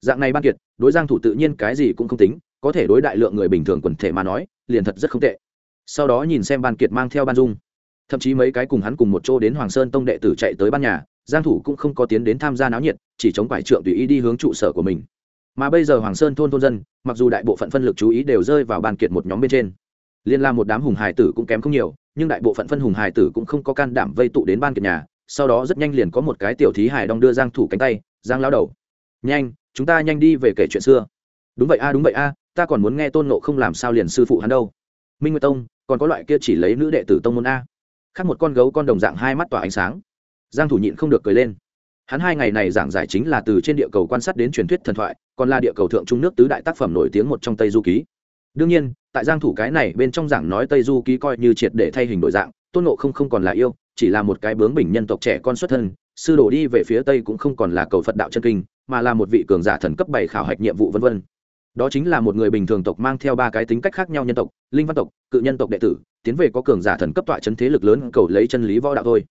dạng này ban kiệt, đối giang thủ tự nhiên cái gì cũng không tính, có thể đối đại lượng người bình thường quần thể mà nói, liền thật rất không tệ. Sau đó nhìn xem ban kiệt mang theo ban dung. Thậm chí mấy cái cùng hắn cùng một chỗ đến hoàng sơn tông đệ tử chạy tới ban nhà, giang thủ cũng không có tiến đến tham gia náo nhiệt, chỉ chống quải trượng tùy ý đi hướng trụ sở của mình. Mà bây giờ hoàng sơn thôn thôn dân, mặc dù đại bộ phận phân lực chú ý đều rơi vào ban kiệt một nhóm bên trên. Liên la một đám hùng hài tử cũng kém không nhiều, nhưng đại bộ phận phân hùng hài tử cũng không có can đảm vây tụ đến ban kiệt nhà, sau đó rất nhanh liền có một cái tiểu thí hài đong đưa giang thủ cánh tay, giang lão đầu. Nhanh chúng ta nhanh đi về kể chuyện xưa. Đúng vậy a, đúng vậy a, ta còn muốn nghe tôn nộ không làm sao liền sư phụ hắn đâu. Minh nguyệt tông, còn có loại kia chỉ lấy nữ đệ tử tông môn a. Khác một con gấu con đồng dạng hai mắt tỏa ánh sáng. Giang thủ nhịn không được cười lên. Hắn hai ngày này giảng giải chính là từ trên địa cầu quan sát đến truyền thuyết thần thoại, còn là địa cầu thượng trung nước tứ đại tác phẩm nổi tiếng một trong tây du ký. Đương nhiên, tại giang thủ cái này bên trong giảng nói tây du ký coi như triệt để thay hình đổi dạng, tôn nộ không không còn là yêu, chỉ là một cái bướng bỉnh nhân tộc trẻ con xuất thân sư đồ đi về phía tây cũng không còn là cầu phật đạo chân kinh, mà là một vị cường giả thần cấp bảy khảo hạch nhiệm vụ vân vân. Đó chính là một người bình thường tộc mang theo ba cái tính cách khác nhau nhân tộc, linh văn tộc, cự nhân tộc đệ tử, tiến về có cường giả thần cấp tọa chấn thế lực lớn cầu lấy chân lý võ đạo thôi.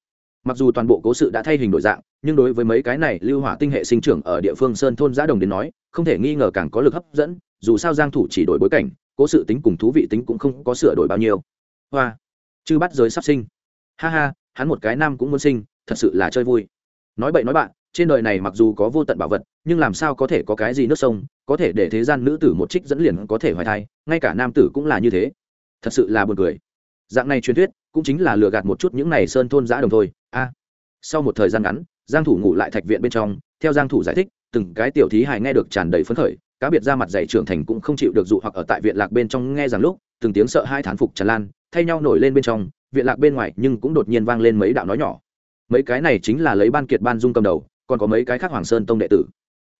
Mặc dù toàn bộ cố sự đã thay hình đổi dạng, nhưng đối với mấy cái này lưu hỏa tinh hệ sinh trưởng ở địa phương sơn thôn giã đồng đến nói, không thể nghi ngờ càng có lực hấp dẫn, dù sao giang thủ chỉ đổi bối cảnh, cố sự tính cùng thú vị tính cũng không có sửa đổi bao nhiêu. Hoa, chư bắt giới sắp sinh. Ha ha, hắn một cái nam cũng muốn sinh, thật sự là chơi vui nói bậy nói bạn, trên đời này mặc dù có vô tận bảo vật, nhưng làm sao có thể có cái gì nước sông, có thể để thế gian nữ tử một trích dẫn liền có thể hoài thai, ngay cả nam tử cũng là như thế. Thật sự là buồn cười. Dạng này truyền thuyết, cũng chính là lừa gạt một chút những này sơn thôn giã đồng thôi. A. Sau một thời gian ngắn, giang thủ ngủ lại thạch viện bên trong, theo giang thủ giải thích, từng cái tiểu thí hài nghe được tràn đầy phấn khởi, cá biệt ra mặt dày trưởng thành cũng không chịu được dụ hoặc ở tại viện lạc bên trong nghe rằng lúc, từng tiếng sợ hai thán phục tràn lan, thay nhau nổi lên bên trong, viện lạc bên ngoài nhưng cũng đột nhiên vang lên mấy đạo nói nhỏ mấy cái này chính là lấy ban kiệt ban dung cầm đầu, còn có mấy cái khác hoàng sơn tông đệ tử.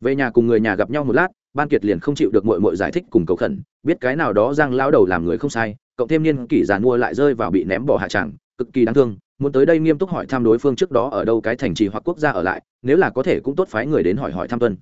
Về nhà cùng người nhà gặp nhau một lát, ban kiệt liền không chịu được mội mội giải thích cùng cầu khẩn, biết cái nào đó giang lao đầu làm người không sai, cộng thêm niên kỷ giàn mua lại rơi vào bị ném bỏ hạ tràng cực kỳ đáng thương, muốn tới đây nghiêm túc hỏi thăm đối phương trước đó ở đâu cái thành trì hoặc quốc gia ở lại, nếu là có thể cũng tốt phái người đến hỏi hỏi thăm tuân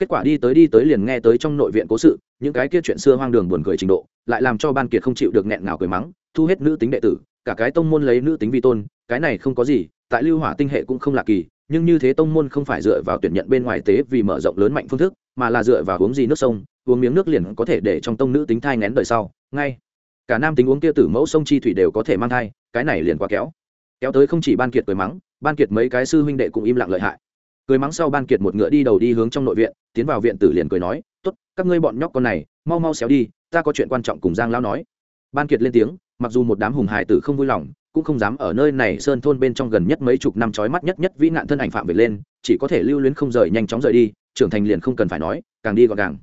kết quả đi tới đi tới liền nghe tới trong nội viện cố sự, những cái kia chuyện xưa hoang đường buồn cười trình độ, lại làm cho ban kiệt không chịu được nghẹn ngào cười mắng, thu hết nữ tính đệ tử, cả cái tông môn lấy nữ tính vi tôn, cái này không có gì tại lưu hỏa tinh hệ cũng không lạ kỳ, nhưng như thế tông môn không phải dựa vào tuyển nhận bên ngoài tế vì mở rộng lớn mạnh phương thức, mà là dựa vào uống gì nước sông, uống miếng nước liền có thể để trong tông nữ tính thai ngén đời sau. Ngay, cả nam tính uống kia tử mẫu sông chi thủy đều có thể mang thai, cái này liền quá kéo. Kéo tới không chỉ ban kiệt cười mắng, ban kiệt mấy cái sư huynh đệ cũng im lặng lợi hại. Cười mắng sau ban kiệt một ngựa đi đầu đi hướng trong nội viện, tiến vào viện tử liền cười nói, tốt, các ngươi bọn nhóc con này, mau mau xéo đi, ta có chuyện quan trọng cùng giang lão nói. Ban kiệt lên tiếng, mặc dù một đám hùng hài tử không vui lòng cũng không dám ở nơi này sơn thôn bên trong gần nhất mấy chục năm trói mắt nhất nhất vĩ nạn thân ảnh phạm về lên, chỉ có thể lưu luyến không rời nhanh chóng rời đi, trưởng thành liền không cần phải nói, càng đi gọn gàng.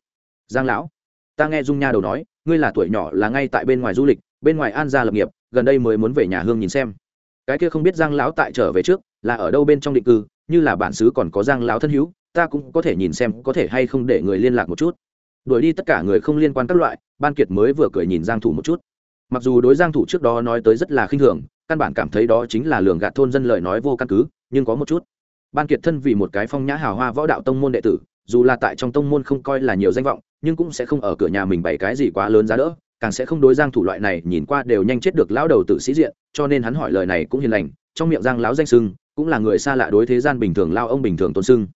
Giang lão, ta nghe dung nha đầu nói, ngươi là tuổi nhỏ là ngay tại bên ngoài du lịch, bên ngoài an gia lập nghiệp, gần đây mới muốn về nhà hương nhìn xem. Cái kia không biết giang lão tại trở về trước, là ở đâu bên trong định cư, như là bản xứ còn có giang lão thân hữu, ta cũng có thể nhìn xem, có thể hay không để người liên lạc một chút. Đuổi đi tất cả người không liên quan các loại, ban kiệt mới vừa cười nhìn giang thủ một chút mặc dù đối giang thủ trước đó nói tới rất là khinh thường, căn bản cảm thấy đó chính là lường gạt thôn dân lời nói vô căn cứ, nhưng có một chút. Ban kiệt thân vì một cái phong nhã hào hoa võ đạo tông môn đệ tử, dù là tại trong tông môn không coi là nhiều danh vọng, nhưng cũng sẽ không ở cửa nhà mình bày cái gì quá lớn giá đỡ, càng sẽ không đối giang thủ loại này nhìn qua đều nhanh chết được lão đầu tử sĩ diện, cho nên hắn hỏi lời này cũng hiền lành, trong miệng giang lão danh sưng, cũng là người xa lạ đối thế gian bình thường lao ông bình thường tôn sưng.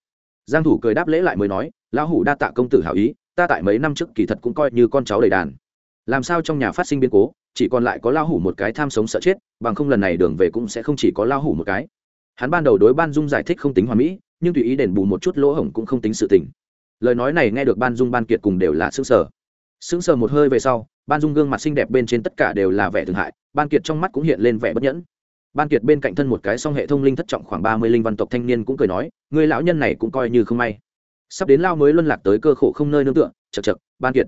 Giang thủ cười đáp lễ lại mới nói, lão hủ đa tạ công tử hảo ý, ta tại mấy năm trước kỳ thật cũng coi như con cháu đầy đàn. Làm sao trong nhà phát sinh biến cố chỉ còn lại có lao hủ một cái tham sống sợ chết, bằng không lần này đường về cũng sẽ không chỉ có lao hủ một cái. Hắn ban đầu đối ban dung giải thích không tính hoàn mỹ, nhưng tùy ý đền bù một chút lỗ hổng cũng không tính sự tình. Lời nói này nghe được ban dung ban kiệt cùng đều là xứng sở xứng sờ một hơi về sau, ban dung gương mặt xinh đẹp bên trên tất cả đều là vẻ thương hại, ban kiệt trong mắt cũng hiện lên vẻ bất nhẫn. Ban kiệt bên cạnh thân một cái song hệ thông linh thất trọng khoảng ba mươi linh văn tộc thanh niên cũng cười nói, người lão nhân này cũng coi như không may. Sắp đến lao mới luân lạc tới cơ khổ không nơi nương tựa chật chật ban kiệt,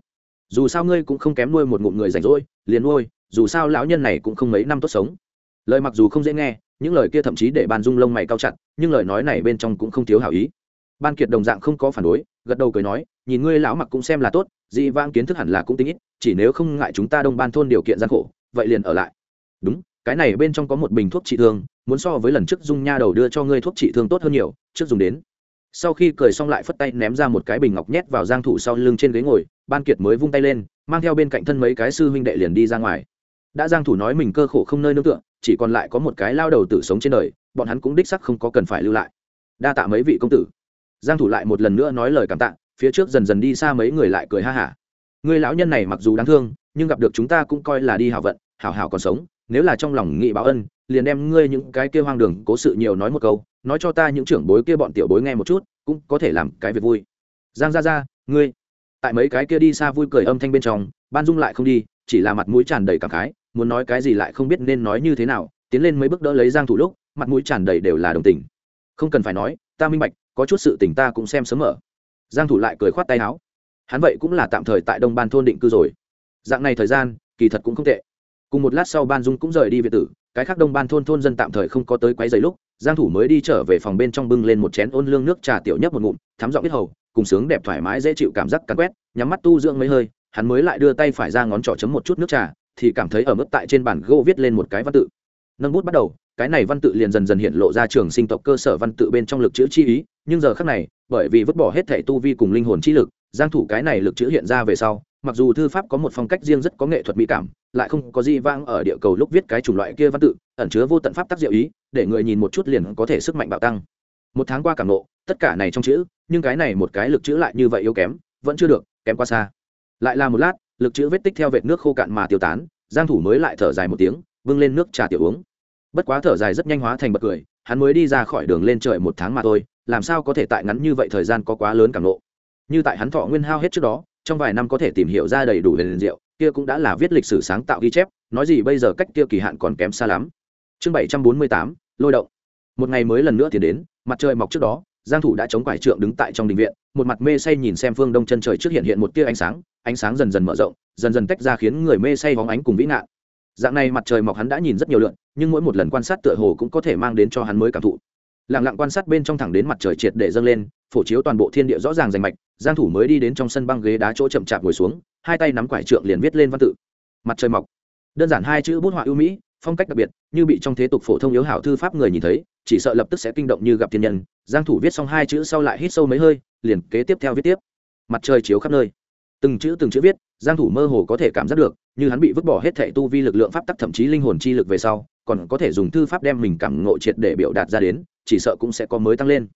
dù sao ngươi cũng không kém nuôi một ngụm người rảnh rỗi, liền nuôi dù sao lão nhân này cũng không mấy năm tốt sống. Lời mặc dù không dễ nghe, những lời kia thậm chí để ban dung lông mày cao chặt, nhưng lời nói này bên trong cũng không thiếu hảo ý. Ban kiệt đồng dạng không có phản đối, gật đầu cười nói, nhìn ngươi lão mặc cũng xem là tốt, dị vang kiến thức hẳn là cũng tính ít, chỉ nếu không ngại chúng ta đông ban thôn điều kiện gian khổ, vậy liền ở lại. Đúng, cái này bên trong có một bình thuốc trị thương, muốn so với lần trước dung nha đầu đưa cho ngươi thuốc trị thương tốt hơn nhiều, trước dùng đến. Sau khi cười xong lại phất tay ném ra một cái bình ngọc nhét vào giang thủ sau lưng trên ghế ngồi, ban kiệt mới vung tay lên, mang theo bên cạnh thân mấy cái sư huynh đệ liền đi ra ngoài đã giang thủ nói mình cơ khổ không nơi nương tựa, chỉ còn lại có một cái lao đầu tử sống trên đời, bọn hắn cũng đích sắc không có cần phải lưu lại. Đa tạ mấy vị công tử. Giang thủ lại một lần nữa nói lời cảm tạ, phía trước dần dần đi xa mấy người lại cười ha ha người lão nhân này mặc dù đáng thương, nhưng gặp được chúng ta cũng coi là đi hảo vận, hảo hảo còn sống, nếu là trong lòng nghị báo ân, liền đem ngươi những cái kia hoang đường cố sự nhiều nói một câu, nói cho ta những trưởng bối kia bọn tiểu bối nghe một chút, cũng có thể làm cái việc vui. Giang ra ra, ngươi. Tại mấy cái kia đi xa vui cười âm thanh bên trong, ban dung lại không đi, chỉ là mặt mũi tràn đầy cảm khái muốn nói cái gì lại không biết nên nói như thế nào, tiến lên mấy bước đỡ lấy giang thủ lúc, mặt mũi tràn đầy đều là đồng tình. Không cần phải nói, ta minh bạch, có chút sự tình ta cũng xem sớm mở. Giang thủ lại cười khoát tay áo. Hắn vậy cũng là tạm thời tại đông ban thôn định cư rồi. Dạng này thời gian, kỳ thật cũng không tệ. Cùng một lát sau ban dung cũng rời đi việt tử, cái khác đông ban thôn thôn dân tạm thời không có tới quấy giày lúc, giang thủ mới đi trở về phòng bên trong bưng lên một chén ôn lương nước trà tiểu nhấp một ngụm, thắm giọng biết hầu, cùng sướng đẹp thoải mái dễ chịu cảm giác cắn quét, nhắm mắt tu dưỡng mấy hơi, hắn mới lại đưa tay phải ra ngón trỏ chấm một chút nước trà thì cảm thấy ở mức tại trên bản gỗ viết lên một cái văn tự. Nâng bút bắt đầu, cái này văn tự liền dần dần hiện lộ ra trường sinh tộc cơ sở văn tự bên trong lực chữ chi ý, nhưng giờ khác này, bởi vì vứt bỏ hết thể tu vi cùng linh hồn chi lực, giang thủ cái này lực chữ hiện ra về sau, mặc dù thư pháp có một phong cách riêng rất có nghệ thuật mỹ cảm, lại không có gì vang ở địa cầu lúc viết cái chủng loại kia văn tự, ẩn chứa vô tận pháp tác diệu ý, để người nhìn một chút liền có thể sức mạnh bạo tăng. Một tháng qua cảm nộ tất cả này trong chữ, nhưng cái này một cái lực chữ lại như vậy yếu kém, vẫn chưa được, kém quá xa. Lại là một lát lực chữ vết tích theo vệt nước khô cạn mà tiêu tán, giang thủ mới lại thở dài một tiếng vâng lên nước trà tiểu uống. Bất quá thở dài rất nhanh hóa thành bật cười, hắn mới đi ra khỏi đường lên trời một tháng mà thôi, làm sao có thể tại ngắn như vậy thời gian có quá lớn cảm nộ như tại hắn thọ nguyên hao hết trước đó, trong vài năm có thể tìm hiểu ra đầy đủ huyền liền diệu, kia cũng đã là viết lịch sử sáng tạo ghi chép, nói gì bây giờ cách kia kỳ hạn còn kém xa lắm. Chương bảy trăm bốn mươi tám, lôi động. Một ngày mới lần nữa thì đến, mặt trời mọc trước đó giang thủ đã chống quải trượng đứng tại trong đình viện, một mặt mê say nhìn xem phương đông chân trời trước hiện hiện một tia ánh sáng ánh sáng dần dần mở rộng, dần dần tách ra khiến người mê say hóng ánh cùng vĩ nạn. Dạng này mặt trời mọc hắn đã nhìn rất nhiều lượn, nhưng mỗi một lần quan sát tựa hồ cũng có thể mang đến cho hắn mới cảm thụ. Lặng lặng quan sát bên trong thẳng đến mặt trời triệt để dâng lên, phổ chiếu toàn bộ thiên địa rõ ràng rành mạch, giang thủ mới đi đến trong sân băng ghế đá chỗ chậm chạp ngồi xuống, hai tay nắm quải trượng liền viết lên văn tự. Mặt trời mọc. Đơn giản hai chữ bút họa ưu mỹ phong cách đặc biệt, như bị trong thế tục phổ thông yếu hảo thư pháp người nhìn thấy, chỉ sợ lập tức sẽ kinh động như gặp thiên nhân. Giang thủ viết xong hai chữ sau lại hít sâu mấy hơi, liền kế tiếp theo viết tiếp. Mặt trời chiếu khắp nơi. Từng chữ từng chữ viết, giang thủ mơ hồ có thể cảm giác được, như hắn bị vứt bỏ hết thệ tu vi lực lượng pháp tắc thậm chí linh hồn chi lực về sau, còn có thể dùng thư pháp đem mình cảm ngộ triệt để biểu đạt ra đến, chỉ sợ cũng sẽ có mới tăng lên.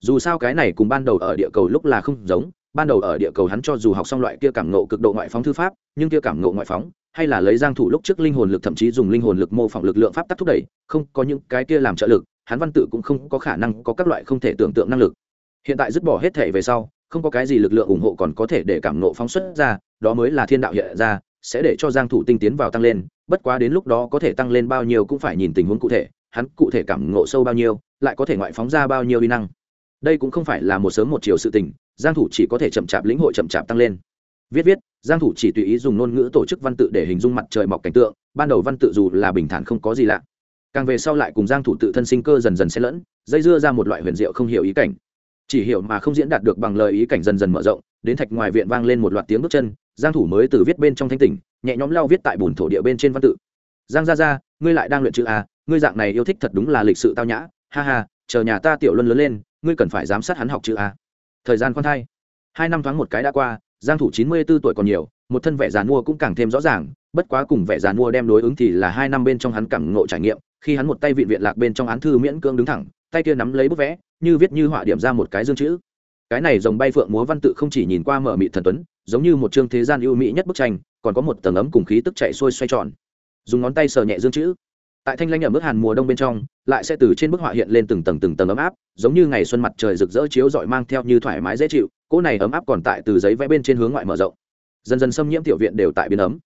Dù sao cái này cùng ban đầu ở địa cầu lúc là không giống ban đầu ở địa cầu hắn cho dù học xong loại kia cảm ngộ cực độ ngoại phóng thư pháp, nhưng kia cảm ngộ ngoại phóng, hay là lấy giang thủ lúc trước linh hồn lực thậm chí dùng linh hồn lực mô phỏng lực lượng pháp tắc thúc đẩy, không có những cái kia làm trợ lực, hắn văn tự cũng không có khả năng có các loại không thể tưởng tượng năng lực. Hiện tại dứt bỏ hết thể về sau, không có cái gì lực lượng ủng hộ còn có thể để cảm ngộ phóng xuất ra, đó mới là thiên đạo hiện ra, sẽ để cho giang thủ tinh tiến vào tăng lên, bất quá đến lúc đó có thể tăng lên bao nhiêu cũng phải nhìn tình huống cụ thể, hắn cụ thể cảm ngộ sâu bao nhiêu, lại có thể ngoại phóng ra bao nhiêu uy năng đây cũng không phải là một sớm một chiều sự tình, giang thủ chỉ có thể chậm chạp lĩnh hội chậm chạp tăng lên. Viết viết, giang thủ chỉ tùy ý dùng ngôn ngữ tổ chức văn tự để hình dung mặt trời mọc cảnh tượng, ban đầu văn tự dù là bình thản không có gì lạ. Càng về sau lại cùng giang thủ tự thân sinh cơ dần dần xen lẫn, dây dưa ra một loại huyền diệu không hiểu ý cảnh. Chỉ hiểu mà không diễn đạt được bằng lời ý cảnh dần dần mở rộng, đến thạch ngoài viện vang lên một loạt tiếng bước chân, giang thủ mới từ viết bên trong thanh tỉnh, nhẹ nhõm lao viết tại bùn thổ địa bên trên văn tự. Giang gia gia, ngươi lại đang luyện chữ à ngươi dạng này yêu thích thật đúng là lịch sự tao nhã, ha ha, chờ nhà ta tiểu luân lớn lên ngươi cần phải giám sát hắn học chữ à thời gian khoan thai. Hai năm thoáng một cái đã qua, giang thủ 94 tuổi còn nhiều, một thân vẻ già mua cũng càng thêm rõ ràng, bất quá cùng vẻ già mua đem đối ứng thì là hai năm bên trong hắn cảm ngộ trải nghiệm, khi hắn một tay viện viện lạc bên trong án thư miễn cưỡng đứng thẳng, tay kia nắm lấy bút vẽ, như viết như họa điểm ra một cái dương chữ. Cái này dòng bay phượng múa văn tự không chỉ nhìn qua mở mị thần tuấn, giống như một chương thế gian ưu mỹ nhất bức tranh, còn có một tầng ấm cùng khí tức chạy xuôi xoay tròn. Dùng ngón tay sờ nhẹ dương chữ tại thanh lanh ở mức hàn mùa đông bên trong, lại sẽ từ trên bức họa hiện lên từng tầng từng tầng ấm áp, giống như ngày xuân mặt trời rực rỡ chiếu rọi mang theo như thoải mái dễ chịu, cỗ này ấm áp còn tại từ giấy vẽ bên trên hướng ngoại mở rộng. Dần dần xâm nhiễm tiểu viện đều tại biến ấm.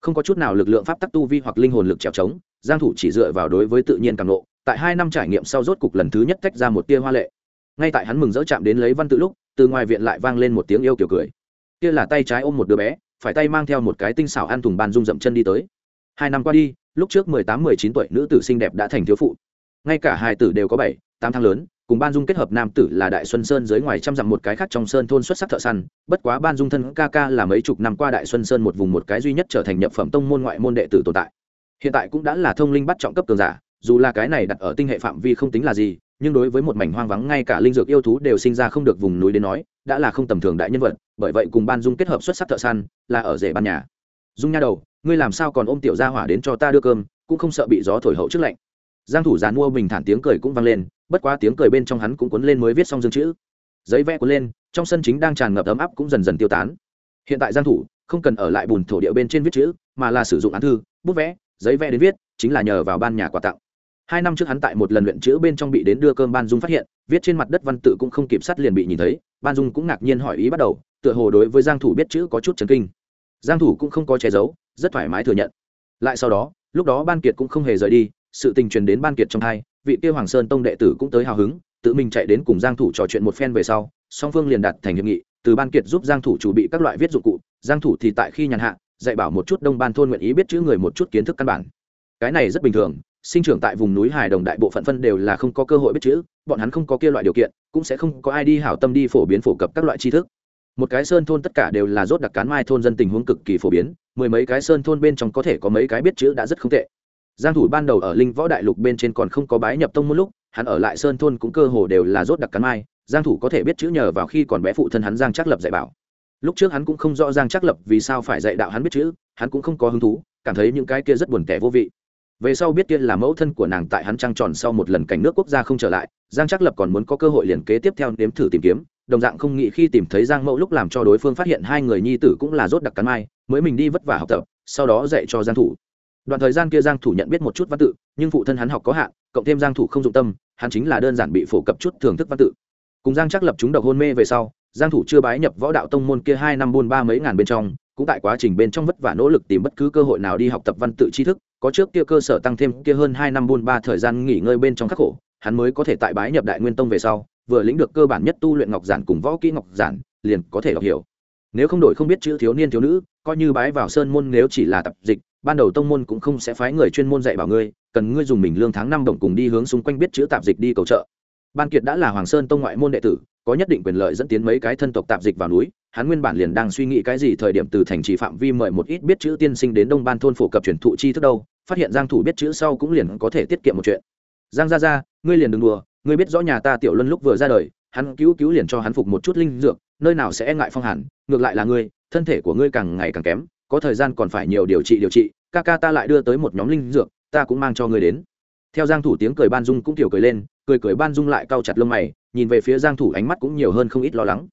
Không có chút nào lực lượng pháp tắc tu vi hoặc linh hồn lực trèo trống, giang thủ chỉ dựa vào đối với tự nhiên càng lộ tại hai năm trải nghiệm sau rốt cục lần thứ nhất tách ra một tia hoa lệ. Ngay tại hắn mừng dỡ chạm đến lấy văn tự lúc, từ ngoài viện lại vang lên một tiếng yêu kiểu cười. Kia là tay trái ôm một đứa bé, phải tay mang theo một cái tinh xảo ăn thùng bàn rung dậm chân đi tới hai năm qua đi, lúc trước mười tám, mười chín tuổi nữ tử xinh đẹp đã thành thiếu phụ. Ngay cả hai tử đều có bảy, tám tháng lớn, cùng ban dung kết hợp nam tử là đại xuân sơn dưới ngoài trăm dặm một cái khác trong sơn thôn xuất sắc thợ săn. Bất quá ban dung thân ca ca là mấy chục năm qua đại xuân sơn một vùng một cái duy nhất trở thành nhập phẩm tông môn ngoại môn đệ tử tồn tại. Hiện tại cũng đã là thông linh bắt trọng cấp cường giả, dù là cái này đặt ở tinh hệ phạm vi không tính là gì, nhưng đối với một mảnh hoang vắng ngay cả linh dược yêu thú đều sinh ra không được vùng núi đến nói, đã là không tầm thường đại nhân vật. Bởi vậy cùng ban dung kết hợp xuất sắc thợ săn là ở rể ban nhà. Dung nha đầu ngươi làm sao còn ôm tiểu gia hỏa đến cho ta đưa cơm, cũng không sợ bị gió thổi hậu trước lạnh. Giang thủ giàn mua bình thản tiếng cười cũng vang lên, bất quá tiếng cười bên trong hắn cũng cuốn lên mới viết xong dương chữ. Giấy vẽ cuốn lên, trong sân chính đang tràn ngập ấm áp cũng dần dần tiêu tán. Hiện tại giang thủ không cần ở lại bùn thổ địa bên trên viết chữ, mà là sử dụng án thư, bút vẽ, giấy vẽ đến viết, chính là nhờ vào ban nhà quà tặng. Hai năm trước hắn tại một lần luyện chữ bên trong bị đến đưa cơm ban dung phát hiện, viết trên mặt đất văn tự cũng không kịp sát liền bị nhìn thấy, ban dung cũng ngạc nhiên hỏi ý bắt đầu, tựa hồ đối với giang thủ biết chữ có chút chấn kinh. Giang thủ cũng không có che giấu rất thoải mái thừa nhận. Lại sau đó, lúc đó ban kiệt cũng không hề rời đi, sự tình truyền đến ban kiệt trong hai vị kia hoàng sơn tông đệ tử cũng tới hào hứng, tự mình chạy đến cùng giang thủ trò chuyện một phen về sau, song phương liền đặt thành hiệp nghị, từ ban kiệt giúp giang thủ chuẩn bị các loại viết dụng cụ, giang thủ thì tại khi nhàn hạ, dạy bảo một chút đông ban thôn nguyện ý biết chữ người một chút kiến thức căn bản. Cái này rất bình thường, sinh trưởng tại vùng núi hải đồng đại bộ phận phân đều là không có cơ hội biết chữ, bọn hắn không có kia loại điều kiện, cũng sẽ không có ai đi hảo tâm đi phổ biến phổ cập các loại tri thức. Một cái sơn thôn tất cả đều là rốt đặc cán mai thôn dân tình huống cực kỳ phổ biến mười mấy cái sơn thôn bên trong có thể có mấy cái biết chữ đã rất không tệ. Giang thủ ban đầu ở linh võ đại lục bên trên còn không có bái nhập tông một lúc, hắn ở lại sơn thôn cũng cơ hồ đều là rốt đặc cắn mai, giang thủ có thể biết chữ nhờ vào khi còn bé phụ thân hắn giang trác lập dạy bảo. Lúc trước hắn cũng không rõ giang trác lập vì sao phải dạy đạo hắn biết chữ, hắn cũng không có hứng thú, cảm thấy những cái kia rất buồn tẻ vô vị về sau biết kia là mẫu thân của nàng tại hắn trăng tròn sau một lần cảnh nước quốc gia không trở lại, giang trác lập còn muốn có cơ hội liền kế tiếp theo nếm thử tìm kiếm, đồng dạng không nghĩ khi tìm thấy giang mẫu lúc làm cho đối phương phát hiện hai người nhi tử cũng là rốt đặc cắn mai, mới mình đi vất vả học tập, sau đó dạy cho giang thủ. Đoạn thời gian kia giang thủ nhận biết một chút văn tự, nhưng phụ thân hắn học có hạn, cộng thêm giang thủ không dụng tâm, hắn chính là đơn giản bị phổ cập chút thưởng thức văn tự. Cùng giang trác lập chúng độc hôn mê về sau, giang thủ chưa bái nhập võ đạo tông môn kia hai năm buôn ba mấy ngàn bên trong, cũng tại quá trình bên trong vất vả nỗ lực tìm bất cứ cơ hội nào đi học tập văn tự tri thức có trước kia cơ sở tăng thêm kia hơn hai năm buôn ba thời gian nghỉ ngơi bên trong khắc khổ, hắn mới có thể tại bái nhập đại nguyên tông về sau, vừa lĩnh được cơ bản nhất tu luyện ngọc giản cùng võ kỹ ngọc giản, liền có thể đọc hiểu. Nếu không đổi không biết chữ thiếu niên thiếu nữ, coi như bái vào sơn môn nếu chỉ là tập dịch, ban đầu tông môn cũng không sẽ phái người chuyên môn dạy bảo ngươi, cần ngươi dùng mình lương tháng năm đồng cùng đi hướng xung quanh biết chữ tạp dịch đi cầu trợ. Ban kiệt đã là hoàng sơn tông ngoại môn đệ tử, có nhất định quyền lợi dẫn tiến mấy cái thân tộc tạp dịch vào núi, hắn nguyên bản liền đang suy nghĩ cái gì thời điểm từ thành trì phạm vi mời một ít biết chữ tiên sinh đến đông ban thôn phổ cập truyền thụ chi thức đâu phát hiện giang thủ biết chữ sau cũng liền có thể tiết kiệm một chuyện. Giang gia gia, ngươi liền đừng đùa, ngươi biết rõ nhà ta tiểu luân lúc vừa ra đời, hắn cứu cứu liền cho hắn phục một chút linh dược, nơi nào sẽ e ngại phong hàn, ngược lại là ngươi, thân thể của ngươi càng ngày càng kém, có thời gian còn phải nhiều điều trị điều trị, ca ca ta lại đưa tới một nhóm linh dược, ta cũng mang cho ngươi đến. Theo giang thủ tiếng cười ban dung cũng tiểu cười lên, cười cười ban dung lại cau chặt lông mày, nhìn về phía giang thủ ánh mắt cũng nhiều hơn không ít lo lắng.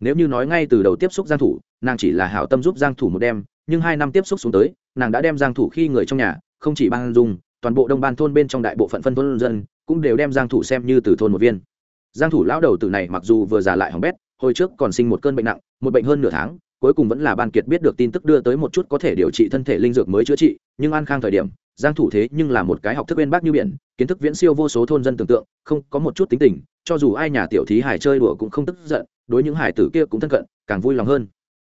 Nếu như nói ngay từ đầu tiếp xúc giang thủ, nàng chỉ là hảo tâm giúp giang thủ một đêm, nhưng hai năm tiếp xúc xuống tới, nàng đã đem giang thủ khi người trong nhà không chỉ ban dung, toàn bộ đông ban thôn bên trong đại bộ phận phân thôn dân cũng đều đem giang thủ xem như từ thôn một viên. Giang thủ lão đầu tử này mặc dù vừa già lại hỏng bét, hồi trước còn sinh một cơn bệnh nặng, một bệnh hơn nửa tháng, cuối cùng vẫn là ban kiệt biết được tin tức đưa tới một chút có thể điều trị thân thể linh dược mới chữa trị, nhưng an khang thời điểm, giang thủ thế nhưng là một cái học thức bên bác như biển, kiến thức viễn siêu vô số thôn dân tưởng tượng, không có một chút tính tình, cho dù ai nhà tiểu thí hải chơi đùa cũng không tức giận, đối những hải tử kia cũng thân cận, càng vui lòng hơn.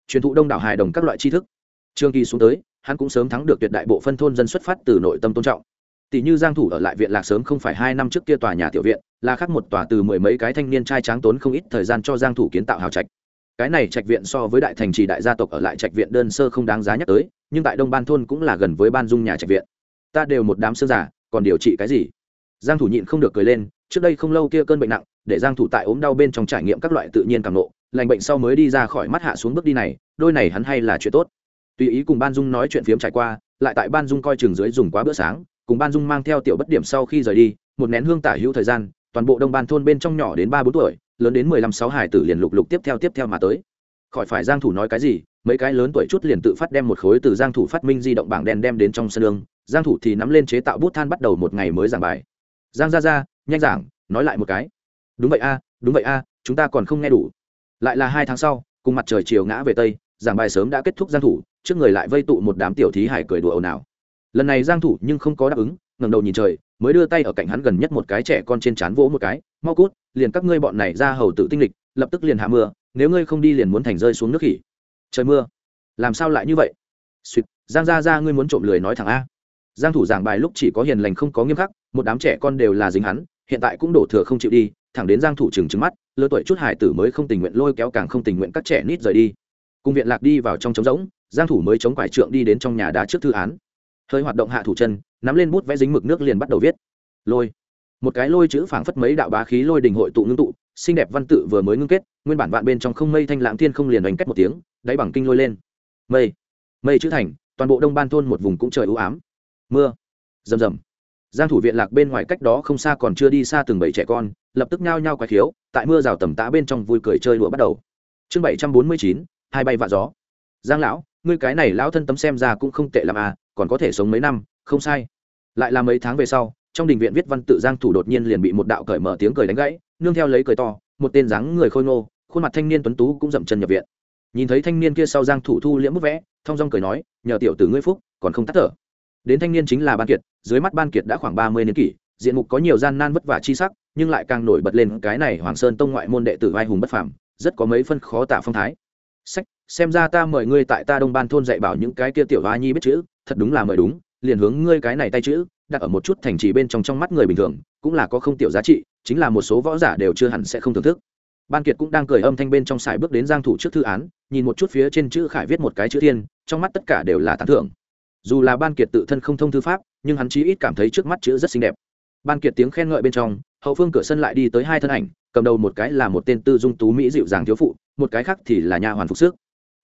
Truyền thụ đông đảo hài đồng các loại tri thức. Trương kỳ xuống tới hắn cũng sớm thắng được tuyệt đại bộ phân thôn dân xuất phát từ nội tâm tôn trọng. Tỷ như giang thủ ở lại viện lạc sớm không phải hai năm trước kia tòa nhà tiểu viện, là khác một tòa từ mười mấy cái thanh niên trai tráng tốn không ít thời gian cho giang thủ kiến tạo hào trạch. Cái này trạch viện so với đại thành trì đại gia tộc ở lại trạch viện đơn sơ không đáng giá nhắc tới, nhưng tại đông ban thôn cũng là gần với ban dung nhà trạch viện. Ta đều một đám xương giả, còn điều trị cái gì? Giang thủ nhịn không được cười lên, trước đây không lâu kia cơn bệnh nặng, để giang thủ tại ốm đau bên trong trải nghiệm các loại tự nhiên cảm nộ lành bệnh sau mới đi ra khỏi mắt hạ xuống bước đi này, đôi này hắn hay là chuyện tốt tùy ý cùng ban dung nói chuyện phiếm trải qua, lại tại ban dung coi chừng dưới dùng quá bữa sáng, cùng ban dung mang theo tiểu bất điểm sau khi rời đi, một nén hương tả hữu thời gian, toàn bộ đông ban thôn bên trong nhỏ đến ba bốn tuổi, lớn đến mười lăm sáu hải tử liền lục lục tiếp theo tiếp theo mà tới. Khỏi phải giang thủ nói cái gì, mấy cái lớn tuổi chút liền tự phát đem một khối từ giang thủ phát minh di động bảng đen đem đến trong sân đường giang thủ thì nắm lên chế tạo bút than bắt đầu một ngày mới giảng bài. Giang ra ra, nhanh giảng, nói lại một cái. Đúng vậy a, đúng vậy a, chúng ta còn không nghe đủ. Lại là hai tháng sau, cùng mặt trời chiều ngã về tây giảng bài sớm đã kết thúc giang thủ trước người lại vây tụ một đám tiểu thí hải cười đùa ồn ào. Lần này giang thủ nhưng không có đáp ứng ngẩng đầu nhìn trời mới đưa tay ở cạnh hắn gần nhất một cái trẻ con trên chán vỗ một cái mau cút liền các ngươi bọn này ra hầu tự tinh lịch lập tức liền hạ mưa nếu ngươi không đi liền muốn thành rơi xuống nước khỉ. Trời mưa làm sao lại như vậy? Xuyệt, giang gia gia ngươi muốn trộm lười nói thẳng a. Giang thủ giảng bài lúc chỉ có hiền lành không có nghiêm khắc một đám trẻ con đều là dính hắn hiện tại cũng đổ thừa không chịu đi thẳng đến giang thủ trừng trừng mắt lứa tuổi chút hải tử mới không tình nguyện lôi kéo càng không tình nguyện các trẻ nít rời đi cùng viện lạc đi vào trong trống rỗng giang thủ mới chống quải trượng đi đến trong nhà đá trước thư án. Hơi hoạt động hạ thủ chân nắm lên bút vẽ dính mực nước liền bắt đầu viết. Lôi. Một cái lôi chữ phảng phất mấy đạo bá khí lôi đình hội tụ ngưng tụ xinh đẹp văn tự vừa mới ngưng kết nguyên bản vạn bên trong không mây thanh lãng thiên không liền đánh cách một tiếng đáy bằng kinh lôi lên. Mây. Mây chữ thành toàn bộ đông ban thôn một vùng cũng trời ưu ám. Mưa. Rầm rầm. Giang thủ viện lạc bên ngoài cách đó không xa còn chưa đi xa từng bảy trẻ con lập tức nhao nhao quái khiếu tại mưa rào tầm tã bên trong vui cười chơi đùa bắt đầu. Chương 749, hai bay vạ gió. Giang lão, ngươi cái này lão thân tấm xem ra cũng không tệ làm à còn có thể sống mấy năm, không sai. Lại là mấy tháng về sau, trong đình viện viết văn tự giang thủ đột nhiên liền bị một đạo cởi mở tiếng cười đánh gãy, nương theo lấy cười to, một tên dáng người khôi ngô, khuôn mặt thanh niên tuấn tú cũng dậm chân nhập viện. Nhìn thấy thanh niên kia sau giang thủ thu liễm bút vẽ thong dong cười nói, nhờ tiểu tử ngươi phúc, còn không tắt thở. Đến thanh niên chính là ban kiệt, dưới mắt ban kiệt đã khoảng 30 niên kỷ, diện mục có nhiều gian nan vất vả chi sắc, nhưng lại càng nổi bật lên cái này hoàng sơn tông ngoại môn đệ tử vai hùng bất phàm, rất có mấy phân khó tả phong thái sách, xem ra ta mời ngươi tại ta đông ban thôn dạy bảo những cái kia tiểu hoa nhi biết chữ, thật đúng là mời đúng, liền hướng ngươi cái này tay chữ, đặt ở một chút thành trì bên trong trong mắt người bình thường, cũng là có không tiểu giá trị, chính là một số võ giả đều chưa hẳn sẽ không thưởng thức. Ban kiệt cũng đang cười âm thanh bên trong sải bước đến giang thủ trước thư án, nhìn một chút phía trên chữ khải viết một cái chữ thiên trong mắt tất cả đều là tán thưởng. Dù là ban kiệt tự thân không thông thư pháp, nhưng hắn chí ít cảm thấy trước mắt chữ rất xinh đẹp. Ban kiệt tiếng khen ngợi bên trong, hậu phương cửa sân lại đi tới hai thân ảnh, cầm đầu một cái là một tên tư dung tú mỹ dịu dàng thiếu phụ một cái khác thì là nha hoàn phục sức.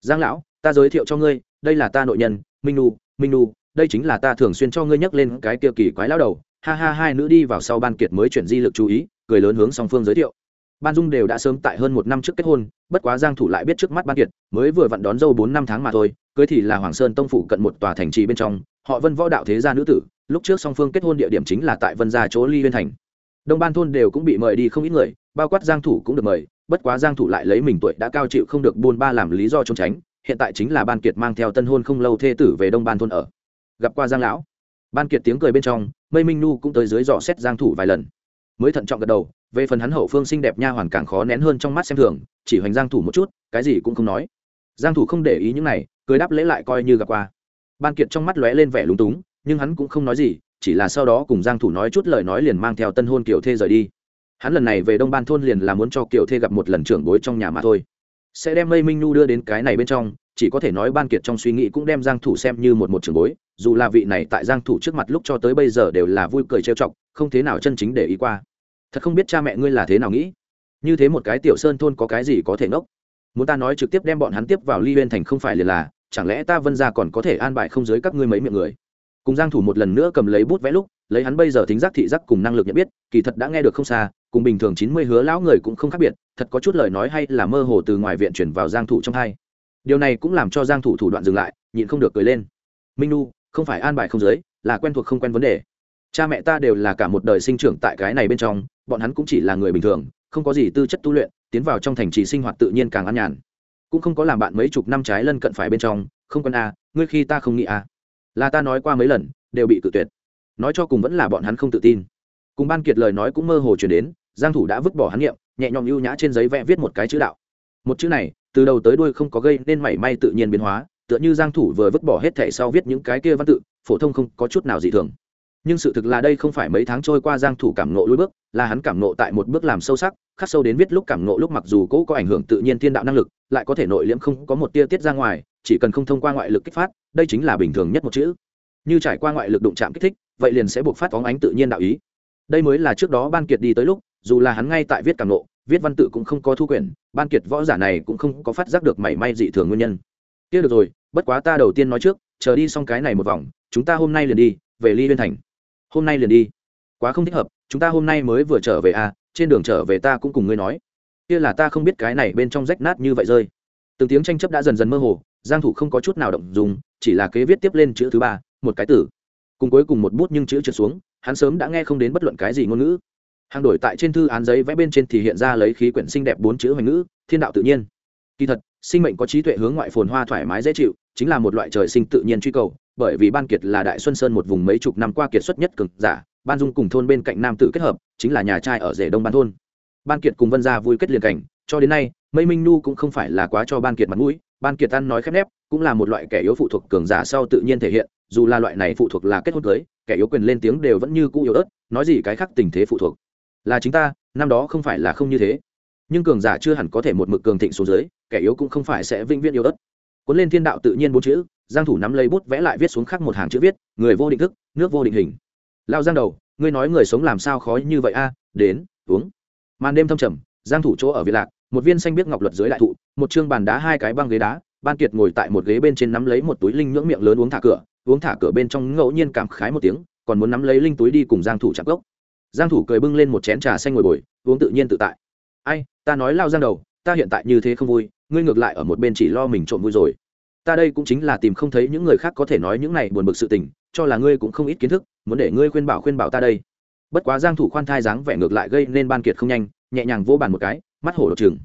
Giang lão, ta giới thiệu cho ngươi, đây là ta nội nhân, minh nu minh nu đây chính là ta thường xuyên cho ngươi nhắc lên cái kia kỳ quái lão đầu. Ha ha, hai nữ đi vào sau ban kiệt mới chuyển di lực chú ý, cười lớn hướng song phương giới thiệu. Ban dung đều đã sớm tại hơn một năm trước kết hôn, bất quá giang thủ lại biết trước mắt ban kiệt, mới vừa vặn đón dâu bốn năm tháng mà thôi, cưới thì là hoàng sơn tông phủ cận một tòa thành trì bên trong, họ vân võ đạo thế gia nữ tử, lúc trước song phương kết hôn địa điểm chính là tại vân gia chỗ ly Liên thành. Đông ban thôn đều cũng bị mời đi không ít người, bao quát giang thủ cũng được mời bất quá giang thủ lại lấy mình tuổi đã cao chịu không được buôn ba làm lý do trốn tránh, hiện tại chính là ban kiệt mang theo tân hôn không lâu thê tử về đông ban thôn ở. Gặp qua giang lão. Ban kiệt tiếng cười bên trong, mây minh nu cũng tới dưới dò xét giang thủ vài lần. Mới thận trọng gật đầu, về phần hắn hậu phương xinh đẹp nha hoàn càng khó nén hơn trong mắt xem thường, chỉ hoành giang thủ một chút, cái gì cũng không nói. Giang thủ không để ý những này, cười đáp lễ lại coi như gặp qua. Ban kiệt trong mắt lóe lên vẻ lúng túng, nhưng hắn cũng không nói gì, chỉ là sau đó cùng giang thủ nói chút lời nói liền mang theo tân hôn kiều thê rời đi hắn lần này về đông ban thôn liền là muốn cho kiều thê gặp một lần trưởng bối trong nhà mà thôi. Sẽ đem lây minh nu đưa đến cái này bên trong, chỉ có thể nói ban kiệt trong suy nghĩ cũng đem giang thủ xem như một một trưởng bối, dù là vị này tại giang thủ trước mặt lúc cho tới bây giờ đều là vui cười trêu chọc, không thế nào chân chính để ý qua. Thật không biết cha mẹ ngươi là thế nào nghĩ. Như thế một cái tiểu sơn thôn có cái gì có thể ngốc? Muốn ta nói trực tiếp đem bọn hắn tiếp vào ly uyên thành không phải liền là, chẳng lẽ ta vân gia còn có thể an bài không dưới các ngươi mấy miệng người? Cùng giang thủ một lần nữa cầm lấy bút vẽ lúc, lấy hắn bây giờ tính giác thị giác cùng năng lực nhận biết, kỳ thật đã nghe được không xa cùng bình thường 90 hứa lão người cũng không khác biệt thật có chút lời nói hay là mơ hồ từ ngoài viện chuyển vào giang thủ trong hai. Điều này cũng làm cho giang thủ thủ đoạn dừng lại nhịn không được cười lên. Minh nu không phải an bài không giới là quen thuộc không quen vấn đề. Cha mẹ ta đều là cả một đời sinh trưởng tại cái này bên trong bọn hắn cũng chỉ là người bình thường không có gì tư chất tu luyện tiến vào trong thành trì sinh hoạt tự nhiên càng an nhàn. Cũng không có làm bạn mấy chục năm trái lân cận phải bên trong không quân a à, ngươi khi ta không nghĩ a à. là ta nói qua mấy lần đều bị tự tuyệt. Nói cho cùng vẫn là bọn hắn không tự tin cùng ban kiệt lời nói cũng mơ hồ chuyển đến, giang thủ đã vứt bỏ hắn nghiệm nhẹ nhõm ưu nhã trên giấy vẽ viết một cái chữ đạo. Một chữ này, từ đầu tới đuôi không có gây nên mảy may tự nhiên biến hóa, tựa như giang thủ vừa vứt bỏ hết thể sau viết những cái kia văn tự, phổ thông không có chút nào dị thường. Nhưng sự thực là đây không phải mấy tháng trôi qua giang thủ cảm ngộ lối bước, là hắn cảm ngộ tại một bước làm sâu sắc, khắc sâu đến viết lúc cảm ngộ lúc mặc dù cố có ảnh hưởng tự nhiên thiên đạo năng lực, lại có thể nội liễm không có một tia tiết ra ngoài, chỉ cần không thông qua ngoại lực kích phát, đây chính là bình thường nhất một chữ. Như trải qua ngoại lực đụng chạm kích thích, vậy liền sẽ buộc phát phóng ánh tự nhiên đạo ý đây mới là trước đó ban kiệt đi tới lúc, dù là hắn ngay tại viết càng nộ, viết văn tự cũng không có thu quyền ban kiệt võ giả này cũng không có phát giác được mảy may dị thường nguyên nhân. Kia được rồi, bất quá ta đầu tiên nói trước, chờ đi xong cái này một vòng, chúng ta hôm nay liền đi, về ly viên thành. Hôm nay liền đi. Quá không thích hợp, chúng ta hôm nay mới vừa trở về à trên đường trở về ta cũng cùng ngươi nói. Kia là ta không biết cái này bên trong rách nát như vậy rơi. Từng tiếng tranh chấp đã dần dần mơ hồ, giang thủ không có chút nào động dùng, chỉ là kế viết tiếp lên chữ thứ ba, một cái tử cùng cuối cùng một bút nhưng chữ trượt xuống, hắn sớm đã nghe không đến bất luận cái gì ngôn ngữ. Hàng đổi tại trên thư án giấy vẽ bên trên thì hiện ra lấy khí quyển xinh đẹp bốn chữ hoành ngữ, thiên đạo tự nhiên. Kỳ thật, sinh mệnh có trí tuệ hướng ngoại phồn hoa thoải mái dễ chịu, chính là một loại trời sinh tự nhiên truy cầu, bởi vì ban kiệt là đại xuân sơn một vùng mấy chục năm qua kiệt xuất nhất cực giả, ban dung cùng thôn bên cạnh nam tự kết hợp, chính là nhà trai ở rể đông ban thôn. Ban kiệt cùng vân gia vui kết liền cảnh, cho đến nay, mây minh nu cũng không phải là quá cho ban kiệt mặt mũi, ban kiệt ăn nói khép nép, cũng là một loại kẻ yếu phụ thuộc cường giả sau tự nhiên thể hiện dù là loại này phụ thuộc là kết hôn cưới, kẻ yếu quyền lên tiếng đều vẫn như cũ yếu ớt, nói gì cái khác tình thế phụ thuộc. Là chính ta, năm đó không phải là không như thế. Nhưng cường giả chưa hẳn có thể một mực cường thịnh xuống dưới, kẻ yếu cũng không phải sẽ vĩnh viễn yếu ớt. Cuốn lên thiên đạo tự nhiên bốn chữ, giang thủ nắm lấy bút vẽ lại viết xuống khắc một hàng chữ viết, người vô định thức, nước vô định hình. Lao giang đầu, ngươi nói người sống làm sao khó như vậy a? Đến, uống. Màn đêm thâm trầm, giang thủ chỗ ở việt lạc, một viên xanh biết ngọc luật dưới đại thụ, một trương bàn đá hai cái băng ghế đá, ban kiệt ngồi tại một ghế bên trên nắm lấy một túi linh nhưỡng miệng lớn uống thả cửa uống thả cửa bên trong ngẫu nhiên cảm khái một tiếng, còn muốn nắm lấy linh túi đi cùng giang thủ chạm gốc giang thủ cười bưng lên một chén trà xanh ngồi bồi, uống tự nhiên tự tại. Ai, ta nói lao giang đầu, ta hiện tại như thế không vui, ngươi ngược lại ở một bên chỉ lo mình trộm vui rồi. Ta đây cũng chính là tìm không thấy những người khác có thể nói những này buồn bực sự tình, cho là ngươi cũng không ít kiến thức, muốn để ngươi khuyên bảo khuyên bảo ta đây. Bất quá giang thủ khoan thai dáng vẻ ngược lại gây nên ban kiệt không nhanh, nhẹ nhàng vô bàn một cái, mắt hổ đột trường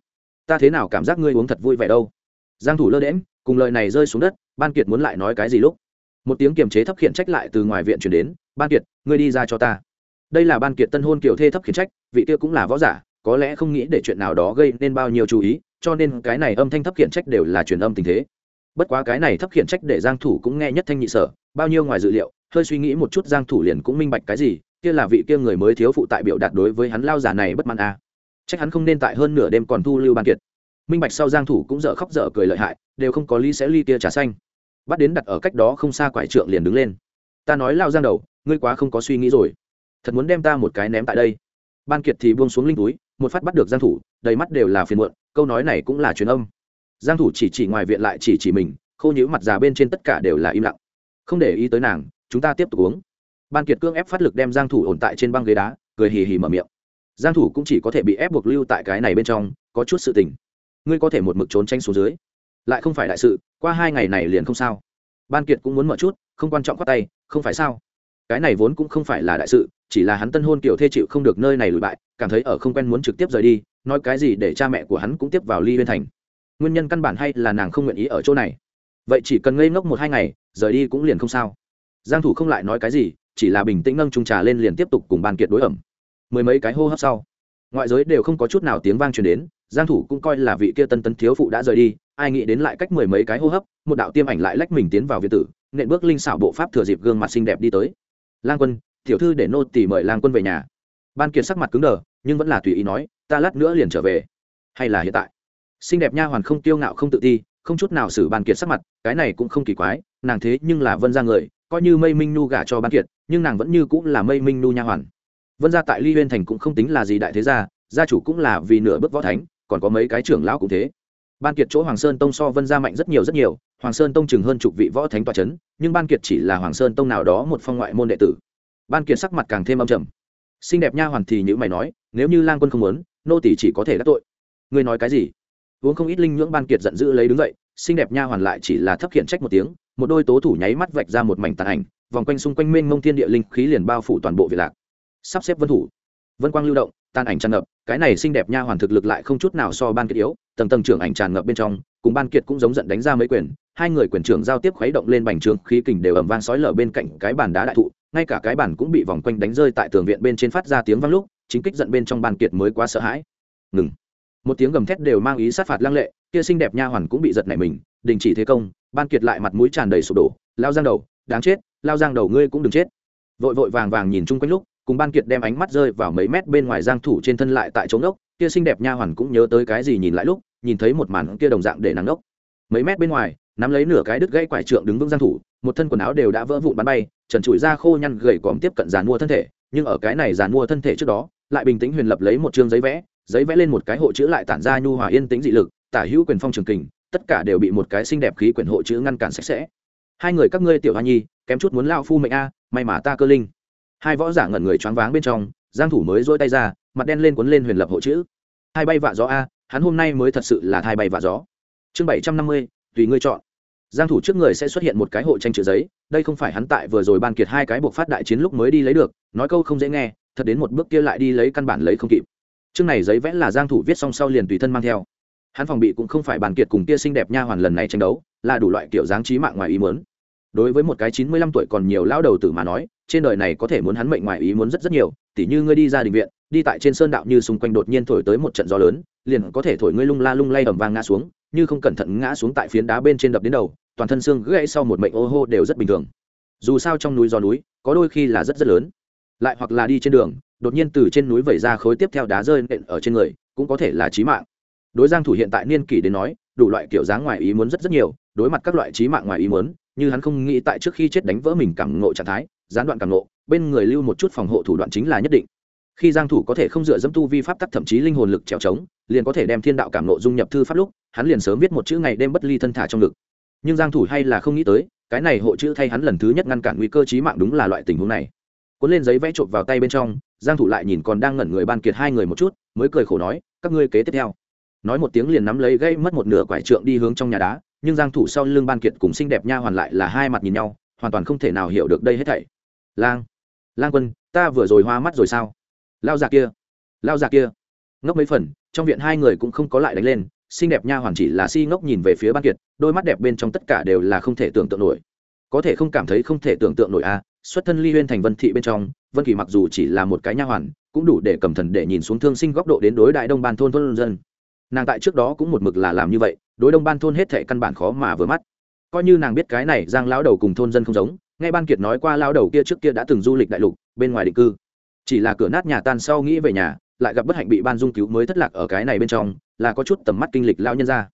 ta thế nào cảm giác ngươi uống thật vui vẻ đâu? Giang thủ lơ đễm cùng lời này rơi xuống đất, ban kiệt muốn lại nói cái gì lúc? Một tiếng kiềm chế thấp khiển trách lại từ ngoài viện chuyển đến, ban kiệt, ngươi đi ra cho ta. Đây là ban kiệt tân hôn kiểu thê thấp khiển trách, vị kia cũng là võ giả, có lẽ không nghĩ để chuyện nào đó gây nên bao nhiêu chú ý, cho nên cái này âm thanh thấp khiển trách đều là truyền âm tình thế. Bất quá cái này thấp khiển trách để giang thủ cũng nghe nhất thanh nhị sở, bao nhiêu ngoài dự liệu, hơi suy nghĩ một chút giang thủ liền cũng minh bạch cái gì, kia là vị kia người mới thiếu phụ tại biểu đạt đối với hắn lao giả này bất mãn a à. trách hắn không nên tại hơn nửa đêm còn thu lưu ban kiệt. Minh bạch sau giang thủ cũng dở khóc dở cười lợi hại, đều không có ly sẽ ly kia trà xanh bắt đến đặt ở cách đó không xa quải trượng liền đứng lên. Ta nói lao giang đầu, ngươi quá không có suy nghĩ rồi. Thật muốn đem ta một cái ném tại đây. Ban kiệt thì buông xuống linh túi, một phát bắt được giang thủ, đầy mắt đều là phiền muộn, câu nói này cũng là truyền âm. Giang thủ chỉ chỉ ngoài viện lại chỉ chỉ mình, khô nhíu mặt già bên trên tất cả đều là im lặng. Không để ý tới nàng, chúng ta tiếp tục uống. Ban kiệt cương ép phát lực đem giang thủ ổn tại trên băng ghế đá, cười hì hì mở miệng. Giang thủ cũng chỉ có thể bị ép buộc lưu tại cái này bên trong, có chút sự tình. Ngươi có thể một mực trốn tranh xuống dưới lại không phải đại sự, qua hai ngày này liền không sao. Ban kiệt cũng muốn mở chút, không quan trọng khoát tay, không phải sao? Cái này vốn cũng không phải là đại sự, chỉ là hắn tân hôn kiểu thê chịu không được nơi này lùi bại, cảm thấy ở không quen muốn trực tiếp rời đi, nói cái gì để cha mẹ của hắn cũng tiếp vào ly bên thành. Nguyên nhân căn bản hay là nàng không nguyện ý ở chỗ này. Vậy chỉ cần ngây ngốc một hai ngày, rời đi cũng liền không sao. Giang thủ không lại nói cái gì, chỉ là bình tĩnh nâng chung trà lên liền tiếp tục cùng ban kiệt đối ẩm. Mười mấy cái hô hấp sau, ngoại giới đều không có chút nào tiếng vang truyền đến giang thủ cũng coi là vị kia tân tân thiếu phụ đã rời đi, ai nghĩ đến lại cách mười mấy cái hô hấp, một đạo tiêm ảnh lại lách mình tiến vào viện tử, nện bước linh xảo bộ pháp thừa dịp gương mặt xinh đẹp đi tới. Lang quân, tiểu thư để nô tỳ mời lang quân về nhà. Ban kiệt sắc mặt cứng đờ, nhưng vẫn là tùy ý nói, ta lát nữa liền trở về. Hay là hiện tại? Xinh đẹp nha hoàn không tiêu ngạo không tự ti, không chút nào xử ban kiệt sắc mặt, cái này cũng không kỳ quái, nàng thế nhưng là vân ra người, coi như mây minh nu gả cho ban kiệt, nhưng nàng vẫn như cũng là mây minh nu nha hoàn. Vân gia tại ly huyên thành cũng không tính là gì đại thế gia gia chủ cũng là vì nửa bước võ thánh còn có mấy cái trưởng lão cũng thế. Ban kiệt chỗ hoàng sơn tông so vân gia mạnh rất nhiều rất nhiều, hoàng sơn tông chừng hơn chục vị võ thánh tòa c h ấ n nhưng ban kiệt chỉ là hoàng sơn tông nào đó một phong ngoại môn đệ tử. Ban kiệt sắc mặt càng thêm âm trầm. Xinh đẹp nha hoàn thì như mày nói, nếu như lang quân không muốn, nô tỷ chỉ có thể đắc tội. Ngươi nói cái gì? Uống không ít linh nhưỡng, ban kiệt giận dữ lấy đứng dậy, xinh đẹp nha hoàn lại chỉ là thấp khiển trách một tiếng, một đôi tố thủ nháy mắt vạch ra một mảnh tàn ảnh, vòng quanh xung quanh mênh mông thiên địa linh khí liền bao phủ toàn bộ việt lạc. Sắp xếp vân thủ. Vân quang lưu động tan ảnh tràn ngập, cái này xinh đẹp nha hoàn thực lực lại không chút nào so ban kiệt yếu, tầng tầng trưởng ảnh tràn ngập bên trong, cùng ban kiệt cũng giống giận đánh ra mấy quyền, hai người quyền trưởng giao tiếp khuấy động lên bành trướng, khí kình đều ầm vang sói lở bên cạnh cái bàn đá đại thụ, ngay cả cái bàn cũng bị vòng quanh đánh rơi tại tường viện bên trên phát ra tiếng vang lúc, chính kích giận bên trong ban kiệt mới quá sợ hãi. Ngừng. Một tiếng gầm thét đều mang ý sát phạt lăng lệ, kia xinh đẹp nha hoàn cũng bị giật nảy mình, đình chỉ thế công, ban kiệt lại mặt mũi tràn đầy sụp đổ, lao giang đầu, đáng chết, lao giang đầu ngươi cũng đừng chết. Vội vội vàng vàng nhìn chung quanh lúc cùng ban kiệt đem ánh mắt rơi vào mấy mét bên ngoài giang thủ trên thân lại tại chỗ ngốc, kia xinh đẹp nha hoàn cũng nhớ tới cái gì nhìn lại lúc, nhìn thấy một màn kia đồng dạng để nắng ngốc. Mấy mét bên ngoài, nắm lấy nửa cái đứt gãy quải trượng đứng vững giang thủ, một thân quần áo đều đã vỡ vụn bắn bay, trần trụi da khô nhăn gầy còm tiếp cận giàn mua thân thể, nhưng ở cái này giàn mua thân thể trước đó, lại bình tĩnh huyền lập lấy một trương giấy vẽ giấy vẽ lên một cái hộ chữ lại tản ra nhu hòa yên tĩnh dị lực, tả hữu quyền phong trường kình, tất cả đều bị một cái xinh đẹp khí quyển hộ chữ ngăn cản sạch sẽ. Hai người các ngươi tiểu hoa nhi, kém chút muốn lao phu mệnh a, may mà ta cơ linh hai võ giả ngẩn người choáng váng bên trong giang thủ mới dỗi tay ra mặt đen lên cuốn lên huyền lập hộ chữ. Hai bay vạ gió a hắn hôm nay mới thật sự là thai bay vạ gió. Chương 750, tùy ngươi chọn. Giang thủ trước người sẽ xuất hiện một cái hộ tranh chữ giấy đây không phải hắn tại vừa rồi ban kiệt hai cái buộc phát đại chiến lúc mới đi lấy được nói câu không dễ nghe thật đến một bước kia lại đi lấy căn bản lấy không kịp. Chương này giấy vẽ là giang thủ viết xong sau liền tùy thân mang theo. Hắn phòng bị cũng không phải bàn kiệt cùng kia xinh đẹp nha hoàn lần này tranh đấu là đủ loại kiểu dáng trí mạng ngoài ý muốn đối với một cái chín mươi lăm tuổi còn nhiều lão đầu tử mà nói, trên đời này có thể muốn hắn mệnh ngoài ý muốn rất rất nhiều, tỉ như ngươi đi ra đình viện, đi tại trên sơn đạo như xung quanh đột nhiên thổi tới một trận gió lớn, liền có thể thổi ngươi lung la lung lay ầm vang ngã xuống, như không cẩn thận ngã xuống tại phiến đá bên trên đập đến đầu, toàn thân xương gãy sau một mệnh ô hô đều rất bình thường. Dù sao trong núi gió núi, có đôi khi là rất rất lớn. Lại hoặc là đi trên đường, đột nhiên từ trên núi vẩy ra khối tiếp theo đá rơi nện ở trên người, cũng có thể là chí mạng. Đối giang thủ hiện tại niên kỷ đến nói, đủ loại kiểu dáng ngoài ý muốn rất rất nhiều, đối mặt các loại chí mạng ngoài ý muốn như hắn không nghĩ tại trước khi chết đánh vỡ mình cảm ngộ trạng thái, gián đoạn cảm ngộ, bên người lưu một chút phòng hộ thủ đoạn chính là nhất định. Khi giang thủ có thể không dựa dẫm tu vi pháp tắc thậm chí linh hồn lực trèo trống, liền có thể đem thiên đạo cảm ngộ dung nhập thư pháp lúc, hắn liền sớm viết một chữ ngày đêm bất ly thân thả trong lực nhưng giang thủ hay là không nghĩ tới, cái này hộ chữ thay hắn lần thứ nhất ngăn cản nguy cơ chí mạng đúng là loại tình huống này. Cuốn lên giấy vẽ trộn vào tay bên trong, giang thủ lại nhìn còn đang ngẩn người ban kiệt hai người một chút, mới cười khổ nói, các ngươi kế tiếp theo. Nói một tiếng liền nắm lấy gây mất một nửa quải trượng đi hướng trong nhà đá nhưng giang thủ sau lưng ban kiệt cùng xinh đẹp nha hoàn lại là hai mặt nhìn nhau, hoàn toàn không thể nào hiểu được đây hết thảy. Lang lang quân, ta vừa rồi hoa mắt rồi sao? Lao già kia lao già kia. Ngốc mấy phần, trong viện hai người cũng không có lại đánh lên, xinh đẹp nha hoàn chỉ là si ngốc nhìn về phía ban kiệt, đôi mắt đẹp bên trong tất cả đều là không thể tưởng tượng nổi. Có thể không cảm thấy không thể tưởng tượng nổi à xuất thân ly huyên thành vân thị bên trong, vân kỳ mặc dù chỉ là một cái nha hoàn, cũng đủ để cầm thần để nhìn xuống thương sinh góc độ đến đối đại đông ban thôn thôn dân nàng tại trước đó cũng một mực là làm như vậy, đối đông ban thôn hết thệ căn bản khó mà vừa mắt. Coi như nàng biết cái này giang lão đầu cùng thôn dân không giống, nghe ban kiệt nói qua lão đầu kia trước kia đã từng du lịch đại lục, bên ngoài định cư. Chỉ là cửa nát nhà tan sau nghĩ về nhà, lại gặp bất hạnh bị ban dung cứu mới thất lạc ở cái này bên trong, là có chút tầm mắt kinh lịch lão nhân ra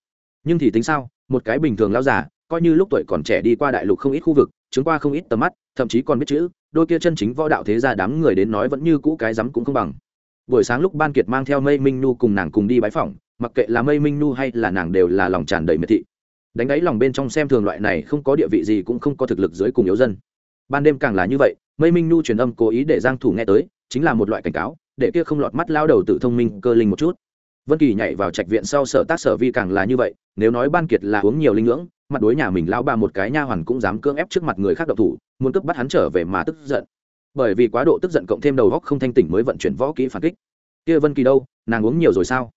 nhưng thì tính sao, một cái bình thường lão già, coi như lúc tuổi còn trẻ đi qua đại lục không ít khu vực, chứng qua không ít tầm mắt, thậm chí còn biết chữ, đôi kia chân chính võ đạo thế gia đám người đến nói vẫn như cũ cái rắm cũng không bằng. Buổi sáng lúc ban kiệt mang theo mây minh nu cùng nàng cùng đi bái phỏng mặc kệ là mây minh nu hay là nàng đều là lòng tràn đầy miệt thị. Đánh đáy lòng bên trong xem thường loại này không có địa vị gì cũng không có thực lực dưới cùng yếu dân. Ban đêm càng là như vậy, mây minh nu truyền âm cố ý để giang thủ nghe tới, chính là một loại cảnh cáo, để kia không lọt mắt lao đầu tự thông minh cơ linh một chút. Vân kỳ nhảy vào trạch viện sau sở tác sở vi càng là như vậy, nếu nói ban kiệt là uống nhiều linh ngưỡng, mặt đối nhà mình lão ba một cái nha hoàn cũng dám cưỡng ép trước mặt người khác độc thủ, muốn cướp bắt hắn trở về mà tức giận. Bởi vì quá độ tức giận cộng thêm đầu góc không thanh tỉnh mới vận chuyển võ kỹ phản kích. Kia vân kỳ đâu, nàng uống nhiều rồi sao?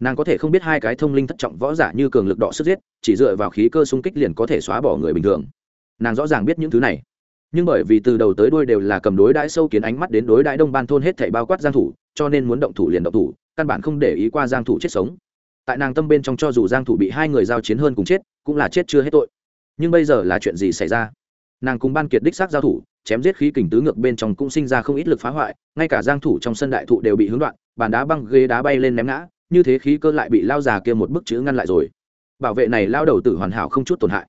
Nàng có thể không biết hai cái thông linh thất trọng võ giả như cường lực đọ sức giết, chỉ dựa vào khí cơ xung kích liền có thể xóa bỏ người bình thường. Nàng rõ ràng biết những thứ này. Nhưng bởi vì từ đầu tới đuôi đều là cầm đối đãi sâu kiến ánh mắt đến đối đãi đông ban thôn hết thảy bao quát giang thủ, cho nên muốn động thủ liền động thủ, căn bản không để ý qua giang thủ chết sống. Tại nàng tâm bên trong cho dù giang thủ bị hai người giao chiến hơn cùng chết, cũng là chết chưa hết tội. Nhưng bây giờ là chuyện gì xảy ra? Nàng cùng ban kiệt đích xác giao thủ, chém giết khí kình tứ ngược bên trong cũng sinh ra không ít lực phá hoại, ngay cả giang thủ trong sân đại thụ đều bị hướng đoạn bàn đá băng ghế đá bay lên ném ngã như thế khí cơ lại bị lao già kia một bức chữ ngăn lại rồi. Bảo vệ này lao đầu tử hoàn hảo không chút tổn hại.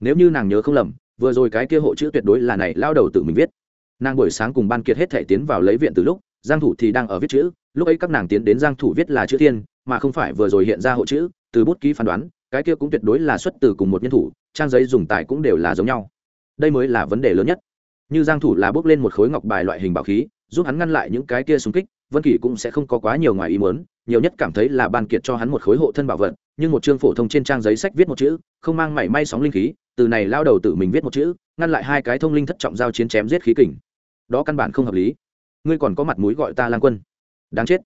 Nếu như nàng nhớ không lầm, vừa rồi cái kia hộ chữ tuyệt đối là này lao đầu tử mình viết. Nàng buổi sáng cùng ban kiệt hết thể tiến vào lấy viện từ lúc, giang thủ thì đang ở viết chữ, lúc ấy các nàng tiến đến giang thủ viết là chữ thiên, mà không phải vừa rồi hiện ra hộ chữ, từ bút ký phán đoán, cái kia cũng tuyệt đối là xuất từ cùng một nhân thủ, trang giấy dùng tài cũng đều là giống nhau. Đây mới là vấn đề lớn nhất. Như giang thủ là bước lên một khối ngọc bài loại hình bảo khí giúp hắn ngăn lại những cái kia xung kích, vân kỳ cũng sẽ không có quá nhiều ngoài ý muốn, nhiều nhất cảm thấy là ban kiệt cho hắn một khối hộ thân bảo vật, nhưng một chương phổ thông trên trang giấy sách viết một chữ, không mang mảy may sóng linh khí, từ này lao đầu tự mình viết một chữ, ngăn lại hai cái thông linh thất trọng giao chiến chém giết khí kình. Đó căn bản không hợp lý. Ngươi còn có mặt mũi gọi ta lang quân. Đáng chết.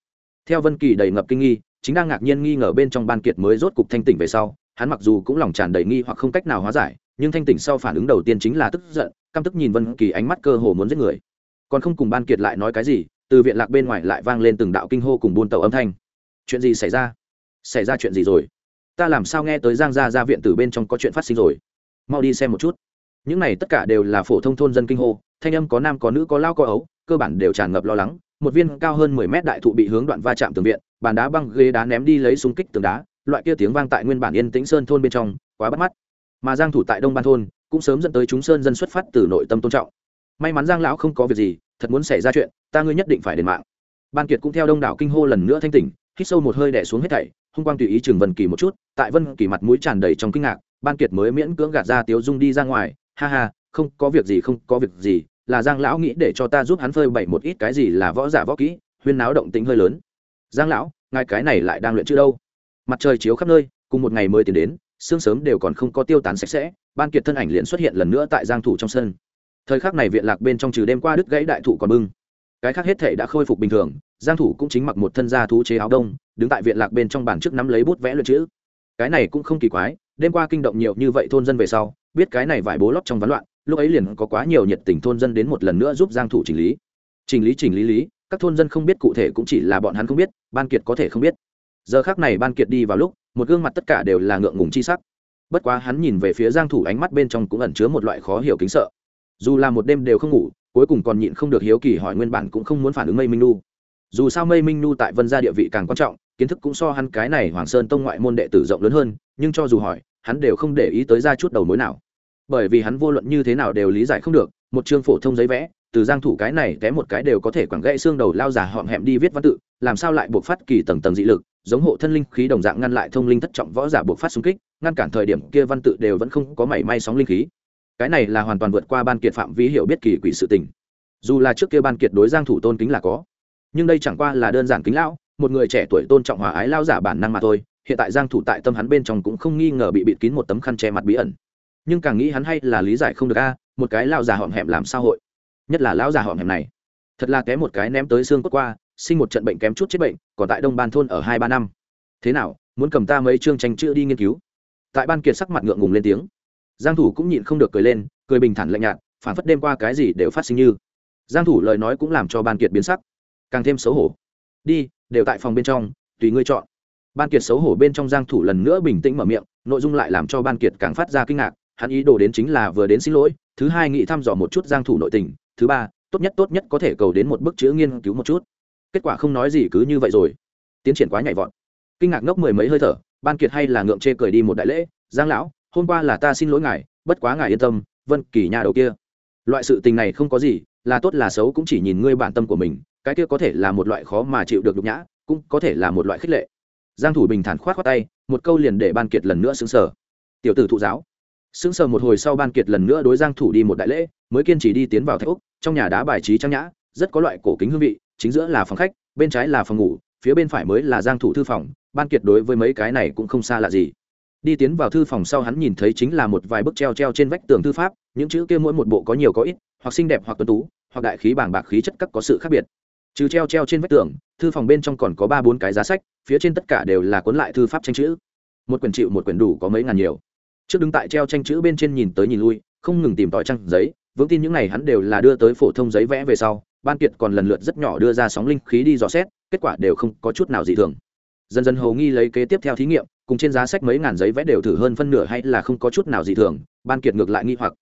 Theo vân kỳ đầy ngập kinh nghi, chính đang ngạc nhiên nghi ngờ bên trong ban kiệt mới rốt cục thanh tỉnh về sau, hắn mặc dù cũng lòng tràn đầy nghi hoặc không cách nào hóa giải, nhưng thanh tỉnh sau phản ứng đầu tiên chính là tức giận, căm tức nhìn vân kỳ ánh mắt cơ hồ muốn giết người còn không cùng ban kiệt lại nói cái gì, từ viện lạc bên ngoài lại vang lên từng đạo kinh hô cùng buôn tàu âm thanh. Chuyện gì xảy ra? Xảy ra chuyện gì rồi? Ta làm sao nghe tới giang gia ra viện từ bên trong có chuyện phát sinh rồi? Mau đi xem một chút. Những này tất cả đều là phổ thông thôn dân kinh hô, thanh âm có nam có nữ có lao có ấu, cơ bản đều tràn ngập lo lắng. Một viên cao hơn mười mét đại thụ bị hướng đoạn va chạm tường viện, bàn đá băng ghế đá ném đi lấy súng kích tường đá, loại kia tiếng vang tại nguyên bản yên tĩnh sơn thôn bên trong, quá bắt mắt. Mà giang thủ tại đông ban thôn, cũng sớm dẫn tới chúng sơn dân xuất phát từ nội tâm tôn trọng may mắn giang lão không có việc gì, thật muốn xảy ra chuyện, ta ngươi nhất định phải đền mạng. Ban kiệt cũng theo đông đảo kinh hô lần nữa thanh tỉnh, hít sâu một hơi đẻ xuống hết thảy, hung quang tùy ý trường vân kỳ một chút, tại vân kỳ mặt mũi tràn đầy trong kinh ngạc, ban kiệt mới miễn cưỡng gạt ra tiếu dung đi ra ngoài, ha ha, không có việc gì, không có việc gì, là giang lão nghĩ để cho ta giúp hắn phơi bậy một ít cái gì là võ giả võ kỹ, huyên náo động tính hơi lớn. Giang lão, ngài cái này lại đang luyện chữ đâu? Mặt trời chiếu khắp nơi, cùng một ngày mới tiến đến, sương sớm đều còn không có tiêu tán sạch sẽ, ban kiệt thân ảnh liền xuất hiện lần nữa tại giang thủ trong sân thời khắc này viện lạc bên trong trừ đêm qua đứt gãy đại thụ còn bưng. Cái khác hết thể đã khôi phục bình thường, giang thủ cũng chính mặc một thân da thú chế áo đông, đứng tại viện lạc bên trong bàn trước nắm lấy bút vẽ luyện chữ. Cái này cũng không kỳ quái, đêm qua kinh động nhiều như vậy thôn dân về sau, biết cái này vải bố lót trong ván loạn, lúc ấy liền có quá nhiều nhiệt tình thôn dân đến một lần nữa giúp giang thủ chỉnh lý. Chỉnh lý chỉnh lý lý, các thôn dân không biết cụ thể cũng chỉ là bọn hắn không biết, ban kiệt có thể không biết. Giờ khắc này ban kiệt đi vào lúc, một gương mặt tất cả đều là ngượng ngùng chi sắc. Bất quá hắn nhìn về phía giang thủ ánh mắt bên trong cũng ẩn chứa một loại khó hiểu kính sợ dù là một đêm đều không ngủ, cuối cùng còn nhịn không được hiếu kỳ hỏi nguyên bản cũng không muốn phản ứng mây minh nu. Dù sao mây minh nu tại vân gia địa vị càng quan trọng, kiến thức cũng so hắn cái này hoàng sơn tông ngoại môn đệ tử rộng lớn hơn, nhưng cho dù hỏi, hắn đều không để ý tới ra chút đầu mối nào. Bởi vì hắn vô luận như thế nào đều lý giải không được, một chương phổ thông giấy vẽ, từ giang thủ cái này té một cái đều có thể quẳng gãy xương đầu lao già họm hẹm đi viết văn tự, làm sao lại buộc phát kỳ tầng tầng dị lực, giống hộ thân linh khí đồng dạng ngăn lại thông linh thất trọng võ giả buộc phát xung kích, ngăn cản thời điểm kia văn tự đều vẫn không có mảy may sóng linh khí cái này là hoàn toàn vượt qua ban kiệt phạm vi hiểu biết kỳ quỷ sự tình. Dù là trước kia ban kiệt đối giang thủ tôn kính là có, nhưng đây chẳng qua là đơn giản kính lão, một người trẻ tuổi tôn trọng hòa ái lao giả bản năng mà thôi, hiện tại giang thủ tại tâm hắn bên trong cũng không nghi ngờ bị bịt kín một tấm khăn che mặt bí ẩn. Nhưng càng nghĩ hắn hay là lý giải không được a, một cái lao giả họm hẹm làm sao hội? Nhất là lao giả họm hẹm này, thật là kém một cái ném tới xương cốt qua, sinh một trận bệnh kém chút chết bệnh, còn tại đông ban thôn ở hai ba năm. Thế nào, muốn cầm ta mấy chương tranh chữ đi nghiên cứu? Tại ban kiệt sắc mặt ngượng ngùng lên tiếng giang thủ cũng nhịn không được cười lên, cười bình thản lạnh nhạt phản phất đêm qua cái gì đều phát sinh như. Giang thủ lời nói cũng làm cho ban kiệt biến sắc. Càng thêm xấu hổ. Đi, đều tại phòng bên trong, tùy ngươi chọn. Ban kiệt xấu hổ bên trong giang thủ lần nữa bình tĩnh mở miệng, nội dung lại làm cho ban kiệt càng phát ra kinh ngạc, hắn ý đồ đến chính là vừa đến xin lỗi, thứ hai nghĩ thăm dò một chút giang thủ nội tình, thứ ba, tốt nhất tốt nhất có thể cầu đến một bức chữ nghiên cứu một chút. Kết quả không nói gì cứ như vậy rồi. Tiến triển quá nhảy vọt. Kinh ngạc ngốc mười mấy hơi thở, ban kiệt hay là ngượng chê cười đi một đại lễ, giang lão hôm qua là ta xin lỗi ngài, bất quá ngài yên tâm, vân kỳ nhà đầu kia. Loại sự tình này không có gì, là tốt là xấu cũng chỉ nhìn ngươi bản tâm của mình, cái kia có thể là một loại khó mà chịu được nhục nhã, cũng có thể là một loại khích lệ. Giang thủ bình thản khoát khoát tay, một câu liền để ban kiệt lần nữa sững sờ. Tiểu tử thụ giáo. Sững sờ một hồi sau ban kiệt lần nữa đối giang thủ đi một đại lễ, mới kiên trì đi tiến vào thạch úc trong nhà đá bài trí trang nhã, rất có loại cổ kính hương vị, chính giữa là phòng khách, bên trái là phòng ngủ, phía bên phải mới là giang thủ thư phòng, ban kiệt đối với mấy cái này cũng không xa lạ gì đi tiến vào thư phòng sau hắn nhìn thấy chính là một vài bức treo treo trên vách tường thư pháp, những chữ kia mỗi một bộ có nhiều có ít, hoặc xinh đẹp hoặc tuấn tú, hoặc đại khí bảng bạc khí chất các có sự khác biệt. Trừ treo treo trên vách tường, thư phòng bên trong còn có ba bốn cái giá sách, phía trên tất cả đều là cuốn lại thư pháp tranh chữ. Một quyển chịu, một quyển đủ có mấy ngàn nhiều. Trước đứng tại treo tranh chữ bên trên nhìn tới nhìn lui, không ngừng tìm tòi trang giấy, vững tin những này hắn đều là đưa tới phổ thông giấy vẽ về sau, ban kiệt còn lần lượt rất nhỏ đưa ra sóng linh khí đi dò xét, kết quả đều không có chút nào dị thường. Dần dần hầu nghi lấy kế tiếp theo thí nghiệm cùng trên giá sách mấy ngàn giấy vẽ đều thử hơn phân nửa hay là không có chút nào dị thường, ban kiệt ngược lại nghi hoặc.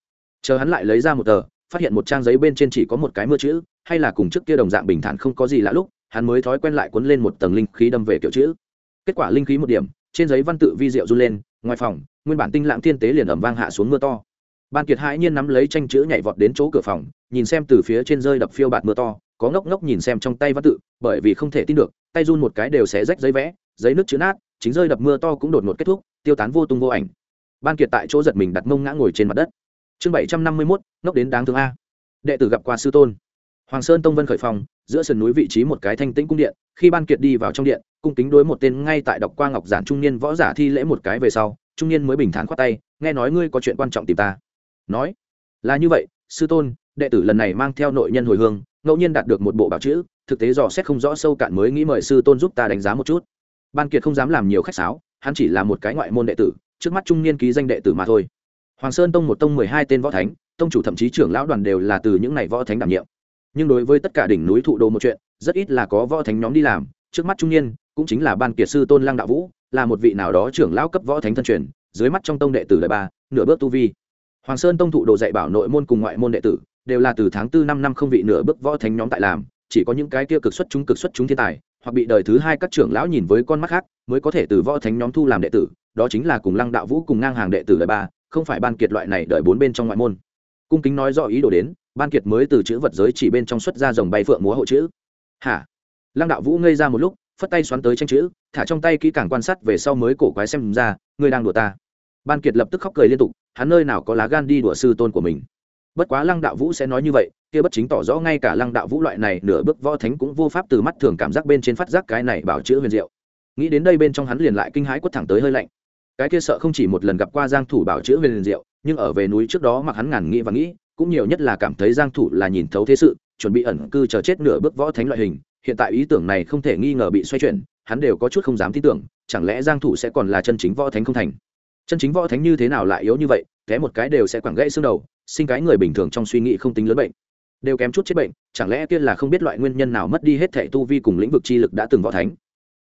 Chờ hắn lại lấy ra một tờ, phát hiện một trang giấy bên trên chỉ có một cái mưa chữ, hay là cùng trước kia đồng dạng bình thản không có gì lạ lúc, hắn mới thói quen lại cuốn lên một tầng linh khí đâm về kiểu chữ. Kết quả linh khí một điểm, trên giấy văn tự vi diệu run lên, ngoài phòng, nguyên bản tinh lãng thiên tế liền ẩm vang hạ xuống mưa to. Ban kiệt hãi nhiên nắm lấy tranh chữ nhảy vọt đến chỗ cửa phòng, nhìn xem từ phía trên rơi đập phiêu bạt mưa to, có ngốc ngốc nhìn xem trong tay văn tự, bởi vì không thể tin được, tay run một cái đều xé rách giấy vẽ, giấy nước chữ nát chính rơi đập mưa to cũng đột ngột kết thúc, tiêu tán vô tung vô ảnh. Ban kiệt tại chỗ giật mình đặt mông ngã ngồi trên mặt đất. Chương bảy trăm năm mươi mốt, ngốc đến đáng thương a. Đệ tử gặp qua sư tôn. Hoàng sơn tông vân khởi phòng, giữa sườn núi vị trí một cái thanh tĩnh cung điện, khi ban kiệt đi vào trong điện, cung kính đối một tên ngay tại đọc qua ngọc giản trung niên võ giả thi lễ một cái về sau, trung niên mới bình thản khoát tay, nghe nói ngươi có chuyện quan trọng tìm ta. Nói, là như vậy, sư tôn, đệ tử lần này mang theo nội nhân hồi hương, ngẫu nhiên đạt được một bộ bảo chữ, thực tế dò xét không rõ sâu cạn mới nghĩ mời sư tôn giúp ta đánh giá một chút ban kiệt không dám làm nhiều khách sáo, hắn chỉ là một cái ngoại môn đệ tử, trước mắt trung niên ký danh đệ tử mà thôi. Hoàng sơn tông một tông mười hai tên võ thánh, tông chủ thậm chí trưởng lão đoàn đều là từ những n à y võ thánh đảm nhiệm. Nhưng đối với tất cả đỉnh núi thụ đồ một chuyện, rất ít là có võ thánh nhóm đi làm, trước mắt trung niên cũng chính là ban kiệt sư tôn lăng đạo vũ, là một vị nào đó trưởng lão cấp võ thánh thân truyền, dưới mắt trong tông đệ tử đời ba, nửa bước tu vi. Hoàng sơn tông thụ đồ dạy bảo nội môn cùng ngoại môn đệ tử, đều là từ tháng tư năm năm không vị nửa bước võ thánh nhóm tại làm, chỉ có những cái kia cực xuất chúng cực xuất chúng thiên tài hoặc bị đời thứ hai các trưởng lão nhìn với con mắt khác, mới có thể từ võ thánh nhóm thu làm đệ tử, đó chính là cùng lăng đạo vũ cùng ngang hàng đệ tử đời ba, không phải ban kiệt loại này đợi bốn bên trong ngoại môn. Cung kính nói rõ ý đồ đến, ban kiệt mới từ chữ vật giới chỉ bên trong xuất ra dòng bay phượng múa hộ chữ. Hả? Lăng đạo vũ ngây ra một lúc, phất tay xoắn tới tranh chữ, thả trong tay kỹ càng quan sát về sau mới cổ quái xem ra ngươi đang đùa ta. Ban kiệt lập tức khóc cười liên tục, hắn nơi nào có lá gan đi đùa sư tôn của mình. Bất quá lăng đạo vũ sẽ nói như vậy kia bất chính tỏ rõ ngay cả lăng đạo vũ loại này nửa bước võ thánh cũng vô pháp từ mắt thường cảm giác bên trên phát giác cái này bảo chữ huyền diệu. Nghĩ đến đây bên trong hắn liền lại kinh hãi quất thẳng tới hơi lạnh. Cái kia sợ không chỉ một lần gặp qua giang thủ bảo chữ huyền diệu, nhưng ở về núi trước đó mặc hắn ngàn nghĩ và nghĩ, cũng nhiều nhất là cảm thấy giang thủ là nhìn thấu thế sự, chuẩn bị ẩn cư chờ chết nửa bước võ thánh loại hình, hiện tại ý tưởng này không thể nghi ngờ bị xoay chuyển, hắn đều có chút không dám tin tưởng, chẳng lẽ giang thủ sẽ còn là chân chính võ thánh không thành? Chân chính võ thánh như thế nào lại yếu như vậy, té một cái đều sẽ quẳng gãy xương đầu, sinh cái người bình thường trong suy nghĩ không tính lớn bệnh đều kém chút chết bệnh, chẳng lẽ kia là không biết loại nguyên nhân nào mất đi hết thể tu vi cùng lĩnh vực chi lực đã từng võ thánh?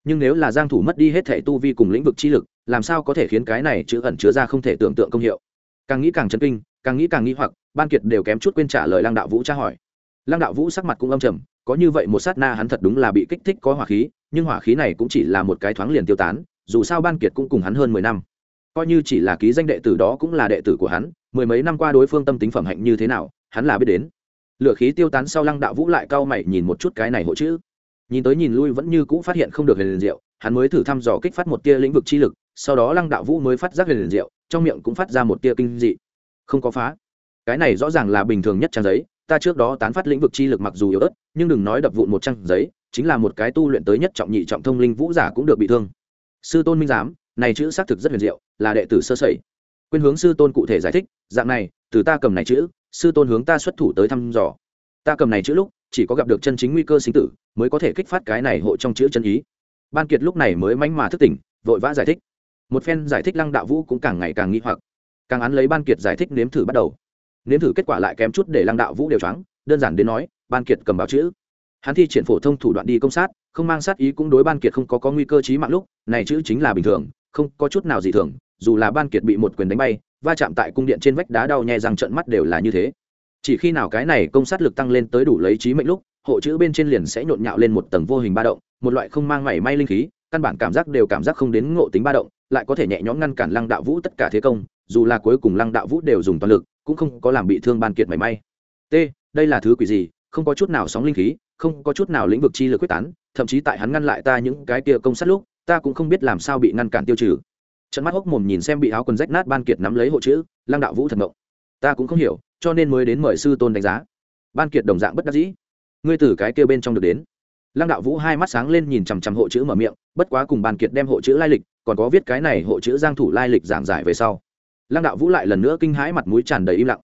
Nhưng nếu là giang thủ mất đi hết thể tu vi cùng lĩnh vực chi lực, làm sao có thể khiến cái này chữ ẩn chứa ra không thể tưởng tượng công hiệu? Càng nghĩ càng chấn kinh, càng nghĩ càng nghĩ hoặc, ban kiệt đều kém chút quên trả lời lăng đạo vũ tra hỏi. Lăng đạo vũ sắc mặt cũng âm trầm, có như vậy một sát na hắn thật đúng là bị kích thích có hỏa khí, nhưng hỏa khí này cũng chỉ là một cái thoáng liền tiêu tán, dù sao ban kiệt cũng cùng hắn hơn mười năm. Coi như chỉ là ký danh đệ tử đó cũng là đệ tử của hắn, mười mấy năm qua đối phương tâm tính phẩm hạnh như thế nào, hắn là biết đến lửa khí tiêu tán sau lăng đạo vũ lại cau mày nhìn một chút cái này hộ chữ. Nhìn tới nhìn lui vẫn như cũ phát hiện không được huyền diệu, hắn mới thử thăm dò kích phát một tia lĩnh vực chi lực, sau đó lăng đạo vũ mới phát giác huyền diệu, trong miệng cũng phát ra một tia kinh dị. Không có phá. Cái này rõ ràng là bình thường nhất trang giấy, ta trước đó tán phát lĩnh vực chi lực mặc dù yếu ớt, nhưng đừng nói đập vụn một trang giấy, chính là một cái tu luyện tới nhất trọng nhị trọng thông linh vũ giả cũng được bị thương. Sư tôn minh giám, này chữ xác thực rất huyền diệu, là đệ tử sơ sẩy. Quên hướng sư tôn cụ thể giải thích, dạng này, từ ta cầm này chữ sư tôn hướng ta xuất thủ tới thăm dò. Ta cầm này chữ lúc, chỉ có gặp được chân chính nguy cơ sinh tử, mới có thể kích phát cái này hộ trong chữ chân ý. Ban kiệt lúc này mới mánh mà thức tỉnh, vội vã giải thích. Một phen giải thích lăng đạo vũ cũng càng ngày càng nghi hoặc. Càng án lấy ban kiệt giải thích nếm thử bắt đầu. Nếm thử kết quả lại kém chút để lăng đạo vũ đều trắng đơn giản đến nói, ban kiệt cầm báo chữ. Hắn thi triển phổ thông thủ đoạn đi công sát, không mang sát ý cũng đối ban kiệt không có có nguy cơ chí mạng lúc, này chữ chính là bình thường, không có chút nào gì thường, dù là ban kiệt bị một quyền đánh bay va chạm tại cung điện trên vách đá đau nhè rằng trận mắt đều là như thế. Chỉ khi nào cái này công sát lực tăng lên tới đủ lấy trí mệnh lúc, hộ chữ bên trên liền sẽ nhộn nhạo lên một tầng vô hình ba động, một loại không mang mảy may linh khí, căn bản cảm giác đều cảm giác không đến ngộ tính ba động, lại có thể nhẹ nhõm ngăn cản lăng đạo vũ tất cả thế công, dù là cuối cùng lăng đạo vũ đều dùng toàn lực, cũng không có làm bị thương ban kiệt mảy may. T, đây là thứ quỷ gì? Không có chút nào sóng linh khí, không có chút nào lĩnh vực chi lực quyết tán, thậm chí tại hắn ngăn lại ta những cái kia công sát lúc, ta cũng không biết làm sao bị ngăn cản tiêu trừ trận mắt hốc mồm nhìn xem bị áo quần rách nát ban kiệt nắm lấy hộ chữ, lăng đạo vũ thần mộng ta cũng không hiểu, cho nên mới đến mời sư tôn đánh giá. Ban kiệt đồng dạng bất đắc dĩ. Ngươi từ cái kia bên trong được đến. Lăng đạo vũ hai mắt sáng lên nhìn chằm chằm hộ chữ mở miệng, bất quá cùng ban kiệt đem hộ chữ lai lịch, còn có viết cái này hộ chữ giang thủ lai lịch giảng giải về sau. Lăng đạo vũ lại lần nữa kinh hãi mặt mũi tràn đầy im lặng.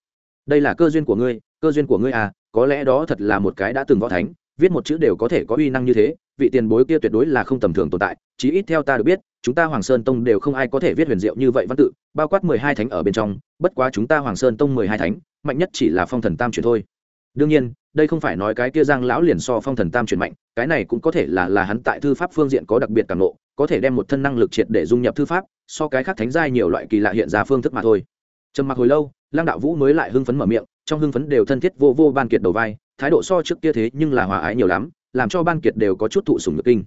Đây là cơ duyên của ngươi, cơ duyên của ngươi à có lẽ đó thật là một cái đã từng võ thánh, viết một chữ đều có thể có uy năng như thế vị tiền bối kia tuyệt đối là không tầm thường tồn tại, chí ít theo ta được biết, chúng ta hoàng sơn tông đều không ai có thể viết huyền diệu như vậy văn tự, bao quát mười hai thánh ở bên trong, bất quá chúng ta hoàng sơn tông mười hai thánh, mạnh nhất chỉ là phong thần tam truyền thôi. Đương nhiên, đây không phải nói cái kia giang lão liền so phong thần tam truyền mạnh, cái này cũng có thể là là hắn tại thư pháp phương diện có đặc biệt cảm nộ, có thể đem một thân năng lực triệt để dung nhập thư pháp, so cái khác thánh giai nhiều loại kỳ lạ hiện ra phương thức mà thôi. Trầm mặc hồi lâu, lăng đạo vũ mới lại hưng phấn mở miệng, trong hưng phấn đều thân thiết vô vô ban kiệt đầu vai, thái độ so trước kia thế nhưng là hòa ái nhiều lắm làm cho ban kiệt đều có chút thụ sùng nhược kinh.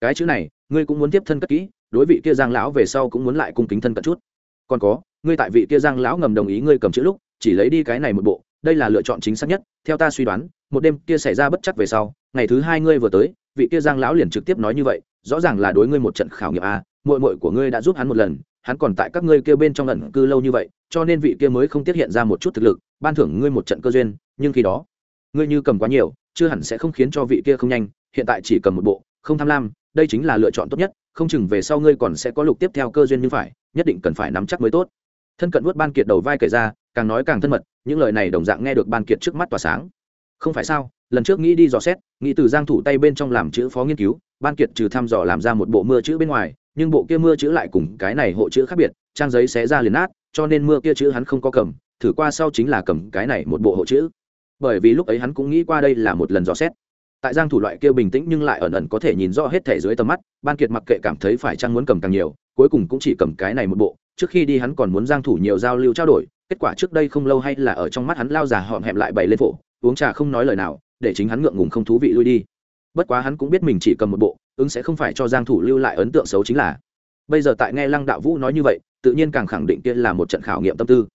Cái chữ này, ngươi cũng muốn tiếp thân cất kỹ, đối vị kia giang lão về sau cũng muốn lại cung kính thân cận chút. Còn có, ngươi tại vị kia giang lão ngầm đồng ý ngươi cầm chữ lúc, chỉ lấy đi cái này một bộ, đây là lựa chọn chính xác nhất, theo ta suy đoán, một đêm kia xảy ra bất chắc về sau, ngày thứ hai ngươi vừa tới, vị kia giang lão liền trực tiếp nói như vậy, rõ ràng là đối ngươi một trận khảo nghiệm a mội mội của ngươi đã giúp hắn một lần, hắn còn tại các ngươi kia bên trong lần cư lâu như vậy, cho nên vị kia mới không tiết hiện ra một chút thực lực, ban thưởng ngươi một trận cơ duyên, nhưng khi đó, ngươi như cầm quá nhiều chưa hẳn sẽ không khiến cho vị kia không nhanh, hiện tại chỉ cần một bộ, không tham lam, đây chính là lựa chọn tốt nhất, không chừng về sau ngươi còn sẽ có lục tiếp theo cơ duyên như phải, nhất định cần phải nắm chắc mới tốt. Thân cận vuốt ban kiệt đầu vai kể ra, càng nói càng thân mật, những lời này đồng dạng nghe được ban kiệt trước mắt tỏa sáng. Không phải sao, lần trước nghĩ đi dò xét, nghĩ từ giang thủ tay bên trong làm chữ phó nghiên cứu, ban kiệt trừ thăm dò làm ra một bộ mưa chữ bên ngoài, nhưng bộ kia mưa chữ lại cùng cái này hộ chữ khác biệt, trang giấy xé ra liền nát, cho nên mưa kia chữ hắn không có cầm, thử qua sau chính là cầm cái này một bộ hộ chữ bởi vì lúc ấy hắn cũng nghĩ qua đây là một lần dò xét. Tại giang thủ loại kia bình tĩnh nhưng lại ẩn ẩn có thể nhìn rõ hết thể dưới tầm mắt, ban kiệt mặc kệ cảm thấy phải chăng muốn cầm càng nhiều, cuối cùng cũng chỉ cầm cái này một bộ, trước khi đi hắn còn muốn giang thủ nhiều giao lưu trao đổi, kết quả trước đây không lâu hay là ở trong mắt hắn lao già họm hẹm lại bày lên phổ, uống trà không nói lời nào, để chính hắn ngượng ngùng không thú vị lui đi. Bất quá hắn cũng biết mình chỉ cầm một bộ, ứng sẽ không phải cho giang thủ lưu lại ấn tượng xấu chính là. Bây giờ tại nghe lăng đạo vũ nói như vậy, tự nhiên càng khẳng định kia là một trận khảo nghiệm tâm tư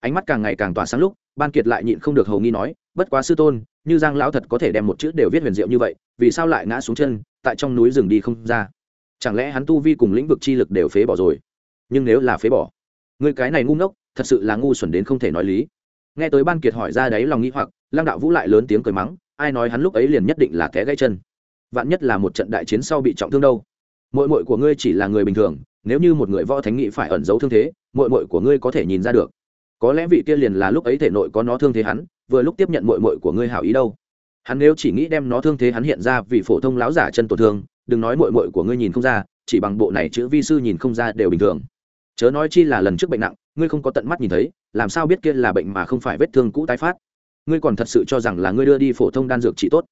ánh mắt càng ngày càng tỏa sáng lúc, ban kiệt lại nhịn không được hầu nghi nói, bất quá sư tôn, như giang lão thật có thể đem một chữ đều viết huyền diệu như vậy, vì sao lại ngã xuống chân, tại trong núi rừng đi không ra? Chẳng lẽ hắn tu vi cùng lĩnh vực chi lực đều phế bỏ rồi? Nhưng nếu là phế bỏ, người cái này ngu ngốc, thật sự là ngu xuẩn đến không thể nói lý. Nghe tới ban kiệt hỏi ra đấy lòng nghĩ hoặc, lăng đạo vũ lại lớn tiếng cười mắng, ai nói hắn lúc ấy liền nhất định là té gãy chân? Vạn nhất là một trận đại chiến sau bị trọng thương đâu? Mội mội của ngươi chỉ là người bình thường, nếu như một người võ thánh nghị phải ẩn giấu thương thế mội mội của ngươi có thể nhìn ra được có lẽ vị kia liền là lúc ấy thể nội có nó thương thế hắn, vừa lúc tiếp nhận mội mội của ngươi hảo ý đâu. Hắn nếu chỉ nghĩ đem nó thương thế hắn hiện ra vì phổ thông láo giả chân tổn thương, đừng nói mội mội của ngươi nhìn không ra, chỉ bằng bộ này chữ vi sư nhìn không ra đều bình thường. Chớ nói chi là lần trước bệnh nặng, ngươi không có tận mắt nhìn thấy, làm sao biết kia là bệnh mà không phải vết thương cũ tái phát? Ngươi còn thật sự cho rằng là ngươi đưa đi phổ thông đan dược trị tốt?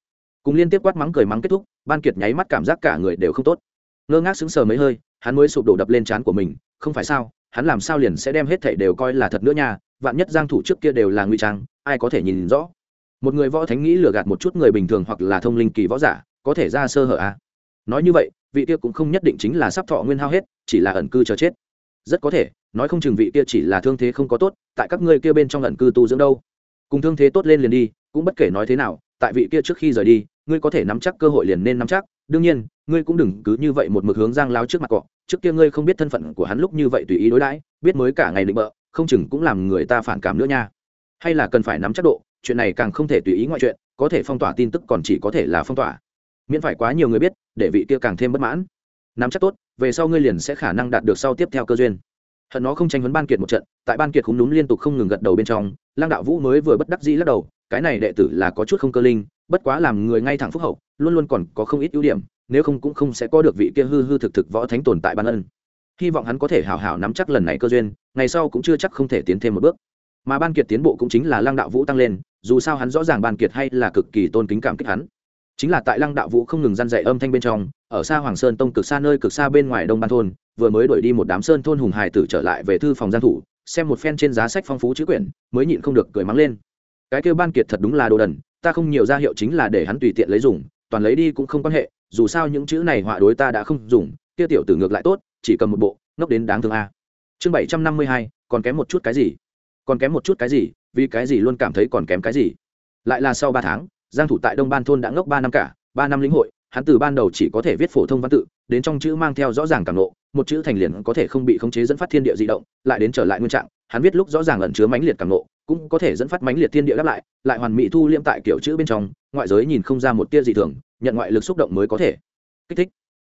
Cùng liên tiếp quát mắng cười mắng kết thúc, ban kiệt nháy mắt cảm giác cả người đều không tốt. Ngơ ngác sững sờ mấy hơi, hắn mới sụp đổ đập lên trán của mình, không phải sao? Hắn làm sao liền sẽ đem hết thảy đều coi là thật nữa nha, vạn nhất giang thủ trước kia đều là ngụy trang, ai có thể nhìn rõ? Một người võ thánh nghĩ lừa gạt một chút người bình thường hoặc là thông linh kỳ võ giả, có thể ra sơ hở à? Nói như vậy, vị kia cũng không nhất định chính là sắp thọ nguyên hao hết, chỉ là ẩn cư chờ chết. Rất có thể, nói không chừng vị kia chỉ là thương thế không có tốt, tại các ngươi kia bên trong ẩn cư tu dưỡng đâu. Cùng thương thế tốt lên liền đi, cũng bất kể nói thế nào, tại vị kia trước khi rời đi, ngươi có thể nắm chắc cơ hội liền nên nắm chắc đương nhiên, ngươi cũng đừng cứ như vậy một mực hướng giang lao trước mặt cọ. Trước kia ngươi không biết thân phận của hắn lúc như vậy tùy ý đối đãi, biết mới cả ngày định bợ, không chừng cũng làm người ta phản cảm nữa nha. Hay là cần phải nắm chắc độ, chuyện này càng không thể tùy ý ngoại chuyện, có thể phong tỏa tin tức còn chỉ có thể là phong tỏa. Miễn phải quá nhiều người biết, để vị kia càng thêm bất mãn. Nắm chắc tốt, về sau ngươi liền sẽ khả năng đạt được sau tiếp theo cơ duyên. Hận nó không tranh huấn ban kiệt một trận, tại ban kiệt cũng đúng liên tục không ngừng gật đầu bên trong, lăng đạo vũ mới vừa bất đắc dĩ lắc đầu, cái này đệ tử là có chút không cơ linh bất quá làm người ngay thẳng phúc hậu, luôn luôn còn có không ít ưu điểm, nếu không cũng không sẽ có được vị kia hư hư thực thực võ thánh tồn tại ban ân. Hy vọng hắn có thể hào hào nắm chắc lần này cơ duyên, ngày sau cũng chưa chắc không thể tiến thêm một bước. Mà ban kiệt tiến bộ cũng chính là lăng đạo vũ tăng lên, dù sao hắn rõ ràng ban kiệt hay là cực kỳ tôn kính cảm kích hắn. Chính là tại lăng đạo vũ không ngừng răn dạy âm thanh bên trong, ở xa hoàng sơn tông cực xa nơi cực xa bên ngoài đông ban thôn, vừa mới đuổi đi một đám sơn thôn hùng hải tử trở lại về thư phòng gian thủ, xem một phen trên giá sách phong phú chữ quyển, mới nhịn không được cười mắng lên. Cái kêu ban kiệt thật đúng là đồ đần ta không nhiều ra hiệu chính là để hắn tùy tiện lấy dùng, toàn lấy đi cũng không quan hệ, dù sao những chữ này họa đối ta đã không dùng, kia tiểu tử ngược lại tốt, chỉ cầm một bộ, ngốc đến đáng thương a. Chương bảy trăm năm mươi hai, còn kém một chút cái gì? Còn kém một chút cái gì? Vì cái gì luôn cảm thấy còn kém cái gì? Lại là sau ba tháng, giang thủ tại đông ban thôn đã ngốc ba năm cả, ba năm lĩnh hội, hắn từ ban đầu chỉ có thể viết phổ thông văn tự, đến trong chữ mang theo rõ ràng cảm nộ, một chữ thành liền có thể không bị khống chế dẫn phát thiên địa di động, lại đến trở lại nguyên trạng, hắn viết lúc rõ ràng ẩn chứa mãnh liệt cảm nộ cũng có thể dẫn phát mãnh liệt thiên địa đáp lại lại hoàn mỹ thu liễm tại kiểu chữ bên trong, ngoại giới nhìn không ra một tia gì thường, nhận ngoại lực xúc động mới có thể. Kích thích.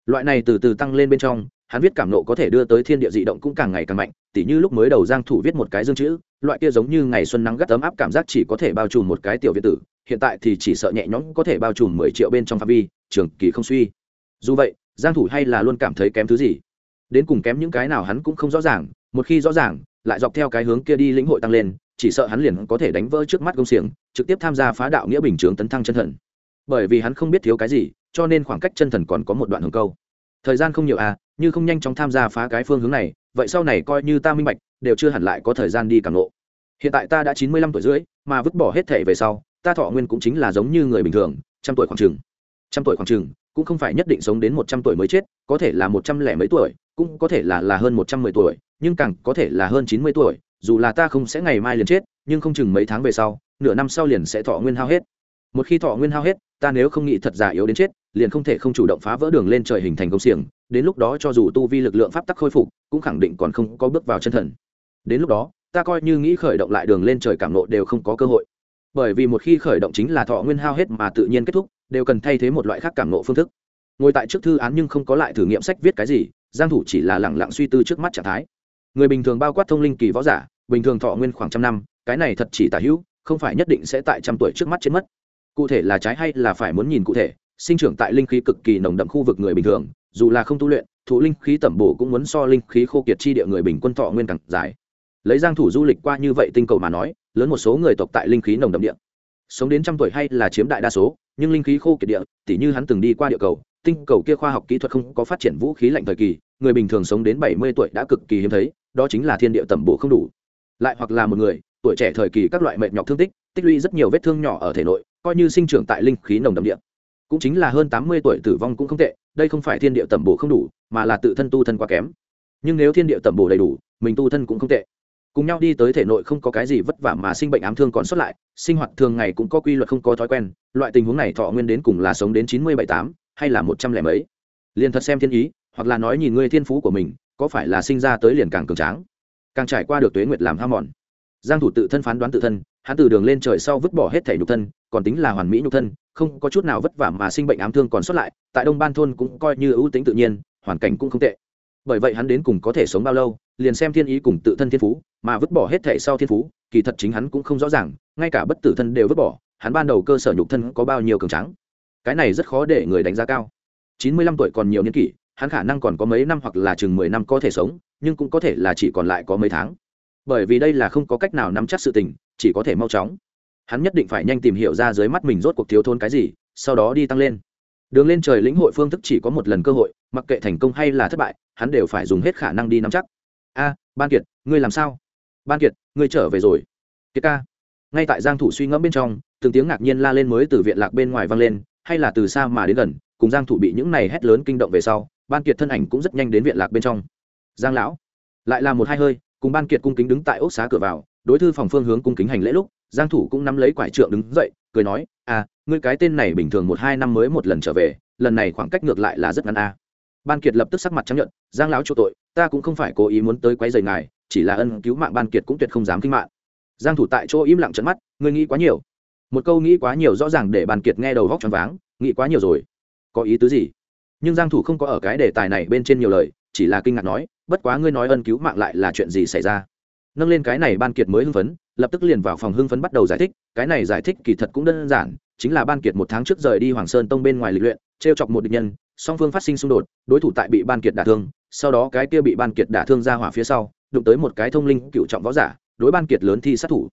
Loại này từ từ tăng lên bên trong, hắn viết cảm nộ có thể đưa tới thiên địa dị động cũng càng ngày càng mạnh, tỉ như lúc mới đầu giang thủ viết một cái dương chữ, loại kia giống như ngày xuân nắng gắt ấm áp cảm giác chỉ có thể bao trùm một cái tiểu việt tử, hiện tại thì chỉ sợ nhẹ nhõm có thể bao trùm 10 triệu bên trong phạm vi, trường kỳ không suy. Dù vậy, giang thủ hay là luôn cảm thấy kém thứ gì? Đến cùng kém những cái nào hắn cũng không rõ ràng, một khi rõ ràng, lại dọc theo cái hướng kia đi lĩnh hội tăng lên chỉ sợ hắn liền có thể đánh vỡ trước mắt công xiềng, trực tiếp tham gia phá đạo nghĩa bình chướng tấn thăng chân thần. Bởi vì hắn không biết thiếu cái gì, cho nên khoảng cách chân thần còn có một đoạn hướng câu. Thời gian không nhiều à như không nhanh chóng tham gia phá cái phương hướng này, vậy sau này coi như ta minh bạch, đều chưa hẳn lại có thời gian đi càng lộ hiện tại ta đã chín mươi lăm tuổi rưỡi, mà vứt bỏ hết thể về sau, ta thọ nguyên cũng chính là giống như người bình thường, trăm tuổi khoảng chừng. Trăm tuổi khoảng chừng, cũng không phải nhất định sống đến một trăm tuổi mới chết, có thể là một trăm lẻ mấy tuổi, cũng có thể là là hơn một trăm mười tuổi, nhưng càng có thể là hơn chín mươi tuổi dù là ta không sẽ ngày mai liền chết, nhưng không chừng mấy tháng về sau, nửa năm sau liền sẽ thọ nguyên hao hết. Một khi thọ nguyên hao hết, ta nếu không nghĩ thật giả yếu đến chết, liền không thể không chủ động phá vỡ đường lên trời hình thành công xiềng, đến lúc đó cho dù tu vi lực lượng pháp tắc khôi phục, cũng khẳng định còn không có bước vào chân thần. Đến lúc đó, ta coi như nghĩ khởi động lại đường lên trời cảm nộ đều không có cơ hội. Bởi vì một khi khởi động chính là thọ nguyên hao hết mà tự nhiên kết thúc, đều cần thay thế một loại khác cảm nộ phương thức. Ngồi tại trước thư án nhưng không có lại thử nghiệm sách viết cái gì, giang thủ chỉ là lẳng lặng suy tư trước mắt trạng thái. Người bình thường bao quát thông linh kỳ võ giả bình thường thọ nguyên khoảng trăm năm, cái này thật chỉ tả hữu, không phải nhất định sẽ tại trăm tuổi trước mắt chết mất. Cụ thể là trái hay là phải muốn nhìn cụ thể, sinh trưởng tại linh khí cực kỳ nồng đậm khu vực người bình thường, dù là không tu luyện thủ linh khí tẩm bổ cũng muốn so linh khí khô kiệt chi địa người bình quân thọ nguyên càng dài. Lấy giang thủ du lịch qua như vậy tinh cầu mà nói, lớn một số người tộc tại linh khí nồng đậm địa. Sống đến trăm tuổi hay là chiếm đại đa số, nhưng linh khí khô kiệt địa, tỉ như hắn từng đi qua địa cầu, tinh cầu kia khoa học kỹ thuật không có phát triển vũ khí lạnh thời kỳ, người bình thường sống đến 70 tuổi đã cực kỳ hiếm thấy, đó chính là thiên địa tẩm bổ không đủ lại hoặc là một người, tuổi trẻ thời kỳ các loại mệt nhọc thương tích tích lũy rất nhiều vết thương nhỏ ở thể nội, coi như sinh trưởng tại linh khí nồng đậm địa. Cũng chính là hơn tám mươi tuổi tử vong cũng không tệ, đây không phải thiên địa tẩm bổ không đủ, mà là tự thân tu thân quá kém. Nhưng nếu thiên địa tẩm bổ đầy đủ, mình tu thân cũng không tệ. Cùng nhau đi tới thể nội không có cái gì vất vả mà sinh bệnh ám thương còn xuất lại, sinh hoạt thường ngày cũng có quy luật không có thói quen, loại tình huống này thọ nguyên đến cùng là sống đến chín mươi bảy tám hay là một trăm lẻ mấy. Liền thật xem thiên ý, hoặc là nói nhìn ngươi thiên phú của mình, có phải là sinh ra tới liền càng cường tráng? Càng trải qua được tuế nguyệt làm ham mòn. Giang thủ tự thân phán đoán tự thân, hắn từ đường lên trời sau vứt bỏ hết thể nhục thân, còn tính là hoàn mỹ nhục thân, không có chút nào vất vả mà sinh bệnh ám thương còn xuất lại, tại đông ban thôn cũng coi như ưu tính tự nhiên, hoàn cảnh cũng không tệ. Bởi vậy hắn đến cùng có thể sống bao lâu, liền xem thiên ý cùng tự thân thiên phú, mà vứt bỏ hết thể sau thiên phú, kỳ thật chính hắn cũng không rõ ràng, ngay cả bất tử thân đều vứt bỏ, hắn ban đầu cơ sở nhục thân có bao nhiêu cường trắng cái này rất khó để người đánh giá cao. Chín mươi lăm tuổi còn nhiều niên kỷ hắn khả năng còn có mấy năm hoặc là chừng mười năm có thể sống, nhưng cũng có thể là chỉ còn lại có mấy tháng. Bởi vì đây là không có cách nào nắm chắc sự tình, chỉ có thể mau chóng. Hắn nhất định phải nhanh tìm hiểu ra dưới mắt mình rốt cuộc thiếu thốn cái gì, sau đó đi tăng lên. Đường lên trời lĩnh hội phương thức chỉ có một lần cơ hội, mặc kệ thành công hay là thất bại, hắn đều phải dùng hết khả năng đi nắm chắc. A, ban kiệt, ngươi làm sao? Ban kiệt, ngươi trở về rồi. Kiệt ca. Ngay tại giang thủ suy ngẫm bên trong, từng tiếng ngạc nhiên la lên mới từ viện lạc bên ngoài vang lên, hay là từ xa mà đến gần, cùng giang thủ bị những này hét lớn kinh động về sau ban kiệt thân ảnh cũng rất nhanh đến viện lạc bên trong giang lão lại là một hai hơi cùng ban kiệt cung kính đứng tại ốc xá cửa vào đối thư phòng phương hướng cung kính hành lễ lúc giang thủ cũng nắm lấy quải trượng đứng dậy cười nói à ngươi cái tên này bình thường một hai năm mới một lần trở về lần này khoảng cách ngược lại là rất ngắn a à. ban kiệt lập tức sắc mặt chấp nhận giang lão chỗ tội ta cũng không phải cố ý muốn tới quấy rầy ngài chỉ là ân cứu mạng ban kiệt cũng tuyệt không dám kinh mạng giang thủ tại chỗ im lặng trợn mắt ngươi nghĩ quá nhiều một câu nghĩ quá nhiều rõ ràng để Ban kiệt nghe đầu vóc choáng váng, nghĩ quá nhiều rồi có ý tứ gì nhưng giang thủ không có ở cái đề tài này bên trên nhiều lời, chỉ là kinh ngạc nói, bất quá ngươi nói ân cứu mạng lại là chuyện gì xảy ra? Nâng lên cái này ban kiệt mới hưng phấn, lập tức liền vào phòng hưng phấn bắt đầu giải thích, cái này giải thích kỳ thật cũng đơn giản, chính là ban kiệt một tháng trước rời đi hoàng sơn tông bên ngoài lịch luyện treo chọc một địch nhân, song phương phát sinh xung đột, đối thủ tại bị ban kiệt đả thương, sau đó cái kia bị ban kiệt đả thương ra hỏa phía sau, đụng tới một cái thông linh cựu trọng võ giả, đối ban kiệt lớn thi sát thủ.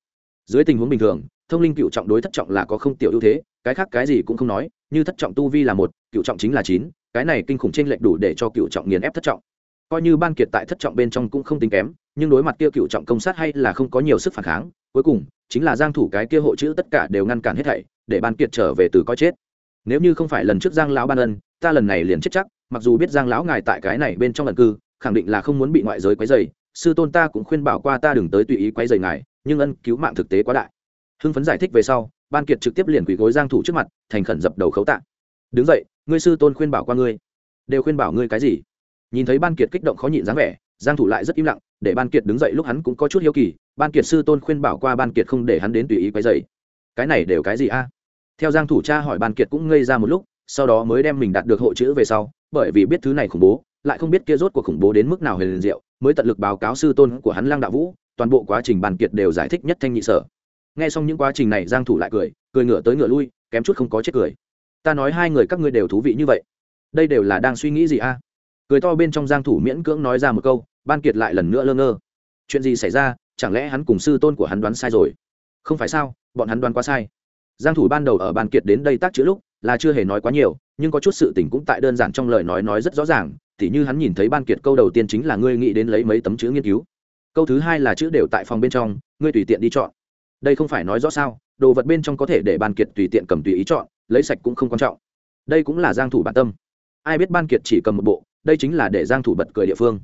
Dưới tình huống bình thường, thông linh cựu trọng đối thất trọng là có không tiểu ưu thế, cái khác cái gì cũng không nói, như thất trọng tu vi là một, cựu trọng chính là chín cái này kinh khủng t r ê n lệch đủ để cho cựu trọng nghiền ép thất trọng. Coi như ban kiệt tại thất trọng bên trong cũng không tính kém nhưng đối mặt kia cựu trọng công sát hay là không có nhiều sức phản kháng cuối cùng chính là giang thủ cái kia hộ chữ tất cả đều ngăn cản hết thảy để ban kiệt trở về từ coi chết. Nếu như không phải lần trước giang lão ban ân ta lần này liền chết chắc mặc dù biết giang lão ngài tại cái này bên trong lần cư khẳng định là không muốn bị ngoại giới quấy rầy, sư tôn ta cũng khuyên bảo qua ta đừng tới tùy ý quấy rầy ngài nhưng ân cứu mạng thực tế quá đại. Hưng phấn giải thích về sau ban kiệt trực tiếp liền quỳ gối giang thủ trước mặt thành khẩn dập đầu khấu tạ. Đứng dậy ngươi sư tôn khuyên bảo qua ngươi, đều khuyên bảo ngươi cái gì? Nhìn thấy ban kiệt kích động khó nhịn dáng vẻ, giang thủ lại rất im lặng, để ban kiệt đứng dậy lúc hắn cũng có chút hiếu kỳ, ban kiệt sư tôn khuyên bảo qua ban kiệt không để hắn đến tùy ý quấy rầy. Cái này đều cái gì a? Theo giang thủ cha hỏi ban kiệt cũng ngây ra một lúc, sau đó mới đem mình đạt được hộ chữ về sau, bởi vì biết thứ này khủng bố, lại không biết kia rốt của khủng bố đến mức nào huyền diệu, mới tận lực báo cáo sư tôn của hắn lang đạo vũ, toàn bộ quá trình ban kiệt đều giải thích nhất thanh nhị sở. Nghe xong những quá trình này, giang thủ lại cười cười ngửa tới ngửa lui, kém chút không có chết cười ta nói hai người các ngươi đều thú vị như vậy. Đây đều là đang suy nghĩ gì a? Cười to bên trong giang thủ miễn cưỡng nói ra một câu, ban kiệt lại lần nữa lơ ngơ. Chuyện gì xảy ra? Chẳng lẽ hắn cùng sư tôn của hắn đoán sai rồi? Không phải sao? Bọn hắn đoán quá sai. Giang thủ ban đầu ở ban kiệt đến đây tác chữ lúc là chưa hề nói quá nhiều, nhưng có chút sự tình cũng tại đơn giản trong lời nói nói rất rõ ràng, tỉ như hắn nhìn thấy ban kiệt câu đầu tiên chính là ngươi nghĩ đến lấy mấy tấm chữ nghiên cứu. Câu thứ hai là chữ đều tại phòng bên trong, ngươi tùy tiện đi chọn. Đây không phải nói rõ sao? Đồ vật bên trong có thể để ban kiệt tùy tiện cầm tùy ý chọn lấy sạch cũng không quan trọng. Đây cũng là giang thủ bản tâm. Ai biết ban kiệt chỉ cầm một bộ, đây chính là để giang thủ bật cười địa phương.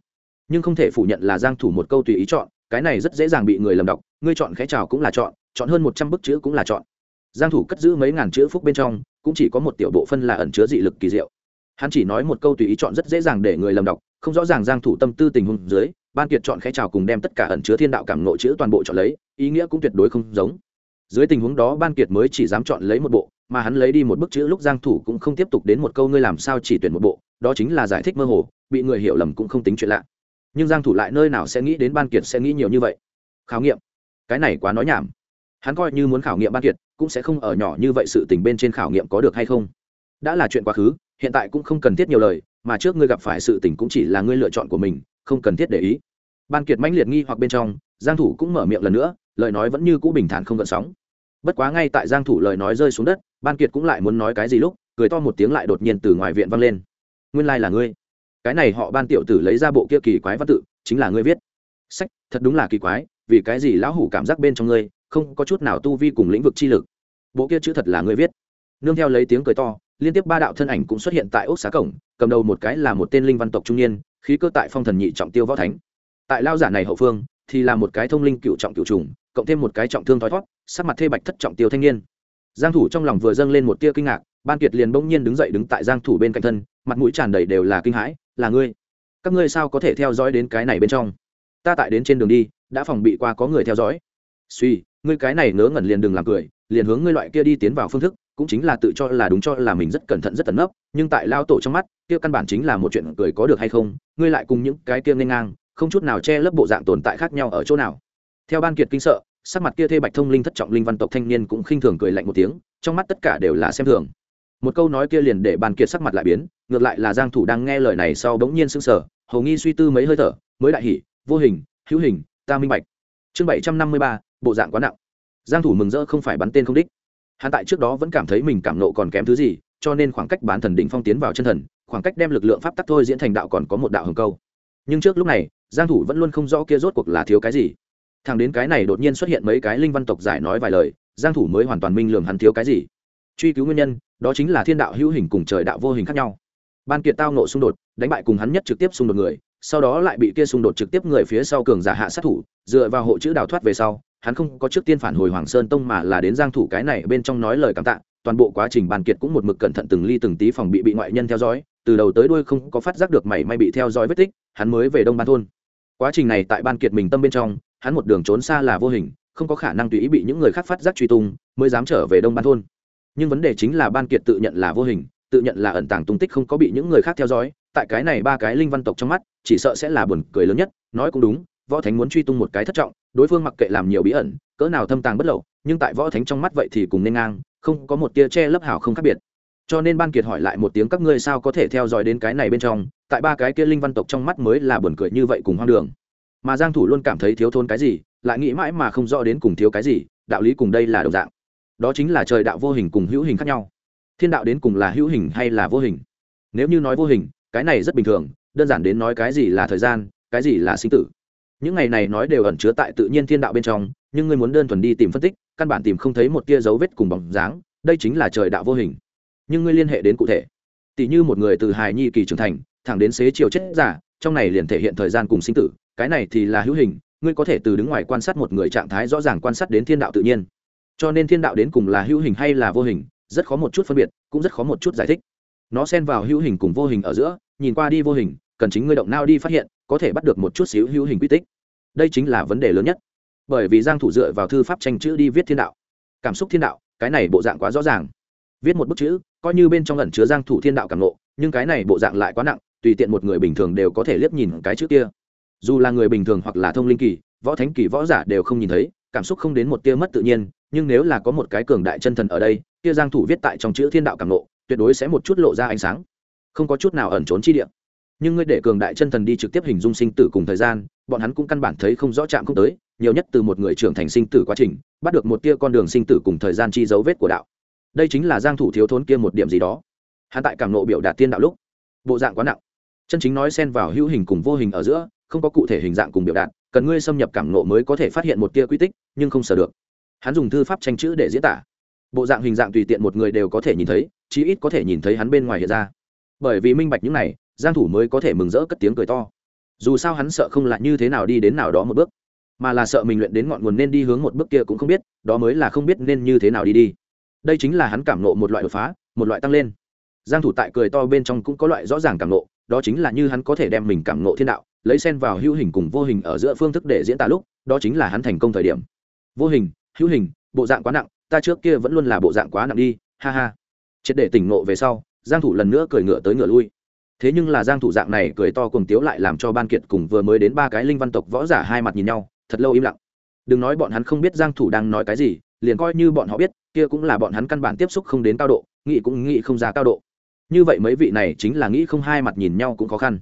Nhưng không thể phủ nhận là giang thủ một câu tùy ý chọn, cái này rất dễ dàng bị người lầm đọc, ngươi chọn khẽ chào cũng là chọn chọn hơn 100 bức chữ cũng là chọn. Giang thủ cất giữ mấy ngàn chữ phúc bên trong, cũng chỉ có một tiểu bộ phân là ẩn chứa dị lực kỳ diệu. Hắn chỉ nói một câu tùy ý chọn rất dễ dàng để người lầm đọc, không rõ ràng giang thủ tâm tư tình huống dưới, ban kiệt chọn khẽ chào cùng đem tất cả ẩn chứa thiên đạo cảm ngộ chữ toàn bộ chọn lấy, ý nghĩa cũng tuyệt đối không giống. Dưới tình huống đó ban kiệt mới chỉ dám chọn lấy một bộ mà hắn lấy đi một bức chữ lúc giang thủ cũng không tiếp tục đến một câu ngươi làm sao chỉ tuyển một bộ, đó chính là giải thích mơ hồ, bị người hiểu lầm cũng không tính chuyện lạ. Nhưng giang thủ lại nơi nào sẽ nghĩ đến ban kiệt sẽ nghĩ nhiều như vậy? Khảo nghiệm. Cái này quá nói nhảm. Hắn coi như muốn khảo nghiệm ban kiệt, cũng sẽ không ở nhỏ như vậy sự tình bên trên khảo nghiệm có được hay không. Đã là chuyện quá khứ, hiện tại cũng không cần thiết nhiều lời, mà trước ngươi gặp phải sự tình cũng chỉ là ngươi lựa chọn của mình, không cần thiết để ý. Ban kiệt mãnh liệt nghi hoặc bên trong, giang thủ cũng mở miệng lần nữa, lời nói vẫn như cũ bình thản không gợn sóng bất quá ngay tại giang thủ lời nói rơi xuống đất, ban kiệt cũng lại muốn nói cái gì lúc, cười to một tiếng lại đột nhiên từ ngoài viện vang lên. Nguyên lai like là ngươi. Cái này họ ban tiểu tử lấy ra bộ kia kỳ quái văn tự, chính là ngươi viết. Sách, thật đúng là kỳ quái, vì cái gì lão hủ cảm giác bên trong ngươi không có chút nào tu vi cùng lĩnh vực chi lực? Bộ kia chữ thật là ngươi viết. Nương theo lấy tiếng cười to, liên tiếp ba đạo thân ảnh cũng xuất hiện tại ốc xá cổng, cầm đầu một cái là một tên linh văn tộc trung niên, khí cơ tại phong thần nhị trọng tiêu võ thánh. Tại lao giả này hậu phương, thì là một cái thông linh cựu trọng cựu trùng cộng thêm một cái trọng thương thoi thoát sắc mặt thê bạch thất trọng tiêu thanh niên. Giang thủ trong lòng vừa dâng lên một tia kinh ngạc, ban kiệt liền bỗng nhiên đứng dậy đứng tại giang thủ bên cạnh thân, mặt mũi tràn đầy đều là kinh hãi, là ngươi? Các ngươi sao có thể theo dõi đến cái này bên trong? Ta tại đến trên đường đi, đã phòng bị qua có người theo dõi. Suy, ngươi cái này ngớ ngẩn liền đừng làm cười, liền hướng ngươi loại kia đi tiến vào phương thức, cũng chính là tự cho là đúng cho là mình rất cẩn thận rất tận nấp, nhưng tại lao tổ trong mắt, kia căn bản chính là một chuyện cười có được hay không, ngươi lại cùng những cái kia nên ngang, không chút nào che lấp bộ dạng tồn tại khác nhau ở chỗ nào theo ban kiệt kinh sợ sắc mặt kia thê bạch thông linh thất trọng linh văn tộc thanh niên cũng khinh thường cười lạnh một tiếng trong mắt tất cả đều là xem thường. Một câu nói kia liền để ban kiệt sắc mặt lại biến ngược lại là giang thủ đang nghe lời này sau bỗng nhiên sững sờ hầu nghi suy tư mấy hơi thở mới đại hỉ vô hình hữu hình ta minh bạch. Chương 753, bộ dạng quá nặng. Giang thủ mừng rỡ không phải bắn tên không đích. Hắn tại trước đó vẫn cảm thấy mình cảm nộ còn kém thứ gì cho nên khoảng cách bán thần đỉnh phong tiến vào chân thần khoảng cách đem lực lượng pháp tắc thôi diễn thành đạo còn có một đạo hồng câu. Nhưng trước lúc này giang thủ vẫn luôn không rõ kia rốt cuộc là thiếu cái gì thằng đến cái này đột nhiên xuất hiện mấy cái linh văn tộc giải nói vài lời, giang thủ mới hoàn toàn minh lường hắn thiếu cái gì. Truy cứu nguyên nhân, đó chính là thiên đạo hữu hình cùng trời đạo vô hình khác nhau. Ban kiệt tao nộ xung đột, đánh bại cùng hắn nhất trực tiếp xung đột người, sau đó lại bị kia xung đột trực tiếp người phía sau cường giả hạ sát thủ, dựa vào hộ chữ đào thoát về sau, hắn không có trước tiên phản hồi hoàng sơn tông mà là đến giang thủ cái này bên trong nói lời cảm tạ, toàn bộ quá trình ban kiệt cũng một mực cẩn thận từng ly từng tí phòng bị bị ngoại nhân theo dõi, từ đầu tới đuôi không có phát giác được mảy may bị theo dõi vết tích, hắn mới về đông ban thôn. Quá trình này tại ban kiệt mình tâm bên trong hắn một đường trốn xa là vô hình, không có khả năng tùy ý bị những người khác phát giác truy tung, mới dám trở về đông ban thôn. Nhưng vấn đề chính là ban kiệt tự nhận là vô hình, tự nhận là ẩn tàng tung tích không có bị những người khác theo dõi, tại cái này ba cái linh văn tộc trong mắt, chỉ sợ sẽ là buồn cười lớn nhất, nói cũng đúng, võ thánh muốn truy tung một cái thất trọng, đối phương mặc kệ làm nhiều bí ẩn, cỡ nào thâm tàng bất lậu, nhưng tại võ thánh trong mắt vậy thì cùng nên ngang, không có một tia che lấp hảo không khác biệt. Cho nên ban kiệt hỏi lại một tiếng các ngươi sao có thể theo dõi đến cái này bên trong, tại ba cái kia linh văn tộc trong mắt mới là buồn cười như vậy cùng hoang đường mà giang thủ luôn cảm thấy thiếu thốn cái gì, lại nghĩ mãi mà không rõ đến cùng thiếu cái gì, đạo lý cùng đây là đồng dạng. Đó chính là trời đạo vô hình cùng hữu hình khác nhau. Thiên đạo đến cùng là hữu hình hay là vô hình? Nếu như nói vô hình, cái này rất bình thường, đơn giản đến nói cái gì là thời gian, cái gì là sinh tử. Những ngày này nói đều ẩn chứa tại tự nhiên thiên đạo bên trong, nhưng ngươi muốn đơn thuần đi tìm phân tích, căn bản tìm không thấy một tia dấu vết cùng bóng dáng, đây chính là trời đạo vô hình. Nhưng ngươi liên hệ đến cụ thể. Tỷ như một người từ hài nhi kỳ trưởng thành, thẳng đến xế chiều chết giả trong này liền thể hiện thời gian cùng sinh tử, cái này thì là hữu hình, ngươi có thể từ đứng ngoài quan sát một người trạng thái rõ ràng quan sát đến thiên đạo tự nhiên. Cho nên thiên đạo đến cùng là hữu hình hay là vô hình, rất khó một chút phân biệt, cũng rất khó một chút giải thích. Nó xen vào hữu hình cùng vô hình ở giữa, nhìn qua đi vô hình, cần chính ngươi động nao đi phát hiện, có thể bắt được một chút xíu hữu hình quy tích. Đây chính là vấn đề lớn nhất. Bởi vì giang thủ dựa vào thư pháp tranh chữ đi viết thiên đạo. Cảm xúc thiên đạo, cái này bộ dạng quá rõ ràng. Viết một bức chữ, coi như bên trong ẩn chứa giang thủ thiên đạo cảm nộ nhưng cái này bộ dạng lại quá nặng tùy tiện một người bình thường đều có thể liếc nhìn cái chữ kia. Dù là người bình thường hoặc là thông linh kỳ, võ thánh kỳ võ giả đều không nhìn thấy, cảm xúc không đến một tia mất tự nhiên, nhưng nếu là có một cái cường đại chân thần ở đây, kia giang thủ viết tại trong chữ thiên đạo cảm nộ tuyệt đối sẽ một chút lộ ra ánh sáng. Không có chút nào ẩn trốn chi địa. Nhưng ngươi để cường đại chân thần đi trực tiếp hình dung sinh tử cùng thời gian, bọn hắn cũng căn bản thấy không rõ chạm không tới, nhiều nhất từ một người trưởng thành sinh tử quá trình, bắt được một tia con đường sinh tử cùng thời gian chi dấu vết của đạo. Đây chính là giang thủ thiếu thốn kia một điểm gì đó. Hắn tại cảm nộ biểu đạt tiên đạo lúc, bộ dạng quá nặng chân chính nói xen vào hữu hình cùng vô hình ở giữa, không có cụ thể hình dạng cùng biểu đạt, cần ngươi xâm nhập cảm nộ mới có thể phát hiện một tia quy tích, nhưng không sở được. Hắn dùng thư pháp tranh chữ để diễn tả. Bộ dạng hình dạng tùy tiện một người đều có thể nhìn thấy, chí ít có thể nhìn thấy hắn bên ngoài hiện ra. Bởi vì minh bạch những này, giang thủ mới có thể mừng rỡ cất tiếng cười to. Dù sao hắn sợ không lại như thế nào đi đến nào đó một bước, mà là sợ mình luyện đến ngọn nguồn nên đi hướng một bước kia cũng không biết, đó mới là không biết nên như thế nào đi đi. Đây chính là hắn cảm nộ một loại đột phá, một loại tăng lên. Giang thủ tại cười to bên trong cũng có loại rõ ràng cảm nộ đó chính là như hắn có thể đem mình cảm ngộ thiên đạo, lấy xen vào hữu hình cùng vô hình ở giữa phương thức để diễn tả lúc, đó chính là hắn thành công thời điểm. Vô hình, hữu hình, bộ dạng quá nặng, ta trước kia vẫn luôn là bộ dạng quá nặng đi, ha ha. Triệt để tỉnh ngộ về sau, giang thủ lần nữa cười ngựa tới ngựa lui. Thế nhưng là giang thủ dạng này cười to cùng tiếu lại làm cho ban kiệt cùng vừa mới đến ba cái linh văn tộc võ giả hai mặt nhìn nhau, thật lâu im lặng. Đừng nói bọn hắn không biết giang thủ đang nói cái gì, liền coi như bọn họ biết, kia cũng là bọn hắn căn bản tiếp xúc không đến cao độ, nghĩ cũng nghĩ không ra cao độ như vậy mấy vị này chính là nghĩ không hai mặt nhìn nhau cũng khó khăn.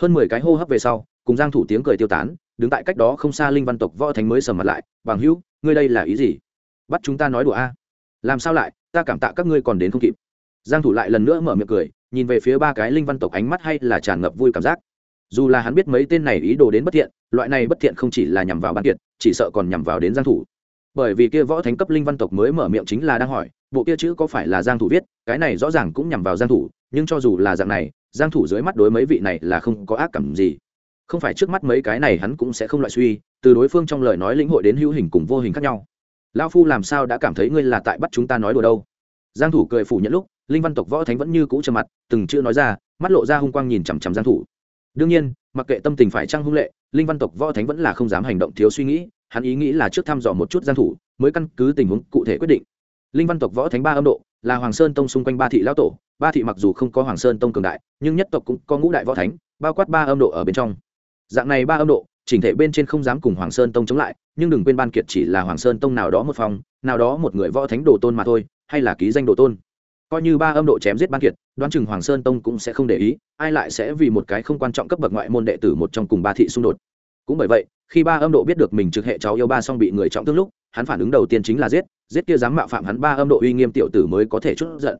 Hơn mười cái hô hấp về sau, cùng giang thủ tiếng cười tiêu tán, đứng tại cách đó không xa linh văn tộc võ thánh mới sầm mặt lại, bằng hữu, ngươi đây là ý gì? Bắt chúng ta nói đùa a. Làm sao lại? Ta cảm tạ các ngươi còn đến không kịp. Giang thủ lại lần nữa mở miệng cười, nhìn về phía ba cái linh văn tộc ánh mắt hay là tràn ngập vui cảm giác. Dù là hắn biết mấy tên này ý đồ đến bất thiện, loại này bất thiện không chỉ là nhằm vào ban kiệt, chỉ sợ còn nhằm vào đến giang thủ. Bởi vì kia võ thánh cấp linh văn tộc mới mở miệng chính là đang hỏi bộ kia chữ có phải là giang thủ viết, cái này rõ ràng cũng nhằm vào giang thủ, nhưng cho dù là dạng này, giang thủ dưới mắt đối mấy vị này là không có ác cảm gì. Không phải trước mắt mấy cái này hắn cũng sẽ không loại suy, từ đối phương trong lời nói lĩnh hội đến hữu hình cùng vô hình khác nhau. Lão phu làm sao đã cảm thấy ngươi là tại bắt chúng ta nói đùa đâu? Giang thủ cười phủ nhận lúc, linh văn tộc võ thánh vẫn như cũ trầm mặt, từng chữ nói ra, mắt lộ ra hung quang nhìn chằm chằm giang thủ. Đương nhiên, mặc kệ tâm tình phải trang hung lệ, linh văn tộc võ thánh vẫn là không dám hành động thiếu suy nghĩ, hắn ý nghĩ là trước thăm dò một chút giang thủ, mới căn cứ tình huống cụ thể quyết định linh văn tộc võ thánh ba âm độ, là hoàng sơn tông xung quanh ba thị lão tổ, ba thị mặc dù không có hoàng sơn tông cường đại, nhưng nhất tộc cũng có ngũ đại võ thánh, bao quát ba âm độ ở bên trong. Dạng này ba âm độ, chỉnh thể bên trên không dám cùng hoàng sơn tông chống lại, nhưng đừng quên ban kiệt chỉ là hoàng sơn tông nào đó một phòng, nào đó một người võ thánh đồ tôn mà thôi, hay là ký danh đồ tôn. Coi như ba âm độ chém giết ban kiệt, đoán chừng hoàng sơn tông cũng sẽ không để ý, ai lại sẽ vì một cái không quan trọng cấp bậc ngoại môn đệ tử một trong cùng ba thị xung đột. Cũng bởi vậy, khi ba âm độ biết được mình trực hệ cháu yêu ba xong bị người trọng thương lúc hắn phản ứng đầu tiên chính là giết giết kia dám mạo phạm hắn ba âm độ uy nghiêm tiểu tử mới có thể chút giận.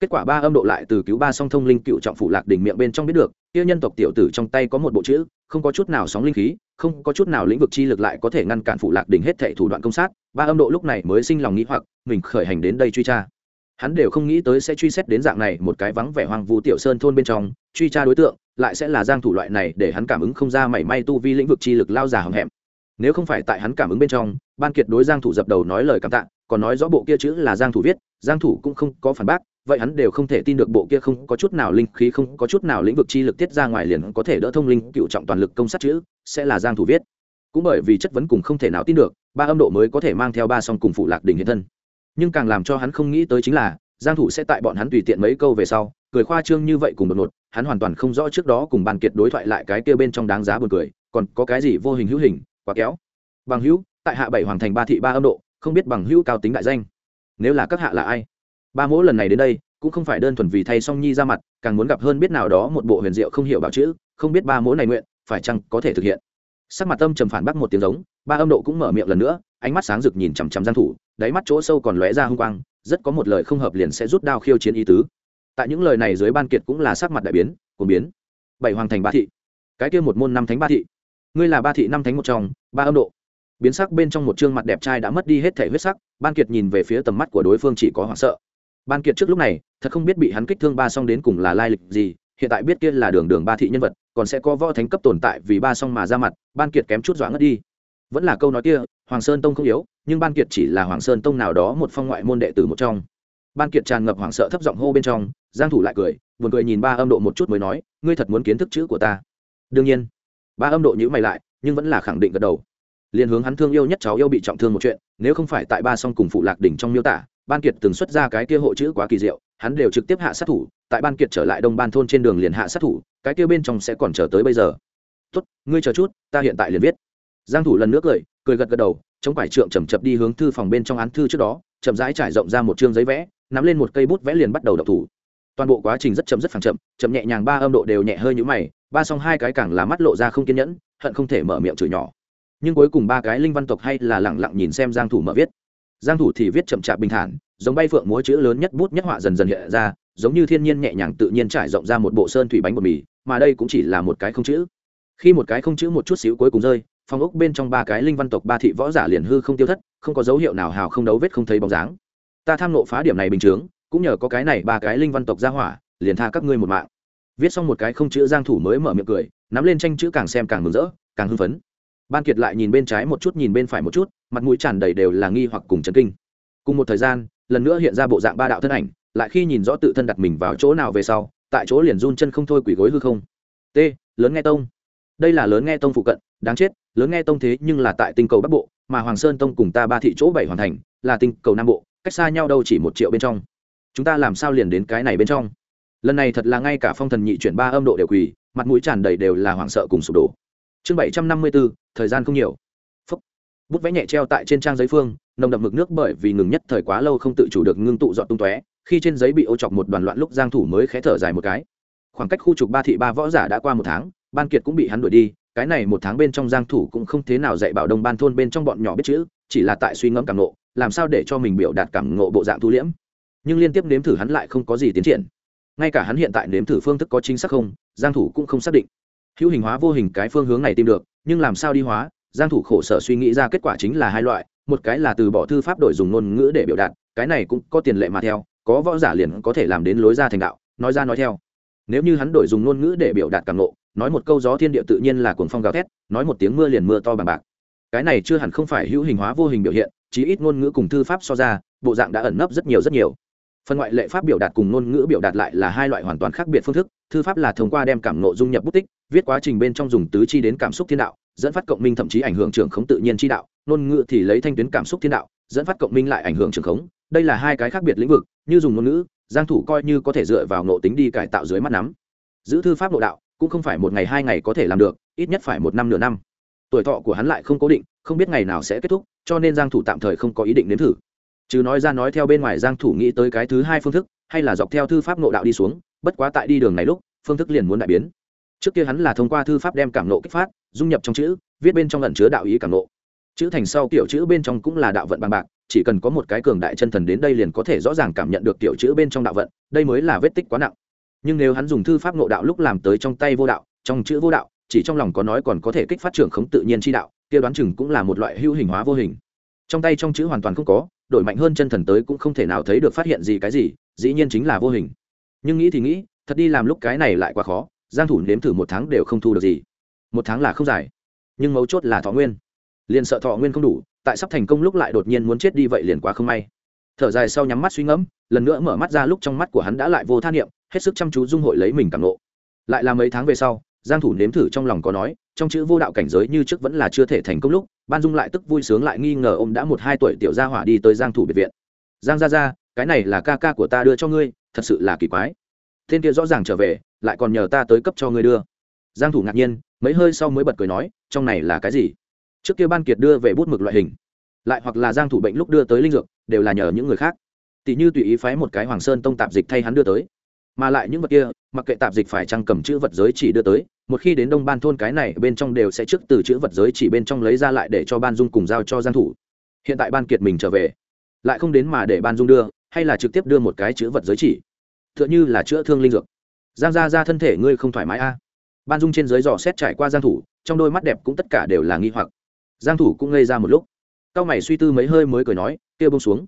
Kết quả ba âm độ lại từ cứu ba song thông linh cựu trọng phụ lạc đỉnh miệng bên trong biết được, kia nhân tộc tiểu tử trong tay có một bộ chữ, không có chút nào sóng linh khí, không có chút nào lĩnh vực chi lực lại có thể ngăn cản phụ lạc đỉnh hết thệ thủ đoạn công sát, ba âm độ lúc này mới sinh lòng nghĩ hoặc, mình khởi hành đến đây truy tra. Hắn đều không nghĩ tới sẽ truy xét đến dạng này một cái vắng vẻ hoang vu tiểu sơn thôn bên trong, truy tra đối tượng, lại sẽ là giang thủ loại này để hắn cảm ứng không ra mảy may tu vi lĩnh vực chi lực lao già hầm hẹm nếu không phải tại hắn cảm ứng bên trong, ban kiệt đối giang thủ dập đầu nói lời cảm tạ, còn nói rõ bộ kia chữ là giang thủ viết, giang thủ cũng không có phản bác, vậy hắn đều không thể tin được bộ kia không có chút nào linh khí, không có chút nào lĩnh vực chi lực tiết ra ngoài liền có thể đỡ thông linh cựu trọng toàn lực công sát chữ, sẽ là giang thủ viết. Cũng bởi vì chất vấn cùng không thể nào tin được, ba âm độ mới có thể mang theo ba song cùng phụ lạc đình hiện thân. Nhưng càng làm cho hắn không nghĩ tới chính là, giang thủ sẽ tại bọn hắn tùy tiện mấy câu về sau, cười khoa trương như vậy cùng đột ngột, hắn hoàn toàn không rõ trước đó cùng bàn kiệt đối thoại lại cái kia bên trong đáng giá buồn cười, còn có cái gì vô hình hữu hình quá kéo. Bằng hữu, tại hạ bảy hoàng thành ba thị ba âm độ, không biết bằng hữu cao tính đại danh. Nếu là các hạ là ai? Ba mỗi lần này đến đây, cũng không phải đơn thuần vì thay song nhi ra mặt, càng muốn gặp hơn biết nào đó một bộ huyền diệu không hiểu bảo chữ, không biết ba mỗi này nguyện, phải chăng có thể thực hiện? Sắc mặt tâm trầm phản bác một tiếng giống, ba âm độ cũng mở miệng lần nữa, ánh mắt sáng rực nhìn chằm chằm giang thủ, đáy mắt chỗ sâu còn lóe ra hung quang, rất có một lời không hợp liền sẽ rút đao khiêu chiến ý tứ. Tại những lời này dưới ban kiệt cũng là sắc mặt đại biến, cuồng biến. Bảy hoàng thành ba thị. Cái kia một môn năm thánh ba thị ngươi là ba thị năm thánh một trong, ba âm độ. Biến sắc bên trong một trương mặt đẹp trai đã mất đi hết thể huyết sắc, ban kiệt nhìn về phía tầm mắt của đối phương chỉ có hoảng sợ. Ban kiệt trước lúc này, thật không biết bị hắn kích thương ba song đến cùng là lai lịch gì, hiện tại biết kia là đường đường ba thị nhân vật, còn sẽ có võ thánh cấp tồn tại vì ba song mà ra mặt, ban kiệt kém chút dọa ngất đi. Vẫn là câu nói kia, hoàng sơn tông không yếu, nhưng ban kiệt chỉ là hoàng sơn tông nào đó một phong ngoại môn đệ tử một trong. Ban kiệt tràn ngập hoảng sợ thấp giọng hô bên trong, giang thủ lại cười, buồn cười nhìn ba âm độ một chút mới nói, ngươi thật muốn kiến thức chữ của ta. Đương nhiên ba âm độ nhữ mày lại, nhưng vẫn là khẳng định gật đầu. Liền hướng hắn thương yêu nhất cháu yêu bị trọng thương một chuyện, nếu không phải tại ba song cùng phụ lạc đỉnh trong miêu tả, ban kiệt từng xuất ra cái kia hộ chữ quá kỳ diệu, hắn đều trực tiếp hạ sát thủ, tại ban kiệt trở lại đông ban thôn trên đường liền hạ sát thủ, cái kia bên trong sẽ còn chờ tới bây giờ. Tốt, ngươi chờ chút, ta hiện tại liền viết. Giang thủ lần nữa cười cười gật gật đầu, chống quải trượng chậm chậm đi hướng thư phòng bên trong án thư trước đó, chậm rãi trải rộng ra một chương giấy vẽ, nắm lên một cây bút vẽ liền bắt đầu đọc thủ. Toàn bộ quá trình rất chậm rất phẳng chậm chậm nhẹ nhàng ba âm độ đều nhẹ hơi như mày ba xong hai cái càng là mắt lộ ra không kiên nhẫn, hận không thể mở miệng chửi nhỏ. Nhưng cuối cùng ba cái linh văn tộc hay là lẳng lặng nhìn xem giang thủ mở viết. Giang thủ thì viết chậm chạp bình thản, giống bay phượng múa chữ lớn nhất bút nhất họa dần dần hiện ra, giống như thiên nhiên nhẹ nhàng tự nhiên trải rộng ra một bộ sơn thủy bánh bột mì, mà đây cũng chỉ là một cái không chữ. Khi một cái không chữ một chút xíu cuối cùng rơi phong ốc bên trong ba cái linh văn tộc ba thị võ giả liền hư không tiêu thất, không có dấu hiệu nào hào không đấu vết không thấy bóng dáng. Ta tham nộ phá điểm này bình chướng, cũng nhờ có cái này ba cái linh văn tộc ra hỏa, liền tha các ngươi một mạng viết xong một cái không chữ giang thủ mới mở miệng cười, nắm lên tranh chữ càng xem càng mừng rỡ, càng hưng phấn. Ban kiệt lại nhìn bên trái một chút, nhìn bên phải một chút, mặt mũi tràn đầy đều là nghi hoặc cùng chấn kinh. Cùng một thời gian, lần nữa hiện ra bộ dạng ba đạo thân ảnh, lại khi nhìn rõ tự thân đặt mình vào chỗ nào về sau, tại chỗ liền run chân không thôi quỷ gối hư không. T, lớn nghe tông. Đây là lớn nghe tông phụ cận, đáng chết, lớn nghe tông thế nhưng là tại tinh cầu bắc bộ, mà hoàng sơn tông cùng ta ba thị chỗ bảy hoàn thành, là tinh cầu nam bộ, cách xa nhau đâu chỉ một triệu bên trong. Chúng ta làm sao liền đến cái này bên trong? Lần này thật là ngay cả phong thần nhị chuyển ba âm độ đều quỳ, mặt mũi tràn đầy đều là hoảng sợ cùng sụp đổ. Chương bảy trăm năm mươi bốn thời gian không nhiều. Phúc. bút vẽ nhẹ treo tại trên trang giấy phương, nồng đậm mực nước bởi vì ngừng nhất thời quá lâu không tự chủ được ngưng tụ dọn tung tóe, khi trên giấy bị ô chọc một đoàn loạn lúc giang thủ mới khé thở dài một cái. Khoảng cách khu trục ba thị ba võ giả đã qua một tháng, ban kiệt cũng bị hắn đuổi đi, cái này một tháng bên trong giang thủ cũng không thế nào dạy bảo đông ban thôn bên trong bọn nhỏ biết chữ, chỉ là tại suy ngẫm cảm ngộ, làm sao để cho mình biểu đạt cảm ngộ bộ dạng thu liễm. Nhưng liên tiếp nếm thử hắn lại không có gì tiến triển ngay cả hắn hiện tại nếm thử phương thức có chính xác không, giang thủ cũng không xác định. Hữu hình hóa vô hình cái phương hướng này tìm được, nhưng làm sao đi hóa, giang thủ khổ sở suy nghĩ ra kết quả chính là hai loại, một cái là từ bỏ thư pháp đổi dùng ngôn ngữ để biểu đạt, cái này cũng có tiền lệ mà theo, có võ giả liền có thể làm đến lối ra thành đạo, nói ra nói theo. Nếu như hắn đổi dùng ngôn ngữ để biểu đạt cảm ngộ, nói một câu gió thiên địa tự nhiên là cuồng phong gào thét, nói một tiếng mưa liền mưa to bằng bạc. Cái này chưa hẳn không phải hữu hình hóa vô hình biểu hiện, chí ít ngôn ngữ cùng thư pháp so ra, bộ dạng đã ẩn nấp rất nhiều rất nhiều phần ngoại lệ pháp biểu đạt cùng ngôn ngữ biểu đạt lại là hai loại hoàn toàn khác biệt phương thức, thư pháp là thông qua đem cảm nộ dung nhập bút tích, viết quá trình bên trong dùng tứ chi đến cảm xúc thiên đạo, dẫn phát cộng minh thậm chí ảnh hưởng trường khống tự nhiên chi đạo, ngôn ngữ thì lấy thanh tuyến cảm xúc thiên đạo, dẫn phát cộng minh lại ảnh hưởng trường khống, đây là hai cái khác biệt lĩnh vực, như dùng ngôn ngữ, giang thủ coi như có thể dựa vào nộ tính đi cải tạo dưới mắt nắm. Giữ thư pháp nội đạo, cũng không phải một ngày hai ngày có thể làm được, ít nhất phải một năm nửa năm. Tuổi thọ của hắn lại không cố định, không biết ngày nào sẽ kết thúc, cho nên giang thủ tạm thời không có ý định đến thử chứ nói ra nói theo bên ngoài giang thủ nghĩ tới cái thứ hai phương thức, hay là dọc theo thư pháp nội đạo đi xuống, bất quá tại đi đường này lúc, phương thức liền muốn đại biến. Trước kia hắn là thông qua thư pháp đem cảm nộ kích phát, dung nhập trong chữ, viết bên trong ẩn chứa đạo ý cảm nộ. Chữ thành sau tiểu chữ bên trong cũng là đạo vận bằng bạc, chỉ cần có một cái cường đại chân thần đến đây liền có thể rõ ràng cảm nhận được tiểu chữ bên trong đạo vận, đây mới là vết tích quá nặng. Nhưng nếu hắn dùng thư pháp nội đạo lúc làm tới trong tay vô đạo, trong chữ vô đạo, chỉ trong lòng có nói còn có thể kích phát trưởng khống tự nhiên chi đạo, kia đoán chừng cũng là một loại hữu hình hóa vô hình. Trong tay trong chữ hoàn toàn không có đổi mạnh hơn chân thần tới cũng không thể nào thấy được phát hiện gì cái gì, dĩ nhiên chính là vô hình. Nhưng nghĩ thì nghĩ, thật đi làm lúc cái này lại quá khó, giang thủ nếm thử một tháng đều không thu được gì. Một tháng là không dài, nhưng mấu chốt là thọ nguyên. Liền sợ thọ nguyên không đủ, tại sắp thành công lúc lại đột nhiên muốn chết đi vậy liền quá không may. Thở dài sau nhắm mắt suy ngẫm, lần nữa mở mắt ra lúc trong mắt của hắn đã lại vô tha niệm, hết sức chăm chú dung hội lấy mình cảm nộ lại là mấy tháng về sau giang thủ nếm thử trong lòng có nói, trong chữ vô đạo cảnh giới như trước vẫn là chưa thể thành công lúc, ban dung lại tức vui sướng lại nghi ngờ ông đã một hai tuổi tiểu gia hỏa đi tới giang thủ biệt viện. Giang gia gia, cái này là ca ca của ta đưa cho ngươi, thật sự là kỳ quái. Thiên kia rõ ràng trở về, lại còn nhờ ta tới cấp cho ngươi đưa. Giang thủ ngạc nhiên, mấy hơi sau mới bật cười nói, trong này là cái gì? Trước kia ban kiệt đưa về bút mực loại hình. Lại hoặc là giang thủ bệnh lúc đưa tới linh dược, đều là nhờ những người khác. Tỷ như tùy ý phái một cái hoàng sơn tông tạp dịch thay hắn đưa tới mà lại những vật kia, mặc kệ tạp dịch phải trăng cầm chữ vật giới chỉ đưa tới, một khi đến đông ban thôn cái này bên trong đều sẽ trước từ chữ vật giới chỉ bên trong lấy ra lại để cho ban dung cùng giao cho giang thủ. Hiện tại ban kiệt mình trở về, lại không đến mà để ban dung đưa, hay là trực tiếp đưa một cái chữ vật giới chỉ? Tựa như là chữa thương linh dược. Giang gia gia thân thể ngươi không thoải mái a. À? ban dung trên dưới dò xét trải qua giang thủ, trong đôi mắt đẹp cũng tất cả đều là nghi hoặc. Giang thủ cũng ngây ra một lúc. Cao mày suy tư mấy hơi mới cười nói kia buông xuống.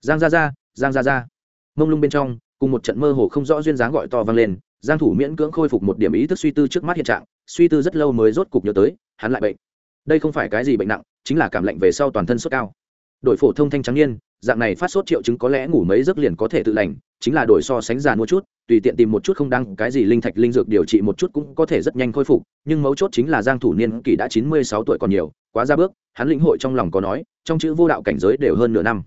Giang gia gia, giang gia gia. Mông lung bên trong cùng một trận mơ hồ không rõ duyên dáng gọi to vang lên, giang thủ miễn cưỡng khôi phục một điểm ý thức suy tư trước mắt hiện trạng, suy tư rất lâu mới rốt cục nhớ tới, hắn lại bệnh. Đây không phải cái gì bệnh nặng, chính là cảm lạnh về sau toàn thân sốt cao. Đổi phổ thông thanh trắng niên, dạng này phát sốt triệu chứng có lẽ ngủ mấy giấc liền có thể tự lành, chính là đổi so sánh già mua chút, tùy tiện tìm một chút không đăng, cái gì linh thạch linh dược điều trị một chút cũng có thể rất nhanh khôi phục, nhưng mấu chốt chính là giang thủ niên kỳ đã 96 tuổi còn nhiều, quá ra bước, hắn lĩnh hội trong lòng có nói, trong chữ vô đạo cảnh giới đều hơn nửa năm.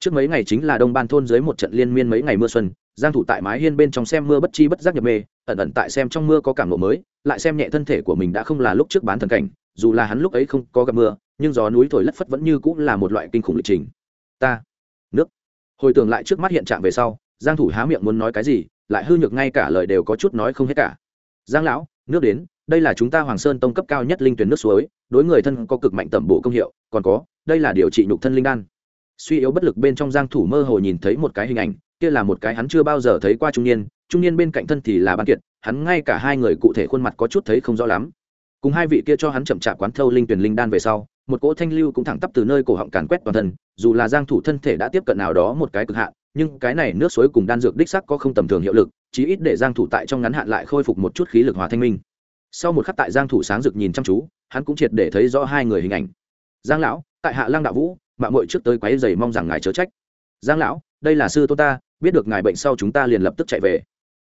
Trước mấy ngày chính là đông ban thôn dưới một trận liên miên mấy ngày mưa xuân giang thủ tại mái hiên bên trong xem mưa bất chi bất giác nhập mê, ẩn ẩn tại xem trong mưa có cảm ngộ mới, lại xem nhẹ thân thể của mình đã không là lúc trước bán thần cảnh, dù là hắn lúc ấy không có gặp mưa, nhưng gió núi thổi lất phất vẫn như cũng là một loại kinh khủng lịch trình. Ta, nước. Hồi tưởng lại trước mắt hiện trạng về sau, giang thủ há miệng muốn nói cái gì, lại hư nhược ngay cả lời đều có chút nói không hết cả. Giang lão, nước đến, đây là chúng ta hoàng sơn tông cấp cao nhất linh tuyển nước suối, đối người thân có cực mạnh tẩm bổ công hiệu, còn có, đây là điều trị nhục thân linh đan. Suy yếu bất lực bên trong giang thủ mơ hồ nhìn thấy một cái hình ảnh kia là một cái hắn chưa bao giờ thấy qua trung niên trung niên bên cạnh thân thì là ban kiệt, hắn ngay cả hai người cụ thể khuôn mặt có chút thấy không rõ lắm. Cùng hai vị kia cho hắn chậm chạp quán thâu linh tuyển linh đan về sau, một cỗ thanh lưu cũng thẳng tắp từ nơi cổ họng càn quét toàn thân, dù là giang thủ thân thể đã tiếp cận nào đó một cái cực hạn, nhưng cái này nước suối cùng đan dược đích sắc có không tầm thường hiệu lực, chí ít để giang thủ tại trong ngắn hạn lại khôi phục một chút khí lực hòa thanh minh. Sau một khắc tại giang thủ sáng rực nhìn chăm chú, hắn cũng triệt để thấy rõ hai người hình ảnh. Giang lão, tại hạ lang đạo vũ mạng muội trước tới quấy giày mong rằng ngài chớ trách. Giang lão, đây là sư tôn ta biết được ngài bệnh sau chúng ta liền lập tức chạy về.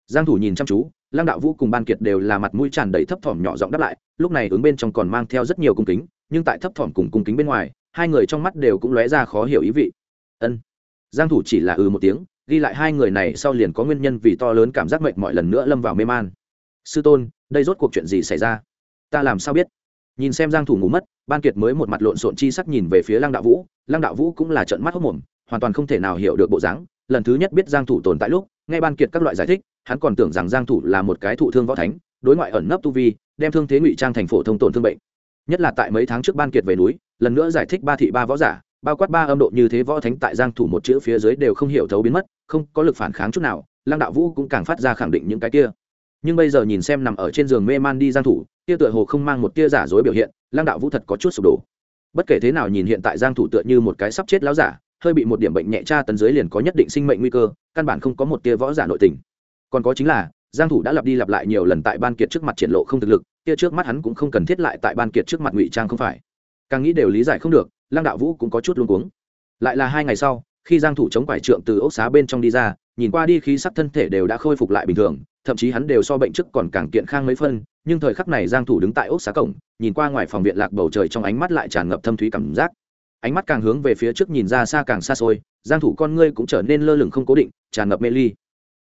Giang thủ nhìn chăm chú lang đạo vũ cùng ban kiệt đều là mặt mũi tràn đầy thấp thỏm nhỏ giọng đáp lại, lúc này ứng bên trong còn mang theo rất nhiều cung kính, nhưng tại thấp thỏm cùng cung kính bên ngoài, hai người trong mắt đều cũng lóe ra khó hiểu ý vị. Ân. Giang thủ chỉ là ừ một tiếng, ghi lại hai người này sau liền có nguyên nhân vì to lớn cảm giác mệt mỏi lần nữa lâm vào mê man. Sư tôn, đây rốt cuộc chuyện gì xảy ra? Ta làm sao biết? Nhìn xem giang thủ ngủ mất ban kiệt mới một mặt lộn xộn chi sắc nhìn về phía lăng đạo vũ, lăng đạo vũ cũng là trợn mắt hốc mồm, hoàn toàn không thể nào hiểu được bộ dáng. Lần thứ nhất biết giang thủ tồn tại lúc, nghe ban kiệt các loại giải thích, hắn còn tưởng rằng giang thủ là một cái thụ thương võ thánh, đối ngoại ẩn nấp tu vi, đem thương thế ngụy trang thành phổ thông tổn thương bệnh. Nhất là tại mấy tháng trước ban kiệt về núi, lần nữa giải thích ba thị ba võ giả, bao quát ba âm độ như thế võ thánh tại giang thủ một chữ phía dưới đều không hiểu thấu biến mất, không có lực phản kháng chút nào, lăng đạo vũ cũng càng phát ra khẳng định những cái kia. Nhưng bây giờ nhìn xem nằm ở trên giường mê man đi giang thủ, kia tựa hồ không mang một tia giả dối biểu hiện lăng đạo vũ thật có chút sụp đổ. Bất kể thế nào nhìn hiện tại giang thủ tựa như một cái sắp chết láo giả, hơi bị một điểm bệnh nhẹ tra tấn dưới liền có nhất định sinh mệnh nguy cơ, căn bản không có một tia võ giả nội tình. Còn có chính là, giang thủ đã lặp đi lặp lại nhiều lần tại ban kiệt trước mặt triển lộ không thực lực, kia trước mắt hắn cũng không cần thiết lại tại ban kiệt trước mặt ngụy trang không phải. Càng nghĩ đều lý giải không được, lăng đạo vũ cũng có chút luống cuống. Lại là hai ngày sau, khi giang thủ chống quải trượng từ ốc xá bên trong đi ra, nhìn qua đi khí sắc thân thể đều đã khôi phục lại bình thường, thậm chí hắn đều so bệnh trước còn càng kiện khang mấy phân nhưng thời khắc này giang thủ đứng tại ốc xá cổng, nhìn qua ngoài phòng viện lạc bầu trời trong ánh mắt lại tràn ngập thâm thúy cảm giác. Ánh mắt càng hướng về phía trước nhìn ra xa càng xa xôi, giang thủ con ngươi cũng trở nên lơ lửng không cố định, tràn ngập mê ly.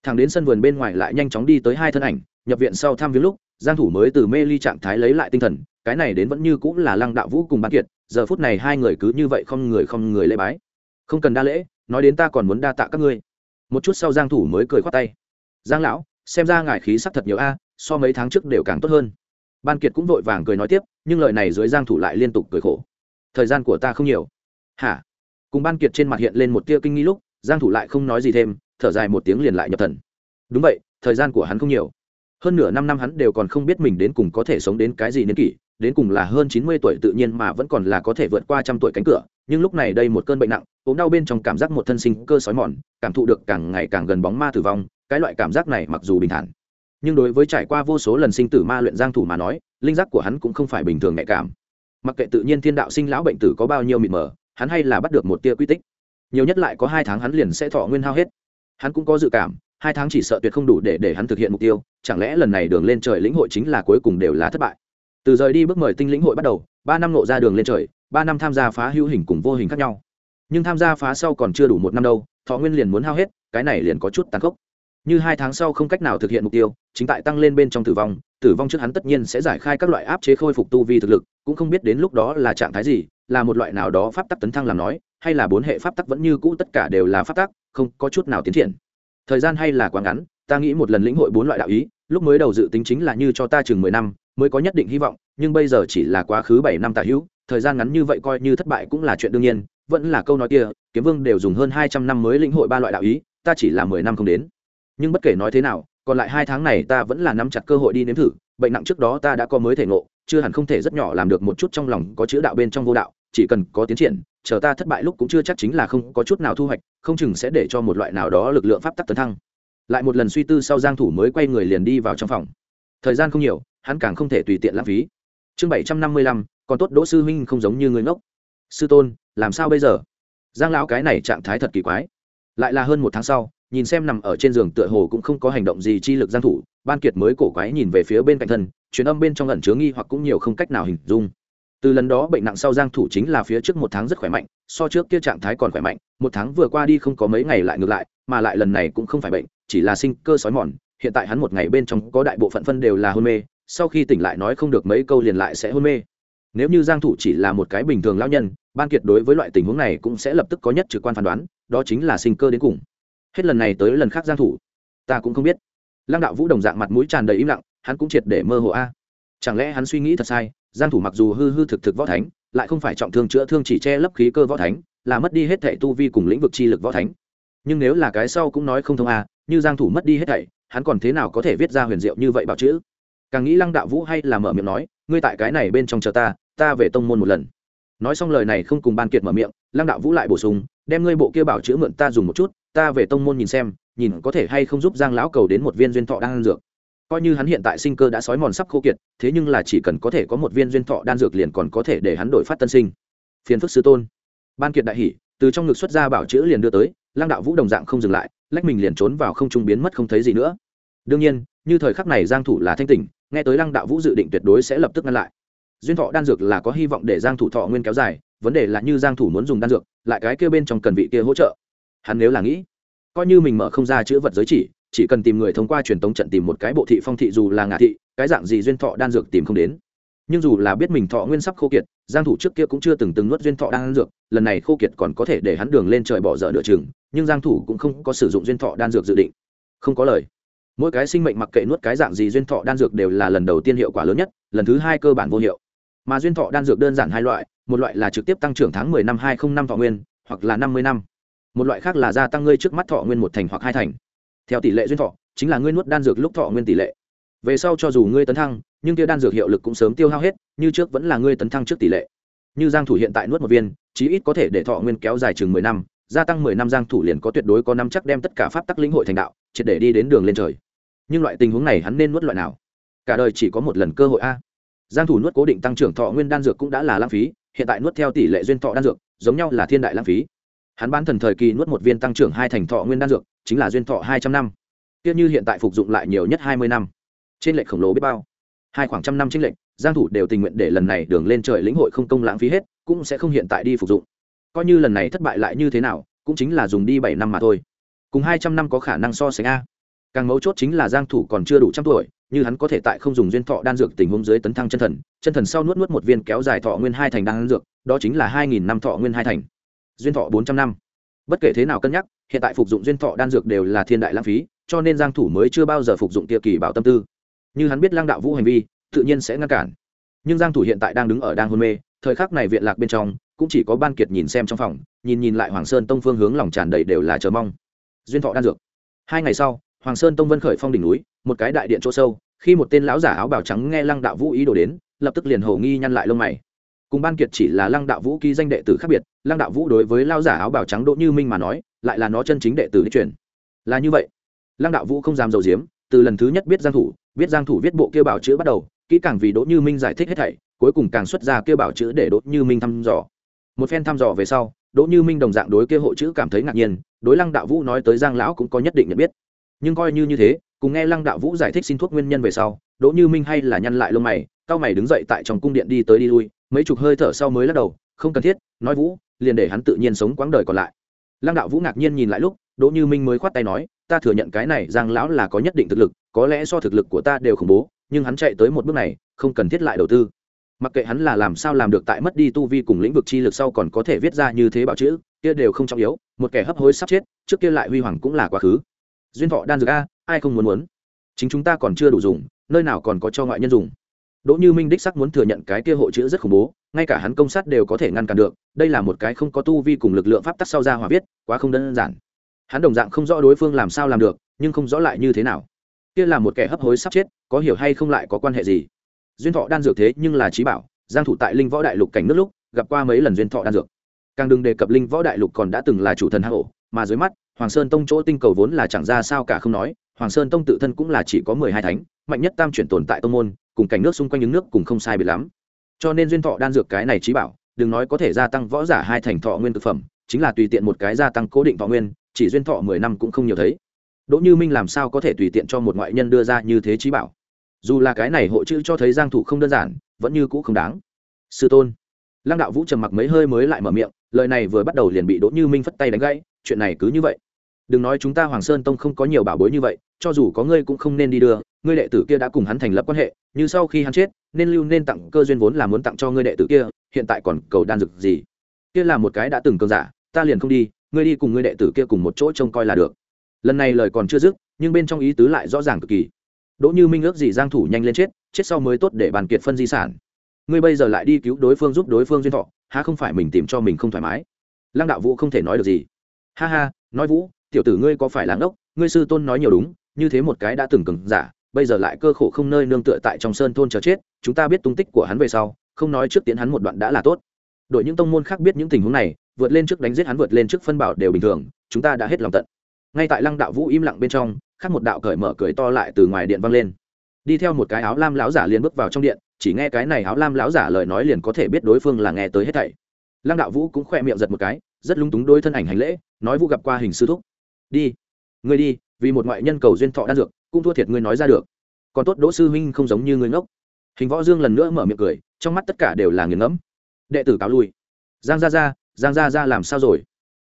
Thằng đến sân vườn bên ngoài lại nhanh chóng đi tới hai thân ảnh, nhập viện sau thăm viếng lúc, giang thủ mới từ mê ly trạng thái lấy lại tinh thần, cái này đến vẫn như cũng là lăng đạo vũ cùng ban kiệt, giờ phút này hai người cứ như vậy không người không người lễ bái. Không cần đa lễ, nói đến ta còn muốn đa tạ các ngươi. Một chút sau giang thủ mới cười khoát tay. Giang lão xem ra ngài khí sắc thật nhiều a, so mấy tháng trước đều càng tốt hơn. Ban kiệt cũng vội vàng cười nói tiếp, nhưng lời này dưới giang thủ lại liên tục cười khổ. Thời gian của ta không nhiều. Hả? Cùng ban kiệt trên mặt hiện lên một tia kinh nghi lúc, giang thủ lại không nói gì thêm, thở dài một tiếng liền lại nhập thần. Đúng vậy, thời gian của hắn không nhiều. Hơn nửa năm năm hắn đều còn không biết mình đến cùng có thể sống đến cái gì niên kỷ, đến cùng là hơn chín mươi tuổi tự nhiên mà vẫn còn là có thể vượt qua trăm tuổi cánh cửa, nhưng lúc này đây một cơn bệnh nặng, ốm đau bên trong cảm giác một thân sinh cơ sói mòn, cảm thụ được càng ngày càng gần bóng ma tử vong cái loại cảm giác này mặc dù bình thản, nhưng đối với trải qua vô số lần sinh tử ma luyện giang thủ mà nói, linh giác của hắn cũng không phải bình thường nhạy cảm. Mặc kệ tự nhiên thiên đạo sinh lão bệnh tử có bao nhiêu mịt mờ, hắn hay là bắt được một tia quy tích. Nhiều nhất lại có hai tháng hắn liền sẽ thọ nguyên hao hết. Hắn cũng có dự cảm, hai tháng chỉ sợ tuyệt không đủ để để hắn thực hiện mục tiêu, chẳng lẽ lần này đường lên trời lĩnh hội chính là cuối cùng đều là thất bại? Từ rời đi bước mời tinh lĩnh hội bắt đầu, ba năm nộ ra đường lên trời, ba năm tham gia phá hữu hình cùng vô hình khác nhau. Nhưng tham gia phá sau còn chưa đủ một năm đâu, thọ nguyên liền muốn hao hết, cái này liền có chút tàn khốc như hai tháng sau không cách nào thực hiện mục tiêu, chính tại tăng lên bên trong tử vong tử vong trước hắn tất nhiên sẽ giải khai các loại áp chế khôi phục tu vi thực lực, cũng không biết đến lúc đó là trạng thái gì, là một loại nào đó pháp tắc tấn thăng làm nói, hay là bốn hệ pháp tắc vẫn như cũ tất cả đều là pháp tắc, không có chút nào tiến triển. Thời gian hay là quá ngắn, ta nghĩ một lần lĩnh hội bốn loại đạo ý, lúc mới đầu dự tính chính là như cho ta chừng mười năm, mới có nhất định hy vọng, nhưng bây giờ chỉ là quá khứ bảy năm tả hữu, thời gian ngắn như vậy coi như thất bại cũng là chuyện đương nhiên, vẫn là câu nói kia, kiếm vương đều dùng hơn hai trăm năm mới lĩnh hội ba loại đạo ý, ta chỉ là mười năm không đến nhưng bất kể nói thế nào còn lại hai tháng này ta vẫn là nắm chặt cơ hội đi nếm thử bệnh nặng trước đó ta đã có mới thể ngộ chưa hẳn không thể rất nhỏ làm được một chút trong lòng có chữ đạo bên trong vô đạo chỉ cần có tiến triển chờ ta thất bại lúc cũng chưa chắc chính là không có chút nào thu hoạch không chừng sẽ để cho một loại nào đó lực lượng pháp tắc tấn thăng. Lại một lần suy tư sau giang thủ mới quay người liền đi vào trong phòng. Thời gian không nhiều hắn càng không thể tùy tiện lãng phí. Chương 755, còn tốt đỗ sư huynh không giống như người ngốc. Sư tôn làm sao bây giờ? Giang lão cái này trạng thái thật kỳ quái. Lại là hơn một tháng sau nhìn xem nằm ở trên giường tựa hồ cũng không có hành động gì chi lực giang thủ, ban kiệt mới cổ quái nhìn về phía bên cạnh thân, truyền âm bên trong ẩn chứa nghi hoặc cũng nhiều không cách nào hình dung. Từ lần đó bệnh nặng sau giang thủ chính là phía trước một tháng rất khỏe mạnh, so trước kia trạng thái còn khỏe mạnh, một tháng vừa qua đi không có mấy ngày lại ngược lại, mà lại lần này cũng không phải bệnh, chỉ là sinh cơ sói mòn, hiện tại hắn một ngày bên trong có đại bộ phận phân đều là hôn mê, sau khi tỉnh lại nói không được mấy câu liền lại sẽ hôn mê. Nếu như giang thủ chỉ là một cái bình thường lão nhân, ban kiệt đối với loại tình huống này cũng sẽ lập tức có nhất trực quan phán đoán, đó chính là sinh cơ đến cùng hết lần này tới lần khác giang thủ. Ta cũng không biết. Lăng đạo vũ đồng dạng mặt mũi tràn đầy im lặng, hắn cũng triệt để mơ hồ a. Chẳng lẽ hắn suy nghĩ thật sai, giang thủ mặc dù hư hư thực thực võ thánh, lại không phải trọng thương chữa thương chỉ che lấp khí cơ võ thánh, là mất đi hết thảy tu vi cùng lĩnh vực chi lực võ thánh. Nhưng nếu là cái sau cũng nói không thông a, như giang thủ mất đi hết thảy, hắn còn thế nào có thể viết ra huyền diệu như vậy bảo chữ? Càng nghĩ lăng đạo vũ hay là mở miệng nói, ngươi tại cái này bên trong chờ ta ta về tông môn một lần. Nói xong lời này không cùng ban kiệt mở miệng, lăng đạo vũ lại bổ sung, đem ngươi bộ kia bảo chữa mượn ta dùng một chút ta về tông môn nhìn xem, nhìn có thể hay không giúp giang lão cầu đến một viên duyên thọ đan dược. Coi như hắn hiện tại sinh cơ đã sói mòn sắp khô kiệt, thế nhưng là chỉ cần có thể có một viên duyên thọ đan dược liền còn có thể để hắn đổi phát tân sinh. Phiền phức sư tôn. Ban kiệt đại hỉ, từ trong ngực xuất ra bảo chữ liền đưa tới Lang đạo vũ đồng dạng không dừng lại, lách mình liền trốn vào không trung biến mất không thấy gì nữa. Đương nhiên, như thời khắc này giang thủ là thanh tỉnh, nghe tới lăng đạo vũ dự định tuyệt đối sẽ lập tức ngăn lại. Duyên thọ đan dược là có hy vọng để giang thủ thọ nguyên kéo dài, vấn đề là như giang thủ muốn dùng đan dược, lại cái kia bên trong cần vị kia hỗ trợ hắn nếu là nghĩ, coi như mình mở không ra chữa vật giới chỉ chỉ cần tìm người thông qua truyền tống trận tìm một cái bộ thị phong thị dù là ngạ thị, cái dạng gì duyên thọ đan dược tìm không đến. Nhưng dù là biết mình thọ nguyên sắp khô kiệt, giang thủ trước kia cũng chưa từng từng nuốt duyên thọ đan dược, lần này khô kiệt còn có thể để hắn đường lên trời bỏ dở nửa chừng, nhưng giang thủ cũng không có sử dụng duyên thọ đan dược dự định. Không có lời. Mỗi cái sinh mệnh mặc kệ nuốt cái dạng gì duyên thọ đan dược đều là lần đầu tiên hiệu quả lớn nhất, lần thứ hai cơ bản vô hiệu. Mà duyên thọ đan dược đơn giản hai loại, một loại là trực tiếp tăng trưởng tháng 10 năm 205 thọ nguyên, hoặc là 50 năm một loại khác là gia tăng ngươi trước mắt thọ nguyên một thành hoặc hai thành. Theo tỷ lệ duyên thọ, chính là ngươi nuốt đan dược lúc thọ nguyên tỷ lệ. Về sau cho dù ngươi tấn thăng, nhưng kia đan dược hiệu lực cũng sớm tiêu hao hết, như trước vẫn là ngươi tấn thăng trước tỷ lệ. Như giang thủ hiện tại nuốt một viên, chí ít có thể để thọ nguyên kéo dài chừng 10 năm, gia tăng 10 năm giang thủ liền có tuyệt đối có năm chắc đem tất cả pháp tắc lĩnh hội thành đạo, triệt để đi đến đường lên trời. Nhưng loại tình huống này hắn nên nuốt loại nào? Cả đời chỉ có một lần cơ hội a. Giang thủ nuốt cố định tăng trưởng thọ nguyên đan dược cũng đã là lãng phí, hiện tại nuốt theo tỷ lệ duyên thọ đan dược, giống nhau là thiên đại lãng phí hắn bán thần thời kỳ nuốt một viên tăng trưởng hai thành thọ nguyên đan dược, chính là duyên thọ hai trăm năm. Tiếc như hiện tại phục dụng lại nhiều nhất hai mươi năm. Trên lệnh khổng lồ biết bao. Hai khoảng trăm năm trên lệnh giang thủ đều tình nguyện để lần này đường lên trời lĩnh hội không công lãng phí hết, cũng sẽ không hiện tại đi phục dụng. Coi như lần này thất bại lại như thế nào, cũng chính là dùng đi bảy năm mà thôi. Cùng hai trăm năm có khả năng so sánh a. Càng mấu chốt chính là giang thủ còn chưa đủ trăm tuổi, như hắn có thể tại không dùng duyên thọ đan dược tình huống dưới tấn thăng chân thần chân thần sau nuốt nuốt một viên kéo dài thọ nguyên hai thành đan dược, đó chính là hai nghìn năm thọ nguyên hai thành duyên thọ bốn trăm năm. Bất kể thế nào cân nhắc, hiện tại phục dụng duyên thọ đan dược đều là thiên đại lãng phí, cho nên giang thủ mới chưa bao giờ phục dụng kia kỳ bảo tâm tư. Như hắn biết lang đạo vũ hành vi, tự nhiên sẽ ngăn cản. Nhưng giang thủ hiện tại đang đứng ở đang hôn mê, thời khắc này viện lạc bên trong, cũng chỉ có ban kiệt nhìn xem trong phòng, nhìn nhìn lại hoàng sơn tông phương hướng lòng tràn đầy đều là chờ mong. Duyên thọ đan dược. Hai ngày sau, hoàng sơn tông vân khởi phong đỉnh núi, một cái đại điện chỗ sâu, khi một tên lão giả áo bào trắng nghe lăng đạo vũ ý đồ đến, lập tức liền hầu nghi nhăn lại lông mày cùng ban kiệt chỉ là lăng đạo vũ ký danh đệ tử khác biệt, lăng đạo vũ đối với lao giả áo bào trắng đỗ như minh mà nói, lại là nó chân chính đệ tử đi truyền. Là như vậy. Lăng đạo vũ không dám dầu diếm từ lần thứ nhất biết giang thủ, biết giang thủ viết bộ kia bảo chữ bắt đầu, kỹ càng vì đỗ như minh giải thích hết thảy, cuối cùng càng xuất ra kia bảo chữ để đỗ như minh thăm dò. Một phen thăm dò về sau, đỗ như minh đồng dạng đối kia hộ chữ cảm thấy ngạc nhiên, đối lăng đạo vũ nói tới giang lão cũng có nhất định nhận biết. Nhưng coi như như thế, cùng nghe lăng đạo vũ giải thích xin thuốc nguyên nhân về sau, đỗ như minh hay là nhăn lại lông mày cao mày đứng dậy tại trong cung điện đi tới đi lui mấy chục hơi thở sau mới lắc đầu, không cần thiết, nói vũ, liền để hắn tự nhiên sống quãng đời còn lại. Lăng đạo vũ ngạc nhiên nhìn lại lúc, đỗ như minh mới khoát tay nói, ta thừa nhận cái này, giang lão là có nhất định thực lực, có lẽ do thực lực của ta đều khủng bố, nhưng hắn chạy tới một bước này, không cần thiết lại đầu tư. Mặc kệ hắn là làm sao làm được tại mất đi tu vi cùng lĩnh vực chi lực sau còn có thể viết ra như thế bảo chữ, kia đều không trọng yếu, một kẻ hấp hối sắp chết, trước kia lại huy hoàng cũng là quá khứ. Duyên thọ đan dược a, ai không muốn muốn? Chính chúng ta còn chưa đủ dùng, nơi nào còn có cho ngoại nhân dùng? Đỗ như minh đích sắc muốn thừa nhận cái kia hộ chữ rất khủng bố ngay cả hắn công sát đều có thể ngăn cản được đây là một cái không có tu vi cùng lực lượng pháp tắc sau ra hòa viết quá không đơn giản. Hắn đồng dạng không rõ đối phương làm sao làm được nhưng không rõ lại như thế nào. Kia là một kẻ hấp hối sắp chết có hiểu hay không lại có quan hệ gì? Duyên thọ đan dược thế nhưng là trí bảo giang thủ tại linh võ đại lục cảnh nước lúc gặp qua mấy lần duyên thọ đan dược. Càng đừng đề cập linh võ đại lục còn đã từng là chủ thần hạ ổ, mà dưới mắt hoàng sơn tông chỗ tinh cầu vốn là chẳng ra sao cả không nói hoàng sơn tông tự thân cũng là chỉ có mười hai thánh mạnh nhất tam chuyển tồn tại tông môn cùng cảnh nước xung quanh những nước cùng không sai biệt lắm. Cho nên duyên thọ đan dược cái này trí bảo, đừng nói có thể gia tăng võ giả hai thành thọ nguyên thực phẩm, chính là tùy tiện một cái gia tăng cố định thọ nguyên, chỉ duyên thọ mười năm cũng không nhiều thấy. Đỗ như minh làm sao có thể tùy tiện cho một ngoại nhân đưa ra như thế trí bảo? Dù là cái này hộ chữ cho thấy giang thủ không đơn giản, vẫn như cũ không đáng. Sư tôn. Lăng đạo vũ trầm mặc mấy hơi mới lại mở miệng, lời này vừa bắt đầu liền bị đỗ như minh phất tay đánh gãy, chuyện này cứ như vậy đừng nói chúng ta hoàng sơn tông không có nhiều bảo bối như vậy, cho dù có ngươi cũng không nên đi đưa, ngươi đệ tử kia đã cùng hắn thành lập quan hệ, như sau khi hắn chết, nên lưu nên tặng cơ duyên vốn là muốn tặng cho ngươi đệ tử kia, hiện tại còn cầu đan dược gì? Kia là một cái đã từng cường giả, ta liền không đi, ngươi đi cùng ngươi đệ tử kia cùng một chỗ trông coi là được. Lần này lời còn chưa dứt, nhưng bên trong ý tứ lại rõ ràng cực kỳ. Đỗ như minh ước gì giang thủ nhanh lên chết chết sau mới tốt để bàn kiệt phân di sản. Ngươi bây giờ lại đi cứu đối phương giúp đối phương duyên thọ, há không phải mình tìm cho mình không thoải mái? Lăng đạo vũ không thể nói được gì. Ha ha, nói vũ tiểu tử ngươi có phải là ngốc? Ngươi sư tôn nói nhiều đúng, như thế một cái đã từng cứng giả, bây giờ lại cơ khổ không nơi nương tựa tại trong sơn thôn chờ chết, chúng ta biết tung tích của hắn về sau, không nói trước tiến hắn một đoạn đã là tốt. Đội những tông môn khác biết những tình huống này, vượt lên trước đánh giết hắn vượt lên trước phân bảo đều bình thường, chúng ta đã hết lòng tận. Ngay tại lăng đạo vũ im lặng bên trong, khác một đạo cởi mở cười to lại từ ngoài điện vang lên. Đi theo một cái áo lam lão giả liền bước vào trong điện, chỉ nghe cái này áo lam lão giả lời nói liền có thể biết đối phương là nghe tới hết thảy. Lăng đạo vũ cũng khoe miệng giật một cái, rất lung túng đôi thân ảnh hành lễ, nói vũ gặp qua hình sư thúc đi. Ngươi đi, vì một ngoại nhân cầu duyên thọ đan dược, cũng thua thiệt ngươi nói ra được. Còn tốt đỗ sư huynh không giống như ngươi ngốc. Hình võ dương lần nữa mở miệng cười, trong mắt tất cả đều là nghiền ngẫm. Đệ tử cáo lui. Giang gia gia, giang gia gia làm sao rồi?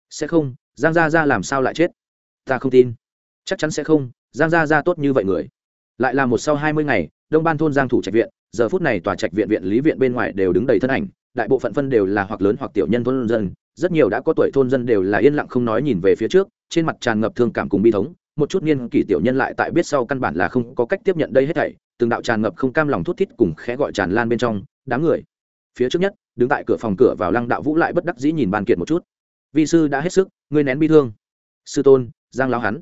Sẽ không, giang gia gia làm sao lại chết? Ta không tin. Chắc chắn sẽ không, giang gia gia tốt như vậy người. Lại là một sau hai mươi ngày, đông ban thôn giang thủ trạch viện, giờ phút này tòa trạch viện viện lý viện bên ngoài đều đứng đầy thân ảnh đại bộ phận phân đều là hoặc lớn hoặc tiểu nhân thôn dân, rất nhiều đã có tuổi thôn dân đều là yên lặng không nói nhìn về phía trước, trên mặt tràn ngập thương cảm cùng bi thống, một chút niên kỷ tiểu nhân lại tại biết sau căn bản là không có cách tiếp nhận đây hết thảy, từng đạo tràn ngập không cam lòng thút thít cùng khẽ gọi tràn lan bên trong, đám người. Phía trước nhất, đứng tại cửa phòng cửa vào lăng đạo vũ lại bất đắc dĩ nhìn bàn kiệt một chút. Vi sư đã hết sức, ngươi nén bi thương. Sư tôn, giang lao hắn.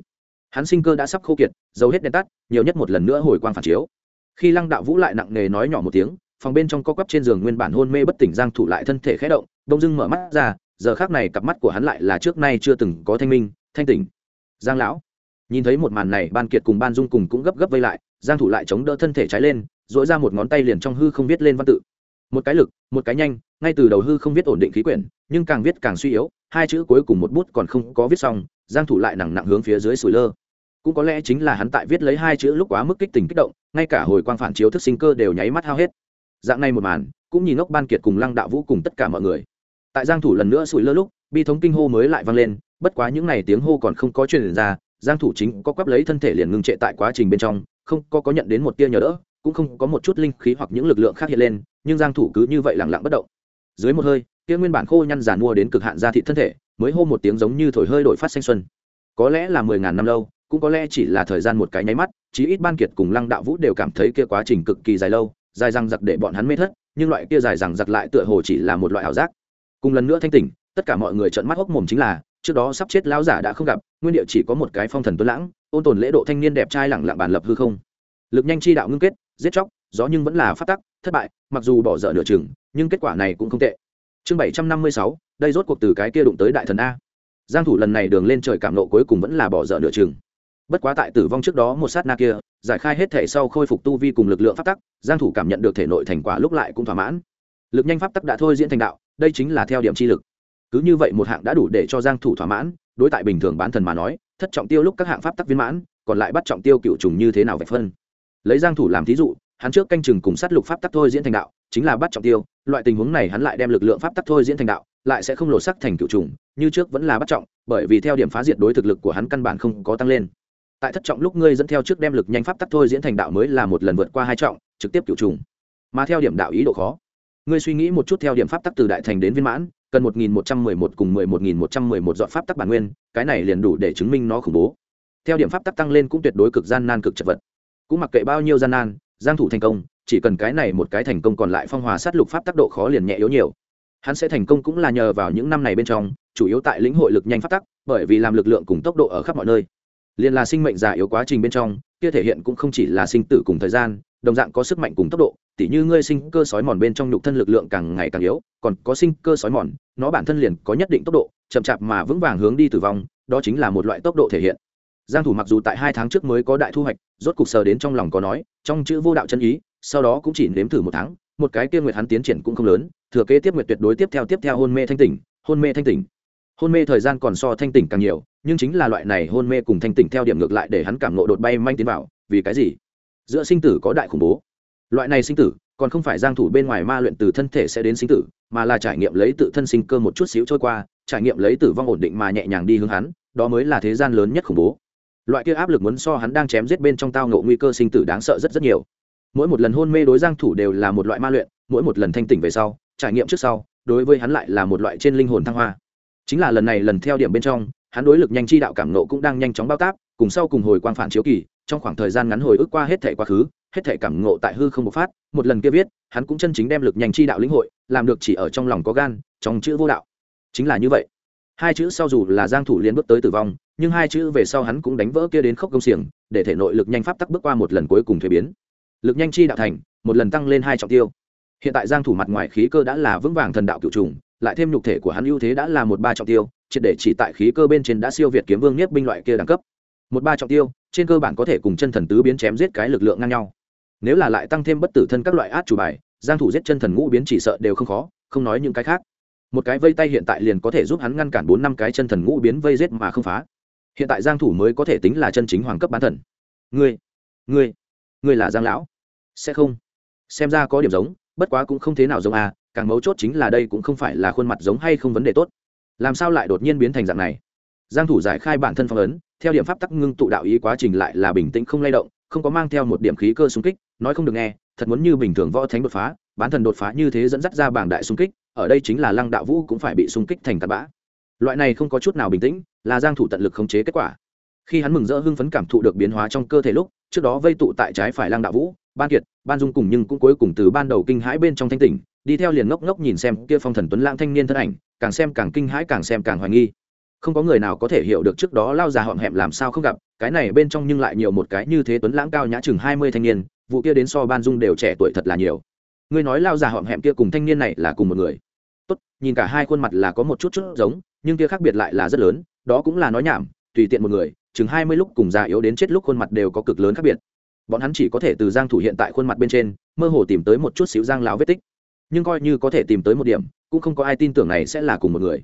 Hắn sinh cơ đã sắp khô kiệt giấu hết đèn tắt, nhiều nhất một lần nữa hồi quang phản chiếu. Khi lăng đạo vũ lại nặng nề nói nhỏ một tiếng phòng bên trong co quắp trên giường nguyên bản hôn mê bất tỉnh giang thủ lại thân thể khẽ động đông dưng mở mắt ra, giờ khác này cặp mắt của hắn lại là trước nay chưa từng có thanh minh, thanh tỉnh. Giang lão, nhìn thấy một màn này, ban kiệt cùng ban dung cùng cũng gấp gấp vây lại, giang thủ lại chống đỡ thân thể trái lên dỗi ra một ngón tay liền trong hư không viết lên văn tự. Một cái lực, một cái nhanh, ngay từ đầu hư không viết ổn định khí quyển, nhưng càng viết càng suy yếu, hai chữ cuối cùng một bút còn không có viết xong, giang thủ lại nặng nặng hướng phía dưới sủi lơ. Cũng có lẽ chính là hắn tại viết lấy hai chữ lúc quá mức kích tình kích động, ngay cả hồi quang phản chiếu thức sinh cơ đều nháy mắt hao hết dạng này một màn, cũng nhìn ngốc ban kiệt cùng lăng đạo vũ cùng tất cả mọi người. Tại giang thủ lần nữa sủi lơ lúc, bi thống kinh hô mới lại vang lên, bất quá những này tiếng hô còn không có truyền ra, giang thủ chính có quắp lấy thân thể liền ngừng trệ tại quá trình bên trong, không có có nhận đến một tia nhớ đỡ, cũng không có một chút linh khí hoặc những lực lượng khác hiện lên, nhưng giang thủ cứ như vậy lặng lặng bất động. Dưới một hơi, kia nguyên bản khô nhăn giàn mua đến cực hạn ra thị thân thể, mới hô một tiếng giống như thổi hơi đổi phát xanh xuân. Có lẽ là mười ngàn năm lâu, cũng có lẽ chỉ là thời gian một cái nháy mắt, chí ít ban kiệt cùng lăng đạo vũ đều cảm thấy kia quá trình cực kỳ dài lâu dài răng giặc để bọn hắn mê thất, nhưng loại kia dài răng giặc lại tựa hồ chỉ là một loại ảo giác. Cùng lần nữa thanh tỉnh, tất cả mọi người trợn mắt hốc mồm chính là, trước đó sắp chết lão giả đã không gặp, nguyên địa chỉ có một cái phong thần tuấn lãng, ôn tồn lễ độ thanh niên đẹp trai lẳng lặng bàn lập hư không. Lực nhanh chi đạo ngưng kết, giết chóc, gió nhưng vẫn là phát tắc, thất bại, mặc dù bỏ dở nửa chừng, nhưng kết quả này cũng không tệ. Chương bảy trăm năm mươi sáu, đây rốt cuộc từ cái kia đụng tới đại thần a. Giang thủ lần này đường lên trời cảm nộ cuối cùng vẫn là bỏ dở nửa chừng bất quá tại tử vong trước đó một sát na kia, giải khai hết thể sau khôi phục tu vi cùng lực lượng pháp tắc, giang thủ cảm nhận được thể nội thành quả lúc lại cũng thỏa mãn. Lực nhanh pháp tắc đã thôi diễn thành đạo, đây chính là theo điểm chi lực. Cứ như vậy một hạng đã đủ để cho giang thủ thỏa mãn, đối tại bình thường bán thần mà nói, thất trọng tiêu lúc các hạng pháp tắc viên mãn, còn lại bắt trọng tiêu cựu trùng như thế nào vậy phân. Lấy giang thủ làm thí dụ, hắn trước canh chừng cùng sát lục pháp tắc thôi diễn thành đạo, chính là bắt trọng tiêu, loại tình huống này hắn lại đem lực lượng pháp tắc thôi diễn thành đạo, lại sẽ không lộ sắc thành cựu trùng, như trước vẫn là bắt trọng, bởi vì theo điểm phá diệt đối thực lực của hắn căn bản không có tăng lên tại thất trọng lúc ngươi dẫn theo trước đem lực nhanh pháp tắc thôi diễn thành đạo mới là một lần vượt qua hai trọng, trực tiếp cựu trùng. Mà theo điểm đạo ý độ khó, ngươi suy nghĩ một chút theo điểm pháp tắc từ đại thành đến viên mãn, cần một nghìn một trăm mười một cùng mười một nghìn một trăm mười một dọn pháp tắc bản nguyên, cái này liền đủ để chứng minh nó khủng bố. Theo điểm pháp tắc tăng lên cũng tuyệt đối cực gian nan cực chật vật. Cũng mặc kệ bao nhiêu gian nan, giang thủ thành công, chỉ cần cái này một cái thành công còn lại phong hòa sát lục pháp tác độ khó liền nhẹ yếu nhiều. Hắn sẽ thành công cũng là nhờ vào những năm này bên trong, chủ yếu tại lĩnh hội lực nhanh pháp tắc, bởi vì làm lực lượng cùng tốc độ ở khắp mọi nơi liền là sinh mệnh già yếu quá trình bên trong, kia thể hiện cũng không chỉ là sinh tử cùng thời gian, đồng dạng có sức mạnh cùng tốc độ, tỉ như ngươi sinh cơ sói mòn bên trong nhục thân lực lượng càng ngày càng yếu, còn có sinh cơ sói mòn, nó bản thân liền có nhất định tốc độ, chậm chạp mà vững vàng hướng đi tử vong, đó chính là một loại tốc độ thể hiện. Giang thủ mặc dù tại hai tháng trước mới có đại thu hoạch, rốt cục sờ đến trong lòng có nói, trong chữ vô đạo chân ý, sau đó cũng chỉ nếm thử một tháng, một cái kia nguyệt hắn tiến triển cũng không lớn, thừa kế tiếp nguyệt tuyệt đối tiếp theo tiếp theo hôn mê thanh tỉnh, hôn mê thanh tỉnh. Hôn mê thời gian còn so thanh tỉnh càng nhiều nhưng chính là loại này hôn mê cùng thanh tỉnh theo điểm ngược lại để hắn cảm ngộ đột bay manh tiến vào, vì cái gì? Giữa sinh tử có đại khủng bố. Loại này sinh tử, còn không phải giang thủ bên ngoài ma luyện từ thân thể sẽ đến sinh tử, mà là trải nghiệm lấy tự thân sinh cơ một chút xíu trôi qua, trải nghiệm lấy tử vong ổn định mà nhẹ nhàng đi hướng hắn, đó mới là thế gian lớn nhất khủng bố. Loại kia áp lực muốn so hắn đang chém giết bên trong tao ngộ nguy cơ sinh tử đáng sợ rất rất nhiều. Mỗi một lần hôn mê đối giang thủ đều là một loại ma luyện, mỗi một lần thanh tỉnh về sau, trải nghiệm trước sau, đối với hắn lại là một loại trên linh hồn thăng hoa. Chính là lần này lần theo điểm bên trong hắn đối lực nhanh chi đạo cảm nộ cũng đang nhanh chóng bao tác, cùng sau cùng hồi quang phản chiếu kỳ, trong khoảng thời gian ngắn hồi ức qua hết thể quá khứ, hết thể cảm ngộ tại hư không bộc phát, một lần kia viết, hắn cũng chân chính đem lực nhanh chi đạo lĩnh hội, làm được chỉ ở trong lòng có gan, trong chữ vô đạo. Chính là như vậy. Hai chữ sau dù là giang thủ liên bước tới tử vong, nhưng hai chữ về sau hắn cũng đánh vỡ kia đến khốc công xiềng, để thể nội lực nhanh pháp tắc bước qua một lần cuối cùng thuế biến. Lực nhanh chi đạo thành, một lần tăng lên hai trọng tiêu. Hiện tại giang thủ mặt ngoài khí cơ đã là vững vàng thần đạo cựu trùng, lại thêm nhục thể của hắn ưu thế đã là một ba trọng tiêu triệt để chỉ tại khí cơ bên trên đã siêu việt kiếm vương nhất binh loại kia đẳng cấp. Một ba trọng tiêu, trên cơ bản có thể cùng chân thần tứ biến chém giết cái lực lượng ngang nhau. Nếu là lại tăng thêm bất tử thân các loại át chủ bài, giang thủ giết chân thần ngũ biến chỉ sợ đều không khó, không nói những cái khác. Một cái vây tay hiện tại liền có thể giúp hắn ngăn cản bốn năm cái chân thần ngũ biến vây giết mà không phá. Hiện tại giang thủ mới có thể tính là chân chính hoàng cấp bán thần. Ngươi ngươi ngươi là giang lão. Sẽ không. Xem ra có điểm giống, bất quá cũng không thế nào giống à càng mấu chốt chính là đây cũng không phải là khuôn mặt giống hay không vấn đề tốt làm sao lại đột nhiên biến thành dạng này? Giang thủ giải khai bản thân phong ấn, theo điểm pháp tắc ngưng tụ đạo ý quá trình lại là bình tĩnh không lay động, không có mang theo một điểm khí cơ xung kích, nói không được nghe, thật muốn như bình thường võ thánh đột phá, bán thần đột phá như thế dẫn dắt ra bảng đại xung kích, ở đây chính là lăng đạo vũ cũng phải bị xung kích thành tạt bã. Loại này không có chút nào bình tĩnh, là giang thủ tận lực khống chế kết quả. Khi hắn mừng rỡ hưng phấn cảm thụ được biến hóa trong cơ thể lúc, trước đó vây tụ tại trái phải lăng đạo vũ, ban kiệt, ban dung cùng nhưng cũng cuối cùng từ ban đầu kinh hãi bên trong thanh tỉnh đi theo liền ngốc ngốc nhìn xem kia phong thần tuấn lãng thanh niên thân ảnh, càng xem càng kinh hãi càng xem càng hoài nghi. Không có người nào có thể hiểu được trước đó lao già họm hẹm làm sao không gặp, cái này bên trong nhưng lại nhiều một cái như thế tuấn lãng cao nhã chừng hai mươi thanh niên, vụ kia đến so ban dung đều trẻ tuổi thật là nhiều. Ngươi nói lao già họm hẹm kia cùng thanh niên này là cùng một người. Tốt, nhìn cả hai khuôn mặt là có một chút chút giống, nhưng kia khác biệt lại là rất lớn, đó cũng là nói nhảm, tùy tiện một người, chừng hai mươi lúc cùng già yếu đến chết lúc khuôn mặt đều có cực lớn khác biệt. Bọn hắn chỉ có thể từ giang thủ hiện tại khuôn mặt bên trên, mơ hồ tìm tới một chút xíu giang lão vết tích nhưng coi như có thể tìm tới một điểm, cũng không có ai tin tưởng này sẽ là cùng một người.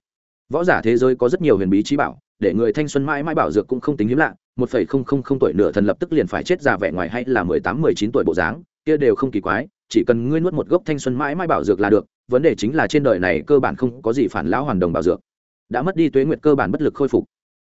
Võ giả thế giới có rất nhiều huyền bí trí bảo, để người thanh xuân mãi mãi bảo dược cũng không tính hiếm lạ, một phẩy không không không tuổi nửa thần lập tức liền phải chết già vẻ ngoài hay là mười tám, mười chín tuổi bộ dáng, kia đều không kỳ quái, chỉ cần ngươi nuốt một gốc thanh xuân mãi mãi bảo dược là được, vấn đề chính là trên đời này cơ bản không có gì phản lão hoàn đồng bảo dược. Đã mất đi tuế nguyệt cơ bản bất lực khôi phục.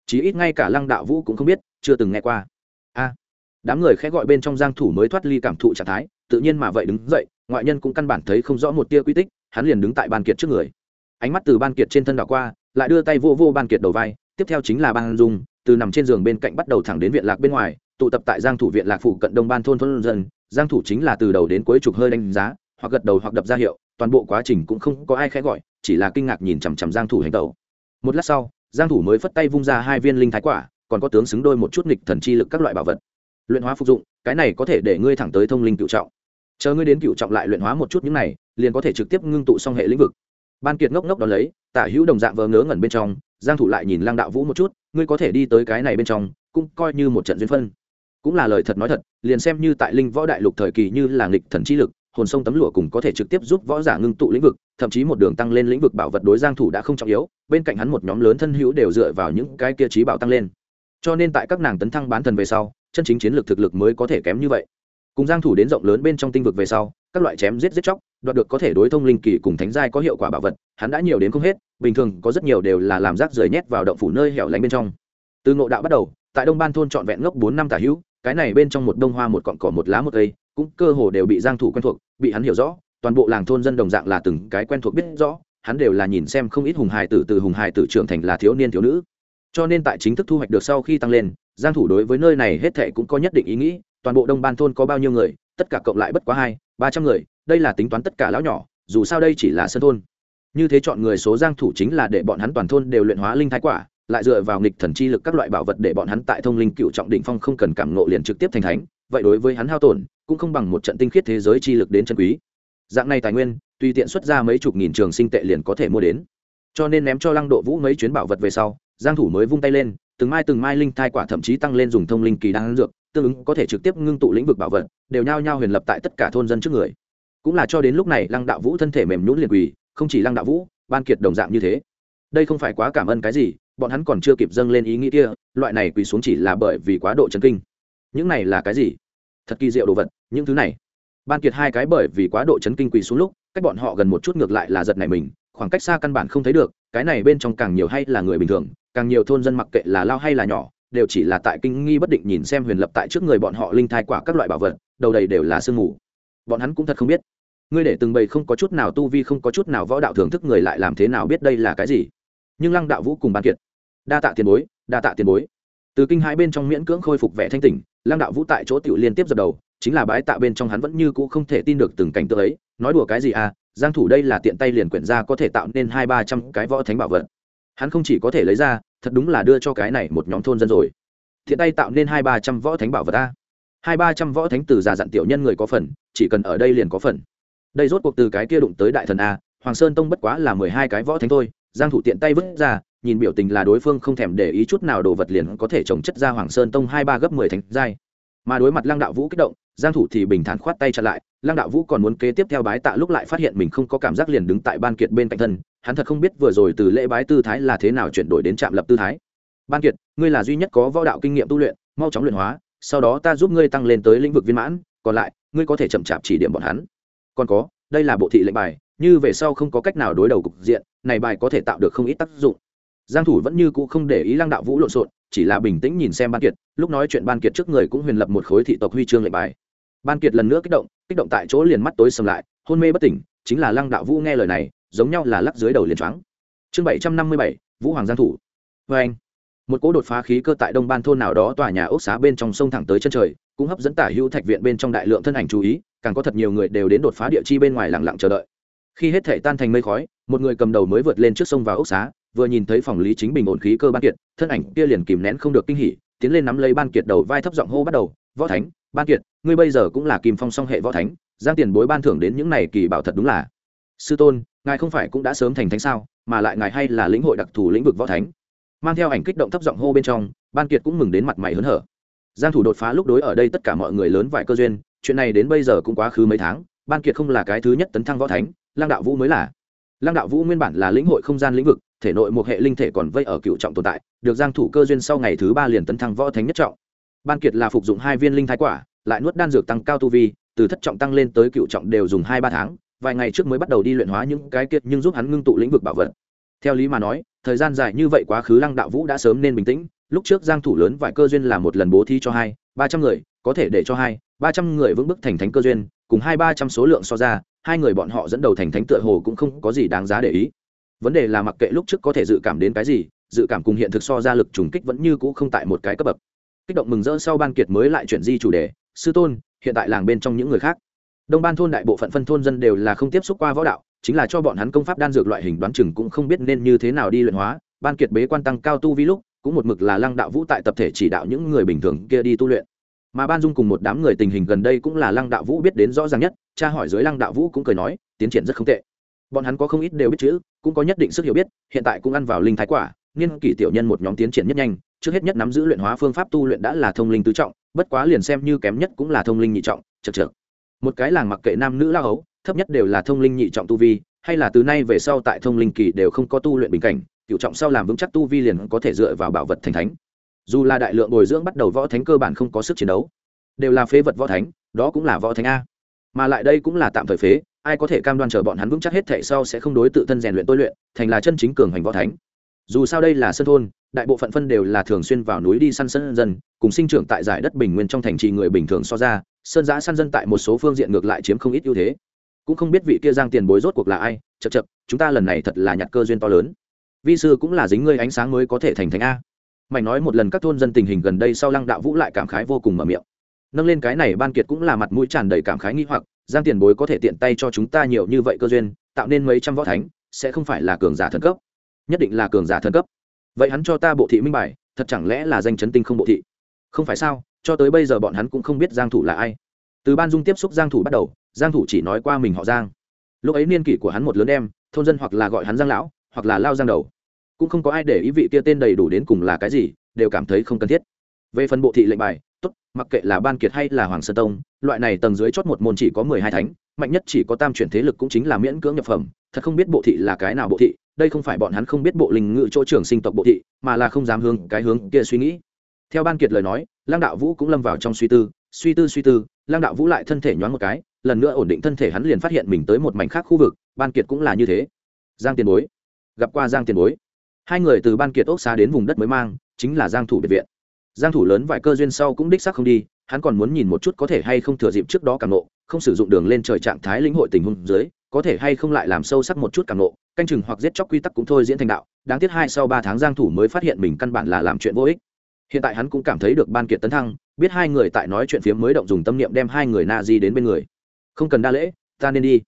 Chí ít ngay cả lăng đạo vũ cũng không biết, chưa từng nghe qua. A. Đám người khẽ gọi bên trong giang thủ mới thoát ly cảm thụ trạng thái, tự nhiên mà vậy đứng dậy ngoại nhân cũng căn bản thấy không rõ một tia quy tích, hắn liền đứng tại ban kiệt trước người. Ánh mắt từ ban kiệt trên thân đảo qua, lại đưa tay vô vô ban kiệt đầu vai, tiếp theo chính là ban dung, từ nằm trên giường bên cạnh bắt đầu thẳng đến viện lạc bên ngoài, tụ tập tại giang thủ viện lạc phủ cận đông ban thôn thôn dân. Giang thủ chính là từ đầu đến cuối chụp hơi đánh giá, hoặc gật đầu hoặc đập ra hiệu, toàn bộ quá trình cũng không có ai khẽ gọi, chỉ là kinh ngạc nhìn chằm chằm giang thủ hành tẩu. Một lát sau, giang thủ mới phất tay vung ra hai viên linh thái quả, còn có tướng xứng đôi một chút nghịch thần chi lực các loại bảo vật. Luyện hóa phục dụng, cái này có thể để ngươi thẳng tới thông linh cựu trọng chờ ngươi đến cựu trọng lại luyện hóa một chút những này, liền có thể trực tiếp ngưng tụ xong hệ lĩnh vực. Ban kiệt ngốc ngốc đón lấy, tả hữu đồng dạng vờ ngớ ngẩn bên trong, giang thủ lại nhìn lăng đạo vũ một chút, ngươi có thể đi tới cái này bên trong, cũng coi như một trận duyên phân cũng là lời thật nói thật, liền xem như tại linh võ đại lục thời kỳ như là nghịch thần chi lực, hồn sông tấm lụa cùng có thể trực tiếp giúp võ giả ngưng tụ lĩnh vực, thậm chí một đường tăng lên lĩnh vực bảo vật đối giang thủ đã không trọng yếu, bên cạnh hắn một nhóm lớn thân hữu đều dựa vào những cái kia trí bảo tăng lên. Cho nên tại các nàng tấn thăng bán thần về sau, chân chính chiến lược thực lực mới có thể kém như vậy cùng giang thủ đến rộng lớn bên trong tinh vực về sau, các loại chém giết giết chóc, đoạt được có thể đối thông linh kỳ cùng thánh giai có hiệu quả bảo vật, hắn đã nhiều đến không hết, bình thường có rất nhiều đều là làm rác rưởi nhét vào động phủ nơi hẻo lánh bên trong. Từ ngộ đạo bắt đầu, tại đông ban thôn trọn vẹn ngốc bốn năm tả hữu, cái này bên trong một đông hoa, một cọn cỏ, một lá, một cây, cũng cơ hồ đều bị giang thủ quen thuộc, bị hắn hiểu rõ, toàn bộ làng thôn dân đồng dạng là từng cái quen thuộc biết rõ, hắn đều là nhìn xem không ít hùng hài tử từ hùng hài tử trưởng thành là thiếu niên thiếu nữ. Cho nên tại chính thức thu hoạch được sau khi tăng lên, giang thủ đối với nơi này hết thảy cũng có nhất định ý nghĩ toàn bộ đông ban thôn có bao nhiêu người, tất cả cộng lại bất quá hai, ba trăm người, đây là tính toán tất cả lão nhỏ, dù sao đây chỉ là sân thôn. Như thế chọn người số giang thủ chính là để bọn hắn toàn thôn đều luyện hóa linh thái quả, lại dựa vào nghịch thần chi lực các loại bảo vật để bọn hắn tại thông linh cựu trọng đỉnh phong không cần cảm ngộ liền trực tiếp thành thánh, vậy đối với hắn hao tổn, cũng không bằng một trận tinh khiết thế giới chi lực đến chân quý. Dạng này tài nguyên, tùy tiện xuất ra mấy chục nghìn trường sinh tệ liền có thể mua đến. Cho nên ném cho lăng độ vũ mấy chuyến bảo vật về sau, giang thủ mới vung tay lên, từng mai từng mai linh thai quả thậm chí tăng lên dùng thông linh kỳ đan dược tương ứng có thể trực tiếp ngưng tụ lĩnh vực bảo vật, đều nhao nhao huyền lập tại tất cả thôn dân trước người. Cũng là cho đến lúc này, lăng đạo vũ thân thể mềm nhũn liền quỳ, không chỉ lăng đạo vũ, ban kiệt đồng dạng như thế. Đây không phải quá cảm ơn cái gì, bọn hắn còn chưa kịp dâng lên ý nghĩ kia, loại này quỳ xuống chỉ là bởi vì quá độ chấn kinh. Những này là cái gì? Thật kỳ diệu đồ vật, những thứ này. Ban kiệt hai cái bởi vì quá độ chấn kinh quỳ xuống lúc, cách bọn họ gần một chút ngược lại là giật này mình, khoảng cách xa căn bản không thấy được, cái này bên trong càng nhiều hay là người bình thường, càng nhiều thôn dân mặc kệ là lao hay là nhỏ đều chỉ là tại kinh nghi bất định nhìn xem huyền lập tại trước người bọn họ linh thai quả các loại bảo vật, đầu đầy đều là sương mù. Bọn hắn cũng thật không biết. Ngươi để từng bầy không có chút nào tu vi, không có chút nào võ đạo thưởng thức người lại làm thế nào biết đây là cái gì? Nhưng lăng đạo vũ cùng ban kiệt, đa tạ tiền bối, đa tạ tiền bối. Từ kinh hai bên trong miễn cưỡng khôi phục vẻ thanh tỉnh, lăng đạo vũ tại chỗ tiểu liên tiếp dập đầu, chính là bái tạ bên trong hắn vẫn như cũ không thể tin được từng cảnh tượng ấy, nói đùa cái gì à giang thủ đây là tiện tay liền quyển ra có thể tạo nên hai ba trăm cái võ thánh bảo vật hắn không chỉ có thể lấy ra, thật đúng là đưa cho cái này một nhóm thôn dân rồi. Thiện tay tạo nên hai ba trăm võ thánh bảo vật ta. Hai ba trăm võ thánh từ già dặn tiểu nhân người có phần, chỉ cần ở đây liền có phần. Đây rốt cuộc từ cái kia đụng tới đại thần a, hoàng sơn tông bất quá là mười hai cái võ thánh thôi, giang thủ tiện tay vứt ra, nhìn biểu tình là đối phương không thèm để ý chút nào đồ vật liền có thể trồng chất ra hoàng sơn tông hai ba gấp mười thánh giai. Mà đối mặt lăng đạo vũ kích động giang thủ thì bình thản khoát tay chặn lại, lăng đạo vũ còn muốn kế tiếp theo bái tạ lúc lại phát hiện mình không có cảm giác liền đứng tại ban kiệt bên cạnh thân, hắn thật không biết vừa rồi từ lễ bái tư thái là thế nào chuyển đổi đến trạm lập tư thái. Ban kiệt, ngươi là duy nhất có võ đạo kinh nghiệm tu luyện, mau chóng luyện hóa, sau đó ta giúp ngươi tăng lên tới lĩnh vực viên mãn, còn lại, ngươi có thể chậm chạp chỉ điểm bọn hắn. Còn có, đây là bộ thị lệnh bài, như về sau không có cách nào đối đầu cục diện, này bài có thể tạo được không ít tác dụng. Giang thủ vẫn như cũ không để ý lăng đạo vũ lộn xộn, chỉ là bình tĩnh nhìn xem ban kiệt, lúc nói chuyện ban kiệt trước người cũng huyền lập một khối thị tộc huy chương lệnh bài ban kiệt lần nữa kích động kích động tại chỗ liền mắt tối sầm lại, hôn mê bất tỉnh, chính là lăng đạo vũ nghe lời này, giống nhau là lắc dưới đầu liền choáng. Chương bảy trăm năm mươi bảy, vũ hoàng giang thủ. Vê anh, một cỗ đột phá khí cơ tại đông ban thôn nào đó tòa nhà ốc xá bên trong sông thẳng tới chân trời, cũng hấp dẫn tả hữu thạch viện bên trong đại lượng thân ảnh chú ý, càng có thật nhiều người đều đến đột phá địa chi bên ngoài lặng lặng chờ đợi. Khi hết thể tan thành mây khói, một người cầm đầu mới vượt lên trước sông vào ốc xá, vừa nhìn thấy phòng lý chính bình ổn khí cơ ban kiệt, thân ảnh kia liền kìm nén không được kinh hỉ, tiến lên nắm lấy ban kiệt đầu vai thấp giọng hô bắt đầu, võ thánh ban kiệt, ngươi bây giờ cũng là kim phong song hệ võ thánh, giang tiền bối ban thưởng đến những này kỳ bảo thật đúng là. Sư tôn, ngài không phải cũng đã sớm thành thánh sao, mà lại ngài hay là lĩnh hội đặc thù lĩnh vực võ thánh. Mang theo ảnh kích động thấp giọng hô bên trong, ban kiệt cũng mừng đến mặt mày hớn hở. Giang thủ đột phá lúc đối ở đây tất cả mọi người lớn vài cơ duyên, chuyện này đến bây giờ cũng quá khứ mấy tháng, ban kiệt không là cái thứ nhất tấn thăng võ thánh lang đạo vũ mới là. Lang đạo vũ nguyên bản là lĩnh hội không gian lĩnh vực, thể nội một hệ linh thể còn vây ở cựu trọng tồn tại, được giang thủ cơ duyên sau ngày thứ ba liền tấn thăng võ thánh nhất trọng ban kiệt là phục dụng hai viên linh thái quả, lại nuốt đan dược tăng cao tu vi, từ thất trọng tăng lên tới cựu trọng đều dùng hai ba tháng, vài ngày trước mới bắt đầu đi luyện hóa những cái kiệt nhưng giúp hắn ngưng tụ lĩnh vực bảo vật. Theo lý mà nói, thời gian dài như vậy quá khứ lăng đạo vũ đã sớm nên bình tĩnh, lúc trước giang thủ lớn vài cơ duyên là một lần bố thí cho hai, ba trăm người, có thể để cho hai, ba trăm người vững bước thành thánh cơ duyên, cùng hai ba trăm số lượng so ra, hai người bọn họ dẫn đầu thành thánh tựa hồ cũng không có gì đáng giá để ý. Vấn đề là mặc kệ lúc trước có thể dự cảm đến cái gì, dự cảm cùng hiện thực so ra lực trùng kích vẫn như cũ không tại một cái cấp bậc kích động mừng rỡ sau ban kiệt mới lại chuyển di chủ đề, sư tôn, hiện tại làng bên trong những người khác. Đông ban thôn đại bộ phận phân thôn dân đều là không tiếp xúc qua võ đạo, chính là cho bọn hắn công pháp đan dược loại hình đoán chừng cũng không biết nên như thế nào đi luyện hóa. Ban kiệt bế quan tăng cao tu vi lúc, cũng một mực là lăng đạo vũ tại tập thể chỉ đạo những người bình thường kia đi tu luyện. Mà ban dung cùng một đám người tình hình gần đây cũng là lăng đạo vũ biết đến rõ ràng nhất, cha hỏi dưới lăng đạo vũ cũng cười nói, tiến triển rất không tệ. Bọn hắn có không ít đều biết chữ, cũng có nhất định sức hiểu biết, hiện tại cũng ăn vào linh thái quả nghiên kỷ tiểu nhân một nhóm tiến triển nhất nhanh trước hết nhất nắm giữ luyện hóa phương pháp tu luyện đã là thông linh tứ trọng, bất quá liền xem như kém nhất cũng là thông linh nhị trọng chật chược một cái làng mặc kệ nam nữ lao hấu, thấp nhất đều là thông linh nhị trọng tu vi, hay là từ nay về sau tại thông linh kỳ đều không có tu luyện bình cảnh cựu trọng sau làm vững chắc tu vi liền có thể dựa vào bảo vật thành thánh. Dù là đại lượng bồi dưỡng bắt đầu võ thánh cơ bản không có sức chiến đấu, đều là phế vật võ thánh, đó cũng là võ thánh a. Mà lại đây cũng là tạm thời phế, ai có thể cam đoan chờ bọn hắn vững chắc hết thể sau sẽ không đối tự thân rèn luyện tôi luyện, thành là chân chính cường hành võ thánh. Dù sao đây là sân thôn đại bộ phận phân đều là thường xuyên vào núi đi săn sân dân, cùng sinh trưởng tại giải đất bình nguyên trong thành trì người bình thường so ra, sơn giã săn dân tại một số phương diện ngược lại chiếm không ít ưu thế. Cũng không biết vị kia giang tiền bối rốt cuộc là ai chật chật chúng ta lần này thật là nhặt cơ duyên to lớn. Vi sư cũng là dính ngươi ánh sáng mới có thể thành thành a. Mảnh nói một lần các thôn dân tình hình gần đây sau lăng đạo vũ lại cảm khái vô cùng mở miệng. Nâng lên cái này ban kiệt cũng là mặt mũi tràn đầy cảm khái nghi hoặc, giang tiền bối có thể tiện tay cho chúng ta nhiều như vậy cơ duyên, tạo nên mấy trăm võ thánh, sẽ không phải là cường giả thần cấp. Nhất định là cường giả thần cấp vậy hắn cho ta bộ thị minh bài, thật chẳng lẽ là danh chấn tinh không bộ thị? Không phải sao, cho tới bây giờ bọn hắn cũng không biết giang thủ là ai. Từ ban dung tiếp xúc giang thủ bắt đầu, giang thủ chỉ nói qua mình họ giang. Lúc ấy niên kỷ của hắn một lớn em, thôn dân hoặc là gọi hắn giang lão, hoặc là lao giang đầu. Cũng không có ai để ý vị kia tên đầy đủ đến cùng là cái gì, đều cảm thấy không cần thiết. Về phần bộ thị lệnh bài, tốt, mặc kệ là ban kiệt hay là hoàng sơn tông, loại này tầng dưới chót một môn chỉ có mười hai thánh, mạnh nhất chỉ có tam chuyển thế lực cũng chính là miễn cưỡng nhập phẩm. Thật không biết bộ thị là cái nào bộ thị đây không phải bọn hắn không biết bộ linh ngự chỗ trưởng sinh tộc bộ thị, mà là không dám hướng cái hướng kia suy nghĩ. Theo ban kiệt lời nói, lăng đạo vũ cũng lâm vào trong suy tư suy tư suy tư, lăng đạo vũ lại thân thể nhoáng một cái, lần nữa ổn định thân thể hắn liền phát hiện mình tới một mảnh khác khu vực, ban kiệt cũng là như thế. Giang tiền bối. Gặp qua giang tiền bối. Hai người từ ban kiệt ốc xa đến vùng đất mới mang, chính là giang thủ biệt viện. Giang thủ lớn vài cơ duyên sau cũng đích xác không đi, hắn còn muốn nhìn một chút có thể hay không thừa dịp trước đó càng nộ không sử dụng đường lên trời trạng thái lĩnh hội tình huống dưới, có thể hay không lại làm sâu sắc một chút càng nộ canh chừng hoặc giết chóc quy tắc cũng thôi diễn thành đạo, đáng tiếc hai sau ba tháng giang thủ mới phát hiện mình căn bản là làm chuyện vô ích. Hiện tại hắn cũng cảm thấy được ban kiệt tấn thăng, biết hai người tại nói chuyện phía mới động dùng tâm niệm đem hai người na di đến bên người. Không cần đa lễ, ta nên đi.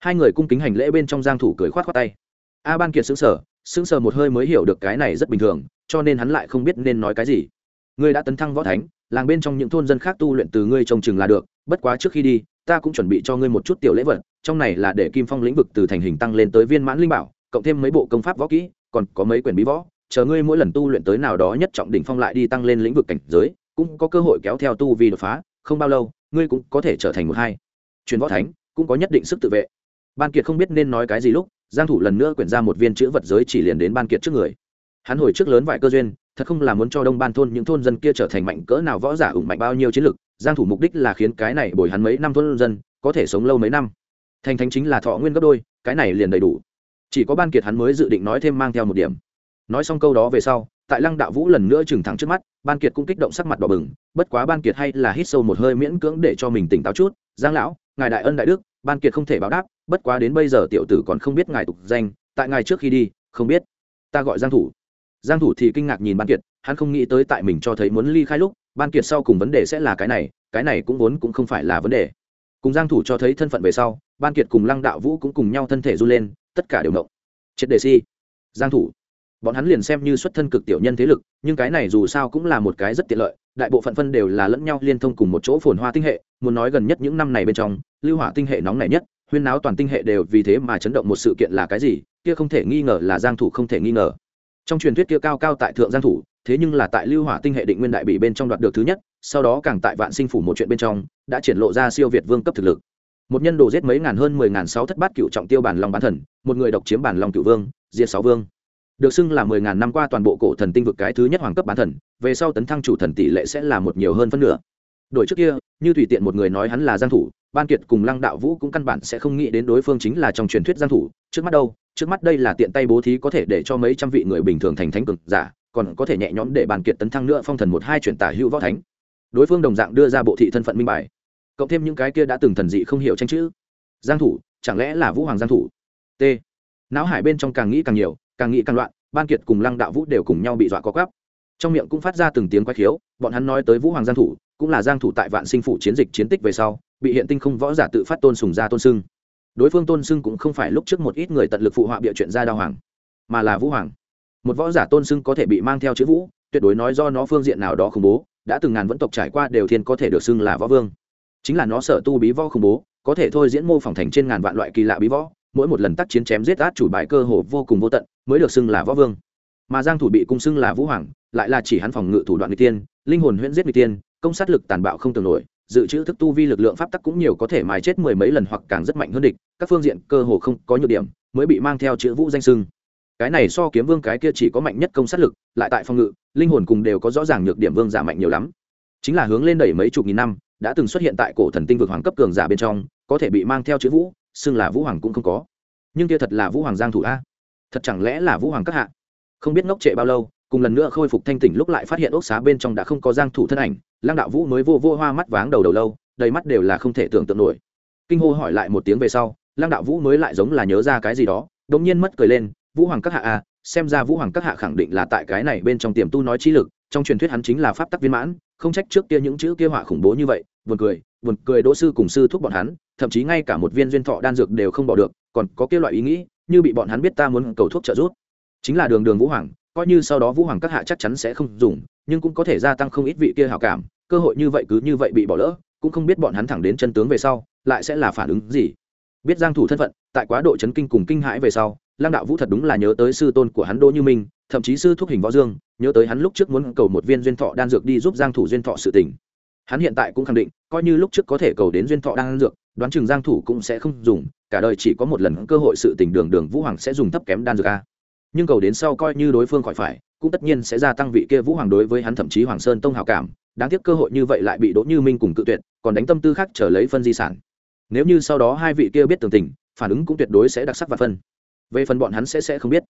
Hai người cung kính hành lễ bên trong giang thủ cười khoát khoát tay. A ban kiệt sững sờ sững sờ một hơi mới hiểu được cái này rất bình thường, cho nên hắn lại không biết nên nói cái gì. Ngươi đã tấn thăng võ thánh, làng bên trong những thôn dân khác tu luyện từ ngươi trông chừng là được, bất quá trước khi đi, ta cũng chuẩn bị cho ngươi một chút tiểu lễ vật trong này là để kim phong lĩnh vực từ thành hình tăng lên tới viên mãn linh bảo, cộng thêm mấy bộ công pháp võ kỹ, còn có mấy quyển bí võ. Chờ ngươi mỗi lần tu luyện tới nào đó nhất trọng đỉnh phong lại đi tăng lên lĩnh vực cảnh giới, cũng có cơ hội kéo theo tu vì đột phá, không bao lâu, ngươi cũng có thể trở thành một hai. Truyền võ thánh, cũng có nhất định sức tự vệ. Ban kiệt không biết nên nói cái gì lúc, giang thủ lần nữa quyển ra một viên chữ vật giới chỉ liền đến ban kiệt trước người. Hắn hồi trước lớn vài cơ duyên, thật không là muốn cho đông ban thôn những thôn dân kia trở thành mạnh cỡ nào võ giả ủng mạnh bao nhiêu chiến lực, giang thủ mục đích là khiến cái này bồi hắn mấy năm thôn dân, có thể sống lâu mấy năm thành thánh chính là thọ nguyên gấp đôi, cái này liền đầy đủ. Chỉ có ban kiệt hắn mới dự định nói thêm mang theo một điểm. Nói xong câu đó về sau, tại lăng đạo vũ lần nữa trừng thẳng trước mắt, ban kiệt cũng kích động sắc mặt đỏ bừng, bất quá ban kiệt hay là hít sâu một hơi miễn cưỡng để cho mình tỉnh táo chút. Giang lão, ngài đại ân đại đức, ban kiệt không thể báo đáp, bất quá đến bây giờ tiểu tử còn không biết ngài tục danh, tại ngài trước khi đi, không biết. Ta gọi giang thủ. Giang thủ thì kinh ngạc nhìn ban kiệt, hắn không nghĩ tới tại mình cho thấy muốn ly khai lúc, ban kiệt sau cùng vấn đề sẽ là cái này cái này cũng vốn cũng không phải là vấn đề cùng giang thủ cho thấy thân phận về sau, ban kiệt cùng lăng đạo vũ cũng cùng nhau thân thể du lên, tất cả đều động. Chết đề si. Giang thủ. Bọn hắn liền xem như xuất thân cực tiểu nhân thế lực, nhưng cái này dù sao cũng là một cái rất tiện lợi, đại bộ phận phân đều là lẫn nhau liên thông cùng một chỗ phồn hoa tinh hệ, muốn nói gần nhất những năm này bên trong, lưu hỏa tinh hệ nóng nảy nhất, huyên náo toàn tinh hệ đều vì thế mà chấn động một sự kiện là cái gì, kia không thể nghi ngờ là giang thủ không thể nghi ngờ. Trong truyền thuyết kia cao cao tại thượng giang thủ, thế nhưng là tại lưu hỏa tinh hệ định nguyên đại bị bên trong đoạt được thứ nhất sau đó càng tại vạn sinh phủ một chuyện bên trong, đã triển lộ ra siêu việt vương cấp thực lực. Một nhân đồ giết mấy ngàn hơn mười ngàn sáu thất bát cựu trọng tiêu bản lòng bán thần, một người độc chiếm bản lòng cựu vương, diệt sáu vương. Được xưng là mười ngàn năm qua toàn bộ cổ thần tinh vực cái thứ nhất hoàng cấp bán thần, về sau tấn thăng chủ thần tỷ lệ sẽ là một nhiều hơn phân nửa. Đổi trước kia, như tùy tiện một người nói hắn là giang thủ, ban kiệt cùng lăng đạo vũ cũng căn bản sẽ không nghĩ đến đối phương chính là trong truyền thuyết giang thủ. Trước mắt đâu, trước mắt đây là tiện tay bố thí có thể để cho mấy trăm vị người bình thường thành thánh cực giả, còn có thể nhẹ nhõm để bàn kiệt tấn thăng nữa phong thần một hai chuyển tả hữu võ thánh đối phương đồng dạng đưa ra bộ thị thân phận minh bài. Cộng thêm những cái kia đã từng thần dị không hiểu tranh chữ. Giang thủ, chẳng lẽ là vũ hoàng giang thủ? T. Não hải bên trong càng nghĩ càng nhiều, càng nghĩ càng loạn, ban kiệt cùng lăng đạo vũ đều cùng nhau bị dọa có quắp. Trong miệng cũng phát ra từng tiếng quái khiếu, bọn hắn nói tới vũ hoàng giang thủ, cũng là giang thủ tại vạn sinh phủ chiến dịch chiến tích về sau, bị hiện tinh không võ giả tự phát tôn sùng ra tôn sưng. Đối phương tôn sưng cũng không phải lúc trước một ít người tận lực phụ họa bịa chuyện ra đao hoàng, mà là vũ hoàng. Một võ giả tôn sưng có thể bị mang theo chữ vũ, tuyệt đối nói do nó phương diện nào đó khủng bố đã từng ngàn vẫn tộc trải qua đều thiên có thể được xưng là võ vương. Chính là nó sở tu bí võ khủng bố, có thể thôi diễn mô phỏng thành trên ngàn vạn loại kỳ lạ bí võ, mỗi một lần tác chiến chém giết át chủ bài cơ hồ vô cùng vô tận, mới được xưng là võ vương. Mà giang thủ bị cung xưng là vũ hoàng, lại là chỉ hắn phòng ngự thủ đoạn nguy tiên linh hồn huyễn giết nguy tiên công sát lực tàn bạo không tưởng nổi, dự trữ thức tu vi lực lượng pháp tắc cũng nhiều có thể mài chết mười mấy lần hoặc càng rất mạnh hơn địch, các phương diện cơ hồ không có nhược điểm, mới bị mang theo chữ vũ danh sưng cái này so kiếm vương cái kia chỉ có mạnh nhất công sát lực, lại tại phòng ngự, linh hồn cùng đều có rõ ràng nhược điểm vương giả mạnh nhiều lắm. Chính là hướng lên đẩy mấy chục nghìn năm, đã từng xuất hiện tại cổ thần tinh vực hoàng cấp cường giả bên trong, có thể bị mang theo chữ vũ, xưng là vũ hoàng cũng không có. Nhưng kia thật là vũ hoàng giang thủ a. Thật chẳng lẽ là vũ hoàng các hạ? Không biết ngốc trệ bao lâu, cùng lần nữa khôi phục thanh tỉnh lúc lại phát hiện ốc xá bên trong đã không có giang thủ thân ảnh lang đạo vũ mới vô vô hoa mắt váng đầu đầu lâu, đầy mắt đều là không thể tưởng tượng nổi. Kinh hô hỏi lại một tiếng về sau lang đạo vũ mới lại giống là nhớ ra cái gì đó, đột nhiên mất cười lên vũ hoàng các hạ à? xem ra vũ hoàng các hạ khẳng định là tại cái này bên trong tiềm tu nói trí lực, trong truyền thuyết hắn chính là pháp tắc viên mãn, không trách trước kia những chữ kia họa khủng bố như vậy, buồn cười buồn cười đỗ sư cùng sư thúc bọn hắn, thậm chí ngay cả một viên duyên thọ đan dược đều không bỏ được, còn có kia loại ý nghĩ, như bị bọn hắn biết ta muốn cầu thuốc trợ giúp chính là đường đường vũ hoàng, coi như sau đó vũ hoàng các hạ chắc chắn sẽ không dùng, nhưng cũng có thể gia tăng không ít vị kia hảo cảm, cơ hội như vậy cứ như vậy bị bỏ lỡ, cũng không biết bọn hắn thẳng đến chân tướng về sau, lại sẽ là phản ứng gì biết giang thủ thân phận, tại quá độ chấn kinh cùng kinh hãi về sau lăng đạo vũ thật đúng là nhớ tới sư tôn của hắn đỗ như minh, thậm chí sư thúc hình võ dương, nhớ tới hắn lúc trước muốn cầu một viên duyên thọ đan dược đi giúp giang thủ duyên thọ sự tình. Hắn hiện tại cũng khẳng định, coi như lúc trước có thể cầu đến duyên thọ đan dược, đoán chừng giang thủ cũng sẽ không dùng, cả đời chỉ có một lần cơ hội sự tình đường đường vũ hoàng sẽ dùng thấp kém đan dược a. Nhưng cầu đến sau coi như đối phương khỏi phải, cũng tất nhiên sẽ gia tăng vị kia vũ hoàng đối với hắn thậm chí hoàng sơn tông hảo cảm, đáng tiếc cơ hội như vậy lại bị đỗ như minh cùng cự tuyệt, còn đánh tâm tư khác trở lấy phân di sản. Nếu như sau đó hai vị kia biết tường tình, phản ứng cũng tuyệt đối sẽ đặc sắc và phân về phần bọn hắn sẽ sẽ không biết.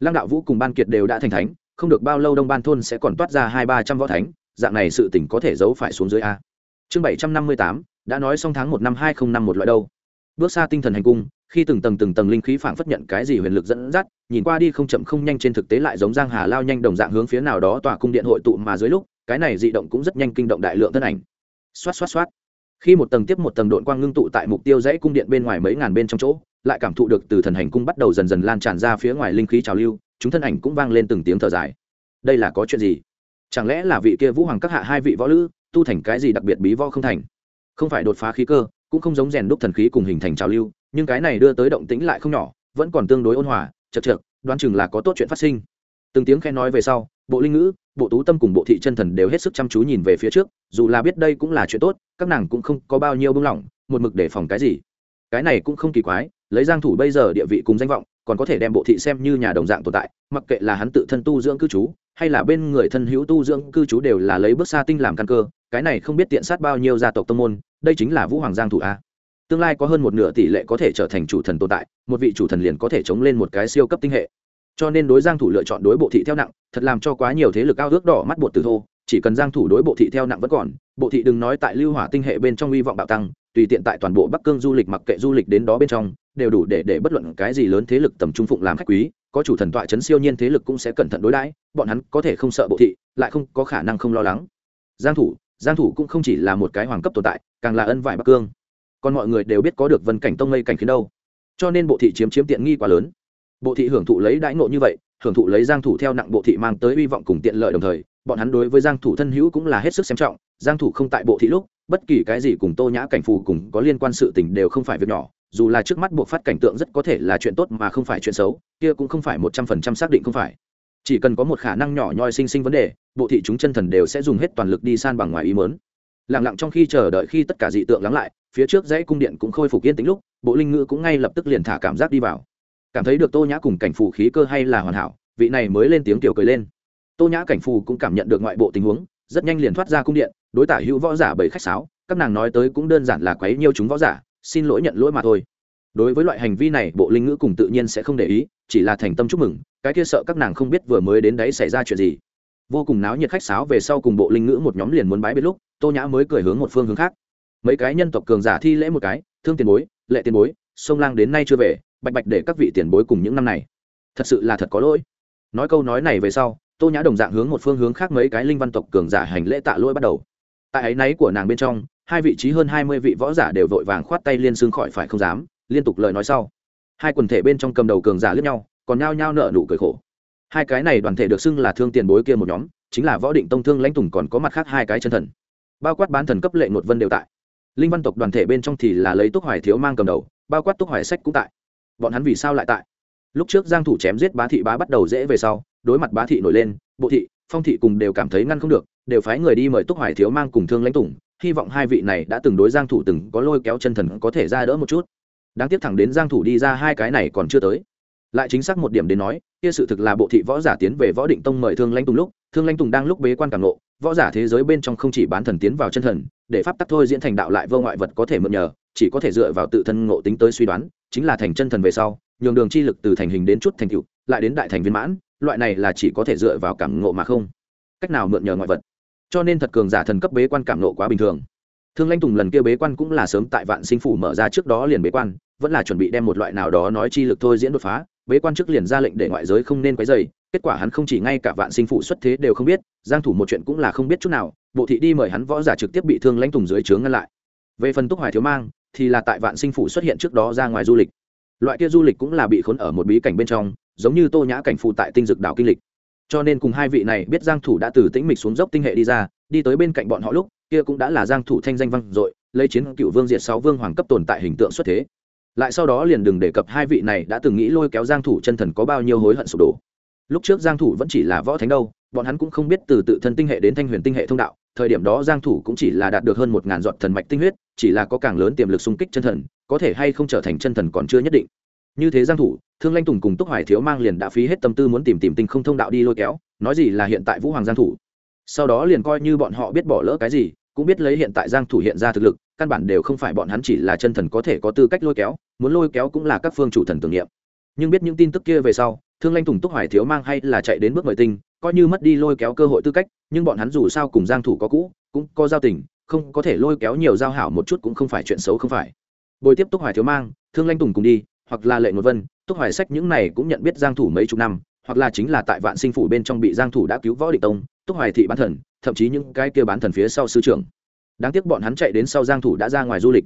Lăng đạo vũ cùng ban kiệt đều đã thành thánh, không được bao lâu đông ban thôn sẽ còn toát ra hai ba trăm võ thánh, dạng này sự tỉnh có thể giấu phải xuống dưới a. Chương bảy trăm năm mươi tám, đã nói xong tháng một năm hai không năm một loại đâu. Bước xa tinh thần hành cung, khi từng tầng từng tầng linh khí phảng phất nhận cái gì huyền lực dẫn dắt, nhìn qua đi không chậm không nhanh trên thực tế lại giống giang hà lao nhanh đồng dạng hướng phía nào đó tòa cung điện hội tụ mà dưới lúc, cái này dị động cũng rất nhanh kinh động đại lượng thân ảnh. Xoát xoát xoát. Khi một tầng tiếp một tầng đội quang ngưng tụ tại mục tiêu dãy cung điện bên ngoài mấy ngàn bên trong chỗ lại cảm thụ được từ thần hành cung bắt đầu dần dần lan tràn ra phía ngoài linh khí trào lưu, chúng thân ảnh cũng vang lên từng tiếng thở dài. Đây là có chuyện gì? Chẳng lẽ là vị kia vũ hoàng các hạ hai vị võ lữ, tu thành cái gì đặc biệt bí võ không thành? Không phải đột phá khí cơ, cũng không giống rèn đúc thần khí cùng hình thành trào lưu, nhưng cái này đưa tới động tĩnh lại không nhỏ, vẫn còn tương đối ôn hòa, chật chật đoán chừng là có tốt chuyện phát sinh. Từng tiếng khen nói về sau, bộ linh ngữ, bộ tú tâm cùng bộ thị chân thần đều hết sức chăm chú nhìn về phía trước, dù là biết đây cũng là chuyện tốt, các nàng cũng không có bao nhiêu bưng lỏng, một mực để phòng cái gì cái này cũng không kỳ quái, lấy giang thủ bây giờ địa vị cùng danh vọng, còn có thể đem bộ thị xem như nhà đồng dạng tồn tại, mặc kệ là hắn tự thân tu dưỡng cư trú, hay là bên người thân hữu tu dưỡng cư trú đều là lấy bước xa tinh làm căn cơ, cái này không biết tiện sát bao nhiêu gia tộc tông môn, đây chính là vũ hoàng giang thủ a. Tương lai có hơn một nửa tỷ lệ có thể trở thành chủ thần tồn tại, một vị chủ thần liền có thể chống lên một cái siêu cấp tinh hệ. Cho nên đối giang thủ lựa chọn đối bộ thị theo nặng, thật làm cho quá nhiều thế lực cao ước đỏ mắt bột từ thô, chỉ cần giang thủ đối bộ thị theo nặng vẫn còn, bộ thị đừng nói tại lưu hỏa tinh hệ bên trong uy vọng bạo tăng tùy tiện tại toàn bộ bắc cương du lịch mặc kệ du lịch đến đó bên trong, đều đủ để để bất luận cái gì lớn thế lực tầm trung phụng làm khách quý, có chủ thần tọa chấn siêu nhiên thế lực cũng sẽ cẩn thận đối đãi, bọn hắn có thể không sợ bộ thị, lại không có khả năng không lo lắng. Giang thủ giang thủ cũng không chỉ là một cái hoàng cấp tồn tại, càng là ân vải bắc cương. Còn mọi người đều biết có được vân cảnh tông lây cảnh khiến đâu. Cho nên bộ thị chiếm chiếm tiện nghi quá lớn. Bộ thị hưởng thụ lấy đãi ngộ như vậy, hưởng thụ lấy giang thủ theo nặng bộ thị mang tới uy vọng cùng tiện lợi đồng thời, bọn hắn đối với giang thủ thân hữu cũng là hết sức xem trọng, giang thủ không tại bộ thị lúc bất kỳ cái gì cùng tô nhã cảnh phù cùng có liên quan sự tình đều không phải việc nhỏ, dù là trước mắt buộc phát cảnh tượng rất có thể là chuyện tốt mà không phải chuyện xấu, kia cũng không phải một trăm phần trăm xác định không phải. Chỉ cần có một khả năng nhỏ nhoi sinh sinh vấn đề, bộ thị chúng chân thần đều sẽ dùng hết toàn lực đi san bằng ngoài ý mớn lặng lặng trong khi chờ đợi khi tất cả dị tượng lắng lại, phía trước dãy cung điện cũng khôi phục yên tĩnh lúc, bộ linh ngữ cũng ngay lập tức liền thả cảm giác đi vào. Cảm thấy được tô nhã cùng cảnh phù khí cơ hay là hoàn hảo, vị này mới lên tiếng tiểu cười lên. Tô nhã cảnh phù cũng cảm nhận được ngoại bộ tình huống rất nhanh liền thoát ra cung điện, đối tả hữu võ giả bảy khách sáo, các nàng nói tới cũng đơn giản là quấy nhiêu chúng võ giả, xin lỗi nhận lỗi mà thôi. Đối với loại hành vi này, bộ linh ngữ cùng tự nhiên sẽ không để ý, chỉ là thành tâm chúc mừng, cái kia sợ các nàng không biết vừa mới đến đấy xảy ra chuyện gì. Vô cùng náo nhiệt khách sáo về sau cùng bộ linh ngữ một nhóm liền muốn bái biết lúc, tô nhã mới cười hướng một phương hướng khác. Mấy cái nhân tộc cường giả thi lễ một cái, thương tiền bối, lệ tiền bối, sông lang đến nay chưa về, bạch bạch để các vị tiền bối cùng những năm này. Thật sự là thật có lỗi. Nói câu nói này về sau tô nhã đồng dạng hướng một phương hướng khác mấy cái linh văn tộc cường giả hành lễ tạ lỗi bắt đầu. Tại áy náy của nàng bên trong, hai vị trí hơn hai mươi vị võ giả đều vội vàng khoát tay liên xương khỏi phải không dám, liên tục lời nói sau. Hai quần thể bên trong cầm đầu cường giả lướt nhau, còn nhao nhao nợ nụ cười khổ. Hai cái này đoàn thể được xưng là thương tiền bối kia một nhóm, chính là võ định tông thương lãnh tùng còn có mặt khác hai cái chân thần. Bao quát bán thần cấp lệ một vân đều tại. Linh văn tộc đoàn thể bên trong thì là lấy túc hoài thiếu mang cầm đầu, bao quát túc hoài sách cũng tại. Bọn hắn vì sao lại tại? Lúc trước giang thủ chém giết bá thị bá bắt đầu dễ về sau đối mặt bá thị nổi lên, bộ thị, phong thị cùng đều cảm thấy ngăn không được, đều phái người đi mời túc hoài thiếu mang cùng thương lãnh tùng, hy vọng hai vị này đã từng đối giang thủ từng có lôi kéo chân thần có thể ra đỡ một chút. Đáng tiếc thẳng đến giang thủ đi ra hai cái này còn chưa tới. Lại chính xác một điểm đến nói, kia sự thực là bộ thị võ giả tiến về võ định tông mời thương lãnh tùng lúc, thương lãnh tùng đang lúc bế quan cảm nộ võ giả thế giới bên trong không chỉ bán thần tiến vào chân thần, để pháp tắc thôi diễn thành đạo lại vô ngoại vật có thể mượn nhờ, chỉ có thể dựa vào tự thân ngộ tính tới suy đoán, chính là thành chân thần về sau, nhường đường chi lực từ thành hình đến chút thành tựu, lại đến đại thành viên mãn loại này là chỉ có thể dựa vào cảm ngộ mà không. Cách nào mượn nhờ ngoại vật? Cho nên thật cường giả thần cấp bế quan cảm ngộ quá bình thường. Thương lãnh tùng lần kia bế quan cũng là sớm tại vạn sinh phủ mở ra trước đó liền bế quan, vẫn là chuẩn bị đem một loại nào đó nói chi lực thôi diễn đột phá. Bế quan trước liền ra lệnh để ngoại giới không nên quấy dày kết quả hắn không chỉ ngay cả vạn sinh phụ xuất thế đều không biết, giang thủ một chuyện cũng là không biết chút nào, bộ thị đi mời hắn võ giả trực tiếp bị thương lãnh tùng dưới trướng ngăn lại. Về phần túc hoài thiếu mang, thì là tại vạn sinh phụ xuất hiện trước đó ra ngoài du lịch. Loại kia du lịch cũng là bị khốn ở một bí cảnh bên trong giống như tô nhã cảnh phụ tại tinh dực đảo kinh lịch. Cho nên cùng hai vị này biết giang thủ đã từ tĩnh mịch xuống dốc tinh hệ đi ra, đi tới bên cạnh bọn họ lúc, kia cũng đã là giang thủ thanh danh vang dội, lấy chiến cựu vương diệt sáu vương hoàng cấp tồn tại hình tượng xuất thế. Lại sau đó liền đừng đề cập hai vị này đã từng nghĩ lôi kéo giang thủ chân thần có bao nhiêu hối hận sụp đổ. Lúc trước giang thủ vẫn chỉ là võ thánh đâu, bọn hắn cũng không biết từ tự thân tinh hệ đến thanh huyền tinh hệ thông đạo, thời điểm đó giang thủ cũng chỉ là đạt được hơn một ngàn giọt thần mạch tinh huyết, chỉ là có càng lớn tiềm lực xung kích chân thần, có thể hay không trở thành chân thần còn chưa nhất định như thế giang thủ, thương lanh tùng cùng túc hoài thiếu mang liền đã phí hết tâm tư muốn tìm tìm tinh không thông đạo đi lôi kéo, nói gì là hiện tại vũ hoàng giang thủ. Sau đó liền coi như bọn họ biết bỏ lỡ cái gì, cũng biết lấy hiện tại giang thủ hiện ra thực lực, căn bản đều không phải bọn hắn chỉ là chân thần có thể có tư cách lôi kéo, muốn lôi kéo cũng là các phương chủ thần tưởng niệm. Nhưng biết những tin tức kia về sau, thương lanh tùng, túc hoài thiếu mang hay là chạy đến bước mời tinh, coi như mất đi lôi kéo cơ hội tư cách, nhưng bọn hắn dù sao cùng giang thủ có cũ, cũng có giao tình, không có thể lôi kéo nhiều giao hảo một chút cũng không phải chuyện xấu không phải. Bồi tiếp túc hoài thiếu mang, thương lanh tùng cùng đi hoặc là lệ ngột vân, túc hoài sách những này cũng nhận biết giang thủ mấy chục năm, hoặc là chính là tại vạn sinh phủ bên trong bị giang thủ đã cứu võ định tông, túc hoài thị bán thần, thậm chí những cái kia bán thần phía sau sư trưởng. Đáng tiếc bọn hắn chạy đến sau giang thủ đã ra ngoài du lịch.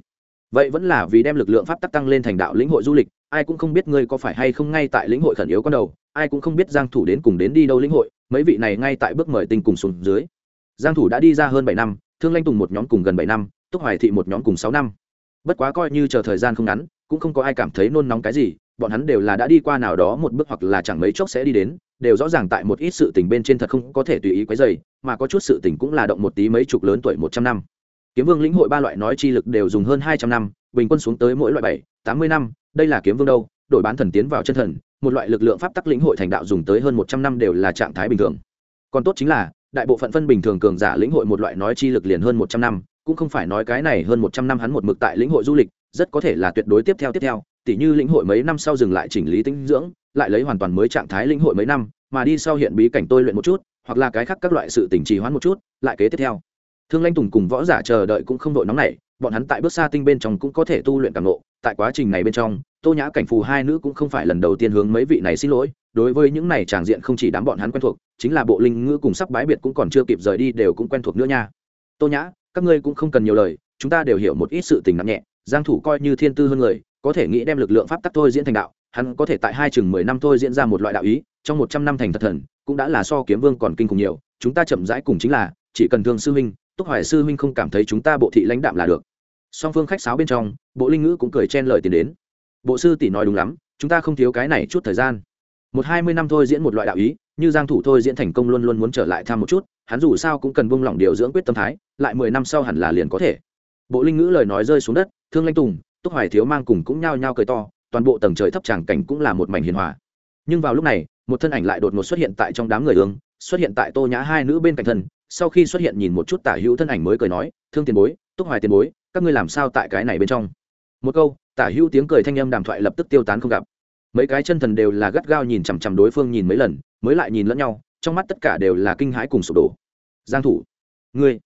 Vậy vẫn là vì đem lực lượng pháp tắc tăng lên thành đạo lĩnh hội du lịch, ai cũng không biết ngươi có phải hay không ngay tại lĩnh hội khẩn yếu con đầu, ai cũng không biết giang thủ đến cùng đến đi đâu lĩnh hội, mấy vị này ngay tại bước mời tinh cùng xuống dưới. Giang thủ đã đi ra hơn 7 năm, thương lanh tùng một nhóm cùng gần 7 năm, túc hoài thị một nhóm cùng 6 năm bất quá coi như chờ thời gian không ngắn, cũng không có ai cảm thấy nôn nóng cái gì, bọn hắn đều là đã đi qua nào đó một bước hoặc là chẳng mấy chốc sẽ đi đến, đều rõ ràng tại một ít sự tình bên trên thật không có thể tùy ý quấy dày mà có chút sự tình cũng là động một tí mấy chục lớn tuổi một trăm năm. Kiếm vương lĩnh hội ba loại nói chi lực đều dùng hơn hai trăm năm, bình quân xuống tới mỗi loại bảy, tám mươi năm, đây là kiếm vương đâu, đổi bán thần tiến vào chân thần, một loại lực lượng pháp tắc lĩnh hội thành đạo dùng tới hơn một trăm năm đều là trạng thái bình thường. Còn tốt chính là, đại bộ phận phân bình thường cường giả lĩnh hội một loại nói chi lực liền hơn một trăm năm cũng không phải nói cái này hơn một trăm năm hắn một mực tại lĩnh hội du lịch, rất có thể là tuyệt đối tiếp theo tiếp theo, tỉ như lĩnh hội mấy năm sau dừng lại chỉnh lý tinh dưỡng, lại lấy hoàn toàn mới trạng thái lĩnh hội mấy năm, mà đi sau hiện bí cảnh tôi luyện một chút, hoặc là cái khác các loại sự tỉnh trì hoãn một chút, lại kế tiếp theo. Thương lanh tùng cùng võ giả chờ đợi cũng không đội nóng này, bọn hắn tại bước xa tinh bên trong cũng có thể tu luyện càng nộ tại quá trình này bên trong, tô nhã cảnh phù hai nữ cũng không phải lần đầu tiên hướng mấy vị này xin lỗi, đối với những này tràng diện không chỉ đám bọn hắn quen thuộc, chính là bộ linh ngữ cùng sắp bái biệt cũng còn chưa kịp rời đi đều cũng quen thuộc nữa nha. Tô nhã các ngươi cũng không cần nhiều lời, chúng ta đều hiểu một ít sự tình nặng nhẹ, giang thủ coi như thiên tư hơn người, có thể nghĩ đem lực lượng pháp tắc thôi diễn thành đạo, hắn có thể tại hai chừng mười năm thôi diễn ra một loại đạo ý, trong một trăm năm thành thật thần, cũng đã là so kiếm vương còn kinh khủng nhiều, chúng ta chậm rãi cùng chính là, chỉ cần thương sư huynh, túc hoài sư huynh không cảm thấy chúng ta bộ thị lãnh đạm là được. Song phương khách sáo bên trong, bộ linh ngữ cũng cười chen lời tiền đến. Bộ sư tỷ nói đúng lắm, chúng ta không thiếu cái này chút thời gian. Một hai mươi năm thôi diễn một loại đạo ý như giang thủ thôi diễn thành công luôn luôn muốn trở lại thăm một chút, hắn dù sao cũng cần buông lỏng điều dưỡng quyết tâm thái, lại mười năm sau hẳn là liền có thể. Bộ linh ngữ lời nói rơi xuống đất, thương lanh tùng, túc hoài thiếu mang cùng cũng nhao nhao cười to, toàn bộ tầng trời thấp tràng cảnh cũng là một mảnh hiền hòa. Nhưng vào lúc này, một thân ảnh lại đột ngột xuất hiện tại trong đám người ương, xuất hiện tại tô nhã hai nữ bên cạnh thân, sau khi xuất hiện nhìn một chút tả hữu thân ảnh mới cười nói, thương tiền bối, túc hoài tiền bối, các ngươi làm sao tại cái này bên trong? Một câu, tả hữu tiếng cười thanh âm đàm thoại lập tức tiêu tán không gặp mấy cái chân thần đều là gắt gao nhìn chằm chằm đối phương nhìn mấy lần, mới lại nhìn lẫn nhau, trong mắt tất cả đều là kinh hãi cùng sụp đổ. Giang thủ, ngươi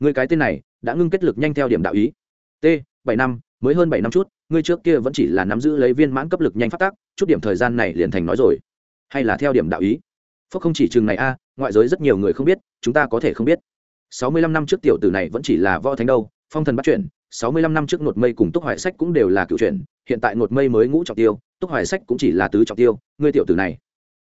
ngươi cái tên này, đã ngưng kết lực nhanh theo điểm đạo ý. T, bảy năm, mới hơn bảy năm chút, ngươi trước kia vẫn chỉ là nắm giữ lấy viên mãn cấp lực nhanh phát tác, chút điểm thời gian này liền thành nói rồi. Hay là theo điểm đạo ý? Phúc không chỉ chừng này a, ngoại giới rất nhiều người không biết, chúng ta có thể không biết. Sáu mươi lăm năm trước tiểu tử này vẫn chỉ là võ thánh đâu, phong thần bắt chuyển sáu mươi lăm năm trước nột mây cùng túc hoại sách cũng đều là cựu chuyển hiện tại ngột mây mới ngũ trọng tiêu, túc hoài sách cũng chỉ là tứ trọng tiêu, ngươi tiểu tử này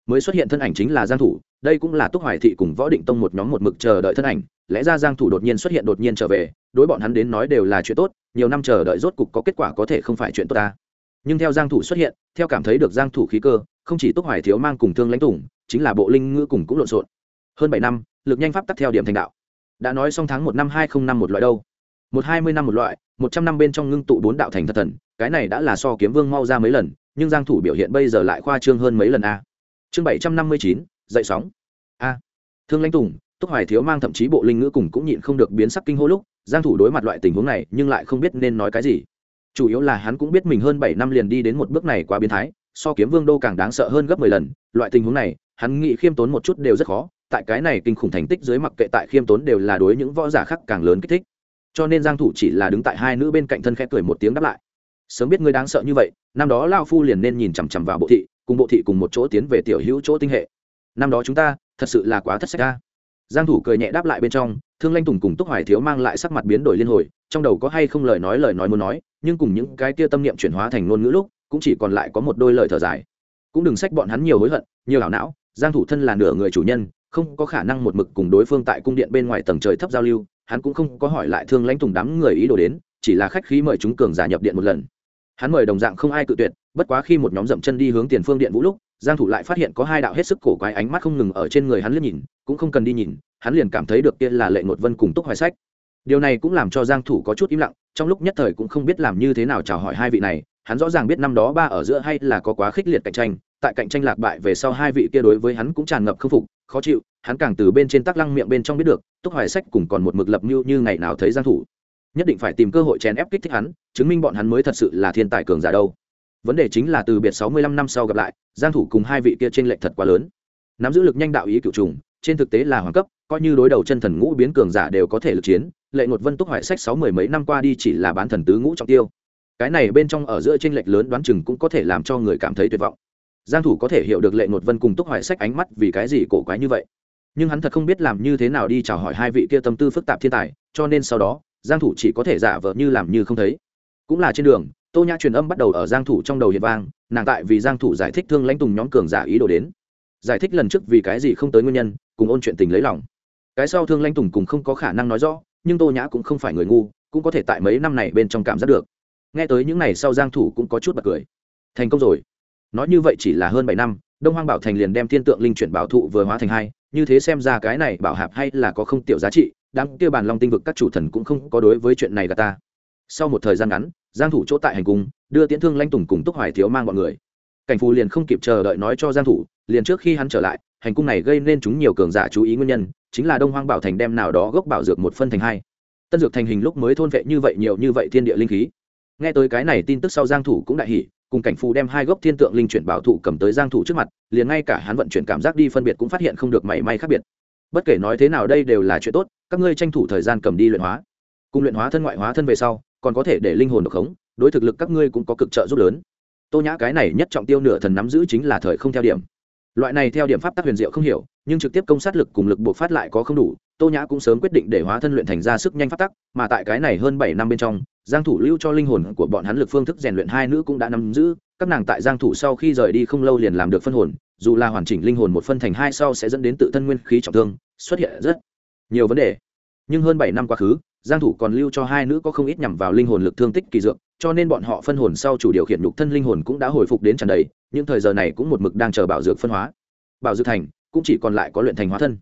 mới xuất hiện thân ảnh chính là giang thủ, đây cũng là túc hoài thị cùng võ định tông một nhóm một mực chờ đợi thân ảnh, lẽ ra giang thủ đột nhiên xuất hiện đột nhiên trở về, đối bọn hắn đến nói đều là chuyện tốt, nhiều năm chờ đợi rốt cục có kết quả có thể không phải chuyện tốt ta. Nhưng theo giang thủ xuất hiện, theo cảm thấy được giang thủ khí cơ, không chỉ túc hoài thiếu mang cùng thương lãnh tùng, chính là bộ linh ngữ cùng cũng lộn xộn. Hơn 7 năm, lực nhanh pháp tắc theo điểm thành đạo. Đã nói xong tháng một năm hai không năm một loại đâu một hai mươi năm một loại, một trăm năm bên trong ngưng tụ bốn đạo thành thật thần, cái này đã là so kiếm vương mau ra mấy lần, nhưng giang thủ biểu hiện bây giờ lại khoa trương hơn mấy lần a. Chương bảy trăm năm mươi chín, dậy sóng. A. Thương lãnh tùng, túc hoài thiếu mang thậm chí bộ linh ngữ cùng cũng nhịn không được biến sắc kinh hô lúc, giang thủ đối mặt loại tình huống này, nhưng lại không biết nên nói cái gì. Chủ yếu là hắn cũng biết mình hơn bảy năm liền đi đến một bước này quá biến thái, so kiếm vương đô càng đáng sợ hơn gấp 10 lần, loại tình huống này, hắn nghĩ khiêm tốn một chút đều rất khó, tại cái này kinh khủng thành tích dưới mặc kệ tại khiêm tốn đều là đối những võ giả khác càng lớn kích thích cho nên giang thủ chỉ là đứng tại hai nữ bên cạnh thân khẽ cười một tiếng đáp lại. Sớm biết ngươi đáng sợ như vậy, năm đó lao phu liền nên nhìn chằm chằm vào bộ thị, cùng bộ thị cùng một chỗ tiến về tiểu hữu chỗ tinh hệ. Năm đó chúng ta, thật sự là quá thất sách ra giang thủ cười nhẹ đáp lại bên trong, thương lanh tùng cùng túc hoài thiếu mang lại sắc mặt biến đổi liên hồi, trong đầu có hay không lời nói lời nói muốn nói, nhưng cùng những cái kia tâm niệm chuyển hóa thành ngôn ngữ lúc, cũng chỉ còn lại có một đôi lời thở dài. Cũng đừng sách bọn hắn nhiều hối hận, nhiều ảo não, giang thủ thân là nửa người chủ nhân, không có khả năng một mực cùng đối phương tại cung điện bên ngoài tầng trời thấp giao lưu hắn cũng không có hỏi lại thương lãnh tùng đám người ý đồ đến, chỉ là khách khí mời chúng cường giả nhập điện một lần. Hắn mời đồng dạng không ai cự tuyệt, bất quá khi một nhóm dậm chân đi hướng tiền phương điện vũ lúc, giang thủ lại phát hiện có hai đạo hết sức cổ quái ánh mắt không ngừng ở trên người hắn liếc nhìn, cũng không cần đi nhìn, hắn liền cảm thấy được kia là lệ ngột vân cùng túc hoài sách. Điều này cũng làm cho giang thủ có chút im lặng, trong lúc nhất thời cũng không biết làm như thế nào chào hỏi hai vị này, hắn rõ ràng biết năm đó ba ở giữa hay là có quá khích liệt cạnh tranh tại cạnh tranh lạc bại về sau hai vị kia đối với hắn cũng tràn ngập khâm phục, khó chịu, hắn càng từ bên trên tắc lăng miệng bên trong biết được, túc hoài sách cùng còn một mực lập mưu như ngày nào thấy giang thủ. Nhất định phải tìm cơ hội chèn ép kích thích hắn, chứng minh bọn hắn mới thật sự là thiên tài cường giả đâu. Vấn đề chính là từ biệt 65 năm sau gặp lại, giang thủ cùng hai vị kia trên lệnh thật quá lớn. Nắm giữ lực nhanh đạo ý cựu trùng, trên thực tế là hoàng cấp, coi như đối đầu chân thần ngũ biến cường giả đều có thể lực chiến, lệ ngột vân túc hoài sách sáu mười mấy năm qua đi chỉ là bán thần tứ ngũ trọng tiêu. Cái này bên trong ở giữa trên lệch lớn đoán chừng cũng có thể làm cho người cảm thấy tuyệt vọng giang thủ có thể hiểu được lệ ngột vân cùng túc hoài sách ánh mắt vì cái gì cổ quái như vậy. Nhưng hắn thật không biết làm như thế nào đi chào hỏi hai vị kia tâm tư phức tạp thiên tài, cho nên sau đó, giang thủ chỉ có thể giả vờ như làm như không thấy. Cũng là trên đường, tô nhã truyền âm bắt đầu ở giang thủ trong đầu hiện vang, nàng tại vì giang thủ giải thích thương lãnh tùng nhóm cường giả ý đồ đến. Giải thích lần trước vì cái gì không tới nguyên nhân, cùng ôn chuyện tình lấy lòng. Cái sau thương lãnh tùng cùng không có khả năng nói rõ, nhưng tô nhã cũng không phải người ngu, cũng có thể tại mấy năm này bên trong cảm giác được. Nghe tới những này sau giang thủ cũng có chút bật cười. Thành công rồi nói như vậy chỉ là hơn bảy năm, đông hoang bảo thành liền đem thiên tượng linh chuyển bảo thụ vừa hóa thành hai, như thế xem ra cái này bảo hạp hay là có không tiểu giá trị đáng kia bàn long tinh vực các chủ thần cũng không có đối với chuyện này gà ta. Sau một thời gian ngắn, giang thủ chỗ tại hành cung, đưa tiễn thương lanh tùng cùng túc hoài thiếu mang bọn người. Cảnh phù liền không kịp chờ đợi nói cho giang thủ, liền trước khi hắn trở lại, hành cung này gây nên chúng nhiều cường giả chú ý nguyên nhân, chính là đông hoang bảo thành đem nào đó gốc bảo dược một phân thành hai. Tân dược thành hình lúc mới thôn vệ như vậy nhiều như vậy thiên địa linh khí. Nghe tới cái này tin tức sau giang thủ cũng đại hỉ cùng cảnh phù đem hai gốc thiên tượng linh chuyển bảo thụ cầm tới giang thủ trước mặt, liền ngay cả hắn vận chuyển cảm giác đi phân biệt cũng phát hiện không được mảy may khác biệt. Bất kể nói thế nào đây đều là chuyện tốt, các ngươi tranh thủ thời gian cầm đi luyện hóa. Cùng luyện hóa thân ngoại hóa thân về sau, còn có thể để linh hồn độc khống, đối thực lực các ngươi cũng có cực trợ giúp lớn. Tô nhã cái này nhất trọng tiêu nửa thần nắm giữ chính là thời không theo điểm. Loại này theo điểm pháp tác huyền diệu không hiểu, nhưng trực tiếp công sát lực cùng lực buộc phát lại có không đủ, tô nhã cũng sớm quyết định để hóa thân luyện thành ra sức nhanh phát tắc, mà tại cái này hơn bảy năm bên trong giang thủ lưu cho linh hồn của bọn hắn lực phương thức rèn luyện hai nữ cũng đã nắm giữ, các nàng tại giang thủ sau khi rời đi không lâu liền làm được phân hồn, dù là hoàn chỉnh linh hồn một phân thành hai sau sẽ dẫn đến tự thân nguyên khí trọng thương, xuất hiện rất nhiều vấn đề. Nhưng hơn bảy năm quá khứ, giang thủ còn lưu cho hai nữ có không ít nhằm vào linh hồn lực thương tích kỳ dược, cho nên bọn họ phân hồn sau chủ điều khiển nhục thân linh hồn cũng đã hồi phục đến tràn đầy, những thời giờ này cũng một mực đang chờ bảo dược phân hóa. Bảo dược thành cũng chỉ còn lại có luyện thành hóa thân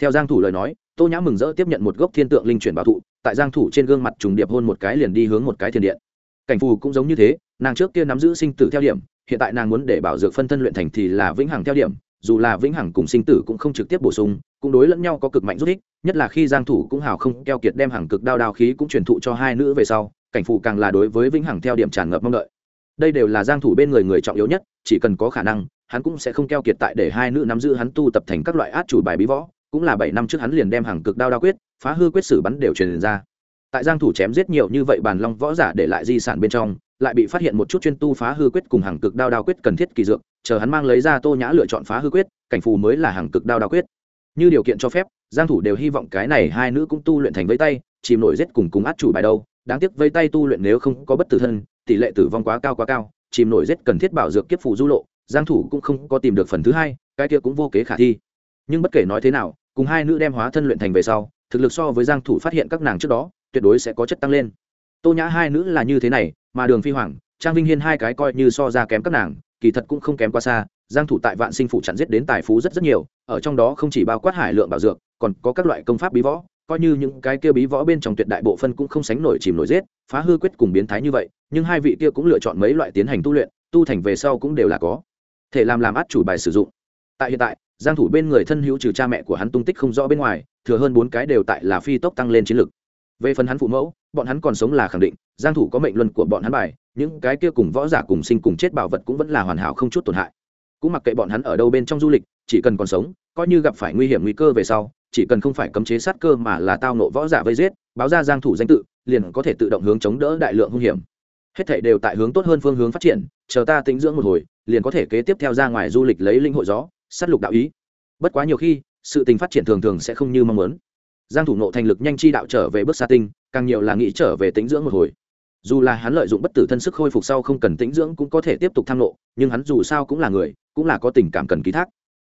theo giang thủ lời nói, tô nhã mừng rỡ tiếp nhận một gốc thiên tượng linh chuyển bảo thụ, tại giang thủ trên gương mặt trùng điệp hôn một cái liền đi hướng một cái thiên điện. Cảnh phù cũng giống như thế, nàng trước kia nắm giữ sinh tử theo điểm, hiện tại nàng muốn để bảo dược phân thân luyện thành thì là vĩnh hằng theo điểm, dù là vĩnh hằng cùng sinh tử cũng không trực tiếp bổ sung, cũng đối lẫn nhau có cực mạnh rút ích, nhất là khi giang thủ cũng hào không keo kiệt đem hàng cực đao đao khí cũng truyền thụ cho hai nữ về sau, cảnh Phù càng là đối với vĩnh hằng theo điểm tràn ngập mong đợi. Đây đều là giang thủ bên người người trọng yếu nhất, chỉ cần có khả năng, hắn cũng sẽ không keo kiệt tại để hai nữ nắm giữ hắn tu tập thành các loại át chủ bài bí võ cũng là bảy năm trước hắn liền đem hàng cực đao đao quyết, phá hư quyết sử bắn đều truyền ra. Tại giang thủ chém giết nhiều như vậy bàn long võ giả để lại di sản bên trong, lại bị phát hiện một chút chuyên tu phá hư quyết cùng hàng cực đao đao quyết cần thiết kỳ dược, chờ hắn mang lấy ra tô nhã lựa chọn phá hư quyết, cảnh phù mới là hàng cực đao đao quyết. Như điều kiện cho phép, giang thủ đều hy vọng cái này hai nữ cũng tu luyện thành vây tay, chìm nổi giết cùng cùng át chủ bài đâu. Đáng tiếc vây tay tu luyện nếu không có bất tử thân, tỷ lệ tử vong quá cao quá cao, chìm nổi giết cần thiết bảo dược kiếp phù du lộ, giang thủ cũng không có tìm được phần thứ hai, cái kia cũng vô kế khả thi nhưng bất kể nói thế nào, cùng hai nữ đem hóa thân luyện thành về sau, thực lực so với giang thủ phát hiện các nàng trước đó, tuyệt đối sẽ có chất tăng lên. Tô nhã hai nữ là như thế này, mà đường phi hoàng, trang vinh hiên hai cái coi như so ra kém các nàng, kỳ thật cũng không kém quá xa, giang thủ tại vạn sinh phủ chặn giết đến tài phú rất rất nhiều, ở trong đó không chỉ bao quát hải lượng bảo dược, còn có các loại công pháp bí võ, coi như những cái kia bí võ bên trong tuyệt đại bộ phân cũng không sánh nổi chìm nổi giết, phá hư quyết cùng biến thái như vậy, nhưng hai vị kia cũng lựa chọn mấy loại tiến hành tu luyện, tu thành về sau cũng đều là có thể làm làm át chủ bài sử dụng. Tại hiện tại giang thủ bên người thân hữu trừ cha mẹ của hắn tung tích không rõ bên ngoài, thừa hơn bốn cái đều tại là phi tốc tăng lên chiến lực. Về phần hắn phụ mẫu, bọn hắn còn sống là khẳng định, giang thủ có mệnh luân của bọn hắn bài, những cái kia cùng võ giả cùng sinh cùng chết bảo vật cũng vẫn là hoàn hảo không chút tổn hại. Cũng mặc kệ bọn hắn ở đâu bên trong du lịch, chỉ cần còn sống, coi như gặp phải nguy hiểm nguy cơ về sau, chỉ cần không phải cấm chế sát cơ mà là tao nộ võ giả vây giết, báo ra giang thủ danh tự, liền có thể tự động hướng chống đỡ đại lượng hung hiểm. Hết thảy đều tại hướng tốt hơn phương hướng phát triển, chờ ta tĩnh dưỡng một hồi, liền có thể kế tiếp theo ra ngoài du lịch lấy linh hội gió sát lục đạo ý. Bất quá nhiều khi sự tình phát triển thường thường sẽ không như mong muốn. Giang thủ nộ thành lực nhanh chi đạo trở về bước xa tinh càng nhiều là nghĩ trở về tĩnh dưỡng một hồi. Dù là hắn lợi dụng bất tử thân sức khôi phục sau không cần tĩnh dưỡng cũng có thể tiếp tục tham nộ nhưng hắn dù sao cũng là người cũng là có tình cảm cần ký thác.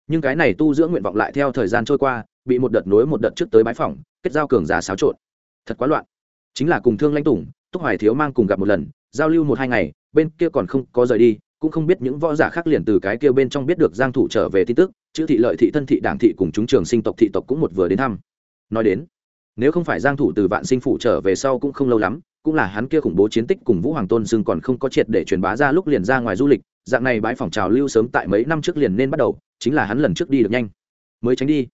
Nhưng cái này tu dưỡng nguyện vọng lại theo thời gian trôi qua bị một đợt nối một đợt trước tới bãi phòng kết giao cường giả xáo trộn. Thật quá loạn. Chính là cùng thương lãnh tùng, túc hoài thiếu mang cùng gặp một lần giao lưu một hai ngày bên kia còn không có rời đi cũng không biết những võ giả khác liền từ cái kia bên trong biết được giang thủ trở về tin tức, chữ thị lợi thị thân thị đảng thị cùng chúng trường sinh tộc thị tộc cũng một vừa đến thăm. Nói đến, nếu không phải giang thủ từ vạn sinh phủ trở về sau cũng không lâu lắm, cũng là hắn kia khủng bố chiến tích cùng vũ hoàng tôn dương còn không có triệt để truyền bá ra lúc liền ra ngoài du lịch, dạng này bãi phòng trào lưu sớm tại mấy năm trước liền nên bắt đầu, chính là hắn lần trước đi được nhanh. Mới tránh đi,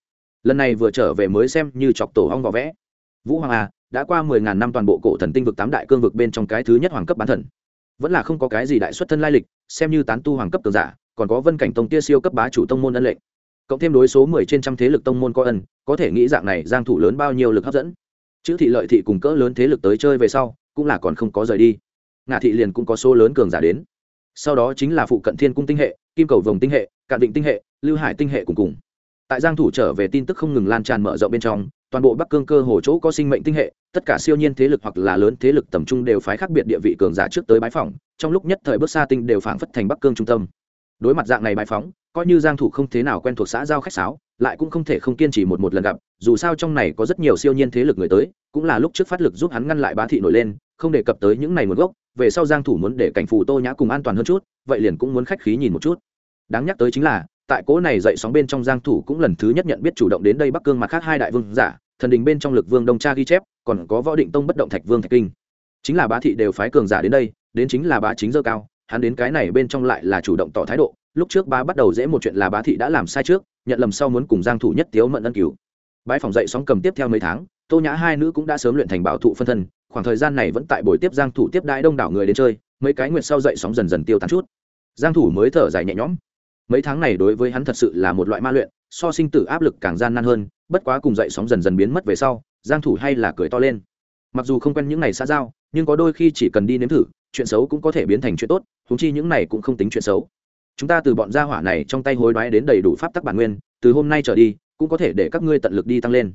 lần này vừa trở về mới xem như chọc tổ hong vỏ vẽ. Vũ hoàng à đã qua mười ngàn năm toàn bộ cổ thần tinh vực tám đại cương vực bên trong cái thứ nhất hoàng cấp bán thần vẫn là không có cái gì đại xuất thân lai lịch, xem như tán tu hoàng cấp cường giả, còn có vân cảnh tông tia siêu cấp bá chủ tông môn ân lệnh. Cộng thêm đối số mười trên trăm thế lực tông môn có ân, có thể nghĩ dạng này giang thủ lớn bao nhiêu lực hấp dẫn. Chữ thị lợi thị cùng cỡ lớn thế lực tới chơi về sau, cũng là còn không có rời đi. Ngạ thị liền cũng có số lớn cường giả đến. Sau đó chính là phụ cận thiên cung tinh hệ, kim cầu vồng tinh hệ, cạn định tinh hệ, lưu hải tinh hệ cùng cùng. Tại giang thủ trở về tin tức không ngừng lan tràn mở rộng bên trong, toàn bộ bắc cương cơ hồ chỗ có sinh mệnh tinh hệ tất cả siêu nhiên thế lực hoặc là lớn thế lực tầm trung đều phái khác biệt địa vị cường giả trước tới bái phỏng, trong lúc nhất thời bước xa tinh đều phảng phất thành bắc cương trung tâm. Đối mặt dạng này bái phóng coi như giang thủ không thế nào quen thuộc xã giao khách sáo, lại cũng không thể không kiên trì một một lần gặp, dù sao trong này có rất nhiều siêu nhiên thế lực người tới, cũng là lúc trước phát lực giúp hắn ngăn lại bá thị nổi lên, không đề cập tới những này nguồn gốc, về sau giang thủ muốn để cảnh phù tô nhã cùng an toàn hơn chút, vậy liền cũng muốn khách khí nhìn một chút. Đáng nhắc tới chính là, tại cố này dậy sóng bên trong giang thủ cũng lần thứ nhất nhận biết chủ động đến đây bắc cương mặt khác hai đại vương giả thần đình bên trong lực vương đông cha ghi chép, còn có võ định tông bất động thạch vương thạch kinh. Chính là bá thị đều phái cường giả đến đây, đến chính là bá chính dơ cao, hắn đến cái này bên trong lại là chủ động tỏ thái độ, lúc trước bá bắt đầu dễ một chuyện là bá thị đã làm sai trước, nhận lầm sau muốn cùng giang thủ nhất tiếu mận ân cứu. Bãi phòng dậy sóng cầm tiếp theo mấy tháng, tô nhã hai nữ cũng đã sớm luyện thành bảo thụ phân thân, khoảng thời gian này vẫn tại buổi tiếp giang thủ tiếp đại đông đảo người đến chơi, mấy cái nguyệt sau dậy sóng dần dần tiêu tán chút. Giang thủ mới thở dài nhẹ nhõm. Mấy tháng này đối với hắn thật sự là một loại ma luyện, so sinh tử áp lực càng gian nan hơn bất quá cùng dậy sóng dần dần biến mất về sau, giang thủ hay là cười to lên. Mặc dù không quen những này xã giao, nhưng có đôi khi chỉ cần đi nếm thử, chuyện xấu cũng có thể biến thành chuyện tốt thúng chi những này cũng không tính chuyện xấu. Chúng ta từ bọn gia hỏa này trong tay hối đoái đến đầy đủ pháp tắc bản nguyên, từ hôm nay trở đi, cũng có thể để các ngươi tận lực đi tăng lên.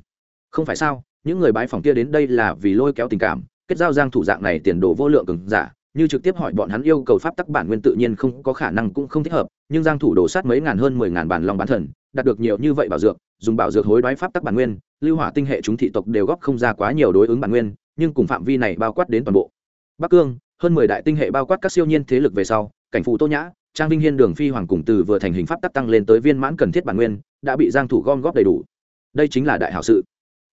Không phải sao, những người bái phòng kia đến đây là vì lôi kéo tình cảm, kết giao giang thủ dạng này tiền đồ vô lượng cường giả, như trực tiếp hỏi bọn hắn yêu cầu pháp tắc bản nguyên tự nhiên không có khả năng cũng không thích hợp, nhưng giang thủ đổ sát mấy ngàn hơn mười ngàn bản long bán thần đạt được nhiều như vậy bảo dược, dùng bảo dược hối đoái pháp tắc bản nguyên, lưu hỏa tinh hệ chúng thị tộc đều góp không ra quá nhiều đối ứng bản nguyên, nhưng cùng phạm vi này bao quát đến toàn bộ. Bắc cương, hơn mười đại tinh hệ bao quát các siêu nhiên thế lực về sau, cảnh phụ tô nhã, trang vinh hiên đường phi hoàng cùng từ vừa thành hình pháp tắc tăng lên tới viên mãn cần thiết bản nguyên, đã bị giang thủ gom góp đầy đủ. Đây chính là đại hảo sự.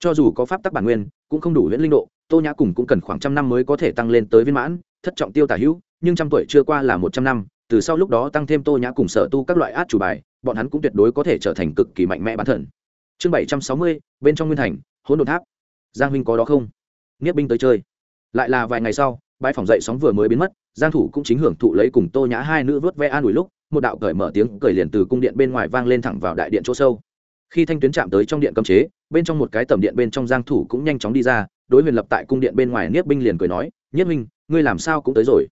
Cho dù có pháp tắc bản nguyên, cũng không đủ huyễn linh độ, tô nhã cùng cũng cần khoảng trăm năm mới có thể tăng lên tới viên mãn, thất trọng tiêu tả hữu, nhưng trăm tuổi chưa qua là một trăm năm, từ sau lúc đó tăng thêm tô nhã cùng sở tu các loại át chủ bài bọn hắn cũng tuyệt đối có thể trở thành cực kỳ mạnh mẽ bản thần. Chương bảy trăm sáu mươi, bên trong nguyên thành, hỗn độn tháp. Giang huynh có đó không? Nghiết binh tới chơi. Lại là vài ngày sau, bãi phòng dậy sóng vừa mới biến mất, giang thủ cũng chính hưởng thụ lấy cùng tô nhã hai nữ vớt ve an ủi lúc, một đạo cởi mở tiếng cởi liền từ cung điện bên ngoài vang lên thẳng vào đại điện chỗ sâu. Khi thanh tuyến chạm tới trong điện cấm chế, bên trong một cái tầm điện bên trong giang thủ cũng nhanh chóng đi ra, đối huyền lập tại cung điện bên ngoài niết binh liền cười nói niết binh ngươi làm sao cũng tới rồi?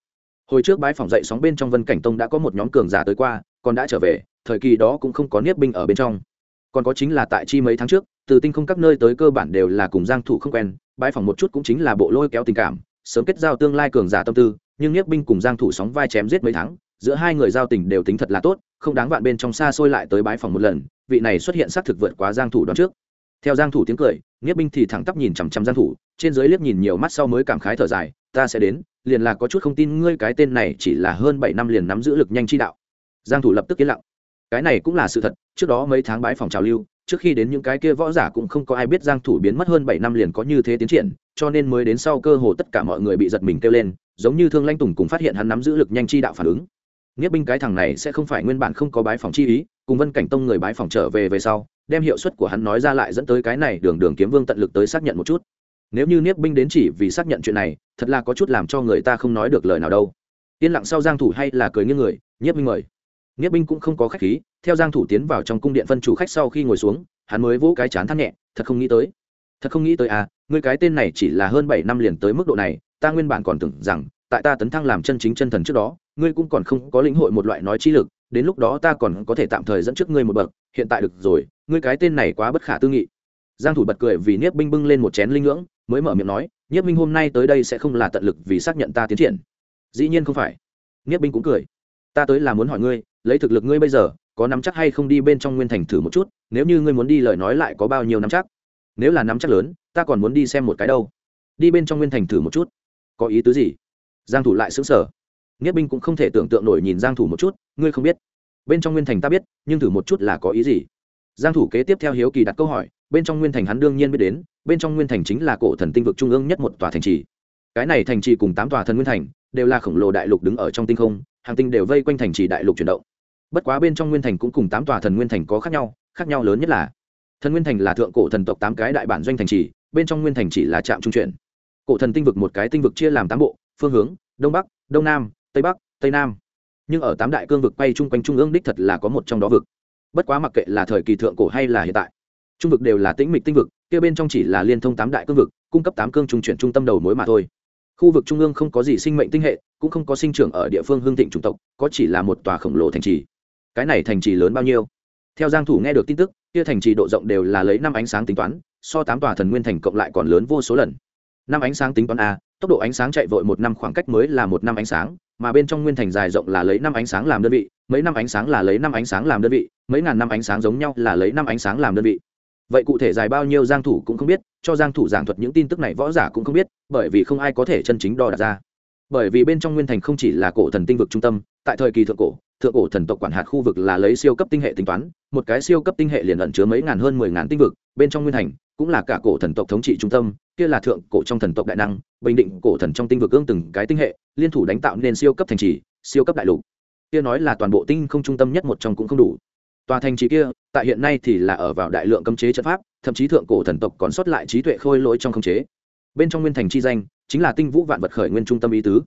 Hồi trước bãi phòng dậy sóng bên trong vân cảnh tông đã có một nhóm cường giả tới qua, còn đã trở về thời kỳ đó cũng không có niết binh ở bên trong. Còn có chính là tại chi mấy tháng trước, từ tinh không các nơi tới cơ bản đều là cùng giang thủ không quen, bãi phòng một chút cũng chính là bộ lôi kéo tình cảm, sớm kết giao tương lai cường giả tâm tư, nhưng niết binh cùng giang thủ sóng vai chém giết mấy tháng, giữa hai người giao tình đều tính thật là tốt, không đáng vạn bên trong xa xôi lại tới bãi phòng một lần, vị này xuất hiện xác thực vượt quá giang thủ đoán trước. Theo giang thủ tiếng cười, niết binh thì thẳng tắp nhìn chằm chằm giang thủ, trên dưới liếc nhìn nhiều mắt sau mới cảm khái thở dài, ta sẽ đến, liền là có chút không tin ngươi cái tên này chỉ là hơn bảy năm liền nắm giữ lực nhanh chi đạo. Giang thủ lập tức yên lặng cái này cũng là sự thật, trước đó mấy tháng bái phòng trào lưu, trước khi đến những cái kia võ giả cũng không có ai biết giang thủ biến mất hơn bảy năm liền có như thế tiến triển, cho nên mới đến sau cơ hồ tất cả mọi người bị giật mình kêu lên, giống như thương lãnh tùng cùng phát hiện hắn nắm giữ lực nhanh chi đạo phản ứng. Nghĩa binh cái thằng này sẽ không phải nguyên bản không có bái phòng chi ý, cùng vân cảnh tông người bái phòng trở về về sau, đem hiệu suất của hắn nói ra lại dẫn tới cái này đường đường kiếm vương tận lực tới xác nhận một chút. Nếu như niếp binh đến chỉ vì xác nhận chuyện này, thật là có chút làm cho người ta không nói được lời nào đâu. Yên lặng sau giang thủ hay là cười nghiêng người nhiếp binh mời nghĩa binh cũng không có khách khí, theo giang thủ tiến vào trong cung điện phân chủ khách sau khi ngồi xuống, hắn mới vỗ cái chán than nhẹ, thật không nghĩ tới, thật không nghĩ tới à ngươi cái tên này chỉ là hơn bảy năm liền tới mức độ này, ta nguyên bản còn tưởng rằng, tại ta tấn thăng làm chân chính chân thần trước đó, ngươi cũng còn không có lĩnh hội một loại nói trí lực, đến lúc đó ta còn có thể tạm thời dẫn trước ngươi một bậc, hiện tại được rồi, ngươi cái tên này quá bất khả tư nghị. Giang thủ bật cười vì niếp binh bưng lên một chén linh ngưỡng, mới mở miệng nói niếp binh hôm nay tới đây sẽ không là tận lực vì xác nhận ta tiến triển. Dĩ nhiên không phải. Niếp binh cũng cười, ta tới là muốn hỏi ngươi lấy thực lực ngươi bây giờ, có nắm chắc hay không đi bên trong nguyên thành thử một chút, nếu như ngươi muốn đi lời nói lại có bao nhiêu nắm chắc. Nếu là nắm chắc lớn, ta còn muốn đi xem một cái đâu. Đi bên trong nguyên thành thử một chút. Có ý tứ gì? Giang thủ lại sững sờ. Nghĩa binh cũng không thể tưởng tượng nổi nhìn giang thủ một chút, ngươi không biết. Bên trong nguyên thành ta biết, nhưng thử một chút là có ý gì? Giang thủ kế tiếp theo hiếu kỳ đặt câu hỏi, bên trong nguyên thành hắn đương nhiên biết đến, bên trong nguyên thành chính là cổ thần tinh vực trung ương nhất một tòa thành trì. Cái này thành trì cùng tám tòa thần nguyên thành, đều là khổng lồ đại lục đứng ở trong tinh không, hàng tinh đều vây quanh thành trì đại lục chuyển động bất quá bên trong nguyên thành cũng cùng tám tòa thần nguyên thành có khác nhau khác nhau lớn nhất là, thần nguyên thành là thượng cổ thần tộc tám cái đại bản doanh thành trì, bên trong nguyên thành chỉ là trạm trung chuyển. Cổ thần tinh vực một cái tinh vực chia làm tám bộ, phương hướng, đông bắc, đông nam, tây bắc, tây nam. Nhưng ở tám đại cương vực quay chung quanh trung ương đích thật là có một trong đó vực. Bất quá mặc kệ là thời kỳ thượng cổ hay là hiện tại, trung vực đều là tĩnh mịch tinh vực, kia bên trong chỉ là liên thông tám đại cương vực, cung cấp tám cương trung chuyển trung tâm đầu mối mà thôi. Khu vực trung ương không có gì sinh mệnh tinh hệ, cũng không có sinh trưởng ở địa phương hương thịnh chủng tộc, có chỉ là một tòa khổng lồ thành trì cái này thành trì lớn bao nhiêu? Theo giang thủ nghe được tin tức, kia thành trì độ rộng đều là lấy năm ánh sáng tính toán, so tám tòa thần nguyên thành cộng lại còn lớn vô số lần. Năm ánh sáng tính toán a, tốc độ ánh sáng chạy vội một năm khoảng cách mới là một năm ánh sáng, mà bên trong nguyên thành dài rộng là lấy năm ánh sáng làm đơn vị, mấy năm ánh sáng là lấy năm ánh sáng làm đơn vị, mấy ngàn năm ánh sáng giống nhau là lấy năm ánh sáng làm đơn vị. Vậy cụ thể dài bao nhiêu giang thủ cũng không biết, cho giang thủ giảng thuật những tin tức này võ giả cũng không biết, bởi vì không ai có thể chân chính đo đạc ra. Bởi vì bên trong nguyên thành không chỉ là cổ thần tinh vực trung tâm, tại thời kỳ thượng cổ thượng cổ thần tộc quản hạt khu vực là lấy siêu cấp tinh hệ tính toán, một cái siêu cấp tinh hệ liền ẩn chứa mấy ngàn hơn mười ngàn tinh vực, bên trong nguyên hành cũng là cả cổ thần tộc thống trị trung tâm, kia là thượng cổ trong thần tộc đại năng, bình định cổ thần trong tinh vực ương từng cái tinh hệ, liên thủ đánh tạo nên siêu cấp thành trì, siêu cấp đại lục. Kia nói là toàn bộ tinh không trung tâm nhất một trong cũng không đủ. Tòa thành trì kia, tại hiện nay thì là ở vào đại lượng cấm chế trận pháp, thậm chí thượng cổ thần tộc còn sót lại trí tuệ khôi lỗi trong khống chế. Bên trong nguyên thành chi danh, chính là tinh vũ vạn vật khởi nguyên trung tâm ý tứ.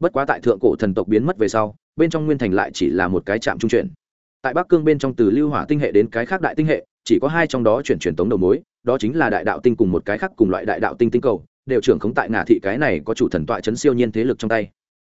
Bất quá tại thượng cổ thần tộc biến mất về sau bên trong nguyên thành lại chỉ là một cái trạm trung chuyển. Tại bắc cương bên trong từ lưu hỏa tinh hệ đến cái khác đại tinh hệ, chỉ có hai trong đó chuyển truyền tống đầu mối, đó chính là đại đạo tinh cùng một cái khác cùng loại đại đạo tinh tinh cầu, đều trưởng khống tại ngã thị cái này có chủ thần tọa chấn siêu nhiên thế lực trong tay.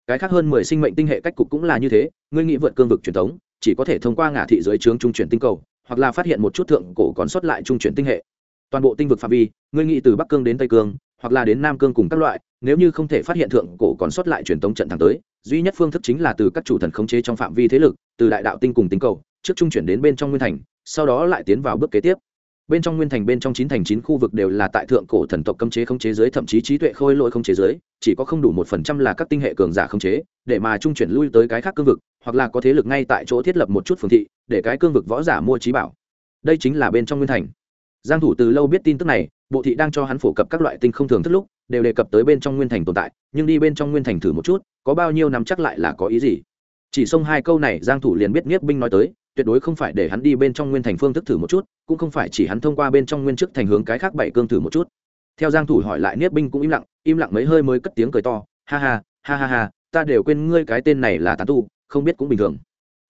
Cái khác hơn mười sinh mệnh tinh hệ cách cục cũng là như thế, ngươi nghĩ vượt cương vực truyền thống, chỉ có thể thông qua ngã thị dưới trướng trung chuyển tinh cầu, hoặc là phát hiện một chút thượng cổ còn sót lại trung chuyển tinh hệ. Toàn bộ tinh vực phạm vi, ngươi nghĩ từ bắc cương đến tây cương, hoặc là đến nam cương cùng các loại, nếu như không thể phát hiện thượng cổ còn sót lại truyền thống trận thẳng tới duy nhất phương thức chính là từ các chủ thần khống chế trong phạm vi thế lực, từ đại đạo tinh cùng tinh cầu, trước trung chuyển đến bên trong nguyên thành, sau đó lại tiến vào bước kế tiếp. Bên trong nguyên thành bên trong chín thành chín khu vực đều là tại thượng cổ thần tộc cấm chế không chế giới, thậm chí trí tuệ khôi lỗi không chế giới, chỉ có không đủ một phần trăm là các tinh hệ cường giả không chế, để mà trung chuyển lui tới cái khác cương vực, hoặc là có thế lực ngay tại chỗ thiết lập một chút phương thị, để cái cương vực võ giả mua trí bảo. Đây chính là bên trong nguyên thành. Giang thủ từ lâu biết tin tức này, bộ thị đang cho hắn phổ cập các loại tinh không thường thức lúc đều đề cập tới bên trong nguyên thành tồn tại, nhưng đi bên trong nguyên thành thử một chút, có bao nhiêu năm chắc lại là có ý gì? Chỉ xông hai câu này, giang thủ liền biết nghiếp binh nói tới, tuyệt đối không phải để hắn đi bên trong nguyên thành phương thức thử một chút, cũng không phải chỉ hắn thông qua bên trong nguyên chức thành hướng cái khác bảy cương thử một chút. Theo giang thủ hỏi lại niết binh cũng im lặng im lặng mấy hơi mới cất tiếng cười to, ha ha ha ha ha, ta đều quên ngươi cái tên này là tán tu, không biết cũng bình thường.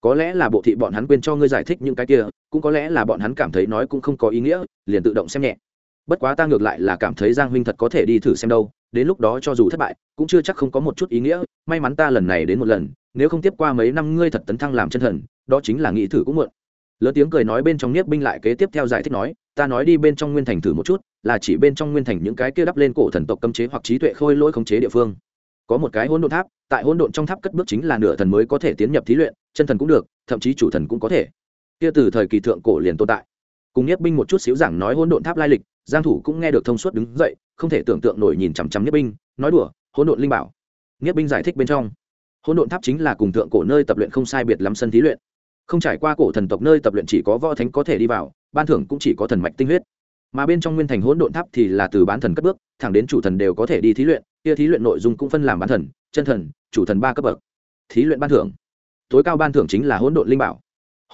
Có lẽ là bộ thị bọn hắn quên cho ngươi giải thích những cái kia, cũng có lẽ là bọn hắn cảm thấy nói cũng không có ý nghĩa, liền tự động xem nhẹ bất quá ta ngược lại là cảm thấy giang huynh thật có thể đi thử xem đâu, đến lúc đó cho dù thất bại, cũng chưa chắc không có một chút ý nghĩa, may mắn ta lần này đến một lần, nếu không tiếp qua mấy năm ngươi thật tấn thăng làm chân thần, đó chính là nghĩ thử cũng muộn. Lớn tiếng cười nói bên trong niếp binh lại kế tiếp theo giải thích nói, ta nói đi bên trong nguyên thành thử một chút, là chỉ bên trong nguyên thành những cái kia đắp lên cổ thần tộc cấm chế hoặc trí tuệ khôi lỗi khống chế địa phương. Có một cái hỗn độn tháp, tại hỗn độn trong tháp cất bước chính là nửa thần mới có thể tiến nhập thí luyện, chân thần cũng được, thậm chí chủ thần cũng có thể. Kia từ thời kỳ thượng cổ liền tồn tại. Cùng nhất binh một chút xíu giảng nói hỗn độn tháp lai lịch giang thủ cũng nghe được thông suốt đứng dậy, không thể tưởng tượng nổi nhìn chằm chằm nhất binh, nói đùa, hỗn độn linh bảo. Nhất binh giải thích bên trong. Hỗn độn tháp chính là cùng thượng cổ nơi tập luyện không sai biệt lắm sân thí luyện. Không trải qua cổ thần tộc nơi tập luyện chỉ có võ thánh có thể đi vào, ban thưởng cũng chỉ có thần mạch tinh huyết. Mà bên trong nguyên thành hỗn độn tháp thì là từ bán thần cất bước, thẳng đến chủ thần đều có thể đi thí luyện, kia thí luyện nội dung cũng phân làm bán thần, chân thần, chủ thần ba cấp bậc. Thí luyện ban thưởng. Tối cao ban thưởng chính là hỗn độn linh bảo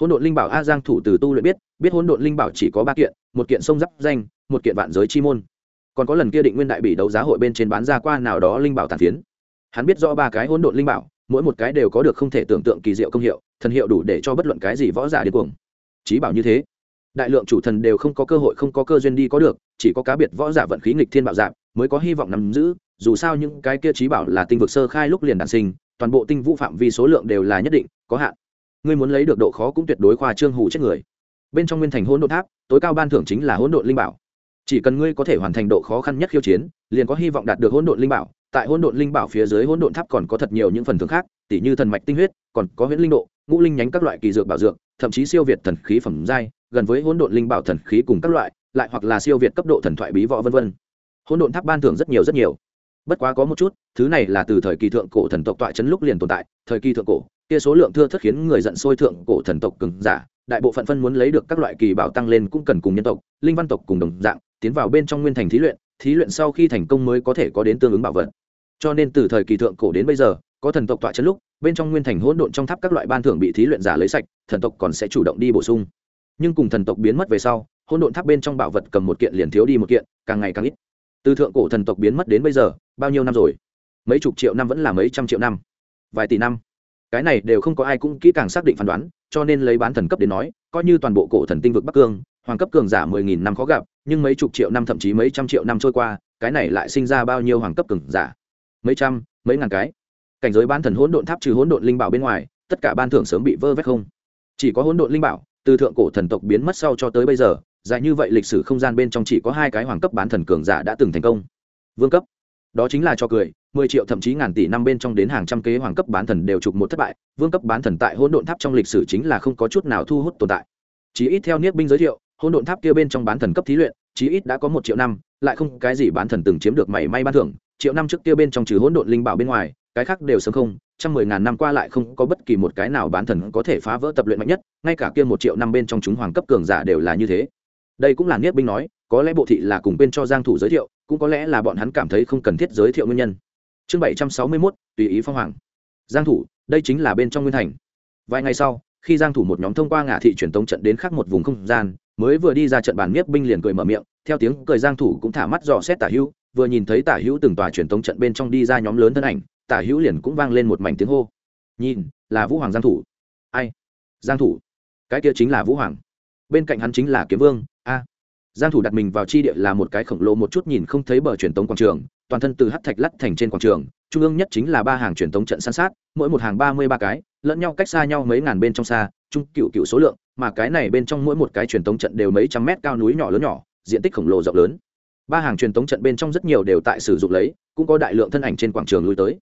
hỗn độn linh bảo a giang thủ từ tu luyện biết biết hỗn độn linh bảo chỉ có ba kiện, một kiện sông giáp danh, một kiện vạn giới chi môn. Còn có lần kia định nguyên đại bị đấu giá hội bên trên bán ra qua nào đó linh bảo tàn phiến. Hắn biết rõ ba cái hỗn độn linh bảo, mỗi một cái đều có được không thể tưởng tượng kỳ diệu công hiệu, thần hiệu đủ để cho bất luận cái gì võ giả điên cuồng. Chí bảo như thế, đại lượng chủ thần đều không có cơ hội, không có cơ duyên đi có được, chỉ có cá biệt võ giả vận khí nghịch thiên bảo dạng mới có hy vọng nắm giữ, dù sao những cái kia chí bảo là tinh vực sơ khai lúc liền đản sinh, toàn bộ tinh vũ phạm vi số lượng đều là nhất định, có hạn ngươi muốn lấy được độ khó cũng tuyệt đối khoa trương hủ chết người. Bên trong nguyên thành hỗn độn tháp, tối cao ban thưởng chính là hỗn độn linh bảo. Chỉ cần ngươi có thể hoàn thành độ khó khăn nhất khiêu chiến, liền có hy vọng đạt được hỗn độn linh bảo. Tại hỗn độn linh bảo phía dưới hỗn độn tháp còn có thật nhiều những phần thưởng khác tỷ như thần mạch tinh huyết, còn có huyễn linh độ, ngũ linh nhánh các loại kỳ dược bảo dược, thậm chí siêu việt thần khí phẩm giai, gần với hỗn độn linh bảo thần khí cùng các loại, lại hoặc là siêu việt cấp độ thần thoại bí võ vân vân. Hỗn độn tháp ban thưởng rất nhiều rất nhiều. Bất quá có một chút, thứ này là từ thời kỳ thượng cổ thần tộc tọa chấn lúc liền tồn tại, thời kỳ thượng cổ kia số lượng thưa thất khiến người giận sôi thượng cổ thần tộc cường giả, đại bộ phận phân muốn lấy được các loại kỳ bảo tăng lên cũng cần cùng nhân tộc, linh văn tộc cùng đồng dạng, tiến vào bên trong nguyên thành thí luyện thí luyện sau khi thành công mới có thể có đến tương ứng bảo vật. Cho nên từ thời kỳ thượng cổ đến bây giờ, có thần tộc tọa chân lúc, bên trong nguyên thành hỗn độn trong tháp các loại ban thưởng bị thí luyện giả lấy sạch, thần tộc còn sẽ chủ động đi bổ sung. Nhưng cùng thần tộc biến mất về sau, hỗn độn tháp bên trong bảo vật cầm một kiện liền thiếu đi một kiện, càng ngày càng ít. Từ thượng cổ thần tộc biến mất đến bây giờ, bao nhiêu năm rồi? Mấy chục triệu năm vẫn là mấy trăm triệu năm. Vài tỷ năm cái này đều không có ai cũng kỹ càng xác định phán đoán, cho nên lấy bán thần cấp đến nói, coi như toàn bộ cổ thần tinh vực bắc cương, hoàng cấp cường giả mười nghìn năm khó gặp, nhưng mấy chục triệu năm thậm chí mấy trăm triệu năm trôi qua, cái này lại sinh ra bao nhiêu hoàng cấp cường giả? Mấy trăm, mấy ngàn cái. Cảnh giới bán thần hỗn độn tháp trừ hỗn độn linh bảo bên ngoài, tất cả ban thưởng sớm bị vơ vét không? Chỉ có hỗn độn linh bảo, từ thượng cổ thần tộc biến mất sau cho tới bây giờ, dài như vậy lịch sử không gian bên trong chỉ có hai cái hoàng cấp bán thần cường giả đã từng thành công. Vương cấp đó chính là cho cười, mười triệu thậm chí ngàn tỷ năm bên trong đến hàng trăm kế hoàng cấp bán thần đều trục một thất bại, vương cấp bán thần tại hỗn độn tháp trong lịch sử chính là không có chút nào thu hút tồn tại. Chỉ ít theo niết binh giới thiệu, hỗn độn tháp kia bên trong bán thần cấp thí luyện, chí ít đã có một triệu năm, lại không cái gì bán thần từng chiếm được mảy may ban thưởng, triệu năm trước kia bên trong trừ hỗn độn linh bảo bên ngoài, cái khác đều sớm không, trăm mười ngàn năm qua lại không có bất kỳ một cái nào bán thần có thể phá vỡ tập luyện mạnh nhất, ngay cả kia một triệu năm bên trong chúng hoàng cấp cường giả đều là như thế. Đây cũng là niết binh nói, có lẽ bộ thị là cùng bên cho giang thủ giới thiệu cũng có lẽ là bọn hắn cảm thấy không cần thiết giới thiệu nguyên nhân. Chương bảy trăm sáu mươi 761, tùy ý phong hoàng. Giang thủ đây chính là bên trong nguyên thành. Vài ngày sau khi giang thủ một nhóm thông qua ngã thị truyền tống trận đến khác một vùng không gian mới vừa đi ra trận bàn miết binh liền cười mở miệng theo tiếng cười giang thủ cũng thả mắt dò xét tả hữu vừa nhìn thấy tả hữu từng tòa truyền tống trận bên trong đi ra nhóm lớn thân ảnh tả hữu liền cũng vang lên một mảnh tiếng hô. Nhìn là vũ hoàng giang thủ. Ai? Giang thủ. Cái kia chính là vũ hoàng. Bên cạnh hắn chính là kiếm vương giang thủ đặt mình vào chi địa là một cái khổng lồ một chút nhìn không thấy bờ truyền tống quảng trường, toàn thân từ hắc thạch lắt thành trên quảng trường, trung ương nhất chính là ba hàng truyền tống trận san sát, mỗi một hàng ba mươi ba cái, lẫn nhau cách xa nhau mấy ngàn bên trong xa trung cựu cựu số lượng, mà cái này bên trong mỗi một cái truyền tống trận đều mấy trăm mét cao núi nhỏ lớn nhỏ, diện tích khổng lồ rộng lớn. Ba hàng truyền tống trận bên trong rất nhiều đều tại sử dụng lấy, cũng có đại lượng thân ảnh trên quảng trường lui tới.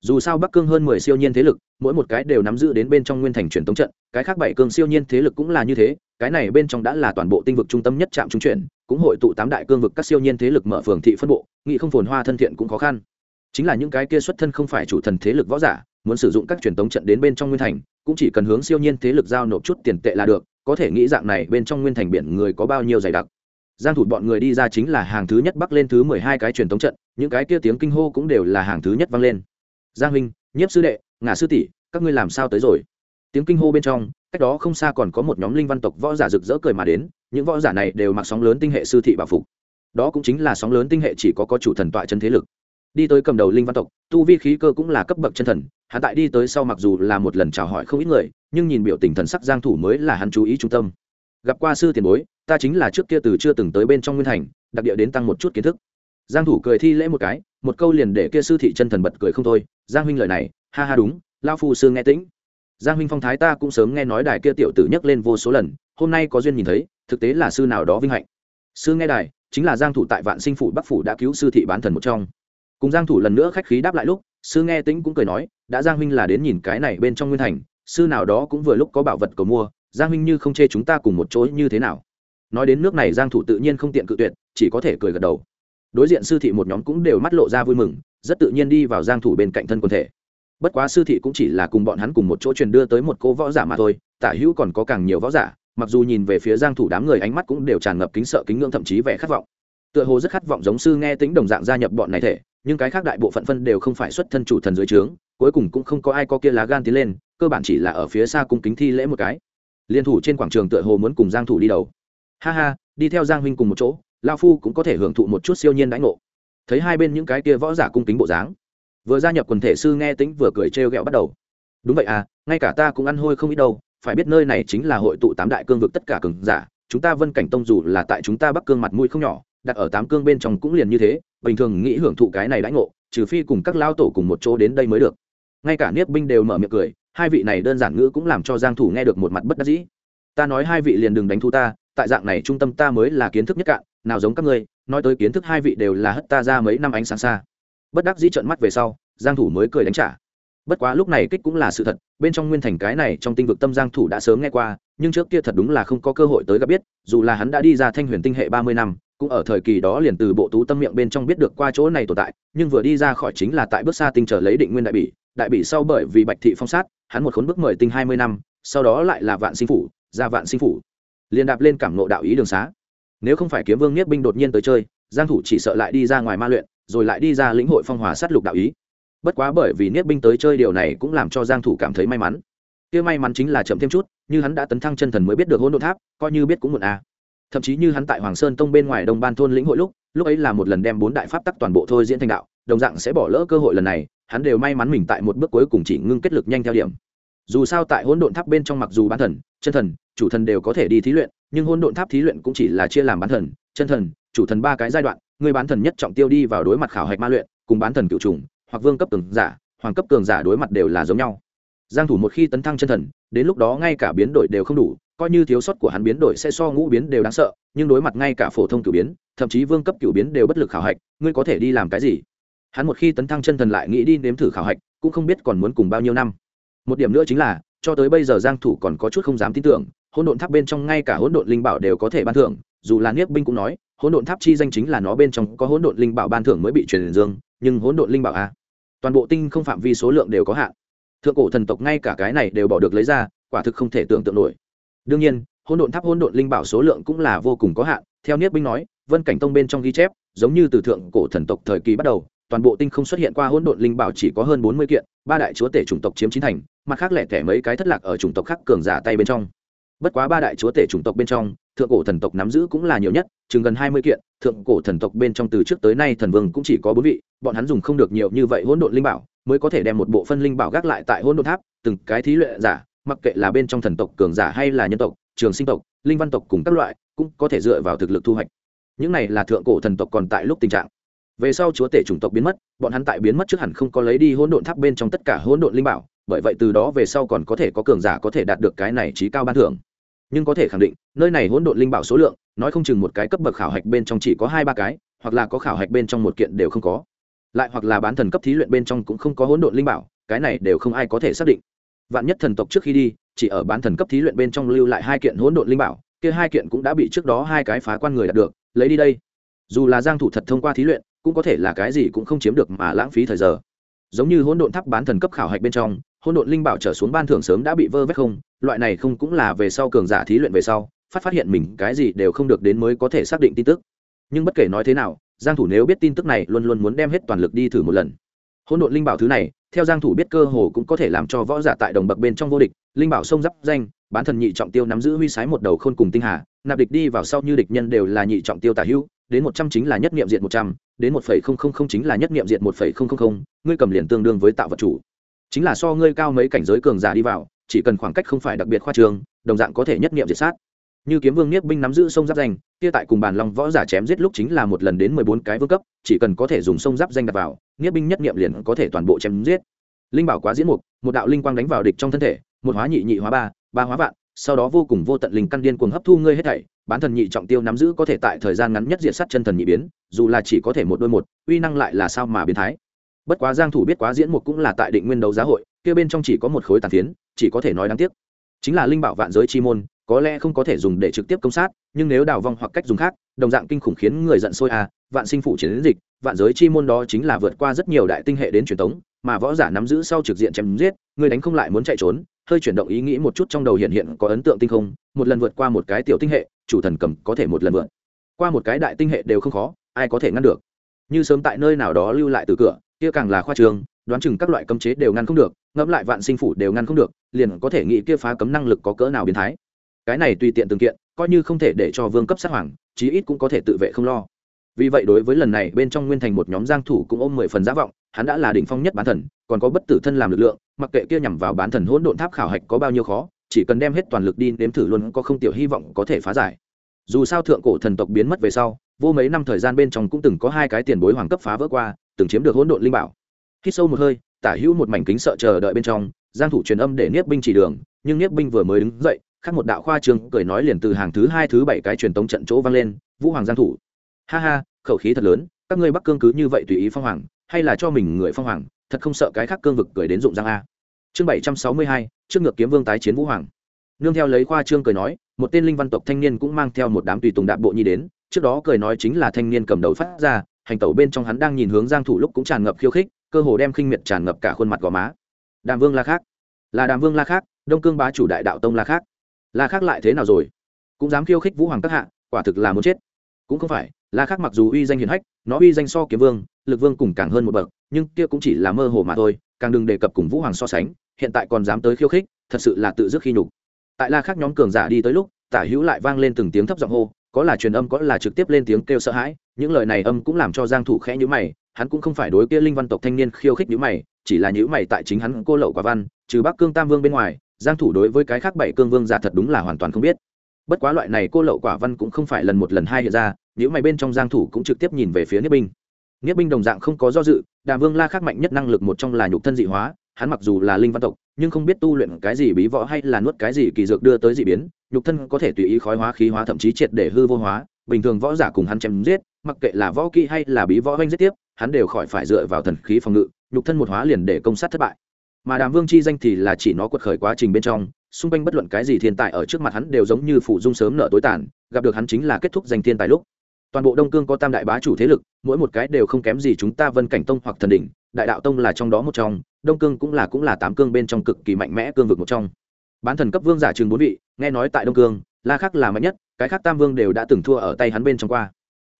Dù sao bắc cương hơn mười siêu nhiên thế lực, mỗi một cái đều nắm giữ đến bên trong nguyên thành truyền tống trận, cái khác bảy cương siêu nhiên thế lực cũng là như thế cái này bên trong đã là toàn bộ tinh vực trung tâm nhất trạm trung chuyển, cũng hội tụ tám đại cương vực các siêu nhiên thế lực mở phường thị phân bộ, nghị không phồn hoa thân thiện cũng khó khăn. Chính là những cái kia xuất thân không phải chủ thần thế lực võ giả, muốn sử dụng các truyền tống trận đến bên trong nguyên thành, cũng chỉ cần hướng siêu nhiên thế lực giao nộp chút tiền tệ là được, có thể nghĩ dạng này bên trong nguyên thành biển người có bao nhiêu dày đặc. Giang thủ bọn người đi ra chính là hàng thứ nhất bắc lên thứ mười hai cái truyền tống trận, những cái kia tiếng kinh hô cũng đều là hàng thứ nhất vang lên. Giang huynh, nhiếp sư đệ ngả sư tỷ, các ngươi làm sao tới rồi? Tiếng kinh hô bên trong, cách đó không xa còn có một nhóm linh văn tộc võ giả rực rỡ cười mà đến, những võ giả này đều mặc sóng lớn tinh hệ sư thị bảo phục. Đó cũng chính là sóng lớn tinh hệ chỉ có có chủ thần tọa chân thế lực. Đi tới cầm đầu linh văn tộc, tu vi khí cơ cũng là cấp bậc chân thần, hắn tại đi tới sau mặc dù là một lần chào hỏi không ít người, nhưng nhìn biểu tình thần sắc giang thủ mới là hắn chú ý trung tâm. Gặp qua sư tiền bối, ta chính là trước kia từ chưa từng tới bên trong nguyên thành, đặc địa đến tăng một chút kiến thức. Giang thủ cười thi lễ một cái, một câu liền để kia sư thị chân thần bật cười không thôi. Giang huynh lời này, ha ha đúng, lão phu sư nghe tĩnh giang huynh phong thái ta cũng sớm nghe nói đài kia tiểu tử nhắc lên vô số lần, hôm nay có duyên nhìn thấy, thực tế là sư nào đó vinh hạnh. Sư nghe đài, chính là giang thủ tại vạn sinh phủ bắc phủ đã cứu sư thị bán thần một trong. Cùng giang thủ lần nữa khách khí đáp lại lúc, sư nghe tĩnh cũng cười nói, đã giang huynh là đến nhìn cái này bên trong nguyên thành, sư nào đó cũng vừa lúc có bảo vật cầu mua, giang huynh như không chê chúng ta cùng một chỗ như thế nào. Nói đến nước này giang thủ tự nhiên không tiện cự tuyệt, chỉ có thể cười gật đầu. Đối diện sư thị một nhóm cũng đều mắt lộ ra vui mừng, rất tự nhiên đi vào giang thủ bên cạnh thân quân thể bất quá sư thị cũng chỉ là cùng bọn hắn cùng một chỗ truyền đưa tới một cô võ giả mà thôi, tả hữu còn có càng nhiều võ giả, mặc dù nhìn về phía giang thủ đám người ánh mắt cũng đều tràn ngập kính sợ, kính ngưỡng thậm chí vẻ khát vọng. Tựa hồ rất khát vọng giống sư nghe tính đồng dạng gia nhập bọn này thể, nhưng cái khác đại bộ phận phân đều không phải xuất thân chủ thần dưới trướng, cuối cùng cũng không có ai có kia lá gan tiến lên, cơ bản chỉ là ở phía xa cung kính thi lễ một cái. Liên thủ trên quảng trường tựa hồ muốn cùng giang thủ đi đầu. Ha ha, đi theo giang huynh cùng một chỗ, lão phu cũng có thể hưởng thụ một chút siêu nhiên đãi ngộ. Thấy hai bên những cái kia võ giả cung kính bộ dáng vừa gia nhập quần thể sư nghe tính vừa cười trêu ghẹo bắt đầu. Đúng vậy à ngay cả ta cũng ăn hôi không ít đâu, phải biết nơi này chính là hội tụ tám đại cương vực tất cả cường giả, chúng ta vân cảnh tông dù là tại chúng ta bắc cương mặt mũi không nhỏ, đặt ở tám cương bên trong cũng liền như thế, bình thường nghĩ hưởng thụ cái này đãi ngộ, trừ phi cùng các lao tổ cùng một chỗ đến đây mới được. Ngay cả niếp binh đều mở miệng cười, hai vị này đơn giản ngữ cũng làm cho giang thủ nghe được một mặt bất đắc dĩ. Ta nói hai vị liền đừng đánh thu ta, tại dạng này trung tâm ta mới là kiến thức nhất cạn, nào giống các ngươi, nói tới kiến thức hai vị đều là hất ta ra mấy năm ánh sáng xa bất đắc dĩ trợn mắt về sau, giang thủ mới cười đánh trả. Bất quá lúc này kích cũng là sự thật, bên trong nguyên thành cái này trong tinh vực tâm giang thủ đã sớm nghe qua, nhưng trước kia thật đúng là không có cơ hội tới gặp biết, dù là hắn đã đi ra thanh huyền tinh hệ 30 năm, cũng ở thời kỳ đó liền từ bộ tú tâm miệng bên trong biết được qua chỗ này tồn tại, nhưng vừa đi ra khỏi chính là tại bước xa tinh trở lấy định nguyên đại bỉ đại bỉ sau bởi vì bạch thị phong sát, hắn một khốn bước mời tinh 20 năm, sau đó lại là vạn sinh phủ, ra vạn sinh phủ. Liền đạp lên cảm ngộ đạo ý đường xá. Nếu không phải kiếm vương nhất binh đột nhiên tới chơi, giang thủ chỉ sợ lại đi ra ngoài ma luyện rồi lại đi ra lĩnh hội phong hòa sát lục đạo ý. Bất quá bởi vì niết binh tới chơi điều này cũng làm cho giang thủ cảm thấy may mắn. Kia may mắn chính là chậm thêm chút, như hắn đã tấn thăng chân thần mới biết được hỗn độn tháp, coi như biết cũng muộn à. Thậm chí như hắn tại hoàng sơn tông bên ngoài đông ban thôn lĩnh hội lúc lúc ấy là một lần đem bốn đại pháp tắc toàn bộ thôi diễn thành đạo, đồng dạng sẽ bỏ lỡ cơ hội lần này, hắn đều may mắn mình tại một bước cuối cùng chỉ ngưng kết lực nhanh theo điểm. Dù sao tại hỗn độn tháp bên trong mặc dù bán thần, chân thần, chủ thần đều có thể đi thí luyện, nhưng hỗn độn tháp thí luyện cũng chỉ là chia làm bán thần, chân thần, chủ thần ba cái giai đoạn người bán thần nhất trọng tiêu đi vào đối mặt khảo hạch ma luyện, cùng bán thần cựu trùng, hoặc vương cấp cường giả, hoàng cấp cường giả đối mặt đều là giống nhau. Giang thủ một khi tấn thăng chân thần, đến lúc đó ngay cả biến đổi đều không đủ, coi như thiếu sót của hắn biến đổi sẽ so ngũ biến đều đáng sợ, nhưng đối mặt ngay cả phổ thông cửu biến, thậm chí vương cấp cửu biến đều bất lực khảo hạch, ngươi có thể đi làm cái gì? Hắn một khi tấn thăng chân thần lại nghĩ đi nếm thử khảo hạch, cũng không biết còn muốn cùng bao nhiêu năm. Một điểm nữa chính là, cho tới bây giờ giang thủ còn có chút không dám tin tưởng, hỗn độn tháp bên trong ngay cả hỗn độn linh bảo đều có thể ban thưởng dù là niết binh cũng nói, hỗn độn tháp chi danh chính là nó bên trong có hỗn độn linh bảo ban thưởng mới bị truyền dương, nhưng hỗn độn linh bảo a, toàn bộ tinh không phạm vi số lượng đều có hạn. Thượng cổ thần tộc ngay cả cái này đều bỏ được lấy ra, quả thực không thể tưởng tượng nổi. Đương nhiên, hỗn độn tháp hỗn độn linh bảo số lượng cũng là vô cùng có hạn, theo niết binh nói, vân cảnh tông bên trong ghi chép, giống như từ thượng cổ thần tộc thời kỳ bắt đầu, toàn bộ tinh không xuất hiện qua hỗn độn linh bảo chỉ có hơn bốn mươi kiện, ba đại chúa tể chủng tộc chiếm chín thành, mặt khác lẻ tẻ mấy cái thất lạc ở chủng tộc khác cường giả tay bên trong. Bất quá ba đại chúa tể chủng tộc bên trong thượng cổ thần tộc nắm giữ cũng là nhiều nhất, chừng gần hai mươi kiện, thượng cổ thần tộc bên trong từ trước tới nay thần vương cũng chỉ có bốn vị, bọn hắn dùng không được nhiều như vậy hỗn độn linh bảo, mới có thể đem một bộ phân linh bảo gác lại tại hỗn độn tháp, từng cái thí luyện giả, mặc kệ là bên trong thần tộc cường giả hay là nhân tộc, trường sinh tộc, linh văn tộc cùng các loại, cũng có thể dựa vào thực lực thu hoạch. Những này là thượng cổ thần tộc còn tại lúc tình trạng. Về sau chúa tể chủng tộc biến mất, bọn hắn tại biến mất trước hẳn không có lấy đi hỗn độn tháp bên trong tất cả hỗn độn linh bảo, bởi vậy từ đó về sau còn có thể có cường giả có thể đạt được cái này trí cao ban thưởng nhưng có thể khẳng định, nơi này hỗn độn linh bảo số lượng, nói không chừng một cái cấp bậc khảo hạch bên trong chỉ có hai ba cái, hoặc là có khảo hạch bên trong một kiện đều không có. Lại hoặc là bán thần cấp thí luyện bên trong cũng không có hỗn độn linh bảo, cái này đều không ai có thể xác định. Vạn nhất thần tộc trước khi đi, chỉ ở bán thần cấp thí luyện bên trong lưu lại hai kiện hỗn độn linh bảo, kia hai kiện cũng đã bị trước đó hai cái phá quan người đạt được, lấy đi đây. Dù là giang thủ thật thông qua thí luyện, cũng có thể là cái gì cũng không chiếm được mà lãng phí thời giờ. Giống như hỗn độn tháp bán thần cấp khảo hạch bên trong hỗn độn linh bảo trở xuống ban thưởng sớm đã bị vơ vét không, loại này không cũng là về sau cường giả thí luyện về sau, phát phát hiện mình cái gì đều không được đến mới có thể xác định tin tức. Nhưng bất kể nói thế nào, giang thủ nếu biết tin tức này luôn luôn muốn đem hết toàn lực đi thử một lần. Hỗn độn linh bảo thứ này, theo giang thủ biết cơ hồ cũng có thể làm cho võ giả tại đồng bậc bên trong vô địch, linh bảo sông giáp danh, bán thần nhị trọng tiêu nắm giữ huy sái một đầu khôn cùng tinh hà, nạp địch đi vào sau như địch nhân đều là nhị trọng tiêu tả hữu, đến một trăm chính là nhất niệm diện một trăm, đến một phẩy không không không chính là nhất niệm diện một phẩy không không không, ngươi cầm liền tương đương với tạo vật chủ chính là so ngươi cao mấy cảnh giới cường giả đi vào, chỉ cần khoảng cách không phải đặc biệt khoa trường, đồng dạng có thể nhất niệm diệt sát. Như kiếm vương niết binh nắm giữ sông giáp danh, kia tại cùng bàn long võ giả chém giết lúc chính là một lần đến mười bốn cái vương cấp, chỉ cần có thể dùng sông giáp danh đặt vào, niết binh nhất niệm liền có thể toàn bộ chém giết. Linh bảo quá diễn mục, một đạo linh quang đánh vào địch trong thân thể, một hóa nhị nhị hóa ba ba hóa vạn, sau đó vô cùng vô tận linh căn điên cuồng hấp thu ngươi hết thảy, bán thần nhị trọng tiêu nắm giữ có thể tại thời gian ngắn nhất diệt sát chân thần nhị biến, dù là chỉ có thể một đôi một, uy năng lại là sao mà biến thái? Bất quá giang thủ biết quá diễn một cũng là tại định nguyên đấu giá hội, kia bên trong chỉ có một khối tàn phiến, chỉ có thể nói đáng tiếc. Chính là linh bảo vạn giới chi môn, có lẽ không có thể dùng để trực tiếp công sát, nhưng nếu đào vong hoặc cách dùng khác, đồng dạng kinh khủng khiến người giận sôi à vạn sinh phụ chiến dịch, vạn giới chi môn đó chính là vượt qua rất nhiều đại tinh hệ đến truyền tống, mà võ giả nắm giữ sau trực diện chém giết, người đánh không lại muốn chạy trốn, hơi chuyển động ý nghĩ một chút trong đầu hiện hiện có ấn tượng tinh không, một lần vượt qua một cái tiểu tinh hệ, chủ thần cầm có thể một lần vượt. Qua một cái đại tinh hệ đều không khó, ai có thể ngăn được. Như sớm tại nơi nào đó lưu lại từ cửa kia càng là khoa trường, đoán chừng các loại cấm chế đều ngăn không được, ngẫm lại vạn sinh phủ đều ngăn không được, liền có thể nghĩ kia phá cấm năng lực có cỡ nào biến thái. Cái này tùy tiện từng kiện, coi như không thể để cho vương cấp sát hoàng, chí ít cũng có thể tự vệ không lo. Vì vậy đối với lần này, bên trong nguyên thành một nhóm giang thủ cũng ôm mười phần giá vọng, hắn đã là đỉnh phong nhất bán thần, còn có bất tử thân làm lực lượng, mặc kệ kia nhằm vào bán thần hỗn độn tháp khảo hạch có bao nhiêu khó, chỉ cần đem hết toàn lực đi nếm thử luôn có không tiểu hy vọng có thể phá giải. Dù sao thượng cổ thần tộc biến mất về sau, vô mấy năm thời gian bên trong cũng từng có hai cái tiền bối hoàng cấp phá vỡ qua từng chiếm được hỗn độn linh bảo. Khi sâu một hơi, tả hữu một mảnh kính sợ chờ đợi bên trong, giang thủ truyền âm để niết binh chỉ đường, nhưng niết binh vừa mới đứng dậy, khác một đạo khoa trương cười nói liền từ hàng thứ hai, thứ bảy cái truyền tống trận chỗ vang lên, vũ hoàng giang thủ. Ha ha, khẩu khí thật lớn, các ngươi bắc cương cứ như vậy tùy ý phong hoàng, hay là cho mình người phong hoàng, thật không sợ cái khác cương vực cười đến dụng giang a. Chương bảy trăm sáu mươi hai, trước ngược kiếm vương tái chiến vũ hoàng. Nương theo lấy khoa trương cười nói, một tên linh văn tộc thanh niên cũng mang theo một đám tùy tùng đạp bộ nhi đến, trước đó cười nói chính là thanh niên cầm đầu phát ra hành tẩu bên trong hắn đang nhìn hướng giang thủ lúc cũng tràn ngập khiêu khích, cơ hồ đem khinh miệt tràn ngập cả khuôn mặt gò má. Đàm vương la khác là đàm vương la khác đông cương bá chủ đại đạo tông la khác la khác lại thế nào rồi? Cũng dám khiêu khích vũ hoàng các hạ, quả thực là muốn chết. Cũng không phải, la khác mặc dù uy danh hiển hách, nó uy danh so kiếm vương, lực vương cùng càng hơn một bậc, nhưng kia cũng chỉ là mơ hồ mà thôi, càng đừng đề cập cùng vũ hoàng so sánh, hiện tại còn dám tới khiêu khích, thật sự là tự dứt khi nhục. Tại la khác nhóm cường giả đi tới lúc, tả hữu lại vang lên từng tiếng thấp giọng hô, có là truyền âm, có là trực tiếp lên tiếng kêu sợ hãi những lời này âm cũng làm cho giang thủ khẽ nhíu mày, hắn cũng không phải đối kia linh văn tộc thanh niên khiêu khích nhíu mày, chỉ là nhíu mày tại chính hắn cô lậu quả văn, trừ bắc cương tam vương bên ngoài, giang thủ đối với cái khác bảy cương vương giả thật đúng là hoàn toàn không biết. Bất quá loại này cô lậu quả văn cũng không phải lần một lần hai hiện ra, nhíu mày bên trong giang thủ cũng trực tiếp nhìn về phía niết binh. Niết binh đồng dạng không có do dự, đàm vương la khác mạnh nhất năng lực một trong là nhục thân dị hóa, hắn mặc dù là linh văn tộc, nhưng không biết tu luyện cái gì bí võ hay là nuốt cái gì kỳ dược đưa tới dị biến, nhục thân có thể tùy ý khói hóa khí hóa thậm chí triệt để hư vô hóa, bình thường võ giả cùng hắn chém giết mặc kệ là võ kỹ hay là bí võ oanh giết tiếp, hắn đều khỏi phải dựa vào thần khí phòng ngự, nhục thân một hóa liền để công sát thất bại. Mà đàm vương chi danh thì là chỉ nó quật khởi quá trình bên trong, xung quanh bất luận cái gì thiên tài ở trước mặt hắn đều giống như phụ dung sớm nợ tối tàn, gặp được hắn chính là kết thúc danh thiên tài lúc. Toàn bộ đông cương có tam đại bá chủ thế lực, mỗi một cái đều không kém gì chúng ta vân cảnh tông hoặc thần đỉnh, đại đạo tông là trong đó một trong, đông cương cũng là cũng là tám cương bên trong cực kỳ mạnh mẽ cương vực một trong. Bán thần cấp vương giả trường bốn vị, nghe nói tại đông cương, la khắc là mạnh nhất, cái khác tam vương đều đã từng thua ở tay hắn bên trong qua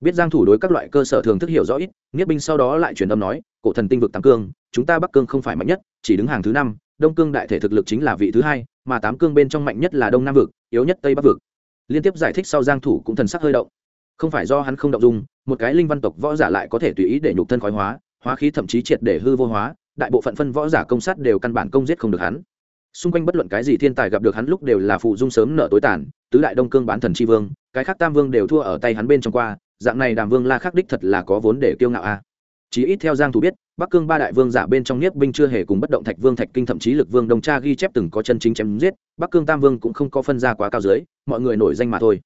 biết giang thủ đối các loại cơ sở thường thức hiểu rõ ít nghĩa binh sau đó lại truyền âm nói, cổ thần tinh vực tám cương, chúng ta bắc cương không phải mạnh nhất, chỉ đứng hàng thứ năm, đông cương đại thể thực lực chính là vị thứ hai, mà tám cương bên trong mạnh nhất là đông nam vực, yếu nhất tây bắc vực. Liên tiếp giải thích sau giang thủ cũng thần sắc hơi động. Không phải do hắn không động dung, một cái linh văn tộc võ giả lại có thể tùy ý để nhục thân khói hóa hóa khí thậm chí triệt để hư vô hóa, đại bộ phận phân võ giả công sát đều căn bản công giết không được hắn. Xung quanh bất luận cái gì thiên tài gặp được hắn lúc đều là phụ dung sớm nợ tối tàn, tứ đại đông cương bán thần tri vương, cái khác tam vương đều thua ở tay hắn bên trong qua dạng này đàm vương la khắc đích thật là có vốn để kiêu ngạo a. À. chí ít theo giang thủ biết, bắc cương ba đại vương giả bên trong niết binh chưa hề cùng bất động thạch vương, thạch kinh thậm chí lực vương, đồng cha ghi chép từng có chân chính chém giết, bắc cương tam vương cũng không có phân ra quá cao dưới, mọi người nổi danh mà thôi.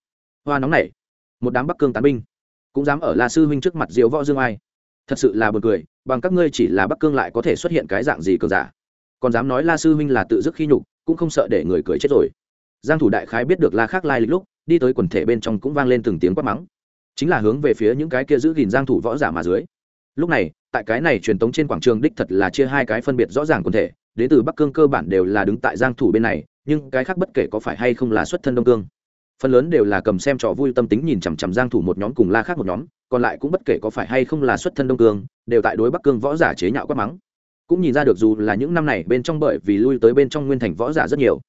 Hoa nóng này một đám bắc cương tán binh. Cũng dám ở la sư huynh trước mặt diệu võ dương ai. Thật sự là buồn cười, bằng các ngươi chỉ là bắc cương lại có thể xuất hiện cái dạng gì cường giả. Còn dám nói la sư huynh là tự dứt khi nhục, cũng không sợ để người cười chết rồi. Giang thủ đại khái biết được la khác lai lịch lúc, đi tới quần thể bên trong cũng vang lên từng tiếng quát mắng chính là hướng về phía những cái kia giữ gìn giang thủ võ giả mà dưới. Lúc này, tại cái này truyền tống trên quảng trường đích thật là chia hai cái phân biệt rõ ràng quần thể, đến từ bắc cương cơ bản đều là đứng tại giang thủ bên này, nhưng cái khác bất kể có phải hay không là xuất thân đông cương. Phần lớn đều là cầm xem trò vui tâm tính nhìn chằm chằm giang thủ một nhóm cùng la khác một nhóm, còn lại cũng bất kể có phải hay không là xuất thân đông cương, đều tại đối bắc cương võ giả chế nhạo quát mắng. Cũng nhìn ra được dù là những năm này bên trong bởi vì lui tới bên trong nguyên thành võ giả rất nhiều,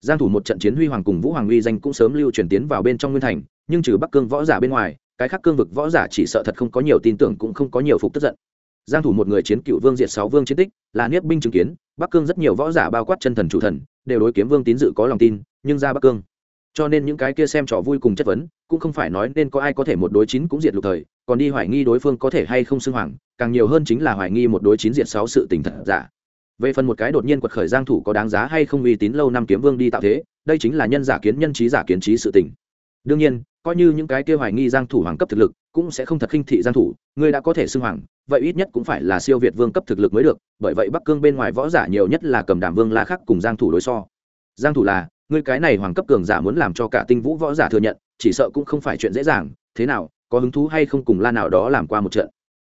giang thủ một trận chiến huy hoàng cùng vũ hoàng uy danh cũng sớm lưu truyền tiến vào bên trong nguyên thành, nhưng trừ bắc cương võ giả bên ngoài cái khác cương vực võ giả chỉ sợ thật không có nhiều tin tưởng cũng không có nhiều phục tức giận. Giang thủ một người chiến cựu vương diệt sáu vương chiến tích, là niết binh chứng kiến, bắc cương rất nhiều võ giả bao quát chân thần chủ thần, đều đối kiếm vương tín dự có lòng tin, nhưng ra bắc cương. Cho nên những cái kia xem trò vui cùng chất vấn, cũng không phải nói nên có ai có thể một đối chín cũng diệt lục thời, còn đi hoài nghi đối phương có thể hay không xưng hoàng, càng nhiều hơn chính là hoài nghi một đối chín diệt sáu sự tình thật giả. Về phần một cái đột nhiên quật khởi giang thủ có đáng giá hay không uy tín lâu năm kiếm vương đi tạo thế, đây chính là nhân giả kiến nhân trí giả kiến trí sự tình đương nhiên, coi như những cái kia hoài nghi giang thủ hoàng cấp thực lực cũng sẽ không thật khinh thị giang thủ người đã có thể xưng hoàng, vậy ít nhất cũng phải là siêu việt vương cấp thực lực mới được, bởi vậy bắc cương bên ngoài võ giả nhiều nhất là cầm đàm vương la khắc cùng giang thủ đối so. Giang thủ là, ngươi cái này hoàng cấp cường giả muốn làm cho cả tinh vũ võ giả thừa nhận, chỉ sợ cũng không phải chuyện dễ dàng, thế nào, có hứng thú hay không cùng la nào đó làm qua một trận.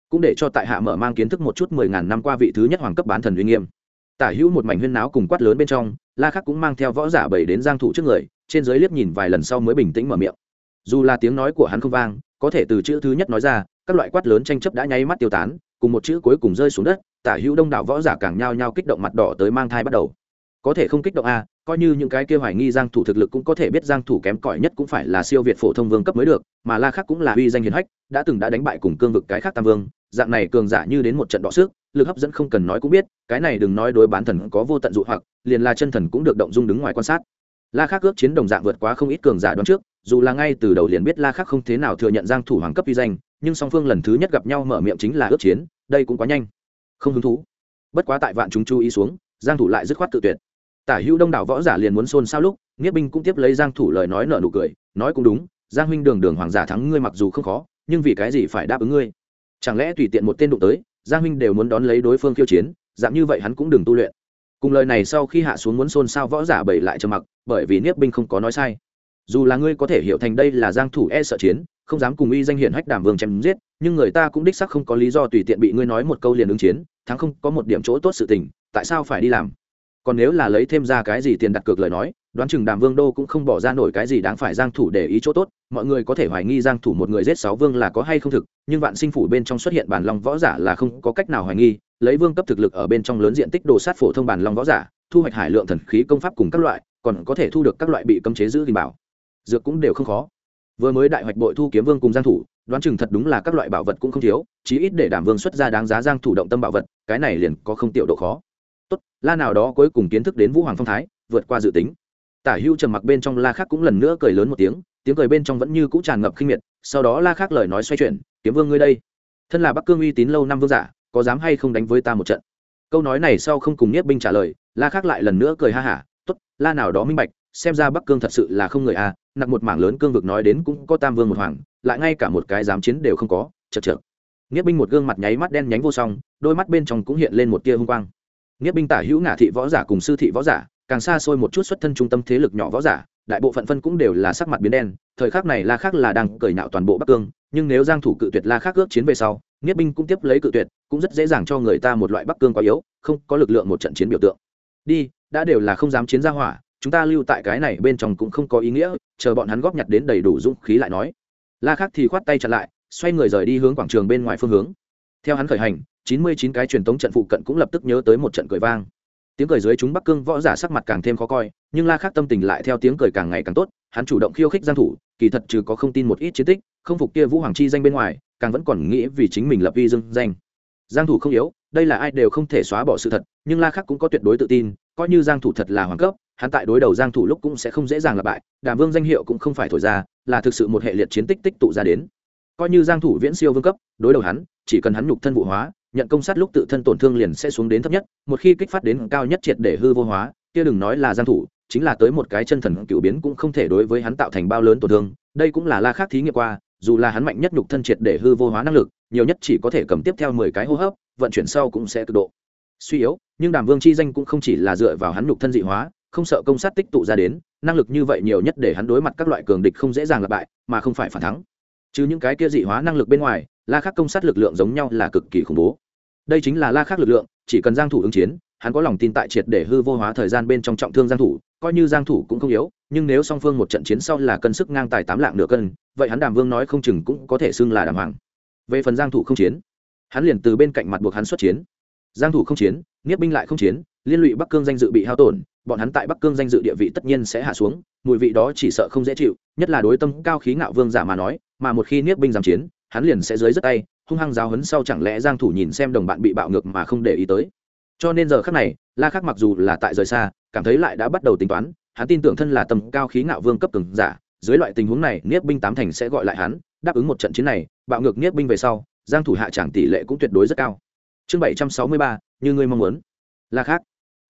Cũng để cho tại hạ mở mang kiến thức một chút mười ngàn năm qua vị thứ nhất hoàng cấp bán thần uy nghiêm. Tả hữu một mảnh huyên náo cùng quát lớn bên trong, la khắc cũng mang theo võ giả bảy đến giang thủ trước người trên dưới liếc nhìn vài lần sau mới bình tĩnh mở miệng. Dù là tiếng nói của hắn không vang, có thể từ chữ thứ nhất nói ra, các loại quát lớn tranh chấp đã nháy mắt tiêu tán, cùng một chữ cuối cùng rơi xuống đất, tả hữu đông đảo võ giả càng nhao nhao kích động mặt đỏ tới mang thai bắt đầu. Có thể không kích động a coi như những cái kia hoài nghi giang thủ thực lực cũng có thể biết giang thủ kém cỏi nhất cũng phải là siêu việt phổ thông vương cấp mới được, mà la khắc cũng là uy danh hiển hách, đã từng đã đánh bại cùng cương vực cái khác tam vương, dạng này cường giả như đến một trận đọ sức, lực hấp dẫn không cần nói cũng biết, cái này đừng nói đối bán thần có vô tận dụ hoặc, liền là chân thần cũng được động dung đứng ngoài quan sát la khắc ước chiến đồng dạng vượt quá không ít cường giả đoán trước, dù là ngay từ đầu liền biết la khắc không thế nào thừa nhận giang thủ hoàng cấp uy danh, nhưng song phương lần thứ nhất gặp nhau mở miệng chính là ước chiến, đây cũng quá nhanh. Không hứng thú. Bất quá tại vạn chúng chú ý xuống, giang thủ lại dứt khoát tự tuyệt. Tả hữu đông đảo võ giả liền muốn xôn xao lúc nghĩa binh cũng tiếp lấy giang thủ lời nói nở nụ cười, nói cũng đúng, giang huynh đường đường hoàng giả thắng ngươi mặc dù không khó, nhưng vì cái gì phải đáp ứng ngươi? Chẳng lẽ tùy tiện một tên đụng tới, giang huynh đều muốn đón lấy đối phương khiêu chiến, dạng như vậy hắn cũng đừng tu luyện. Cùng lời này sau khi hạ xuống muốn xôn xao võ giả bảy lại trầm mặc bởi vì niếp binh không có nói sai. Dù là ngươi có thể hiểu thành đây là giang thủ e sợ chiến, không dám cùng uy danh hiển hách đảm vương chém giết, nhưng người ta cũng đích xác không có lý do tùy tiện bị ngươi nói một câu liền ứng chiến, thắng không có một điểm chỗ tốt sự tình, tại sao phải đi làm? Còn nếu là lấy thêm ra cái gì tiền đặt cược lời nói, đoán chừng đàm vương đô cũng không bỏ ra nổi cái gì đáng phải giang thủ để ý chỗ tốt, mọi người có thể hoài nghi giang thủ một người giết sáu vương là có hay không thực, nhưng vạn sinh phủ bên trong xuất hiện bản long võ giả là không có cách nào hoài nghi, lấy vương cấp thực lực ở bên trong lớn diện tích đồ sát phổ thông bản long võ giả, thu hoạch hải lượng thần khí công pháp cùng các loại còn có thể thu được các loại bị cấm chế giữ gìn bảo. Dược cũng đều không khó. Vừa mới đại hoạch bội thu kiếm vương cùng giang thủ, đoán chừng thật đúng là các loại bảo vật cũng không thiếu, chí ít để đảm vương xuất ra đáng giá giang thủ động tâm bảo vật, cái này liền có không tiểu độ khó. Tốt, la nào đó cuối cùng kiến thức đến vũ hoàng phong thái, vượt qua dự tính. Tả hưu trầm mặc bên trong la khác cũng lần nữa cười lớn một tiếng tiếng cười bên trong vẫn như cũ tràn ngập khinh miệt, sau đó la khác lời nói xoay chuyển, kiếm vương ngươi đây, thân là bắc cương uy tín lâu năm vương giả, có dám hay không đánh với ta một trận? Câu nói này sau không cùng nhiếp binh trả lời, la khác lại lần nữa cười ha hả tốt la nào đó minh bạch xem ra bắc cương thật sự là không người a à, nặng một mảng lớn cương vực nói đến cũng có tam vương một hoàng lại ngay cả một cái dám chiến đều không có chật chật nghĩa binh một gương mặt nháy mắt đen nhánh vô song đôi mắt bên trong cũng hiện lên một tia hung quang. Nghĩa binh tả hữu ngả thị võ giả cùng sư thị võ giả càng xa xôi một chút xuất thân trung tâm thế lực nhỏ võ giả đại bộ phận phân cũng đều là sắc mặt biến đen thời khắc này la khắc là đang cởi nạo toàn bộ bắc cương nhưng nếu giang thủ cự tuyệt la khắc ước chiến về sau nghĩa binh cũng tiếp lấy cự tuyệt cũng rất dễ dàng cho người ta một loại bắc cương quá yếu không có lực lượng một trận chiến biểu tượng. Đi đã đều là không dám chiến ra hỏa, chúng ta lưu tại cái này bên trong cũng không có ý nghĩa, chờ bọn hắn góp nhặt đến đầy đủ dũng khí lại nói. La khắc thì khoát tay chặn lại, xoay người rời đi hướng quảng trường bên ngoài phương hướng. Theo hắn khởi hành, chín mươi chín cái truyền thống trận phụ cận cũng lập tức nhớ tới một trận cười vang. Tiếng cười dưới chúng bắc cương võ giả sắc mặt càng thêm khó coi, nhưng la khắc tâm tình lại theo tiếng cười càng ngày càng tốt, hắn chủ động khiêu khích giang thủ, kỳ thật trừ có không tin một ít chiến tích, không phục kia vũ hoàng chi danh bên ngoài, càng vẫn còn nghĩ vì chính mình lập vi dương danh. Giang thủ không yếu, đây là ai đều không thể xóa bỏ sự thật, nhưng la khắc cũng có tuyệt đối tự tin coi như giang thủ thật là hoàng cấp, hắn tại đối đầu giang thủ lúc cũng sẽ không dễ dàng là bại, đàm vương danh hiệu cũng không phải thổi ra, là thực sự một hệ liệt chiến tích tích tụ ra đến. Coi như giang thủ viễn siêu vương cấp, đối đầu hắn, chỉ cần hắn nhục thân vụ hóa, nhận công sát lúc tự thân tổn thương liền sẽ xuống đến thấp nhất, một khi kích phát đến cao nhất triệt để hư vô hóa, kia đừng nói là giang thủ, chính là tới một cái chân thần cựu biến cũng không thể đối với hắn tạo thành bao lớn tổn thương, đây cũng là la khác thí nghiệm qua, dù là hắn mạnh nhất nhục thân triệt để hư vô hóa năng lực, nhiều nhất chỉ có thể cầm tiếp theo 10 cái hô hấp, vận chuyển sau cũng sẽ cực độ. Suy yếu nhưng đàm vương chi danh cũng không chỉ là dựa vào hắn nhục thân dị hóa, không sợ công sát tích tụ ra đến, năng lực như vậy nhiều nhất để hắn đối mặt các loại cường địch không dễ dàng lặp bại, mà không phải phản thắng. Chứ những cái kia dị hóa năng lực bên ngoài, la khắc công sát lực lượng giống nhau là cực kỳ khủng bố. Đây chính là la khắc lực lượng, chỉ cần giang thủ ứng chiến, hắn có lòng tin tại triệt để hư vô hóa thời gian bên trong trọng thương giang thủ, coi như giang thủ cũng không yếu, nhưng nếu song phương một trận chiến sau là cân sức ngang tài tám lạng nửa cân, vậy hắn đàm vương nói không chừng cũng có thể xưng là đàm hoàng. Về phần giang thủ không chiến, hắn liền từ bên cạnh mặt buộc hắn xuất chiến giang thủ không chiến niết binh lại không chiến, liên lụy bắc cương danh dự bị hao tổn, bọn hắn tại bắc cương danh dự địa vị tất nhiên sẽ hạ xuống, mùi vị đó chỉ sợ không dễ chịu, nhất là đối tâm cao khí ngạo vương giả mà nói, mà một khi niết binh giảm chiến, hắn liền sẽ dưới rất tay, hung hăng giáo hấn sau chẳng lẽ giang thủ nhìn xem đồng bạn bị bạo ngược mà không để ý tới. Cho nên giờ khắc này, la khắc mặc dù là tại rời xa, cảm thấy lại đã bắt đầu tính toán, hắn tin tưởng thân là tầm cao khí ngạo vương cấp cường giả, dưới loại tình huống này niết binh tám thành sẽ gọi lại hắn, đáp ứng một trận chiến này, bạo ngược niết binh về sau, giang thủ hạ chẳng tỷ lệ cũng tuyệt đối rất cao chương 763, như ngươi mong muốn. La khắc.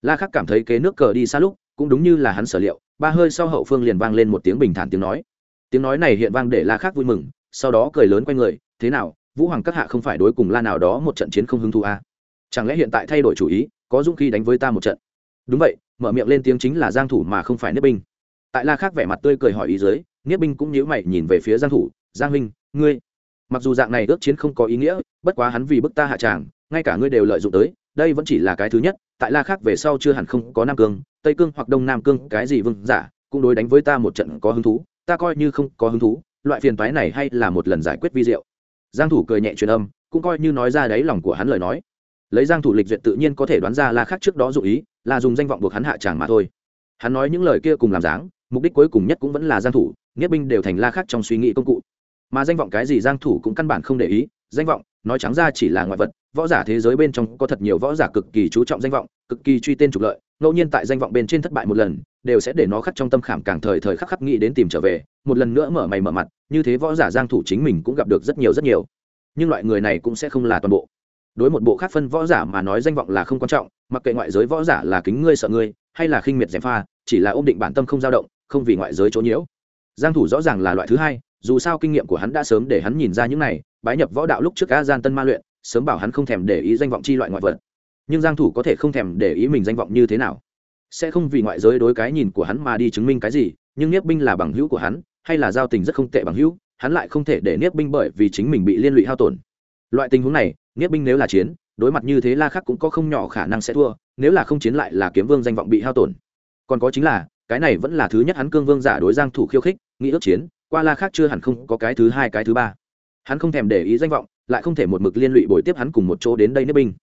La khắc cảm thấy kế nước cờ đi xa lúc cũng đúng như là hắn sở liệu ba hơi sau hậu phương liền vang lên một tiếng bình thản tiếng nói. Tiếng nói này hiện vang để la khắc vui mừng sau đó cười lớn quay người thế nào vũ hoàng các hạ không phải đối cùng la nào đó một trận chiến không hứng thú à? chẳng lẽ hiện tại thay đổi chủ ý có dũng khí đánh với ta một trận? Đúng vậy mở miệng lên tiếng chính là giang thủ mà không phải niết binh. Tại la Khắc vẻ mặt tươi cười hỏi ý dưới niết binh cũng nhíu mày nhìn về phía giang thủ giang huynh ngươi mặc dù dạng này ước chiến không có ý nghĩa bất quá hắn vì bức ta hạ tràng ngay cả ngươi đều lợi dụng tới, đây vẫn chỉ là cái thứ nhất, tại la khác về sau chưa hẳn không có nam cương, tây cương hoặc đông nam cương, cái gì vương giả, cũng đối đánh với ta một trận có hứng thú, ta coi như không có hứng thú, loại phiền toái này hay là một lần giải quyết vi diệu. Giang thủ cười nhẹ truyền âm, cũng coi như nói ra đấy lòng của hắn lời nói. Lấy giang thủ lịch duyệt tự nhiên có thể đoán ra la khắc trước đó dụ ý, là dùng danh vọng buộc hắn hạ tràng mà thôi. Hắn nói những lời kia cùng làm dáng, mục đích cuối cùng nhất cũng vẫn là giang thủ nghĩa binh đều thành la khắc trong suy nghĩ công cụ. Mà danh vọng cái gì giang thủ cũng căn bản không để ý danh vọng, nói trắng ra chỉ là ngoại vật, võ giả thế giới bên trong có thật nhiều võ giả cực kỳ chú trọng danh vọng, cực kỳ truy tên trục lợi, ngẫu nhiên tại danh vọng bên trên thất bại một lần, đều sẽ để nó khắc trong tâm khảm càng thời thời khắc khắc nghĩ đến tìm trở về, một lần nữa mở mày mở mặt, như thế võ giả giang thủ chính mình cũng gặp được rất nhiều rất nhiều. Nhưng loại người này cũng sẽ không là toàn bộ. Đối một bộ khác phân võ giả mà nói danh vọng là không quan trọng, mặc kệ ngoại giới võ giả là kính ngươi sợ ngươi, hay là khinh miệt gièm pha, chỉ là ôm định bản tâm không dao động, không vì ngoại giới chỗ nhiễu. Giang thủ rõ ràng là loại thứ hai, dù sao kinh nghiệm của hắn đã sớm để hắn nhìn ra những này bái nhập võ đạo lúc trước a gian tân ma luyện, sớm bảo hắn không thèm để ý danh vọng chi loại ngoại vật. Nhưng giang thủ có thể không thèm để ý mình danh vọng như thế nào? Sẽ không vì ngoại giới đối cái nhìn của hắn mà đi chứng minh cái gì, nhưng niếp binh là bằng hữu của hắn, hay là giao tình rất không tệ bằng hữu, hắn lại không thể để niếp binh bởi vì chính mình bị liên lụy hao tổn. Loại tình huống này, niếp binh nếu là chiến, đối mặt như thế la khắc cũng có không nhỏ khả năng sẽ thua, nếu là không chiến lại là kiếm vương danh vọng bị hao tổn. Còn có chính là, cái này vẫn là thứ nhất hắn cương vương giả đối giang thủ khiêu khích, nghĩ ước chiến, qua la Khắc chưa hẳn không có cái thứ hai, cái thứ ba hắn không thèm để ý danh vọng, lại không thể một mực liên lụy bồi tiếp hắn cùng một chỗ đến đây niếp binh.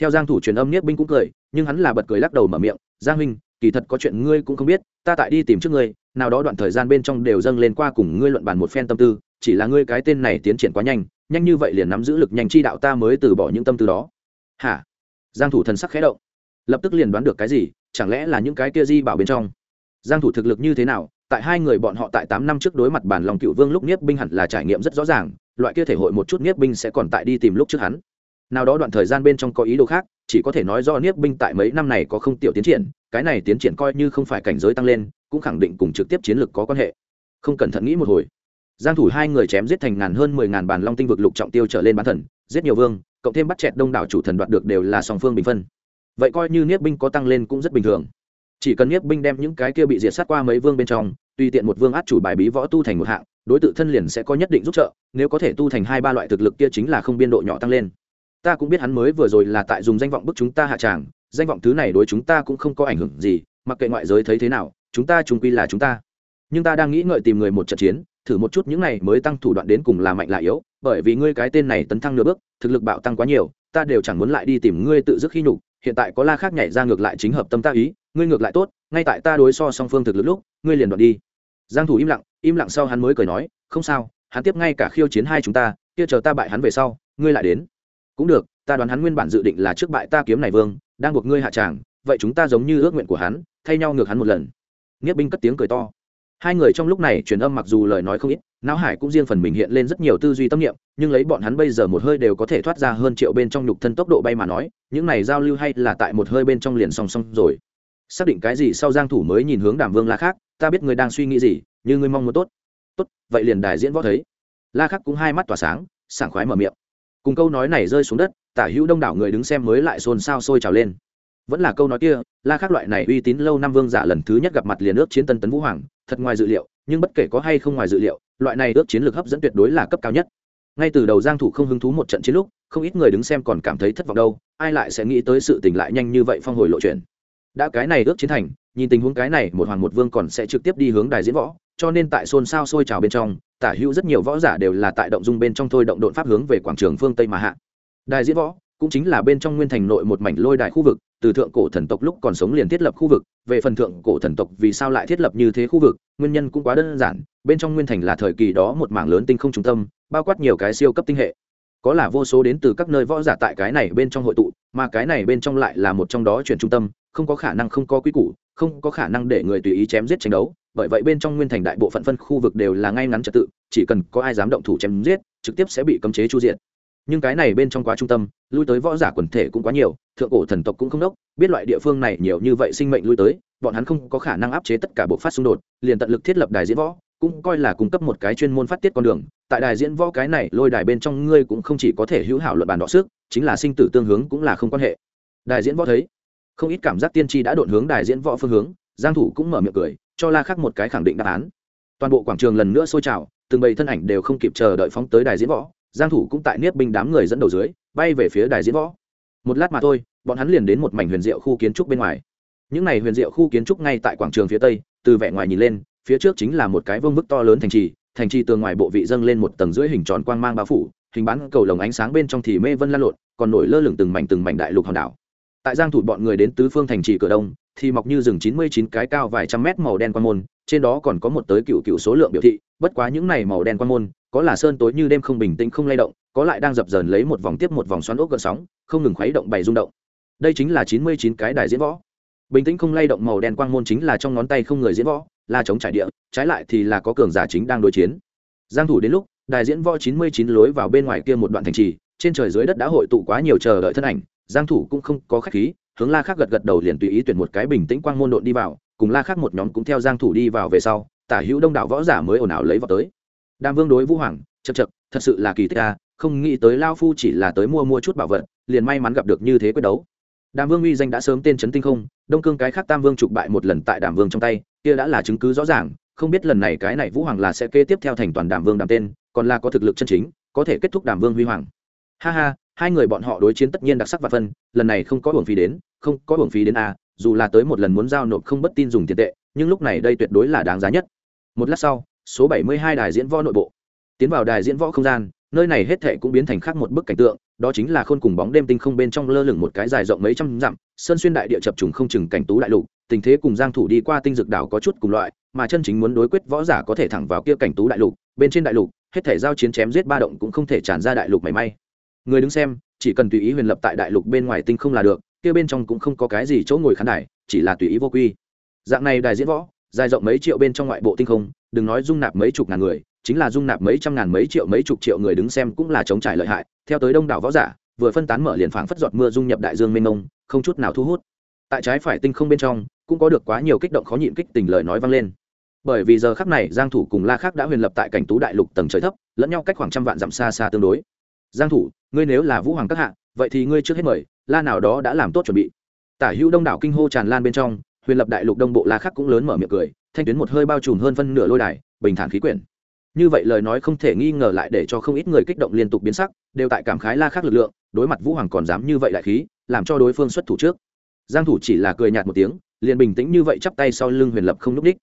Theo giang thủ truyền âm niếp binh cũng cười, nhưng hắn là bật cười lắc đầu mở miệng, giang huynh, kỳ thật có chuyện ngươi cũng không biết, ta tại đi tìm trước ngươi, nào đó đoạn thời gian bên trong đều dâng lên qua cùng ngươi luận bàn một phen tâm tư, chỉ là ngươi cái tên này tiến triển quá nhanh nhanh như vậy liền nắm giữ lực nhanh chi đạo ta mới từ bỏ những tâm tư đó. Hả? Giang thủ thần sắc khẽ động. Lập tức liền đoán được cái gì, chẳng lẽ là những cái kia di bảo bên trong? Giang thủ thực lực như thế nào, tại hai người bọn họ tại tám năm trước đối mặt bản lòng cựu vương lúc niếp binh hẳn là trải nghiệm rất rõ ràng loại kia thể hội một chút niếp binh sẽ còn tại đi tìm lúc trước hắn. Nào đó đoạn thời gian bên trong có ý đồ khác, chỉ có thể nói do niếp binh tại mấy năm này có không tiểu tiến triển, cái này tiến triển coi như không phải cảnh giới tăng lên, cũng khẳng định cùng trực tiếp chiến lược có quan hệ. Không cẩn thận nghĩ một hồi. Giang thủ hai người chém giết thành ngàn hơn mười ngàn bàn long tinh vực lục trọng tiêu trở lên bán thần, giết nhiều vương, cộng thêm bắt chẹt đông đảo chủ thần đoạt được đều là song phương bình phân. Vậy coi như niếp binh có tăng lên cũng rất bình thường. Chỉ cần niếp binh đem những cái kia bị diệt sát qua mấy vương bên trong, tùy tiện một vương át chủ bài bí võ tu thành một hạng đối tự thân liền sẽ có nhất định giúp trợ, nếu có thể tu thành hai ba loại thực lực kia chính là không biên độ nhỏ tăng lên. Ta cũng biết hắn mới vừa rồi là tại dùng danh vọng bức chúng ta hạ tràng, danh vọng thứ này đối chúng ta cũng không có ảnh hưởng gì, mặc kệ ngoại giới thấy thế nào, chúng ta chúng quy là chúng ta. Nhưng ta đang nghĩ ngợi tìm người một trận chiến, thử một chút những này mới tăng thủ đoạn đến cùng là mạnh là yếu, bởi vì ngươi cái tên này tấn thăng nửa bước, thực lực bạo tăng quá nhiều, ta đều chẳng muốn lại đi tìm ngươi tự dứt khi nhục, hiện tại có la khác nhảy ra ngược lại chính hợp tâm ta ý, ngươi ngược lại tốt, ngay tại ta đối so song phương thực lực lúc, ngươi liền đoạn đi. Giang thủ im lặng im lặng sau hắn mới cười nói, không sao, hắn tiếp ngay cả khiêu chiến hai chúng ta, kia chờ ta bại hắn về sau, ngươi lại đến. Cũng được, ta đoán hắn nguyên bản dự định là trước bại ta kiếm này vương, đang buộc ngươi hạ tràng, vậy chúng ta giống như ước nguyện của hắn, thay nhau ngược hắn một lần. Nghĩa binh cất tiếng cười to. Hai người trong lúc này truyền âm mặc dù lời nói không ít, não hải cũng riêng phần mình hiện lên rất nhiều tư duy tâm niệm, nhưng lấy bọn hắn bây giờ một hơi đều có thể thoát ra hơn triệu bên trong nhục thân tốc độ bay mà nói, những này giao lưu hay là tại một hơi bên trong liền song song rồi. Xác định cái gì sau giang thủ mới nhìn hướng đàm vương la khác, ta biết ngươi đang suy nghĩ gì như ngươi mong muốn tốt. Tốt, vậy liền đài diễn võ thấy. La khắc cũng hai mắt tỏa sáng, sảng khoái mở miệng. Cùng câu nói này rơi xuống đất, tả hữu đông đảo người đứng xem mới lại xôn xao sôi trào lên. Vẫn là câu nói kia, la khắc loại này uy tín lâu năm vương giả lần thứ nhất gặp mặt liền ước chiến tân tấn vũ hoàng, thật ngoài dự liệu, nhưng bất kể có hay không ngoài dự liệu, loại này ước chiến lược hấp dẫn tuyệt đối là cấp cao nhất. Ngay từ đầu giang thủ không hứng thú một trận chiến lúc, không ít người đứng xem còn cảm thấy thất vọng đâu, ai lại sẽ nghĩ tới sự tình lại nhanh như vậy phong hồi lộ chuyện. Đã cái này ước chiến thành, nhìn tình huống cái này, một hoàng một vương còn sẽ trực tiếp đi hướng đài diễn võ cho nên tại xôn xao sôi trào bên trong, tả hữu rất nhiều võ giả đều là tại động dung bên trong thôi động độn pháp hướng về quảng trường phương tây mà hạ. Đài diễn võ cũng chính là bên trong nguyên thành nội một mảnh lôi đài khu vực, từ thượng cổ thần tộc lúc còn sống liền thiết lập khu vực, về phần thượng cổ thần tộc vì sao lại thiết lập như thế khu vực, nguyên nhân cũng quá đơn giản, bên trong nguyên thành là thời kỳ đó một mảng lớn tinh không trung tâm, bao quát nhiều cái siêu cấp tinh hệ. Có là vô số đến từ các nơi võ giả tại cái này bên trong hội tụ, mà cái này bên trong lại là một trong đó chuyển trung tâm, không có khả năng không có quy củ, không có khả năng để người tùy ý chém giết tranh đấu bởi vậy bên trong nguyên thành đại bộ phận phân khu vực đều là ngay ngắn trật tự, chỉ cần có ai dám động thủ chém giết, trực tiếp sẽ bị cấm chế chu diện nhưng cái này bên trong quá trung tâm, lui tới võ giả quần thể cũng quá nhiều, thượng cổ thần tộc cũng không đốc, biết loại địa phương này nhiều như vậy sinh mệnh lui tới, bọn hắn không có khả năng áp chế tất cả bộ phát xung đột, liền tận lực thiết lập đài diễn võ, cũng coi là cung cấp một cái chuyên môn phát tiết con đường. Tại đài diễn võ cái này, lôi đài bên trong ngươi cũng không chỉ có thể hữu hảo luận bàn đọ sức, chính là sinh tử tương hướng cũng là không quan hệ. Đài diễn võ thấy, không ít cảm giác tiên tri đã đột hướng đài diễn võ phương hướng giang thủ cũng mở miệng cười, cho la khắc một cái khẳng định đáp án. Toàn bộ quảng trường lần nữa sôi trào, từng bầy thân ảnh đều không kịp chờ đợi phóng tới đài diễn võ. Giang thủ cũng tại niết binh đám người dẫn đầu dưới, bay về phía đài diễn võ. Một lát mà thôi, bọn hắn liền đến một mảnh huyền diệu khu kiến trúc bên ngoài. Những này huyền diệu khu kiến trúc ngay tại quảng trường phía tây, từ vẻ ngoài nhìn lên, phía trước chính là một cái vương bức to lớn thành trì thành trì tường ngoài bộ vị dâng lên một tầng rưỡi hình tròn quang mang bao phủ, hình bán cầu lồng ánh sáng bên trong thì mê vân lan lộn, còn nổi lơ lửng từng mảnh từng mảnh đại lục hòn đảo tại giang thủ bọn người đến tứ phương thành trì cửa đông, thì mọc như rừng 99 cái cao vài trăm mét màu đen quan môn, trên đó còn có một tới cựu cựu số lượng biểu thị, bất quá những này màu đen quan môn, có là sơn tối như đêm không bình tĩnh không lay động, có lại đang dập dờn lấy một vòng tiếp một vòng xoắn ốc gợn sóng, không ngừng khuấy động bày rung động. Đây chính là 99 cái đài diễn võ. Bình tĩnh không lay động màu đen quang môn chính là trong ngón tay không người diễn võ, là chống trải địa, trái lại thì là có cường giả chính đang đối chiến. Giang thủ đến lúc, đài diễn võ 99 lối vào bên ngoài kia một đoạn thành trì trên trời dưới đất đã hội tụ quá nhiều chờ đợi thân ảnh, giang thủ cũng không có khách khí, hướng la khác gật gật đầu liền tùy ý tuyển một cái bình tĩnh quang môn độn đi vào, cùng la khác một nhóm cũng theo giang thủ đi vào về sau, tả hữu đông đảo võ giả mới ồn ào lấy vào tới. Đàm vương đối vũ hoàng chật chật thật sự là kỳ tích a không nghĩ tới lao phu chỉ là tới mua mua chút bảo vật, liền may mắn gặp được như thế quyết đấu. Đàm vương uy danh đã sớm tên chấn tinh không, đông cương cái khác tam vương trục bại một lần tại đàm vương trong tay, kia đã là chứng cứ rõ ràng, không biết lần này cái này vũ hoàng là sẽ kế tiếp theo thành toàn đàm vương đàm tên, còn là có thực lực chân chính, có thể kết thúc đàm vương huy hoàng ha ha, hai người bọn họ đối chiến tất nhiên đặc sắc và phân, lần này không có hưởng phí đến, không có hưởng phí đến a dù là tới một lần muốn giao nộp không bất tin dùng tiền tệ, nhưng lúc này đây tuyệt đối là đáng giá nhất. Một lát sau, số bảy mươi hai đài diễn võ nội bộ. Tiến vào đài diễn võ không gian, nơi này hết thệ cũng biến thành khác một bức cảnh tượng, đó chính là khôn cùng bóng đêm tinh không bên trong lơ lửng một cái dài rộng mấy trăm dặm, sơn xuyên đại địa chập trùng không chừng cảnh tú đại lục, tình thế cùng giang thủ đi qua tinh dược đảo có chút cùng loại, mà chân chính muốn đối quyết võ giả có thể thẳng vào kia cảnh tú đại lục, bên trên đại lục, hết thể giao chiến chém giết ba động cũng không thể tràn ra đại lục mảy may người đứng xem, chỉ cần tùy ý huyền lập tại đại lục bên ngoài tinh không là được, kia bên trong cũng không có cái gì chỗ ngồi khán đài, chỉ là tùy ý vô quy. Dạng này đài diễn võ, dài rộng mấy triệu bên trong ngoại bộ tinh không, đừng nói dung nạp mấy chục ngàn người, chính là dung nạp mấy trăm ngàn mấy triệu mấy chục triệu người đứng xem cũng là chống trải lợi hại. Theo tới đông đảo võ giả, vừa phân tán mở liền phảng phất giọt mưa dung nhập đại dương mênh mông, không chút nào thu hút. Tại trái phải tinh không bên trong, cũng có được quá nhiều kích động khó nhịn kích tình lời nói vang lên. Bởi vì giờ khắc này, giang thủ cùng la khắc đã huyền lập tại cảnh tú đại lục tầng trời thấp, lẫn nhau cách khoảng trăm vạn dặm xa xa tương đối giang thủ, ngươi nếu là vũ hoàng các hạ, vậy thì ngươi trước hết mời, la nào đó đã làm tốt chuẩn bị. Tả hữu đông đảo kinh hô tràn lan bên trong, huyền lập đại lục đông bộ la khắc cũng lớn mở miệng cười, thanh tuyến một hơi bao trùm hơn phân nửa lôi đài, bình thản khí quyển. Như vậy lời nói không thể nghi ngờ lại để cho không ít người kích động liên tục biến sắc, đều tại cảm khái la khắc lực lượng, đối mặt vũ hoàng còn dám như vậy đại khí, làm cho đối phương xuất thủ trước. Giang thủ chỉ là cười nhạt một tiếng, liền bình tĩnh như vậy chắp tay sau lưng huyền lập không núp đích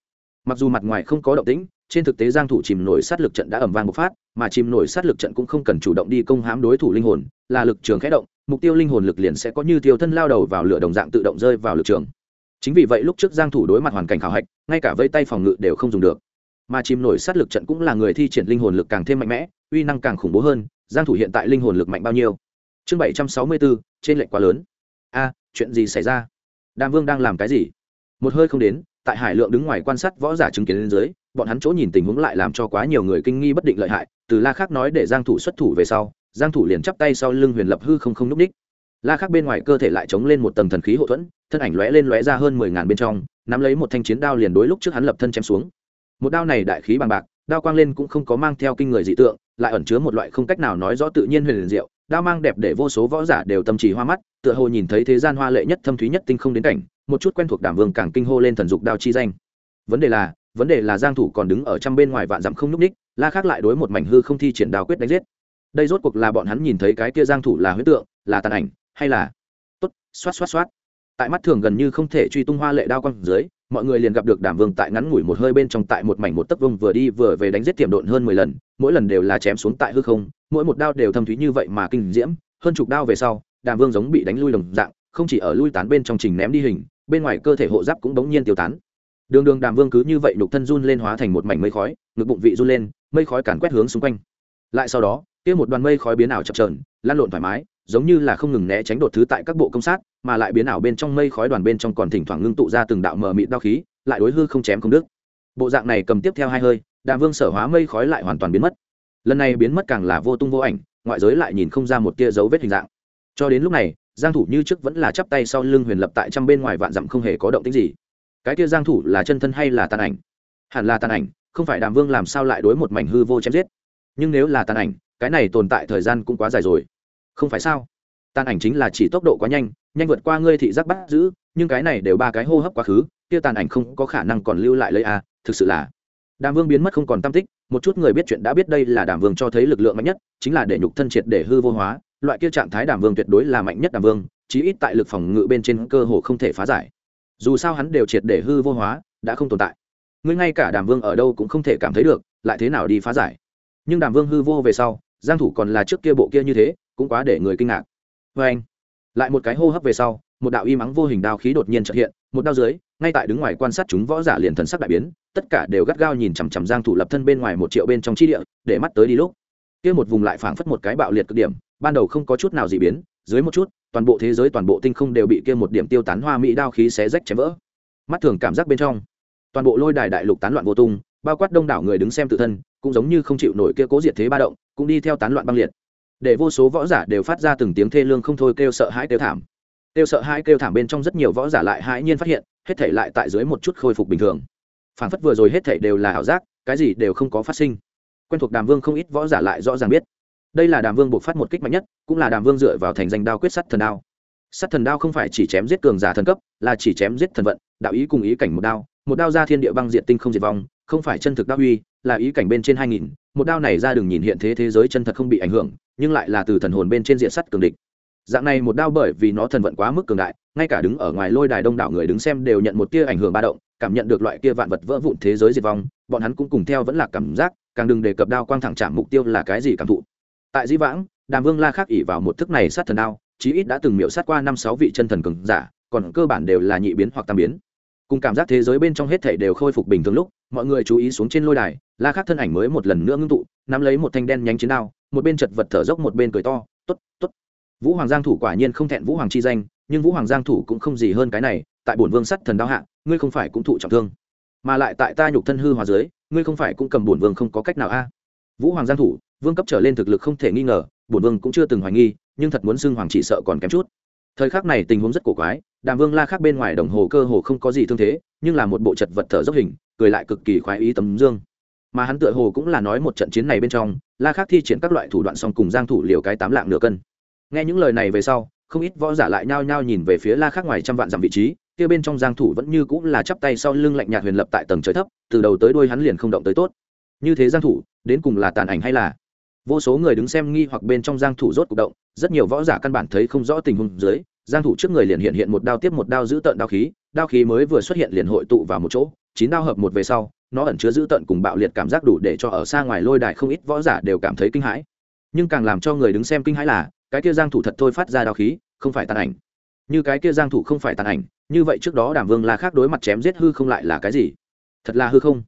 mặc dù mặt ngoài không có động tĩnh trên thực tế giang thủ chìm nổi sát lực trận đã ầm vang một phát mà chìm nổi sát lực trận cũng không cần chủ động đi công hãm đối thủ linh hồn là lực trường khẽ động mục tiêu linh hồn lực liền sẽ có như tiêu thân lao đầu vào lửa đồng dạng tự động rơi vào lực trường. Chính vì vậy lúc trước giang thủ đối mặt hoàn cảnh khảo hạch ngay cả vây tay phòng ngự đều không dùng được. Mà chìm nổi sát lực trận cũng là người thi triển linh hồn lực càng thêm mạnh mẽ uy năng càng khủng bố hơn giang thủ hiện tại linh hồn lực mạnh bao nhiêu? Chương 764, trên lệnh quá lớn. A chuyện gì xảy ra? Đàm vương đang làm cái gì? Một hơi không đến tại hải lượng đứng ngoài quan sát võ giả chứng kiến lên dưới, bọn hắn chỗ nhìn tình huống lại làm cho quá nhiều người kinh nghi bất định lợi hại, từ la khác nói để giang thủ xuất thủ về sau, giang thủ liền chắp tay sau lưng huyền lập hư không không núp đích la khác bên ngoài cơ thể lại chống lên một tầng thần khí hộ thuẫn, thân ảnh lóe lên lóe ra hơn mười ngàn bên trong, nắm lấy một thanh chiến đao liền đối lúc trước hắn lập thân chém xuống. Một đao này đại khí bằng bạc, đao quang lên cũng không có mang theo kinh người dị tượng, lại ẩn chứa một loại không cách nào nói rõ tự nhiên huyền liền diệu, đao mang đẹp để vô số võ giả đều tâm trì hoa mắt, tựa hồ nhìn thấy thế gian hoa lệ nhất thâm thúy nhất tinh không đến cảnh một chút quen thuộc đảm vương càng kinh hô lên thần dục đao chi danh. Vấn đề là, vấn đề là giang thủ còn đứng ở trăm bên ngoài vạn dặm không núp ních la khác lại đối một mảnh hư không thi triển đao quyết đánh giết. Đây rốt cuộc là bọn hắn nhìn thấy cái kia giang thủ là huyễn tượng, là tàn ảnh, hay là? Tốt, xoát xoát xoát. Tại mắt thường gần như không thể truy tung hoa lệ đao quang dưới, mọi người liền gặp được đảm vương tại ngắn ngủi một hơi bên trong tại một mảnh một tấc vương vừa đi vừa về đánh giết tiềm độn hơn mười lần, mỗi lần đều là chém xuống tại hư không, mỗi một đao đều thâm thúy như vậy mà kinh diễm, hơn chục đao về sau, đàm vương giống bị đánh lui đồng dạng, không chỉ ở lui tán bên trong trình ném đi hình bên ngoài cơ thể hộ giáp cũng bỗng nhiên tiêu tán. Đường đường đàm vương cứ như vậy nhục thân run lên hóa thành một mảnh mây khói, ngực bụng vị run lên, mây khói càn quét hướng xung quanh. Lại sau đó, kia một đoàn mây khói biến ảo chập trờn lan lộn thoải mái, giống như là không ngừng né tránh đột thứ tại các bộ công sát, mà lại biến ảo bên trong mây khói đoàn bên trong còn thỉnh thoảng ngưng tụ ra từng đạo mờ mịt đao khí, lại đối hư không chém không đứt. Bộ dạng này cầm tiếp theo hai hơi, đàm vương sở hóa mây khói lại hoàn toàn biến mất. Lần này biến mất càng là vô tung vô ảnh, ngoại giới lại nhìn không ra một tia dấu vết hình dạng. Cho đến lúc này giang thủ như trước vẫn là chắp tay sau lưng huyền lập tại trăm bên ngoài vạn dặm không hề có động tĩnh gì. Cái kia giang thủ là chân thân hay là tàn ảnh? Hẳn là tàn ảnh không phải đàm vương làm sao lại đối một mảnh hư vô chém giết? Nhưng nếu là tàn ảnh cái này tồn tại thời gian cũng quá dài rồi. Không phải sao? Tàn ảnh chính là chỉ tốc độ quá nhanh nhanh vượt qua ngươi thị giác bắt giữ nhưng cái này đều ba cái hô hấp quá khứ kia tàn ảnh không có khả năng còn lưu lại lấy a à, thực sự là. Đàm vương biến mất không còn tâm tích một chút người biết chuyện đã biết đây là đàm vương cho thấy lực lượng mạnh nhất chính là để nhục thân triệt để hư vô hóa loại kia trạng thái đàm vương tuyệt đối là mạnh nhất đàm vương, chí ít tại lực phòng ngự bên trên cơ hồ không thể phá giải. Dù sao hắn đều triệt để hư vô hóa, đã không tồn tại. Ngươi ngay cả đàm vương ở đâu cũng không thể cảm thấy được, lại thế nào đi phá giải. Nhưng đàm vương hư vô về sau, giang thủ còn là trước kia bộ kia như thế, cũng quá để người kinh ngạc. Vê anh, lại một cái hô hấp về sau, một đạo y mắng vô hình đao khí đột nhiên trợ hiện, một đao dưới, ngay tại đứng ngoài quan sát chúng võ giả liền thần sắc đại biến, tất cả đều gắt gao nhìn chằm chằm giang thủ lập thân bên ngoài một triệu bên trong chi địa, để mắt tới đi lúc. Kia một vùng lại phảng phất một cái bạo liệt cực điểm ban đầu không có chút nào dị biến, dưới một chút, toàn bộ thế giới, toàn bộ tinh không đều bị kia một điểm tiêu tán hoa mỹ đao khí xé rách chém vỡ. Mắt thường cảm giác bên trong, toàn bộ lôi đài đại lục tán loạn vô tung, bao quát đông đảo người đứng xem tự thân, cũng giống như không chịu nổi kia cố diệt thế ba động, cũng đi theo tán loạn băng liệt. Để vô số võ giả đều phát ra từng tiếng thê lương không thôi kêu sợ hãi kêu thảm. Kêu sợ hãi kêu thảm bên trong rất nhiều võ giả lại hãi nhiên phát hiện, hết thể lại tại dưới một chút khôi phục bình thường. Phản phất vừa rồi hết thể đều là ảo giác, cái gì đều không có phát sinh. Quen thuộc đàm vương không ít võ giả lại rõ ràng biết đây là đàm vương buộc phát một kích mạnh nhất, cũng là đàm vương dựa vào thành danh đao quyết sắt thần đao. Sắt thần đao không phải chỉ chém giết cường giả thần cấp, là chỉ chém giết thần vận, đạo ý cùng ý cảnh một đao một đao ra thiên địa băng diện tinh không diệt vong, không phải chân thực đao uy, là ý cảnh bên trên hai nghìn, một đao này ra đừng nhìn hiện thế thế giới chân thật không bị ảnh hưởng, nhưng lại là từ thần hồn bên trên diện sắt cường địch. Dạng này một đao bởi vì nó thần vận quá mức cường đại, ngay cả đứng ở ngoài lôi đài đông đảo người đứng xem đều nhận một tia ảnh hưởng ba động, cảm nhận được loại kia vạn vật vỡ vụn thế giới diệt vong, bọn hắn cũng cùng theo vẫn là cảm giác, càng đừng đề cập đao quang thẳng chạm mục tiêu là cái gì cảm thụ tại di vãng, đàm vương la khắc ỉ vào một thức này sát thần đao, chí ít đã từng miệu sát qua năm sáu vị chân thần cường giả, còn cơ bản đều là nhị biến hoặc tam biến. Cùng cảm giác thế giới bên trong hết thảy đều khôi phục bình thường lúc, mọi người chú ý xuống trên lôi đài, la khắc thân ảnh mới một lần nữa ngưng tụ, nắm lấy một thanh đen nhánh chiến đao, một bên chật vật thở dốc một bên cười to, tốt tốt. Vũ hoàng giang thủ quả nhiên không thẹn vũ hoàng chi danh, nhưng vũ hoàng giang thủ cũng không gì hơn cái này, tại bổn vương sắt thần đao hạ, ngươi không phải cũng thụ trọng thương, mà lại tại ta nhục thân hư hòa dưới, ngươi không phải cũng cầm bổn vương không có cách nào a vũ hoàng giang thủ, vương cấp trở lên thực lực không thể nghi ngờ, bổn vương cũng chưa từng hoài nghi, nhưng thật muốn xưng hoàng chỉ sợ còn kém chút. Thời khắc này tình huống rất cổ quái, đàm vương la khác bên ngoài đồng hồ cơ hồ không có gì thương thế, nhưng là một bộ chật vật thở dốc hình, cười lại cực kỳ khoái ý tấm dương. Mà hắn tựa hồ cũng là nói một trận chiến này bên trong, la khác thi triển các loại thủ đoạn song cùng giang thủ liều cái tám lạng nửa cân. Nghe những lời này về sau, không ít võ giả lại nhao nhao nhìn về phía la khác ngoài trăm vạn dặm vị trí, kia bên trong giang thủ vẫn như cũng là chắp tay sau lưng lạnh nhạt huyền lập tại tầng trời thấp, từ đầu tới đuôi hắn liền không động tới tốt. Như thế giang thủ đến cùng là tàn ảnh hay là? Vô số người đứng xem nghi hoặc bên trong giang thủ rốt cuộc động, rất nhiều võ giả căn bản thấy không rõ tình huống dưới, giang thủ trước người liền hiện hiện một đao tiếp một đao giữ tận đao khí đao khí mới vừa xuất hiện liền hội tụ vào một chỗ, chín đao hợp một về sau, nó ẩn chứa giữ tận cùng bạo liệt cảm giác đủ để cho ở xa ngoài lôi đài không ít võ giả đều cảm thấy kinh hãi. Nhưng càng làm cho người đứng xem kinh hãi là, cái kia giang thủ thật thôi phát ra đao khí, không phải tàn ảnh. Như cái kia giang thủ không phải tàn ảnh, như vậy trước đó đàm vương la khác đối mặt chém giết hư không lại là cái gì? Thật là hư không.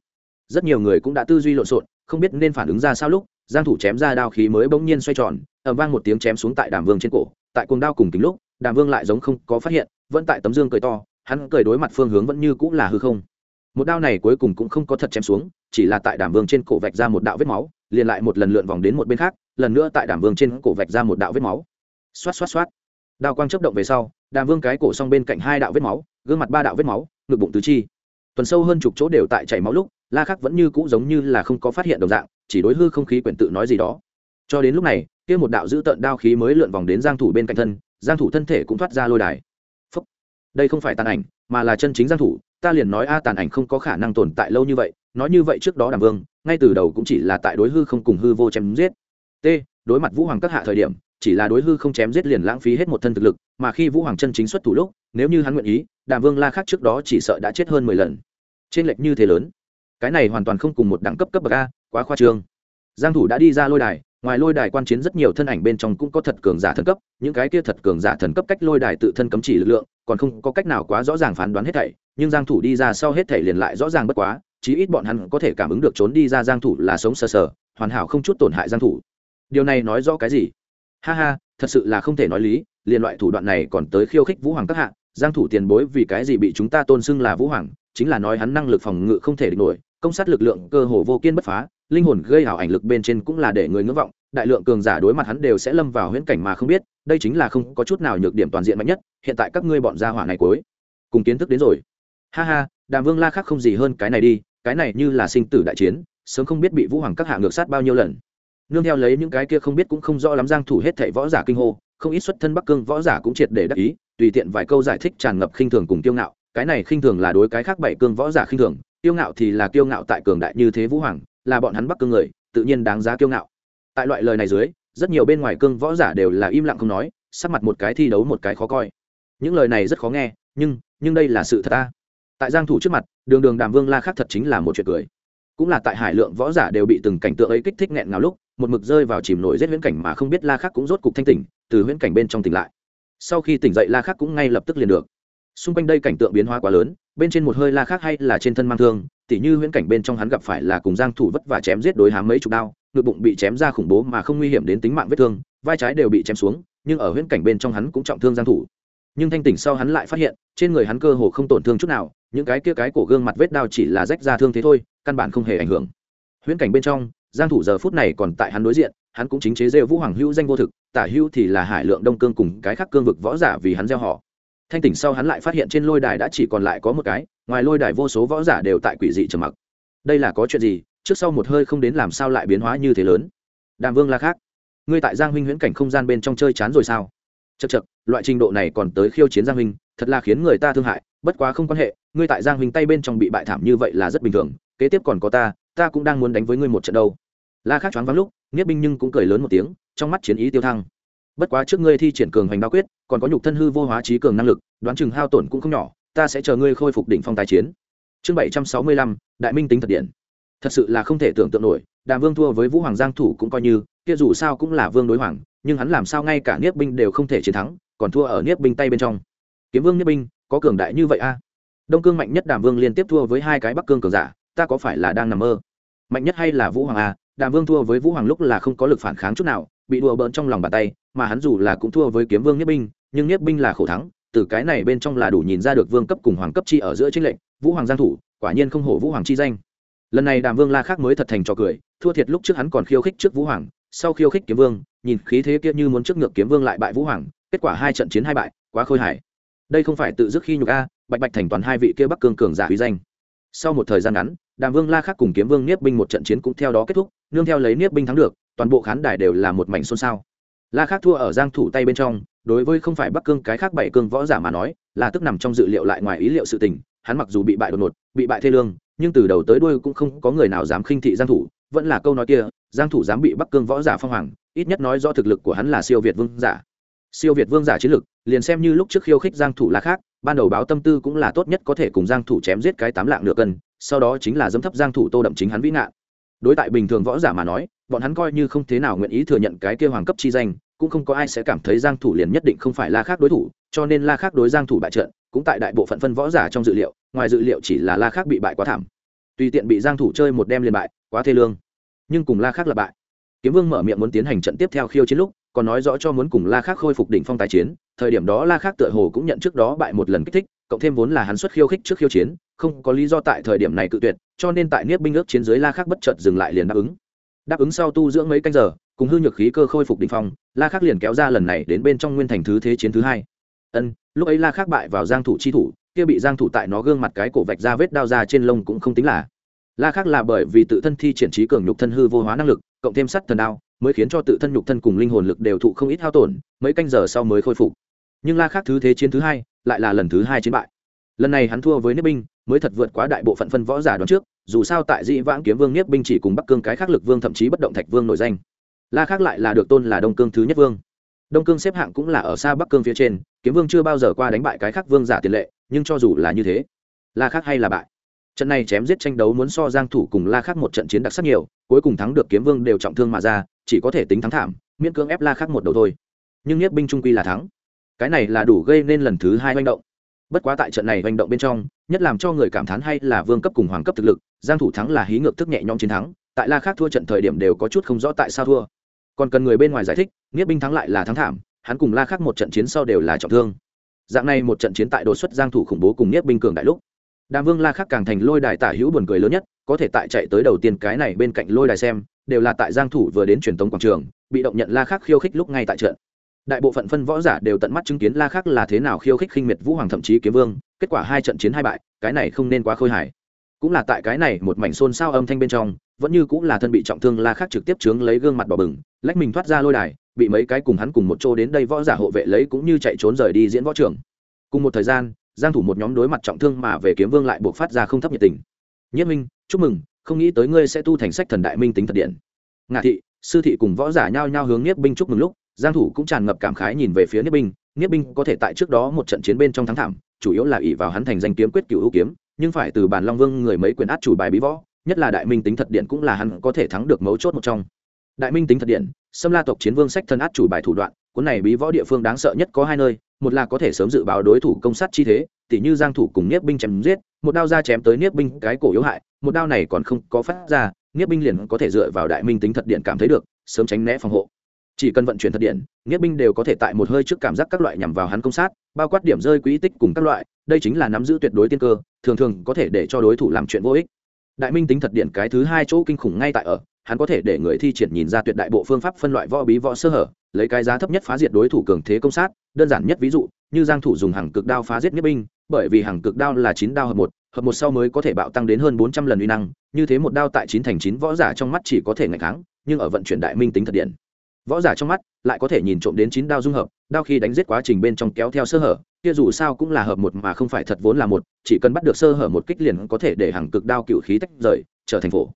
Rất nhiều người cũng đã tư duy lộn xộn không biết nên phản ứng ra sao lúc, giang thủ chém ra đao khí mới bỗng nhiên xoay tròn, ầm vang một tiếng chém xuống tại đàm vương trên cổ. Tại cuồng đao cùng kính lúc, đàm vương lại giống không có phát hiện, vẫn tại tấm dương cười to, hắn cười đối mặt phương hướng vẫn như cũng là hư không. Một đao này cuối cùng cũng không có thật chém xuống, chỉ là tại đàm vương trên cổ vạch ra một đạo vết máu, liền lại một lần lượn vòng đến một bên khác, lần nữa tại đàm vương trên cổ vạch ra một đạo vết máu. Xoát xoát xoát. Đao quang chớp động về sau, đàm vương cái cổ xong bên cạnh hai đạo vết máu, gương mặt ba đạo vết máu, ngực bụng tứ chi tuần sâu hơn chục chỗ đều tại chảy máu lúc, la khắc vẫn như cũ giống như là không có phát hiện đồng dạng, chỉ đối hư không khí quyển tự nói gì đó. Cho đến lúc này, kia một đạo dữ tận đao khí mới lượn vòng đến giang thủ bên cạnh thân, giang thủ thân thể cũng thoát ra lôi đài. Phúc. đây không phải tàn ảnh, mà là chân chính giang thủ, ta liền nói a tàn ảnh không có khả năng tồn tại lâu như vậy, nói như vậy trước đó đàm vương, ngay từ đầu cũng chỉ là tại đối hư không cùng hư vô chém giết. T, đối mặt vũ hoàng các hạ thời điểm, chỉ là đối hư không chém giết liền lãng phí hết một thân thực lực, mà khi vũ hoàng chân chính xuất thủ lúc, nếu như hắn nguyện ý, đàm vương la Khắc trước đó chỉ sợ đã chết hơn mười lần trên lệch như thế lớn, cái này hoàn toàn không cùng một đẳng cấp cấp bậc a, quá khoa trương. Giang thủ đã đi ra lôi đài, ngoài lôi đài quan chiến rất nhiều thân ảnh bên trong cũng có thật cường giả thần cấp, những cái kia thật cường giả thần cấp cách lôi đài tự thân cấm chỉ lực lượng, còn không có cách nào quá rõ ràng phán đoán hết thảy, nhưng giang thủ đi ra sau hết thảy liền lại rõ ràng bất quá, chí ít bọn hắn có thể cảm ứng được trốn đi ra giang thủ là sống sờ sờ, hoàn hảo không chút tổn hại giang thủ. Điều này nói rõ cái gì? Ha ha, thật sự là không thể nói lý, liền loại thủ đoạn này còn tới khiêu khích vũ hoàng các hạ, giang thủ tiền bối vì cái gì bị chúng ta tôn xưng là vũ hoàng chính là nói hắn năng lực phòng ngự không thể địch nổi, công sát lực lượng cơ hồ vô kiên bất phá, linh hồn gây hảo ảnh lực bên trên cũng là để người ngưỡng vọng, đại lượng cường giả đối mặt hắn đều sẽ lâm vào huyễn cảnh mà không biết, đây chính là không có chút nào nhược điểm toàn diện mạnh nhất, hiện tại các ngươi bọn gia hỏa này cuối cùng kiến thức đến rồi. Ha ha, đàm vương la khác không gì hơn cái này đi, cái này như là sinh tử đại chiến, sớm không biết bị vũ hoàng các hạ ngược sát bao nhiêu lần. Nương theo lấy những cái kia không biết cũng không rõ lắm giang thủ hết thảy võ giả kinh hô, không ít xuất thân bắc cương võ giả cũng triệt để đắc ý, tùy tiện vài câu giải thích tràn ngập khinh thường cùng kiêu ngạo cái này khinh thường là đối cái khác bảy cương võ giả khinh thường, kiêu ngạo thì là kiêu ngạo tại cường đại như thế vũ hoàng, là bọn hắn bắc cương người, tự nhiên đáng giá kiêu ngạo. Tại loại lời này dưới, rất nhiều bên ngoài cương võ giả đều là im lặng không nói, sắc mặt một cái thi đấu một cái khó coi. Những lời này rất khó nghe, nhưng nhưng đây là sự thật ta. Tại giang thủ trước mặt, đường đường đàm vương la khác thật chính là một chuyện cười. Cũng là tại hải lượng võ giả đều bị từng cảnh tượng ấy kích thích nghẹn ngào lúc, một mực rơi vào chìm nổi giết huyễn cảnh mà không biết la khác cũng rốt cục thanh tỉnh, từ huyễn cảnh bên trong tỉnh lại. Sau khi tỉnh dậy la khắc cũng ngay lập tức liền được xung quanh đây cảnh tượng biến hóa quá lớn, bên trên một hơi la khác hay là trên thân mang thương, tỉ như huyễn cảnh bên trong hắn gặp phải là cùng giang thủ vất và chém giết đối hám mấy chục đao, ngực bụng bị chém ra khủng bố mà không nguy hiểm đến tính mạng vết thương, vai trái đều bị chém xuống, nhưng ở huyễn cảnh bên trong hắn cũng trọng thương giang thủ. Nhưng thanh tỉnh sau hắn lại phát hiện, trên người hắn cơ hồ không tổn thương chút nào, những cái kia cái cổ gương mặt vết đao chỉ là rách ra thương thế thôi, căn bản không hề ảnh hưởng. Huyễn cảnh bên trong, giang thủ giờ phút này còn tại hắn đối diện, hắn cũng chính chế rêu vũ hoàng hữu danh vô thực, tả hữu thì là hải lượng đông cương cùng cái khác cương vực võ giả vì hắn gieo họ thanh tỉnh sau hắn lại phát hiện trên lôi đài đã chỉ còn lại có một cái, ngoài lôi đài vô số võ giả đều tại quỷ dị trầm mặc. Đây là có chuyện gì? Trước sau một hơi không đến làm sao lại biến hóa như thế lớn. Đàm vương la khác, ngươi tại giang huynh huyễn cảnh không gian bên trong chơi chán rồi sao? Chật chật loại trình độ này còn tới khiêu chiến giang huynh, thật là khiến người ta thương hại, bất quá không quan hệ, ngươi tại giang huynh tay bên trong bị bại thảm như vậy là rất bình thường, kế tiếp còn có ta ta cũng đang muốn đánh với ngươi một trận đâu. La khác choáng vắng lúc, nghiết binh nhưng cũng cười lớn một tiếng, trong mắt chiến ý tiêu thăng bất quá trước ngươi thi triển cường hành đao quyết, còn có nhục thân hư vô hóa trí cường năng lực, đoán chừng hao tổn cũng không nhỏ, ta sẽ chờ ngươi khôi phục đỉnh phong tài chiến. Chương bảy trăm sáu mươi lăm, đại minh tính thật điện. Thật sự là không thể tưởng tượng nổi, đàm vương thua với vũ hoàng giang thủ cũng coi như, kia dù sao cũng là vương đối hoàng, nhưng hắn làm sao ngay cả niết binh đều không thể chiến thắng, còn thua ở niết binh tay bên trong. Kiếm vương niết binh, có cường đại như vậy a? Đông cương mạnh nhất đàm vương liên tiếp thua với hai cái bắc cương cường giả, ta có phải là đang nằm mơ? Mạnh nhất hay là vũ hoàng a? Đàm vương thua với vũ hoàng lúc là không có lực phản kháng chút nào, bị đùa bỡn trong lòng bàn tay mà hắn dù là cũng thua với kiếm vương nhất binh, nhưng nhất binh là khổ thắng, từ cái này bên trong là đủ nhìn ra được vương cấp cùng hoàng cấp chi ở giữa tranh lệnh vũ hoàng giang thủ, quả nhiên không hổ vũ hoàng chi danh. Lần này đàm vương la khác mới thật thành trò cười, thua thiệt lúc trước hắn còn khiêu khích trước vũ hoàng, sau khiêu khích kiếm vương, nhìn khí thế kia như muốn trước ngược kiếm vương lại bại vũ hoàng, kết quả hai trận chiến hai bại, quá khôi hài. Đây không phải tự dứt khi nhục a, bạch bạch thành toàn hai vị kia bắc cương cường giả uy danh. Sau một thời gian ngắn, đàm vương la khắc cùng kiếm vương niếp binh một trận chiến cũng theo đó kết thúc, nương theo lấy niếp binh thắng được, toàn bộ khán đài đều là một mảnh xôn xao la khắc thua ở giang thủ tay bên trong, đối với không phải bắc cương cái khác bảy cương võ giả mà nói là tức nằm trong dự liệu lại ngoài ý liệu sự tình, hắn mặc dù bị bại đột ngột, bị bại thê lương, nhưng từ đầu tới đuôi cũng không có người nào dám khinh thị giang thủ, vẫn là câu nói kia, giang thủ dám bị bắc cương võ giả phong hoàng, ít nhất nói rõ thực lực của hắn là siêu việt vương giả. Siêu việt vương giả chiến lực, liền xem như lúc trước khiêu khích giang thủ là khác ban đầu báo tâm tư cũng là tốt nhất có thể cùng giang thủ chém giết cái tám lạng nửa cân, sau đó chính là dâm thấp giang thủ tô đậm chính hắn vĩ ngạn đối tại bình thường võ giả mà nói, bọn hắn coi như không thế nào nguyện ý thừa nhận cái kia hoàng cấp chi danh, cũng không có ai sẽ cảm thấy giang thủ liền nhất định không phải la khác đối thủ, cho nên la khác đối giang thủ bại trận, cũng tại đại bộ phận phân võ giả trong dự liệu, ngoài dự liệu chỉ là la khác bị bại quá thảm. Tùy tiện bị giang thủ chơi một đêm liền bại, quá thê lương. Nhưng cùng la khác là bại. Kiếm vương mở miệng muốn tiến hành trận tiếp theo khiêu chiến lúc, còn nói rõ cho muốn cùng la khác khôi phục đỉnh phong tái chiến, thời điểm đó la khác tựa hồ cũng nhận trước đó bại một lần kích thích, cộng thêm vốn là hắn xuất khiêu khích trước khiêu chiến không có lý do tại thời điểm này cự tuyệt, cho nên tại niết binh ước chiến dưới la Khắc bất chợt dừng lại liền đáp ứng. Đáp ứng sau tu dưỡng mấy canh giờ, cùng hư nhược khí cơ khôi phục đỉnh phong, la Khắc liền kéo ra lần này đến bên trong nguyên thành thứ thế chiến thứ hai. Ân, lúc ấy la Khắc bại vào giang thủ chi thủ, kia bị giang thủ tại nó gương mặt cái cổ vạch ra vết đao ra trên lông cũng không tính là. La Khắc là bởi vì tự thân thi triển trí cường nhục thân hư vô hóa năng lực, cộng thêm sắt thần đao, mới khiến cho tự thân nhục thân cùng linh hồn lực đều thụ không ít hao tổn, mấy canh giờ sau mới khôi phục. Nhưng la Khắc thứ thế chiến thứ hai, lại là lần thứ hai chiến bại. Lần này hắn thua với niếp binh mới thật vượt quá đại bộ phận phân võ giả đoán trước, dù sao tại dĩ vãng kiếm vương niếp binh chỉ cùng bắc cương cái khác lực vương thậm chí bất động thạch vương nổi danh. La khác lại là được tôn là đông cương thứ nhất vương. Đông cương xếp hạng cũng là ở xa bắc cương phía trên, kiếm vương chưa bao giờ qua đánh bại cái khác vương giả tiền lệ, nhưng cho dù là như thế, la khác hay là bại. Trận này chém giết tranh đấu muốn so giang thủ cùng la khác một trận chiến đặc sắc nhiều, cuối cùng thắng được kiếm vương đều trọng thương mà ra, chỉ có thể tính thắng thảm, miễn cưỡng ép la khác một đầu thôi. Nhưng nhất binh trung quy là thắng. Cái này là đủ gây nên lần thứ hai manh động bất quá tại trận này hành động bên trong, nhất làm cho người cảm thán hay là vương cấp cùng hoàng cấp thực lực, giang thủ thắng là hí ngược thức nhẹ nhõm chiến thắng, tại la khác thua trận thời điểm đều có chút không rõ tại sao thua. Còn cần người bên ngoài giải thích nghĩa binh thắng lại là thắng thảm, hắn cùng la khác một trận chiến sau đều là trọng thương. Dạng này một trận chiến tại đột xuất giang thủ khủng bố cùng nghĩa binh cường đại lúc, đàm vương la khác càng thành lôi đài tả hữu buồn cười lớn nhất, có thể tại chạy tới đầu tiên cái này bên cạnh lôi đài xem, đều là tại giang thủ vừa đến truyền tống quảng trường, bị động nhận la khác khiêu khích lúc ngay tại trận đại bộ phận phân võ giả đều tận mắt chứng kiến la khắc là thế nào khiêu khích khinh miệt vũ hoàng thậm chí kiếm vương, kết quả hai trận chiến hai bại, cái này không nên quá khôi hài. Cũng là tại cái này một mảnh xôn xao âm thanh bên trong, vẫn như cũng là thân bị trọng thương la khắc trực tiếp chướng lấy gương mặt bỏ bừng, lách mình thoát ra lôi đài, bị mấy cái cùng hắn cùng một chỗ đến đây võ giả hộ vệ lấy cũng như chạy trốn rời đi diễn võ trường. Cùng một thời gian, giang thủ một nhóm đối mặt trọng thương mà về kiếm vương lại buộc phát ra không thấp nhiệt tình. Nhất minh, chúc mừng, không nghĩ tới ngươi sẽ tu thành sách thần đại minh tính thật điện. Ngạ thị, sư thị cùng võ giả nhao nhao hướng nhất binh chúc mừng lúc giang thủ cũng tràn ngập cảm khái nhìn về phía Niết binh. Niết binh có thể tại trước đó một trận chiến bên trong thắng thảm, chủ yếu là ỷ vào hắn thành danh kiếm quyết cửu hữu kiếm, nhưng phải từ bàn long vương người mấy quyền át chủ bài bí võ, nhất là đại minh tính thật điện cũng là hắn có thể thắng được mấu chốt một trong. Đại minh tính thật điện xâm la tộc chiến vương sách thân át chủ bài thủ đoạn, cuốn này bí võ địa phương đáng sợ nhất có hai nơi, một là có thể sớm dự báo đối thủ công sát chi thế, tỉ như giang thủ cùng Niết binh chém giết, một đao ra chém tới Niết binh cái cổ yếu hại, một đao này còn không có phát ra, Niết binh liền có thể dựa vào đại minh tính thật điện cảm thấy được, sớm tránh né phòng hộ chỉ cần vận chuyển thật điện nghĩa binh đều có thể tại một hơi trước cảm giác các loại nhằm vào hắn công sát, bao quát điểm rơi quỹ tích cùng các loại, đây chính là nắm giữ tuyệt đối tiên cơ, thường thường có thể để cho đối thủ làm chuyện vô ích. Đại minh tính thật điện cái thứ hai chỗ kinh khủng ngay tại ở, hắn có thể để người thi triển nhìn ra tuyệt đại bộ phương pháp phân loại võ bí võ sơ hở, lấy cái giá thấp nhất phá diệt đối thủ cường thế công sát, đơn giản nhất ví dụ, như giang thủ dùng hàng cực đao phá giết nghĩa binh, bởi vì hàng cực đao là chín đao hợp một hợp một sau mới có thể bạo tăng đến hơn 400 lần uy năng, như thế một đao tại chín thành chín võ giả trong mắt chỉ có thể ngày kháng, nhưng ở vận chuyển đại minh tính thật điện võ giả trong mắt lại có thể nhìn trộm đến chín đao dung hợp, đao khi đánh giết quá trình bên trong kéo theo sơ hở, kia dù sao cũng là hợp một mà không phải thật vốn là một, chỉ cần bắt được sơ hở một kích liền có thể để hàng cực đao cựu khí tách rời, trở thành phổ.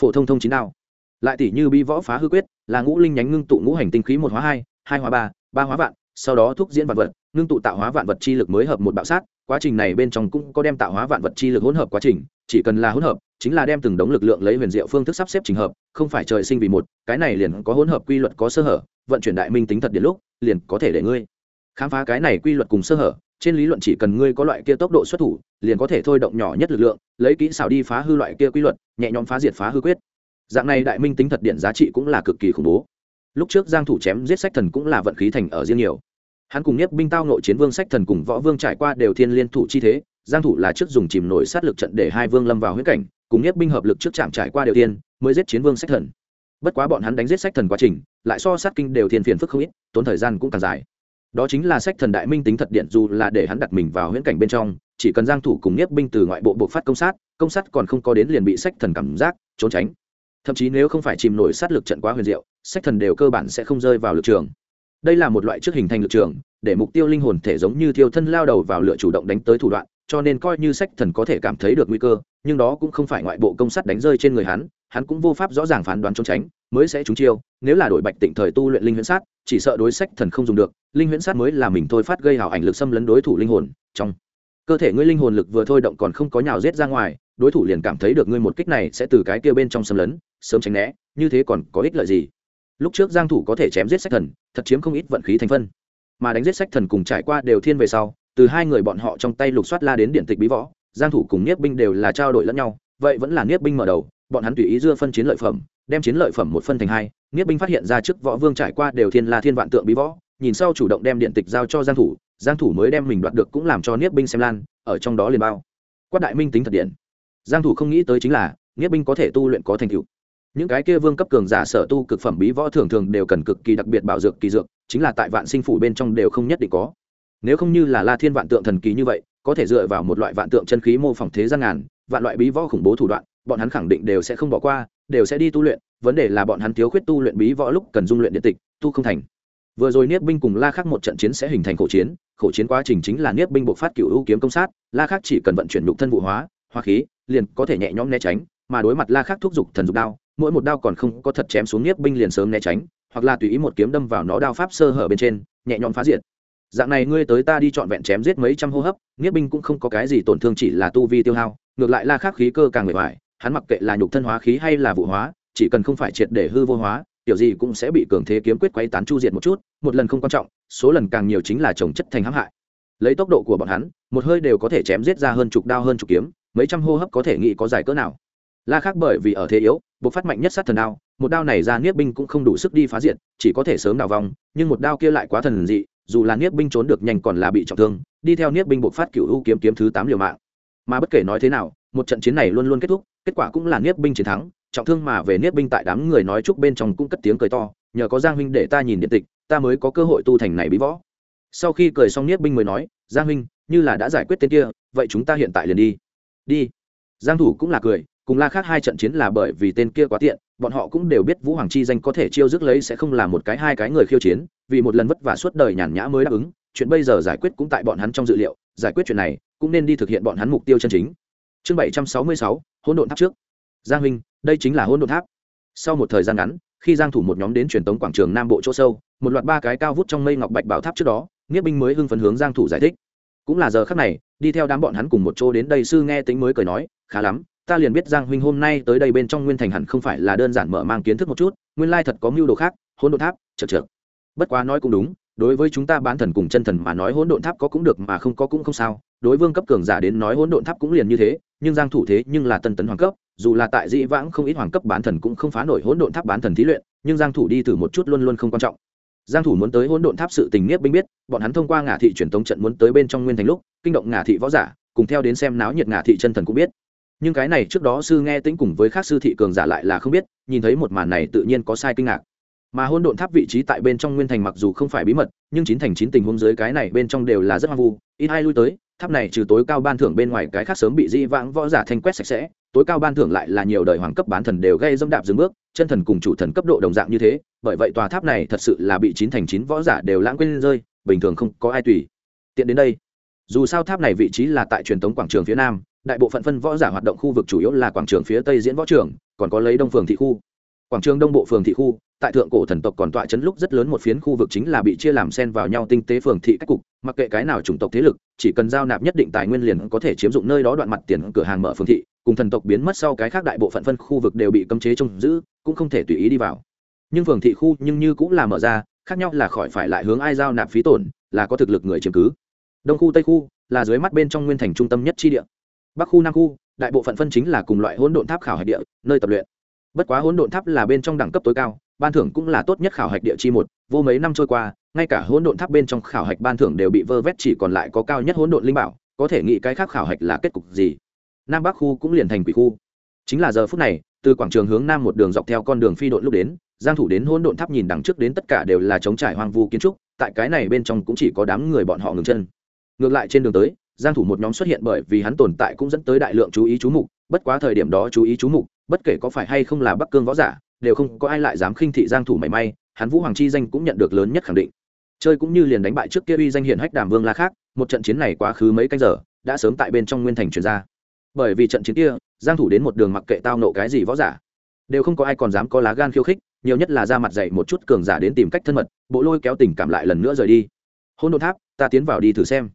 Phổ thông thông chín đao. Lại tỷ như bi võ phá hư quyết, là ngũ linh nhánh ngưng tụ ngũ hành tinh khí một hóa hai hai hóa ba ba hóa vạn, sau đó thúc diễn vạn vật, ngưng tụ tạo hóa vạn vật chi lực mới hợp một bạo sát, quá trình này bên trong cũng có đem tạo hóa vạn vật chi lực hỗn hợp quá trình, chỉ cần là hỗn hợp chính là đem từng đống lực lượng lấy huyền diệu phương thức sắp xếp trình hợp, không phải trời sinh vì một, cái này liền có hỗn hợp quy luật có sơ hở, vận chuyển đại minh tính thật điện lúc, liền có thể để ngươi khám phá cái này quy luật cùng sơ hở, trên lý luận chỉ cần ngươi có loại kia tốc độ xuất thủ, liền có thể thôi động nhỏ nhất lực lượng, lấy kỹ xảo đi phá hư loại kia quy luật, nhẹ nhõm phá diệt phá hư quyết. Dạng này đại minh tính thật điện giá trị cũng là cực kỳ khủng bố. Lúc trước giang thủ chém giết sách thần cũng là vận khí thành ở riêng nhiều. Hắn cùng nhất binh tao nội chiến vương sách thần cùng võ vương trải qua đều thiên liên thủ chi thế giang thủ là trước dùng chìm nổi sát lực trận để hai vương lâm vào huyết cảnh, cùng nhất binh hợp lực trước chạm trải qua đều tiên, mới giết chiến vương sách thần. Bất quá bọn hắn đánh giết sách thần quá trình, lại so sát kinh đều thiên phiền phức không ít, tốn thời gian cũng càng dài. Đó chính là sách thần đại minh tính thật điện, dù là để hắn đặt mình vào huyễn cảnh bên trong, chỉ cần giang thủ cùng nhất binh từ ngoại bộ buộc phát công sát công sát còn không có đến liền bị sách thần cảm giác, trốn tránh. Thậm chí nếu không phải chìm nổi sát lực trận quá huyền diệu, sách thần đều cơ bản sẽ không rơi vào lực trường. Đây là một loại trước hình thành lực trường, để mục tiêu linh hồn thể giống như thiêu thân lao đầu vào lửa chủ động đánh tới thủ đoạn cho nên coi như sách thần có thể cảm thấy được nguy cơ, nhưng đó cũng không phải ngoại bộ công sát đánh rơi trên người hắn hắn cũng vô pháp rõ ràng phán đoán trốn tránh, mới sẽ trúng chiêu, nếu là đội bạch tịnh thời tu luyện linh huyễn sát, chỉ sợ đối sách thần không dùng được, linh huyễn sát mới là mình thôi phát gây hào ảnh lực xâm lấn đối thủ linh hồn, trong cơ thể ngươi linh hồn lực vừa thôi động còn không có nhào rết ra ngoài, đối thủ liền cảm thấy được ngươi một kích này sẽ từ cái kia bên trong xâm lấn, sớm tránh né, như thế còn có ích lợi gì? Lúc trước giang thủ có thể chém giết sách thần, thật chiếm không ít vận khí thành phân. Mà đánh giết sách thần cùng trải qua đều thiên về sau từ hai người bọn họ trong tay lục soát la đến điện tịch bí võ, giang thủ cùng niếp binh đều là trao đổi lẫn nhau, vậy vẫn là niếp binh mở đầu, bọn hắn tùy ý dưa phân chiến lợi phẩm, đem chiến lợi phẩm một phân thành hai, niếp binh phát hiện ra trước võ vương trải qua đều thiên la thiên vạn tượng bí võ, nhìn sau chủ động đem điện tịch giao cho giang thủ giang thủ mới đem mình đoạt được cũng làm cho niếp binh xem lan, ở trong đó liền bao. Quát đại minh tính thật điện. Giang thủ không nghĩ tới chính là, niếp binh có thể tu luyện có thành tựu. Những cái kia vương cấp cường giả sở tu cực phẩm bí võ thường thường đều cần cực kỳ đặc biệt bảo dược kỳ dược, chính là tại vạn sinh phủ bên trong đều không nhất định có nếu không như là la thiên vạn tượng thần kỳ như vậy, có thể dựa vào một loại vạn tượng chân khí mô phỏng thế gian ngàn, vạn loại bí võ khủng bố thủ đoạn, bọn hắn khẳng định đều sẽ không bỏ qua, đều sẽ đi tu luyện. Vấn đề là bọn hắn thiếu khuyết tu luyện bí võ lúc cần dung luyện điện tịch, tu không thành. Vừa rồi niết binh cùng la khắc một trận chiến sẽ hình thành khổ chiến khổ chiến quá trình chính là niết binh buộc phát cựu ưu kiếm công sát, la khắc chỉ cần vận chuyển nhục thân vụ hóa hoa khí, liền có thể nhẹ nhõm né tránh, mà đối mặt la khắc thúc giục thần dục đao, mỗi một đao còn không có thật chém xuống niết binh liền sớm né tránh, hoặc là tùy ý một kiếm đâm vào nó đao pháp sơ hở bên trên, nhẹ nhõm phá diệt dạng này ngươi tới ta đi trọn vẹn chém giết mấy trăm hô hấp nghĩa binh cũng không có cái gì tổn thương chỉ là tu vi tiêu hao, ngược lại la khắc khí cơ càng người hoài hắn mặc kệ là nhục thân hóa khí hay là vụ hóa, chỉ cần không phải triệt để hư vô hóa kiểu gì cũng sẽ bị cường thế kiếm quyết quấy tán chu diệt một chút, một lần không quan trọng, số lần càng nhiều chính là trồng chất thành hãm hại. Lấy tốc độ của bọn hắn, một hơi đều có thể chém giết ra hơn chục đao hơn chục kiếm, mấy trăm hô hấp có thể nghĩ có dài cỡ nào. La khắc bởi vì ở thế yếu buộc phát mạnh nhất sát thần đao, một đao này ra niết binh cũng không đủ sức đi phá diện, chỉ có thể sớm đào vòng, nhưng một đao kia lại quá thần dị dù là niết binh trốn được nhanh còn là bị trọng thương, đi theo niết binh buộc phát cựu u kiếm kiếm thứ tám liều mạng. Mà bất kể nói thế nào, một trận chiến này luôn luôn kết thúc, kết quả cũng là niết binh chiến thắng, trọng thương mà về niết binh tại đám người nói chúc bên trong cũng cất tiếng cười to, nhờ có giang huynh để ta nhìn điện tịch, ta mới có cơ hội tu thành này bí võ. Sau khi cười xong niết binh mới nói, giang huynh, như là đã giải quyết tên kia, vậy chúng ta hiện tại liền đi. Đi. Giang thủ cũng là cười, cùng la khác hai trận chiến là bởi vì tên kia quá tiện bọn họ cũng đều biết vũ hoàng chi danh có thể chiêu dứt lấy sẽ không là một cái hai cái người khiêu chiến, vì một lần vất vả suốt đời nhàn nhã mới đáp ứng, chuyện bây giờ giải quyết cũng tại bọn hắn trong dự liệu, giải quyết chuyện này cũng nên đi thực hiện bọn hắn mục tiêu chân chính. Chương bảy trăm sáu mươi sáu, hỗn độn tháp trước. Giang huynh, đây chính là hỗn độn tháp. Sau một thời gian ngắn, khi giang thủ một nhóm đến truyền tống quảng trường nam bộ chỗ sâu, một loạt ba cái cao vút trong mây ngọc bạch bảo tháp trước đó nghĩa binh mới hưng phấn hướng giang thủ giải thích. Cũng là giờ khắc này, đi theo đám bọn hắn cùng một chỗ đến đây sư nghe tính mới cười nói, khá lắm ta liền biết giang huynh hôm nay tới đây bên trong nguyên thành hẳn không phải là đơn giản mở mang kiến thức một chút, nguyên lai thật có mưu đồ khác, hỗn độn tháp, chật chật bất quá nói cũng đúng, đối với chúng ta bán thần cùng chân thần mà nói hỗn độn tháp có cũng được mà không có cũng không sao, đối vương cấp cường giả đến nói hỗn độn tháp cũng liền như thế, nhưng giang thủ thế nhưng là tân tấn hoàng cấp, dù là tại dĩ vãng không ít hoàng cấp bán thần cũng không phá nổi hỗn độn tháp bán thần thí luyện, nhưng giang thủ đi thử một chút luôn luôn không quan trọng. Giang thủ muốn tới hỗn độn tháp sự tình nghĩa binh biết, bọn hắn thông qua ngả thị truyền tống trận muốn tới bên trong nguyên thành lúc, kinh động ngả thị võ giả, cùng theo đến xem náo nhiệt ngả thị chân thần cũng biết nhưng cái này trước đó sư nghe tính cùng với khác sư thị cường giả lại là không biết, nhìn thấy một màn này tự nhiên có sai kinh ngạc. Mà hôn độn tháp vị trí tại bên trong nguyên thành mặc dù không phải bí mật, nhưng chín thành chín tình huống dưới cái này bên trong đều là rất hoang vu. Ít ai lui tới, tháp này trừ tối cao ban thưởng bên ngoài cái khác sớm bị di vãng võ giả thanh quét sạch sẽ, tối cao ban thưởng lại là nhiều đời hoàng cấp bán thần đều gây dâm đạp dừng bước, chân thần cùng chủ thần cấp độ đồng dạng như thế, bởi vậy tòa tháp này thật sự là bị chín thành chín võ giả đều lãng quên rơi, bình thường không có ai tùy tiện đến đây. Dù sao tháp này vị trí là tại truyền thống quảng trường phía nam đại bộ phận phân võ giả hoạt động khu vực chủ yếu là quảng trường phía tây diễn võ trường, còn có lấy đông phường thị khu. Quảng trường đông bộ phường thị khu, tại thượng cổ thần tộc còn tọa chấn lúc rất lớn một phiến khu vực chính là bị chia làm xen vào nhau tinh tế phường thị cách cục, mặc kệ cái nào chủng tộc thế lực, chỉ cần giao nạp nhất định tài nguyên liền có thể chiếm dụng nơi đó đoạn mặt tiền cửa hàng mở phường thị, cùng thần tộc biến mất sau cái khác đại bộ phận phân khu vực đều bị cấm chế trông giữ, cũng không thể tùy ý đi vào. Nhưng phường thị khu nhưng như cũng là mở ra, khác nhau là khỏi phải lại hướng ai giao nạp phí tổn, là có thực lực người chiếm cứ. Đông khu, tây khu, là dưới mắt bên trong nguyên thành trung tâm nhất chi địa bắc khu, nam khu, đại bộ phận phân chính là cùng loại hỗn độn tháp khảo hạch địa, nơi tập luyện. Bất quá hỗn độn tháp là bên trong đẳng cấp tối cao, ban thưởng cũng là tốt nhất khảo hạch địa chi một, vô mấy năm trôi qua, ngay cả hỗn độn tháp bên trong khảo hạch ban thưởng đều bị vơ vét, chỉ còn lại có cao nhất hỗn độn linh bảo, có thể nghĩ cái khác khảo hạch là kết cục gì. Nam bắc khu cũng liền thành quỷ khu. Chính là giờ phút này, từ quảng trường hướng nam một đường dọc theo con đường phi đội lúc đến, giang thủ đến hỗn độn tháp nhìn đằng trước đến tất cả đều là trống trải hoang vu kiến trúc, tại cái này bên trong cũng chỉ có đám người bọn họ ngừng chân. Ngược lại trên đường tới giang thủ một nhóm xuất hiện bởi vì hắn tồn tại cũng dẫn tới đại lượng chú ý chú mục, bất quá thời điểm đó chú ý chú mục, bất kể có phải hay không là bắc cương võ giả, đều không có ai lại dám khinh thị giang thủ mảy may, hắn vũ hoàng chi danh cũng nhận được lớn nhất khẳng định. Chơi cũng như liền đánh bại trước kia uy danh hiển hách đàm vương la khác, một trận chiến này quá khứ mấy canh giờ, đã sớm tại bên trong nguyên thành truyền ra. Bởi vì trận chiến kia, giang thủ đến một đường mặc kệ tao nộ cái gì võ giả, đều không có ai còn dám có lá gan khiêu khích, nhiều nhất là ra mặt dạy một chút cường giả đến tìm cách thân mật, bộ lôi kéo tình cảm lại lần nữa rời đi. Hôn đột tháp, ta tiến vào đi thử xem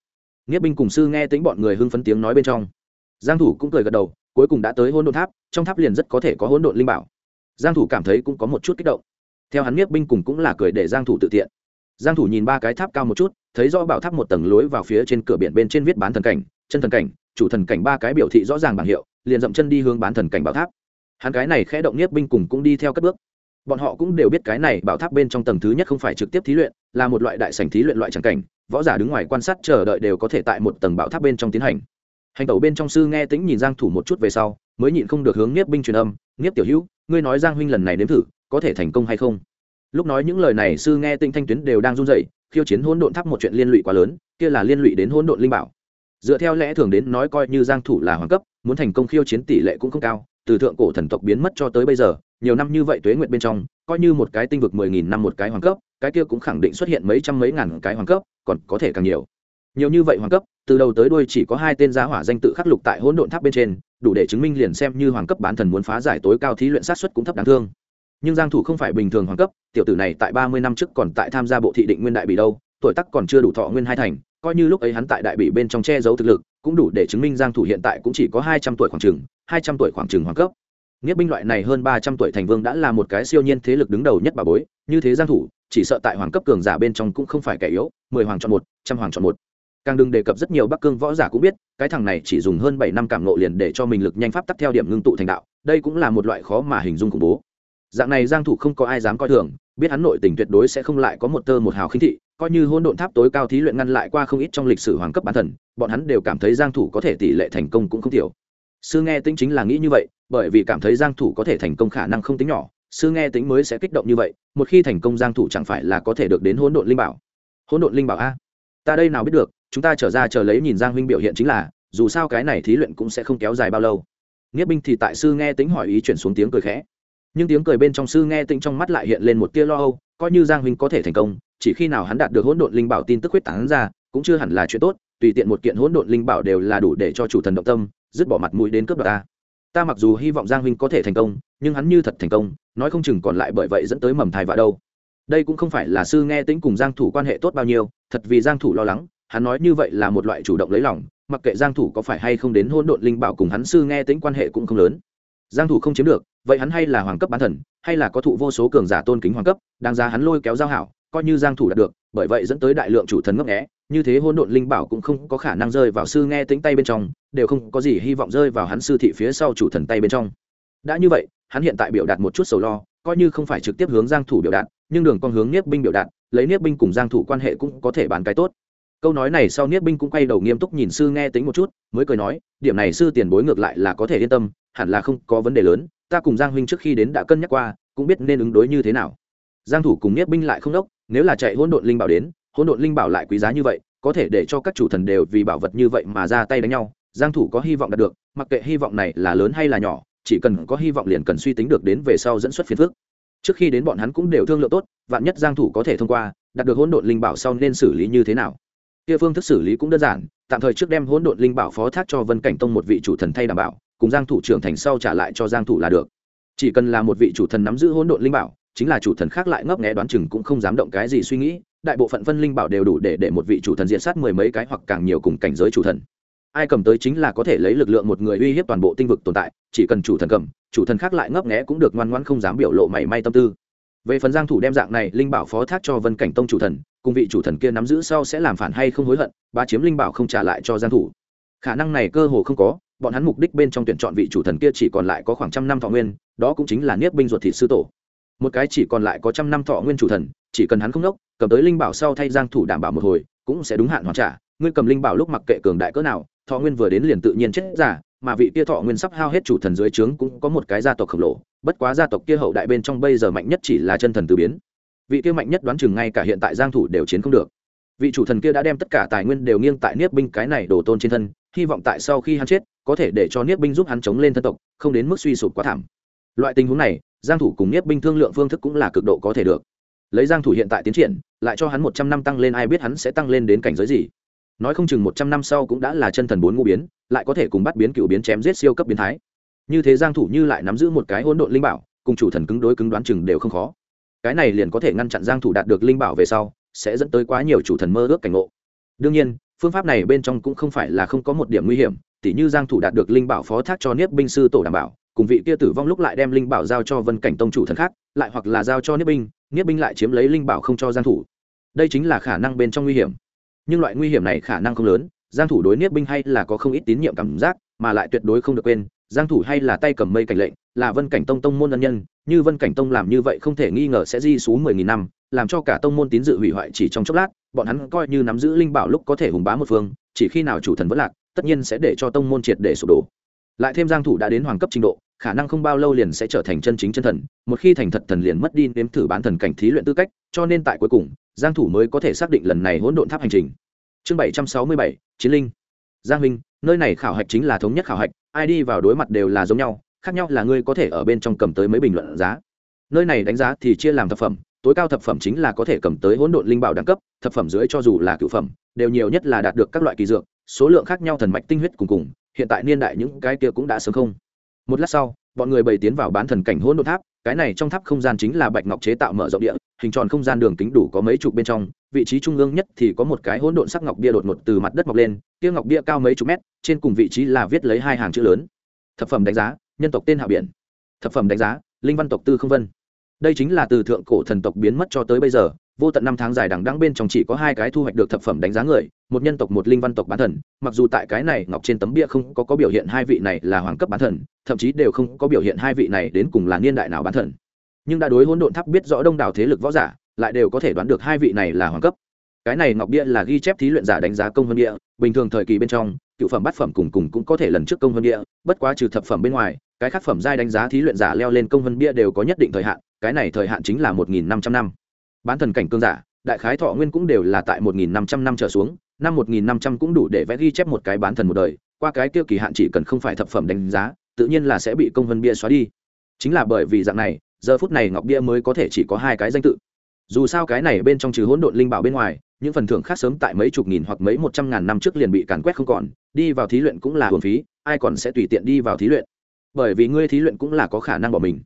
nghĩa binh cùng sư nghe tính bọn người hưng phấn tiếng nói bên trong. Giang thủ cũng cười gật đầu, cuối cùng đã tới hôn độn tháp, trong tháp liền rất có thể có hỗn độn linh bảo. Giang thủ cảm thấy cũng có một chút kích động. Theo hắn nghĩa binh cùng cũng là cười để giang thủ tự tiện. Giang thủ nhìn ba cái tháp cao một chút, thấy rõ bảo tháp một tầng lối vào phía trên cửa biển bên trên viết bán thần cảnh, chân thần cảnh, chủ thần cảnh ba cái biểu thị rõ ràng bảng hiệu, liền dậm chân đi hướng bán thần cảnh bảo tháp. Hắn cái này khẽ động nghĩa binh cùng cũng đi theo các bước bọn họ cũng đều biết cái này bảo tháp bên trong tầng thứ nhất không phải trực tiếp thí luyện, là một loại đại sảnh thí luyện loại tràng cảnh, võ giả đứng ngoài quan sát chờ đợi đều có thể tại một tầng bảo tháp bên trong tiến hành. Hành tẩu bên trong sư nghe tĩnh nhìn giang thủ một chút về sau, mới nhịn không được hướng nghiếp binh truyền âm, nghiếp tiểu hữu, ngươi nói giang huynh lần này nếm thử, có thể thành công hay không? Lúc nói những lời này, sư nghe tinh thanh tuyến đều đang run rẩy, khiêu chiến hỗn độn tháp một chuyện liên lụy quá lớn, kia là liên lụy đến hỗn độn linh bảo. Dựa theo lẽ thường đến nói coi như giang thủ là hoàng cấp, muốn thành công khiêu chiến tỷ lệ cũng không cao, từ thượng cổ thần tộc biến mất cho tới bây giờ nhiều năm như vậy tuế nguyệt bên trong, coi như một cái tinh vực mười nghìn năm một cái hoàng cấp, cái kia cũng khẳng định xuất hiện mấy trăm mấy ngàn cái hoàng cấp, còn có thể càng nhiều. Nhiều như vậy hoàng cấp, từ đầu tới đuôi chỉ có hai tên giá hỏa danh tự khắc lục tại hỗn độn tháp bên trên, đủ để chứng minh liền xem như hoàng cấp bán thần muốn phá giải tối cao thí luyện sát xuất cũng thấp đáng thương. Nhưng giang thủ không phải bình thường hoàng cấp, tiểu tử này tại 30 năm trước còn tại tham gia bộ thị định nguyên đại bị đâu, tuổi tác còn chưa đủ thọ nguyên hai thành, coi như lúc ấy hắn tại đại bị bên trong che giấu thực lực, cũng đủ để chứng minh giang thủ hiện tại cũng chỉ có 200 tuổi khoảng chừng 200 tuổi khoảng chừng hoàng cấp nghĩa binh loại này hơn 300 tuổi thành vương đã là một cái siêu nhiên thế lực đứng đầu nhất bà bối, như thế giang thủ, chỉ sợ tại hoàng cấp cường giả bên trong cũng không phải kẻ yếu, mười hoàng chọn một, trăm hoàng chọn một. Càng đừng đề cập rất nhiều bắc cương võ giả cũng biết, cái thằng này chỉ dùng hơn bảy năm cảm nộ liền để cho mình lực nhanh pháp tắc theo điểm ngưng tụ thành đạo, đây cũng là một loại khó mà hình dung khủng bố. Dạng này giang thủ không có ai dám coi thường, biết hắn nội tình tuyệt đối sẽ không lại có một tơ một hào khinh thị, coi như hôn độn tháp tối cao thí luyện ngăn lại qua không ít trong lịch sử hoàng cấp bán thần, bọn hắn đều cảm thấy giang thủ có thể tỷ lệ thành công cũng không thiểu sư nghe tính chính là nghĩ như vậy bởi vì cảm thấy giang thủ có thể thành công khả năng không tính nhỏ, sư nghe tính mới sẽ kích động như vậy, một khi thành công giang thủ chẳng phải là có thể được đến hỗn độn linh bảo. Hỗn độn linh bảo a? Ta đây nào biết được, chúng ta trở ra chờ lấy nhìn giang huynh biểu hiện chính là, dù sao cái này thí luyện cũng sẽ không kéo dài bao lâu. Nghĩa binh thì tại sư nghe tính hỏi ý chuyển xuống tiếng cười khẽ. Nhưng tiếng cười bên trong sư nghe tính trong mắt lại hiện lên một tia lo âu, coi như giang huynh có thể thành công, chỉ khi nào hắn đạt được hỗn độn linh bảo tin tức huyết tán ra, cũng chưa hẳn là chuyện tốt, tùy tiện một kiện hỗn độn linh bảo đều là đủ để cho chủ thần động tâm, dứt bỏ mặt mũi đến cướp đoạt ta ta mặc dù hy vọng giang huynh có thể thành công, nhưng hắn như thật thành công, nói không chừng còn lại bởi vậy dẫn tới mầm thai vạ đâu. Đây cũng không phải là sư nghe tính cùng giang thủ quan hệ tốt bao nhiêu, thật vì giang thủ lo lắng, hắn nói như vậy là một loại chủ động lấy lòng, mặc kệ giang thủ có phải hay không đến hôn độn linh bảo cùng hắn sư nghe tính quan hệ cũng không lớn. Giang thủ không chiếm được, vậy hắn hay là hoàng cấp bán thần, hay là có thụ vô số cường giả tôn kính hoàng cấp đang ra hắn lôi kéo giao hảo, coi như giang thủ đạt được, bởi vậy dẫn tới đại lượng chủ thần ngấp nghé như thế hỗn độn linh bảo cũng không có khả năng rơi vào sư nghe tính tay bên trong, đều không có gì hy vọng rơi vào hắn sư thị phía sau chủ thần tay bên trong. Đã như vậy, hắn hiện tại biểu đạt một chút sầu lo, coi như không phải trực tiếp hướng giang thủ biểu đạt, nhưng đường con hướng niết binh biểu đạt, lấy niết binh cùng giang thủ quan hệ cũng có thể bàn cái tốt. Câu nói này sau niết binh cũng quay đầu nghiêm túc nhìn sư nghe tính một chút, mới cười nói, điểm này sư tiền bối ngược lại là có thể yên tâm, hẳn là không có vấn đề lớn, ta cùng giang huynh trước khi đến đã cân nhắc qua, cũng biết nên ứng đối như thế nào. Giang thủ cùng niết binh lại không đốc, nếu là chạy hỗn độn linh bảo đến hỗn độn linh bảo lại quý giá như vậy, có thể để cho các chủ thần đều vì bảo vật như vậy mà ra tay đánh nhau, giang thủ có hy vọng đạt được, mặc kệ hy vọng này là lớn hay là nhỏ, chỉ cần có hy vọng liền cần suy tính được đến về sau dẫn xuất phiền phức. Trước khi đến bọn hắn cũng đều thương lượng tốt, vạn nhất giang thủ có thể thông qua, đạt được hỗn độn linh bảo sau nên xử lý như thế nào? Kia phương thức xử lý cũng đơn giản, tạm thời trước đem hỗn độn linh bảo phó thác cho vân cảnh tông một vị chủ thần thay đảm bảo, cùng giang thủ trưởng thành sau trả lại cho giang thủ là được. Chỉ cần là một vị chủ thần nắm giữ hỗn độn linh bảo, chính là chủ thần khác lại ngấp nghé đoán chừng cũng không dám động cái gì suy nghĩ đại bộ phận phân linh bảo đều đủ để để một vị chủ thần diện sát mười mấy cái hoặc càng nhiều cùng cảnh giới chủ thần. Ai cầm tới chính là có thể lấy lực lượng một người uy hiếp toàn bộ tinh vực tồn tại, chỉ cần chủ thần cầm, chủ thần khác lại ngấp nghé cũng được ngoan ngoãn không dám biểu lộ mảy may tâm tư. Về phần giang thủ đem dạng này linh bảo phó thác cho vân cảnh tông chủ thần, cùng vị chủ thần kia nắm giữ sau sẽ làm phản hay không hối hận ba chiếm linh bảo không trả lại cho giang thủ. Khả năng này cơ hồ không có, bọn hắn mục đích bên trong tuyển chọn vị chủ thần kia chỉ còn lại có khoảng trăm năm thọ nguyên, đó cũng chính là niết binh ruột thịt sư tổ một cái chỉ còn lại có trăm năm thọ nguyên chủ thần, chỉ cần hắn không đốc cầm tới linh bảo sau thay giang thủ đảm bảo một hồi, cũng sẽ đúng hạn hoàn trả. Ngươi cầm linh bảo lúc mặc kệ cường đại cỡ nào, thọ nguyên vừa đến liền tự nhiên chết giả, mà vị kia thọ nguyên sắp hao hết chủ thần dưới trướng cũng có một cái gia tộc khổng lồ. Bất quá gia tộc kia hậu đại bên trong bây giờ mạnh nhất chỉ là chân thần từ biến. Vị kia mạnh nhất đoán chừng ngay cả hiện tại giang thủ đều chiến không được. Vị chủ thần kia đã đem tất cả tài nguyên đều nghiêng tại niết binh cái này đổ tôn trên thân, hy vọng tại sau khi hắn chết, có thể để cho niết binh giúp hắn chống lên thân tộc, không đến mức suy sụp quá thảm. Loại tình huống này giang thủ cùng niết binh thương lượng phương thức cũng là cực độ có thể được. Lấy giang thủ hiện tại tiến triển, lại cho hắn 100 năm tăng lên, ai biết hắn sẽ tăng lên đến cảnh giới gì. Nói không chừng 100 năm sau cũng đã là chân thần bốn ngũ biến, lại có thể cùng bắt biến cựu biến chém giết siêu cấp biến thái. Như thế giang thủ như lại nắm giữ một cái hỗn độn linh bảo, cùng chủ thần cứng đối cứng đoán chừng đều không khó. Cái này liền có thể ngăn chặn giang thủ đạt được linh bảo về sau, sẽ dẫn tới quá nhiều chủ thần mơ ước cảnh ngộ. Đương nhiên, phương pháp này bên trong cũng không phải là không có một điểm nguy hiểm, tỉ như giang thủ đạt được linh bảo phó thác cho niết binh sư tổ đảm bảo cùng vị kia tử vong lúc lại đem linh bảo giao cho vân cảnh tông chủ thần khác, lại hoặc là giao cho niết binh niết binh lại chiếm lấy linh bảo không cho giang thủ. Đây chính là khả năng bên trong nguy hiểm. Nhưng loại nguy hiểm này khả năng không lớn, giang thủ đối niết binh hay là có không ít tín nhiệm cảm giác, mà lại tuyệt đối không được quên, giang thủ hay là tay cầm mây cảnh lệnh, là vân cảnh tông tông môn ân nhân, như vân cảnh tông làm như vậy không thể nghi ngờ sẽ di xuống mười nghìn năm, làm cho cả tông môn tín dự hủy hoại chỉ trong chốc lát, bọn hắn coi như nắm giữ linh bảo lúc có thể hùng bá một phương, chỉ khi nào chủ thần vẫn lạc, tất nhiên sẽ để cho tông môn triệt để sụp đổ. Lại thêm giang thủ đã đến hoàng cấp trình độ khả năng không bao lâu liền sẽ trở thành chân chính chân thần một khi thành thật thần liền mất đi nếm thử bán thần cảnh thí luyện tư cách cho nên tại cuối cùng giang thủ mới có thể xác định lần này hỗn độn tháp hành trình. Chương 767, chiến linh. Giang Minh, nơi này khảo hạch chính là thống nhất khảo hạch ai đi vào đối mặt đều là giống nhau khác nhau là ngươi có thể ở bên trong cầm tới mấy bình luận giá. Nơi này đánh giá thì chia làm thập phẩm tối cao thập phẩm chính là có thể cầm tới hỗn độn linh bảo đẳng cấp thập phẩm dưới cho dù là cựu phẩm đều nhiều nhất là đạt được các loại kỳ dược số lượng khác nhau thần mạch tinh huyết cùng cùng hiện tại niên đại những cái kia cũng đã sớm không một lát sau, bọn người bày tiến vào bán thần cảnh hỗn độn tháp. Cái này trong tháp không gian chính là bạch ngọc chế tạo mở rộng địa, hình tròn không gian đường kính đủ có mấy chục bên trong. Vị trí trung ương nhất thì có một cái hỗn độn sắc ngọc bia đột ngột từ mặt đất mọc lên, kia ngọc bia cao mấy chục mét, trên cùng vị trí là viết lấy hai hàng chữ lớn. Thập phẩm đánh giá, nhân tộc tên hạ biển. Thập phẩm đánh giá, linh văn tộc tư không vân. Đây chính là từ thượng cổ thần tộc biến mất cho tới bây giờ vô tận năm tháng dài đằng đẵng bên trong chỉ có hai cái thu hoạch được thập phẩm đánh giá người một nhân tộc một linh văn tộc bán thần. Mặc dù tại cái này ngọc trên tấm bia không có, có biểu hiện hai vị này là hoàng cấp bán thần thậm chí đều không có biểu hiện hai vị này đến cùng là niên đại nào bán thần. Nhưng đã đối hỗn độn tháp biết rõ đông đảo thế lực võ giả lại đều có thể đoán được hai vị này là hoàng cấp. Cái này ngọc bia là ghi chép thí luyện giả đánh giá công hơn địa bình thường thời kỳ bên trong cựu phẩm bát phẩm cùng cùng cũng có thể lần trước công hơn địa bất quá trừ thập phẩm bên ngoài cái khác phẩm giai đánh giá thí luyện giả leo lên công hơn bia đều có nhất định thời hạn cái này thời hạn chính là một nghìn năm trăm năm bán thần cảnh cương giả, đại khái thọ nguyên cũng đều là tại một nghìn năm trăm năm trở xuống, năm một nghìn năm trăm cũng đủ để vẽ ghi chép một cái bán thần một đời, qua cái tiêu kỳ hạn chỉ cần không phải thập phẩm đánh giá, tự nhiên là sẽ bị công vân bia xóa đi. Chính là bởi vì dạng này, giờ phút này ngọc bia mới có thể chỉ có hai cái danh tự. Dù sao cái này bên trong trừ hỗn độn linh bảo bên ngoài, những phần thưởng khác sớm tại mấy chục nghìn hoặc mấy một trăm ngàn năm trước liền bị càn quét không còn, đi vào thí luyện cũng là hồn phí, ai còn sẽ tùy tiện đi vào thí luyện. Bởi vì ngươi thí luyện cũng là có khả năng bỏ mình.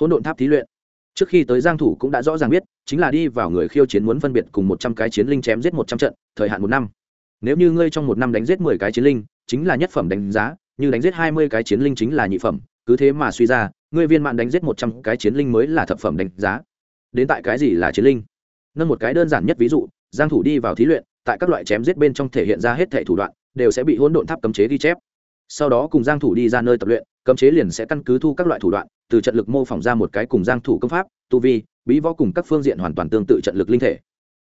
Hỗn độn tháp thí luyện trước khi tới giang thủ cũng đã rõ ràng biết, chính là đi vào người khiêu chiến muốn phân biệt cùng một trăm cái chiến linh chém giết một trăm trận, thời hạn một năm. Nếu như ngươi trong một năm đánh giết mười cái chiến linh, chính là nhất phẩm đánh giá, như đánh giết hai mươi cái chiến linh chính là nhị phẩm, cứ thế mà suy ra, ngươi viên mạn đánh giết một trăm cái chiến linh mới là thập phẩm đánh giá. Đến tại cái gì là chiến linh? Nâng một cái đơn giản nhất ví dụ, giang thủ đi vào thí luyện, tại các loại chém giết bên trong thể hiện ra hết thể thủ đoạn, đều sẽ bị hỗn độn tháp cấm chế ghi chép. Sau đó cùng giang thủ đi ra nơi tập luyện, cấm chế liền sẽ căn cứ thu các loại thủ đoạn từ trận lực mô phỏng ra một cái cùng giang thủ công pháp, tu vi, bí võ cùng các phương diện hoàn toàn tương tự trận lực linh thể.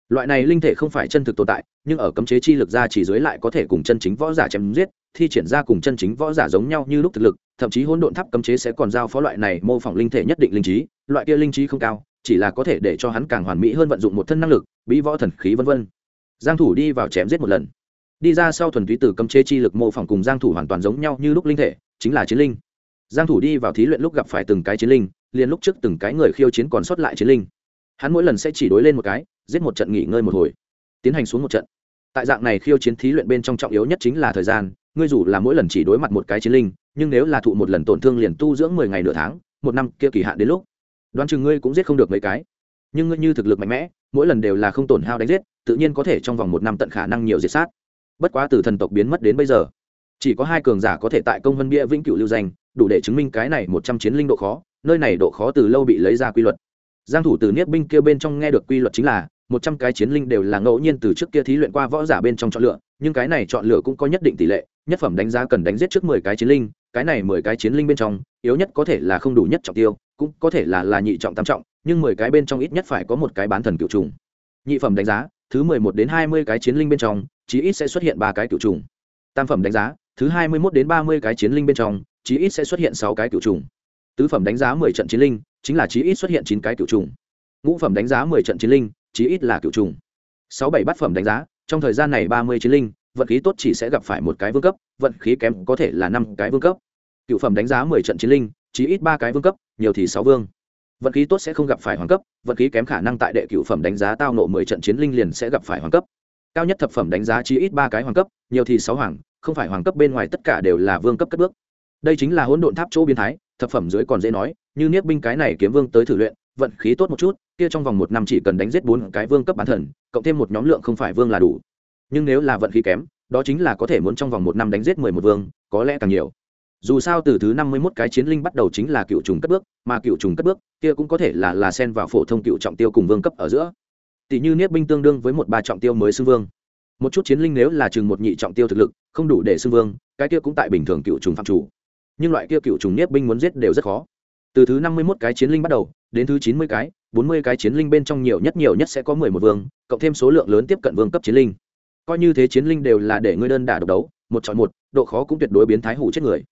Loại này linh thể không phải chân thực tồn tại, nhưng ở cấm chế chi lực ra chỉ dưới lại có thể cùng chân chính võ giả chém giết, thi triển ra cùng chân chính võ giả giống nhau như lúc thực lực, thậm chí hỗn độn tháp cấm chế sẽ còn giao phó loại này mô phỏng linh thể nhất định linh trí, loại kia linh trí không cao, chỉ là có thể để cho hắn càng hoàn mỹ hơn vận dụng một thân năng lực, bí võ thần khí vân vân. Giang thủ đi vào chém giết một lần. Đi ra sau thuần túy từ cấm chế chi lực mô phỏng cùng giang thủ hoàn toàn giống nhau như lúc linh thể, chính là chiến linh giang thủ đi vào thí luyện lúc gặp phải từng cái chiến linh, liền lúc trước từng cái người khiêu chiến còn sót lại chiến linh. Hắn mỗi lần sẽ chỉ đối lên một cái, giết một trận nghỉ ngơi một hồi, tiến hành xuống một trận. Tại dạng này khiêu chiến thí luyện bên trong trọng yếu nhất chính là thời gian, ngươi dù là mỗi lần chỉ đối mặt một cái chiến linh, nhưng nếu là thụ một lần tổn thương liền tu dưỡng mười ngày nửa tháng, một năm kia kỳ hạn đến lúc, đoán chừng ngươi cũng giết không được mấy cái. Nhưng ngươi như thực lực mạnh mẽ, mỗi lần đều là không tổn hao đánh giết, tự nhiên có thể trong vòng một năm tận khả năng nhiều diệt sát. Bất quá từ thần tộc biến mất đến bây giờ chỉ có hai cường giả có thể tại công vân bia vĩnh cửu lưu danh, đủ để chứng minh cái này một trăm chiến linh độ khó, nơi này độ khó từ lâu bị lấy ra quy luật. Giang thủ từ niết binh kia bên trong nghe được quy luật chính là, một trăm cái chiến linh đều là ngẫu nhiên từ trước kia thí luyện qua võ giả bên trong chọn lựa, nhưng cái này chọn lựa cũng có nhất định tỷ lệ, nhất phẩm đánh giá cần đánh giết trước mười cái chiến linh, cái này mười cái chiến linh bên trong, yếu nhất có thể là không đủ nhất trọng tiêu, cũng có thể là là nhị trọng tam trọng, nhưng mười cái bên trong ít nhất phải có một cái bán thần cựu trùng. Nhị phẩm đánh giá, thứ mười một đến hai mươi cái chiến linh bên trong, chí ít sẽ xuất hiện ba cái cựu trùng. Tam phẩm đánh giá thứ hai mươi một đến ba mươi cái chiến linh bên trong, chí ít sẽ xuất hiện sáu cái cựu trùng. Tứ phẩm đánh giá mười trận chiến linh, chính là chí ít xuất hiện chín cái cựu trùng. Ngũ phẩm đánh giá mười trận chiến linh, chí ít là cựu trùng. Sáu bảy bát phẩm đánh giá, trong thời gian này ba mươi chiến linh, vận khí tốt chỉ sẽ gặp phải một cái vương cấp, vận khí kém có thể là năm cái vương cấp. Cựu phẩm đánh giá mười trận chiến linh, chí ít ba cái vương cấp, nhiều thì sáu vương. Vận khí tốt sẽ không gặp phải hoàng cấp, vận khí kém khả năng tại đệ cựu phẩm đánh giá tao nộ mười trận chiến linh liền sẽ gặp phải hoàng cấp. Cao nhất thập phẩm đánh giá chí ít ba cái hoàng cấp, nhiều thì sáu hoàng không phải hoàng cấp bên ngoài tất cả đều là vương cấp cất bước. Đây chính là hỗn độn tháp chỗ biến thái, thập phẩm dưới còn dễ nói, như niết binh cái này kiếm vương tới thử luyện, vận khí tốt một chút, kia trong vòng một năm chỉ cần đánh giết bốn cái vương cấp bán thần, cộng thêm một nhóm lượng không phải vương là đủ. Nhưng nếu là vận khí kém, đó chính là có thể muốn trong vòng một năm đánh giết mười một vương, có lẽ càng nhiều. Dù sao từ thứ năm mươi mốt cái chiến linh bắt đầu chính là cựu trùng cất bước, mà cựu trùng cất bước, kia cũng có thể là là sen vào phổ thông cựu trọng tiêu cùng vương cấp ở giữa. Tỷ như niết binh tương đương với một ba trọng tiêu mới xưng vương một chút chiến linh nếu là chừng một nhị trọng tiêu thực lực, không đủ để xưng vương, cái kia cũng tại bình thường cựu trùng phạm chủ. Nhưng loại kia cựu trùng niết binh muốn giết đều rất khó. Từ thứ năm mươi mốt cái chiến linh bắt đầu, đến thứ chín mươi cái, bốn mươi cái chiến linh bên trong nhiều nhất nhiều nhất sẽ có mười một vương, cộng thêm số lượng lớn tiếp cận vương cấp chiến linh. Coi như thế chiến linh đều là để ngươi đơn đả độc đấu, một chọn một, độ khó cũng tuyệt đối biến thái hủ chết người.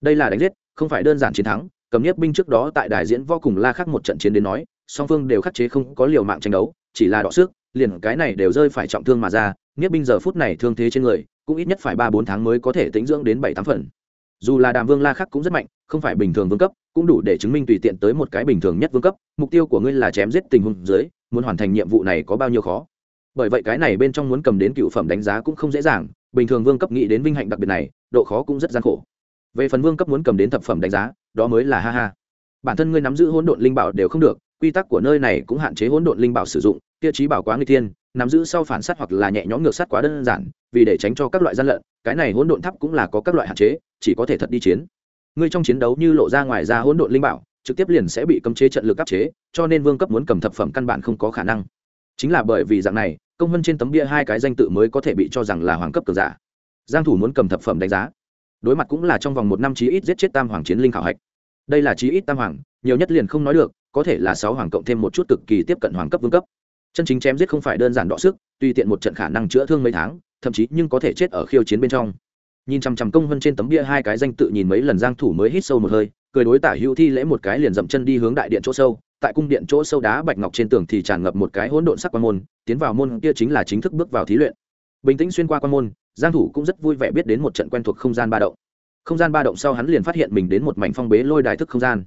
Đây là đánh giết, không phải đơn giản chiến thắng, cầm nhiếp binh trước đó tại đài diễn vô cùng la khắc một trận chiến đến nói, song phương đều khắc chế không có liều mạng tranh đấu, chỉ là đọ sức liền cái này đều rơi phải trọng thương mà ra nghiếp binh giờ phút này thương thế trên người, cũng ít nhất phải ba bốn tháng mới có thể tĩnh dưỡng đến bảy tám phần. Dù là đàm vương la khắc cũng rất mạnh, không phải bình thường vương cấp, cũng đủ để chứng minh tùy tiện tới một cái bình thường nhất vương cấp. Mục tiêu của ngươi là chém giết tình huống dưới, muốn hoàn thành nhiệm vụ này có bao nhiêu khó? Bởi vậy cái này bên trong muốn cầm đến cựu phẩm đánh giá cũng không dễ dàng, bình thường vương cấp nghĩ đến vinh hạnh đặc biệt này, độ khó cũng rất gian khổ. Về phần vương cấp muốn cầm đến thập phẩm đánh giá, đó mới là ha ha. Bản thân ngươi nắm giữ hỗn độn linh bảo đều không được, quy tắc của nơi này cũng hạn chế hỗn độn linh bảo sử dụng, tiêu chí bảo quá người tiên nắm giữ sau phản sát hoặc là nhẹ nhõm ngược sát quá đơn giản, vì để tránh cho các loại gian lận, cái này hỗn độn tháp cũng là có các loại hạn chế, chỉ có thể thật đi chiến. Ngươi trong chiến đấu như lộ ra ngoài ra hỗn độn linh bảo, trực tiếp liền sẽ bị cấm chế trận lực áp chế, cho nên vương cấp muốn cầm thập phẩm căn bản không có khả năng. Chính là bởi vì dạng này, công vân trên tấm bia hai cái danh tự mới có thể bị cho rằng là hoàng cấp cường giả. Giang thủ muốn cầm thập phẩm đánh giá. Đối mặt cũng là trong vòng một năm chí ít giết chết tam hoàng chiến linh khảo hạch. Đây là chí ít tam hoàng, nhiều nhất liền không nói được, có thể là sáu hoàng cộng thêm một chút cực kỳ tiếp cận hoàng cấp vương cấp chân chính chém giết không phải đơn giản đọ sức, tùy tiện một trận khả năng chữa thương mấy tháng, thậm chí nhưng có thể chết ở khiêu chiến bên trong. Nhìn chằm chằm công vân trên tấm bia hai cái danh tự nhìn mấy lần giang thủ mới hít sâu một hơi, cười đối tả hữu thi lễ một cái liền dậm chân đi hướng đại điện chỗ sâu. Tại cung điện chỗ sâu đá bạch ngọc trên tường thì tràn ngập một cái hỗn độn sắc quan môn, tiến vào môn kia chính là chính thức bước vào thí luyện. Bình tĩnh xuyên qua quan môn, giang thủ cũng rất vui vẻ biết đến một trận quen thuộc không gian ba động. Không gian ba động sau hắn liền phát hiện mình đến một mảnh phong bế lôi đài thức không gian.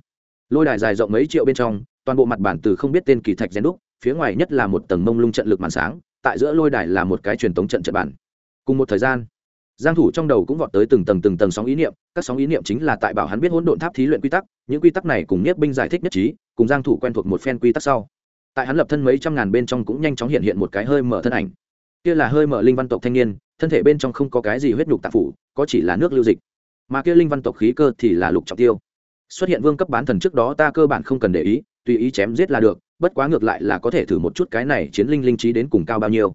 Lôi đài dài rộng mấy triệu bên trong, toàn bộ mặt bản từ không biết tên kỳ thạch rèn đúc phía ngoài nhất là một tầng mông lung trận lực màn sáng, tại giữa lôi đài là một cái truyền tống trận trận bản. Cùng một thời gian, giang thủ trong đầu cũng vọt tới từng tầng từng tầng sóng ý niệm, các sóng ý niệm chính là tại bảo hắn biết hỗn độn tháp thí luyện quy tắc, những quy tắc này cùng nhất binh giải thích nhất trí, cùng giang thủ quen thuộc một phen quy tắc sau. Tại hắn lập thân mấy trăm ngàn bên trong cũng nhanh chóng hiện hiện một cái hơi mở thân ảnh. Kia là hơi mở linh văn tộc thanh niên, thân thể bên trong không có cái gì huyết nhục tạp phủ, có chỉ là nước lưu dịch. Mà kia linh văn tộc khí cơ thì là lục trọng tiêu. Xuất hiện vương cấp bán thần trước đó ta cơ bản không cần để ý, tùy ý chém giết là được bất quá ngược lại là có thể thử một chút cái này chiến linh linh trí đến cùng cao bao nhiêu.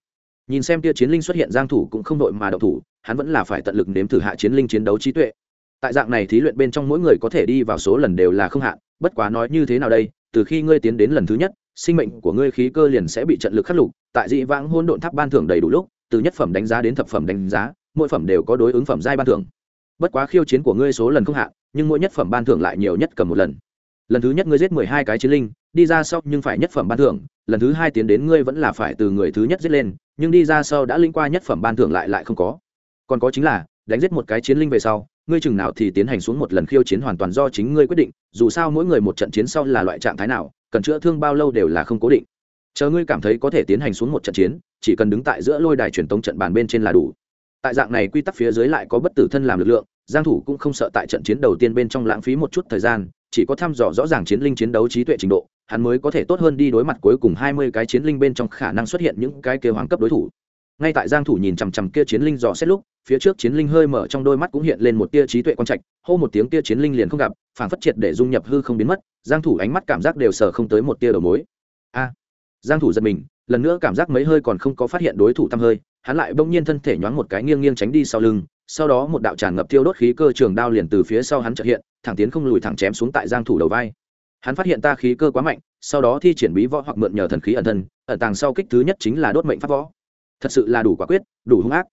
Nhìn xem kia chiến linh xuất hiện giang thủ cũng không đội mà đậu thủ, hắn vẫn là phải tận lực nếm thử hạ chiến linh chiến đấu trí tuệ. Tại dạng này thí luyện bên trong mỗi người có thể đi vào số lần đều là không hạn, bất quá nói như thế nào đây, từ khi ngươi tiến đến lần thứ nhất, sinh mệnh của ngươi khí cơ liền sẽ bị trận lực khắc lục, tại dị vãng hôn độn tháp ban thưởng đầy đủ lúc, từ nhất phẩm đánh giá đến thập phẩm đánh giá, mỗi phẩm đều có đối ứng phẩm giai ban thưởng. Bất quá khiêu chiến của ngươi số lần không hạn, nhưng mỗi nhất phẩm ban thưởng lại nhiều nhất cầm một lần lần thứ nhất ngươi giết mười hai cái chiến linh, đi ra sau nhưng phải nhất phẩm ban thưởng, lần thứ hai tiến đến ngươi vẫn là phải từ người thứ nhất giết lên, nhưng đi ra sau đã linh qua nhất phẩm ban thưởng lại lại không có. Còn có chính là, đánh giết một cái chiến linh về sau, ngươi chừng nào thì tiến hành xuống một lần khiêu chiến hoàn toàn do chính ngươi quyết định, dù sao mỗi người một trận chiến sau là loại trạng thái nào, cần chữa thương bao lâu đều là không cố định. Chờ ngươi cảm thấy có thể tiến hành xuống một trận chiến, chỉ cần đứng tại giữa lôi đài truyền tống trận bàn bên trên là đủ. Tại dạng này quy tắc phía dưới lại có bất tử thân làm lực lượng, giang thủ cũng không sợ tại trận chiến đầu tiên bên trong lãng phí một chút thời gian chỉ có thăm dò rõ ràng chiến linh chiến đấu trí tuệ trình độ, hắn mới có thể tốt hơn đi đối mặt cuối cùng 20 cái chiến linh bên trong khả năng xuất hiện những cái kế hoàng cấp đối thủ. Ngay tại giang thủ nhìn chằm chằm kia chiến linh dò xét lúc, phía trước chiến linh hơi mở trong đôi mắt cũng hiện lên một tia trí tuệ quan trạch, hô một tiếng kia chiến linh liền không gặp, phản phất triệt để dung nhập hư không biến mất, giang thủ ánh mắt cảm giác đều sờ không tới một tia đầu mối. A! Giang thủ giật mình, lần nữa cảm giác mấy hơi còn không có phát hiện đối thủ tăm hơi, hắn lại bỗng nhiên thân thể nhoáng một cái nghiêng nghiêng tránh đi sau lưng sau đó một đạo tràn ngập tiêu đốt khí cơ trường đao liền từ phía sau hắn chợt hiện thẳng tiến không lùi thẳng chém xuống tại giang thủ đầu vai. Hắn phát hiện ta khí cơ quá mạnh sau đó thi triển bí võ hoặc mượn nhờ thần khí ẩn thân ẩn tàng sau kích thứ nhất chính là đốt mệnh pháp võ. Thật sự là đủ quả quyết đủ hung ác.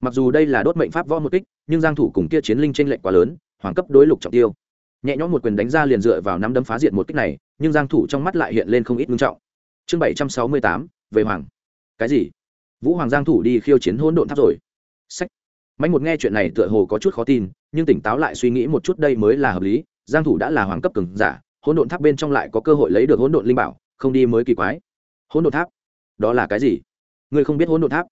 Mặc dù đây là đốt mệnh pháp võ một kích nhưng giang thủ cùng kia chiến linh trên lệnh quá lớn hoàng cấp đối lục trọng tiêu. Nhẹ nhõm một quyền đánh ra liền dựa vào nắm đấm phá diệt một kích này nhưng giang thủ trong mắt lại hiện lên không ít ngưng trọng. Chương 768, về hoàng. Cái gì? Vũ hoàng giang thủ đi khiêu chiến hỗn độn tháp rồi. Sách mạnh một nghe chuyện này tựa hồ có chút khó tin, nhưng tỉnh táo lại suy nghĩ một chút đây mới là hợp lý, giang thủ đã là hoàng cấp cường giả, hỗn độn tháp bên trong lại có cơ hội lấy được hỗn độn linh bảo, không đi mới kỳ quái. Hỗn độn tháp? Đó là cái gì? Ngươi không biết hỗn độn tháp?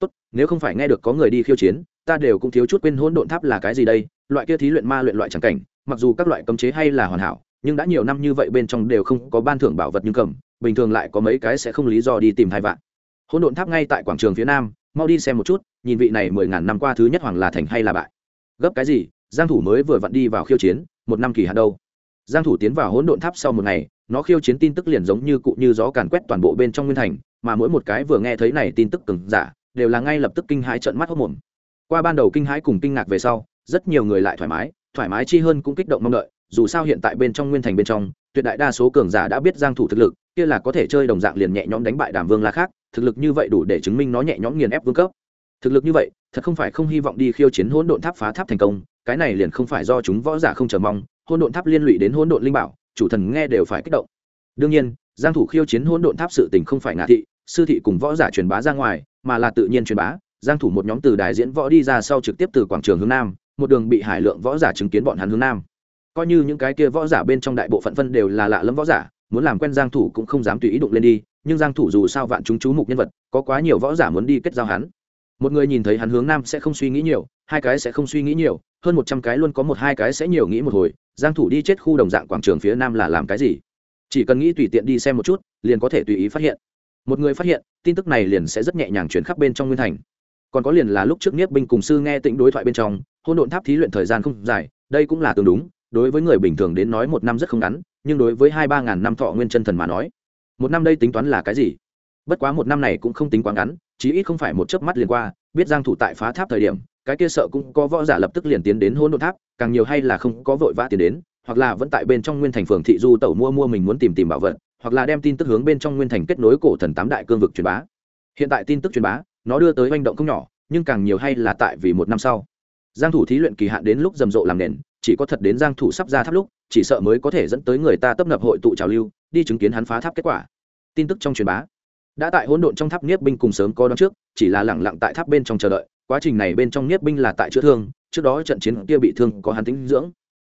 Tốt, nếu không phải nghe được có người đi khiêu chiến, ta đều cũng thiếu chút quên hỗn độn tháp là cái gì đây, loại kia thí luyện ma luyện loại chẳng cảnh, mặc dù các loại cấm chế hay là hoàn hảo, nhưng đã nhiều năm như vậy bên trong đều không có ban thưởng bảo vật như cầm, bình thường lại có mấy cái sẽ không lý do đi tìm hai vạn. Hỗn độn tháp ngay tại quảng trường phía nam mau đi xem một chút, nhìn vị này mười ngàn năm qua thứ nhất hoàng là thành hay là bại. Gấp cái gì? Giang thủ mới vừa vặn đi vào khiêu chiến, một năm kỳ hạn đâu. Giang thủ tiến vào hỗn độn tháp sau một ngày, nó khiêu chiến tin tức liền giống như cụ như gió càn quét toàn bộ bên trong nguyên thành, mà mỗi một cái vừa nghe thấy này tin tức cứng giả, đều là ngay lập tức kinh hãi trợn mắt hốt mồm. Qua ban đầu kinh hãi cùng kinh ngạc về sau, rất nhiều người lại thoải mái thoải mái chi hơn cũng kích động mong đợi, dù sao hiện tại bên trong nguyên thành bên trong, tuyệt đại đa số cường giả đã biết giang thủ thực lực kia là có thể chơi đồng dạng liền nhẹ nhõm đánh bại đàm vương la khác, thực lực như vậy đủ để chứng minh nó nhẹ nhõm nghiền ép vương cấp. Thực lực như vậy, thật không phải không hy vọng đi khiêu chiến hỗn độn tháp phá tháp thành công, cái này liền không phải do chúng võ giả không chờ mong, hỗn độn tháp liên lụy đến hỗn độn linh bảo, chủ thần nghe đều phải kích động. Đương nhiên, giang thủ khiêu chiến hỗn độn tháp sự tình không phải ngạ thị, sư thị cùng võ giả truyền bá ra ngoài, mà là tự nhiên truyền bá, giang thủ một nhóm từ đài diễn võ đi ra sau trực tiếp từ quảng trường hướng nam, một đường bị hải lượng võ giả chứng kiến bọn hắn hướng nam. Coi như những cái kia võ giả bên trong đại bộ phận phân đều là lạ lẫm võ giả muốn làm quen giang thủ cũng không dám tùy ý đụng lên đi, nhưng giang thủ dù sao vạn chúng chú mục nhân vật, có quá nhiều võ giả muốn đi kết giao hắn. Một người nhìn thấy hắn hướng nam sẽ không suy nghĩ nhiều, hai cái sẽ không suy nghĩ nhiều, hơn một trăm cái luôn có một hai cái sẽ nhiều nghĩ một hồi, giang thủ đi chết khu đồng dạng quảng trường phía nam là làm cái gì? Chỉ cần nghĩ tùy tiện đi xem một chút, liền có thể tùy ý phát hiện. Một người phát hiện, tin tức này liền sẽ rất nhẹ nhàng chuyển khắp bên trong nguyên thành. Còn có liền là lúc trước niết binh cùng sư nghe tĩnh đối thoại bên trong hôn độn tháp thí luyện thời gian không dài, đây cũng là tương đúng, đối với người bình thường đến nói một năm rất không ngắn nhưng đối với hai ba ngàn năm thọ nguyên chân thần mà nói, một năm đây tính toán là cái gì? Bất quá một năm này cũng không tính quá ngắn, chí ít không phải một chớp mắt liền qua, biết giang thủ tại phá tháp thời điểm, cái kia sợ cũng có võ giả lập tức liền tiến đến hôn độn tháp, càng nhiều hay là không có vội vã tiến đến, hoặc là vẫn tại bên trong nguyên thành phường thị du tẩu mua mua mình muốn tìm tìm bảo vật, hoặc là đem tin tức hướng bên trong nguyên thành kết nối cổ thần tám đại cương vực truyền bá. Hiện tại tin tức truyền bá, nó đưa tới manh động không nhỏ, nhưng càng nhiều hay là tại vì một năm sau. Giang thủ thí luyện kỳ hạn đến lúc rầm rộ làm nền, chỉ có thật đến giang thủ sắp ra tháp lúc chỉ sợ mới có thể dẫn tới người ta tập nập hội tụ trào lưu, đi chứng kiến hắn phá tháp kết quả. Tin tức trong truyền bá. Đã tại hỗn độn trong tháp niết binh cùng sớm có đón trước, chỉ là lẳng lặng tại tháp bên trong chờ đợi, quá trình này bên trong niết binh là tại chữa thương, trước đó trận chiến kia bị thương có hắn tính dưỡng.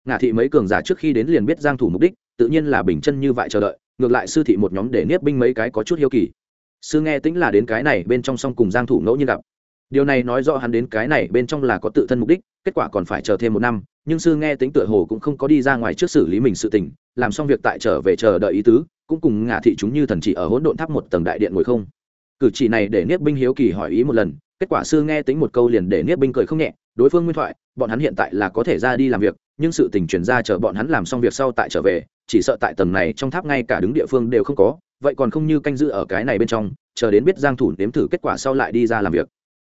Ngả thị mấy cường giả trước khi đến liền biết giang thủ mục đích, tự nhiên là bình chân như vậy chờ đợi, ngược lại sư thị một nhóm để niết binh mấy cái có chút hiếu kỳ. Sư nghe tính là đến cái này bên trong song cùng giang thủ ngẫu nhiên gặp điều này nói rõ hắn đến cái này bên trong là có tự thân mục đích, kết quả còn phải chờ thêm một năm, nhưng sư nghe tính tựa hồ cũng không có đi ra ngoài trước xử lý mình sự tình, làm xong việc tại trở về chờ đợi ý tứ, cũng cùng ngả thị chúng như thần chỉ ở hỗn độn tháp một tầng đại điện ngồi không. Cử chỉ này để niết binh hiếu kỳ hỏi ý một lần, kết quả sư nghe tính một câu liền để niết binh cười không nhẹ, đối phương nguyên thoại, bọn hắn hiện tại là có thể ra đi làm việc, nhưng sự tình chuyển ra chờ bọn hắn làm xong việc sau tại trở về, chỉ sợ tại tầng này trong tháp ngay cả đứng địa phương đều không có, vậy còn không như canh giữ ở cái này bên trong, chờ đến biết giang thủ nếm thử kết quả sau lại đi ra làm việc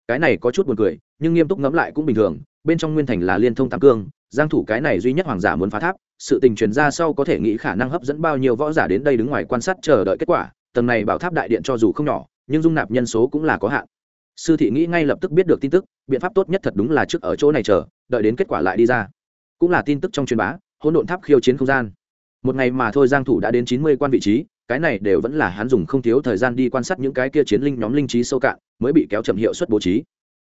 cái này có chút buồn cười, nhưng nghiêm túc ngẫm lại cũng bình thường, bên trong nguyên thành là liên thông tam cương, giang thủ cái này duy nhất hoàng giả muốn phá tháp, sự tình truyền ra sau có thể nghĩ khả năng hấp dẫn bao nhiêu võ giả đến đây đứng ngoài quan sát chờ đợi kết quả, tầng này bảo tháp đại điện cho dù không nhỏ, nhưng dung nạp nhân số cũng là có hạn. Sư thị nghĩ ngay lập tức biết được tin tức, biện pháp tốt nhất thật đúng là trước ở chỗ này chờ, đợi đến kết quả lại đi ra. Cũng là tin tức trong truyền bá, hỗn độn tháp khiêu chiến không gian. Một ngày mà thôi giang thủ đã đến 90 quan vị trí cái này đều vẫn là hắn dùng không thiếu thời gian đi quan sát những cái kia chiến linh nhóm linh trí sâu cạn, mới bị kéo chậm hiệu suất bố trí.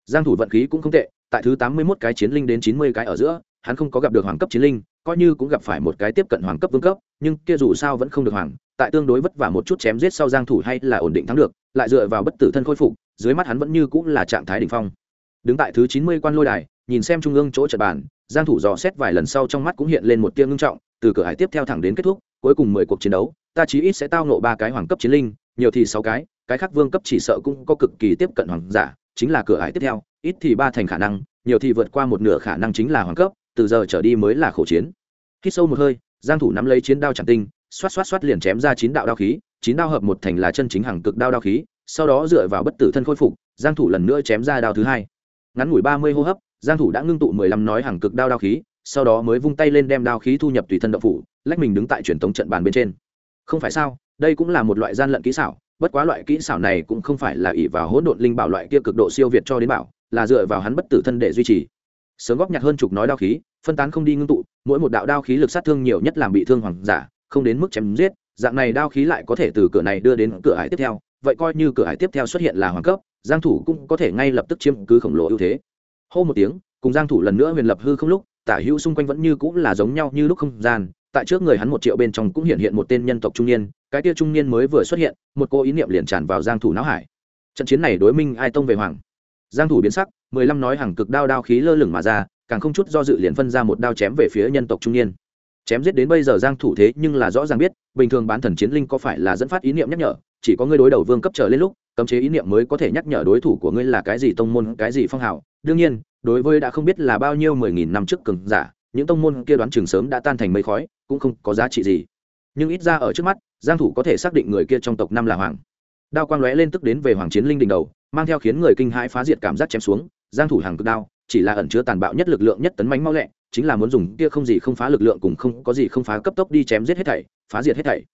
Giang thủ vận khí cũng không tệ, tại thứ 81 cái chiến linh đến 90 cái ở giữa, hắn không có gặp được hoàng cấp chiến linh, coi như cũng gặp phải một cái tiếp cận hoàng cấp vương cấp, nhưng kia dù sao vẫn không được hoàng, tại tương đối vất vả một chút chém giết sau giang thủ hay là ổn định thắng được, lại dựa vào bất tử thân khôi phục, dưới mắt hắn vẫn như cũng là trạng thái đỉnh phong. Đứng tại thứ 90 quan lôi đài, nhìn xem trung ương chỗ trận bàn, giang thủ dò xét vài lần sau trong mắt cũng hiện lên một tia ngưng trọng, từ cửa hải tiếp theo thẳng đến kết thúc cuối cùng 10 cuộc chiến đấu, ta chí ít sẽ tao nộ ba cái hoàng cấp chiến linh, nhiều thì sáu cái cái khác vương cấp chỉ sợ cũng có cực kỳ tiếp cận hoàng giả, chính là cửa ải tiếp theo, ít thì ba thành khả năng, nhiều thì vượt qua một nửa khả năng chính là hoàng cấp, từ giờ trở đi mới là khổ chiến. Khi sâu một hơi, giang thủ nắm lấy chiến đao chẳng tinh, xoát xoát xoát liền chém ra chín đạo đao khí, chín đao hợp một thành là chân chính hàng cực đao đao khí, sau đó dựa vào bất tử thân khôi phục, giang thủ lần nữa chém ra đao thứ hai. Ngắn ngủi 30 hô hấp, giang thủ đã ngưng tụ 15 nói hàng cực đao đao khí sau đó mới vung tay lên đem đao khí thu nhập tùy thân động phủ, lách mình đứng tại truyền thống trận bàn bên trên. Không phải sao, đây cũng là một loại gian lận kỹ xảo, bất quá loại kỹ xảo này cũng không phải là ỷ vào hỗn độn linh bảo loại kia cực độ siêu việt cho đến bảo, là dựa vào hắn bất tử thân để duy trì. Sớm góp nhặt hơn chục nói đao khí, phân tán không đi ngưng tụ, mỗi một đạo đao khí lực sát thương nhiều nhất làm bị thương hoàng giả, không đến mức chém giết, dạng này đao khí lại có thể từ cửa này đưa đến cửa hải tiếp theo, vậy coi như cửa hải tiếp theo xuất hiện là hoàng cấp, giang thủ cũng có thể ngay lập tức chiếm cứ khổng lồ ưu thế. Hô một tiếng, cùng giang thủ lần nữa huyền lập hư không lúc tả hữu xung quanh vẫn như cũng là giống nhau như lúc không gian, tại trước người hắn một triệu bên trong cũng hiện hiện một tên nhân tộc trung niên, cái tia trung niên mới vừa xuất hiện, một cô ý niệm liền tràn vào giang thủ não hải. Trận chiến này đối minh ai tông về hoàng. Giang thủ biến sắc, mười lăm nói hàng cực đao đao khí lơ lửng mà ra, càng không chút do dự liền phân ra một đao chém về phía nhân tộc trung niên. Chém giết đến bây giờ giang thủ thế nhưng là rõ ràng biết, bình thường bán thần chiến linh có phải là dẫn phát ý niệm nhắc nhở chỉ có ngươi đối đầu vương cấp trở lên lúc, cấm chế ý niệm mới có thể nhắc nhở đối thủ của ngươi là cái gì tông môn, cái gì phong hào. Đương nhiên, đối với đã không biết là bao nhiêu mười nghìn năm trước cường giả, những tông môn kia đoán chừng sớm đã tan thành mây khói, cũng không có giá trị gì. Nhưng ít ra ở trước mắt, giang thủ có thể xác định người kia trong tộc năm là hoàng. Đao quang lóe lên tức đến về hoàng chiến linh đỉnh đầu, mang theo khiến người kinh hãi phá diệt cảm giác chém xuống, giang thủ hàng cực đao, chỉ là ẩn chứa tàn bạo nhất lực lượng nhất tấn mãnh mau lẹ, chính là muốn dùng kia không gì không phá lực lượng cùng không có gì không phá cấp tốc đi chém giết hết thảy, phá diệt hết thảy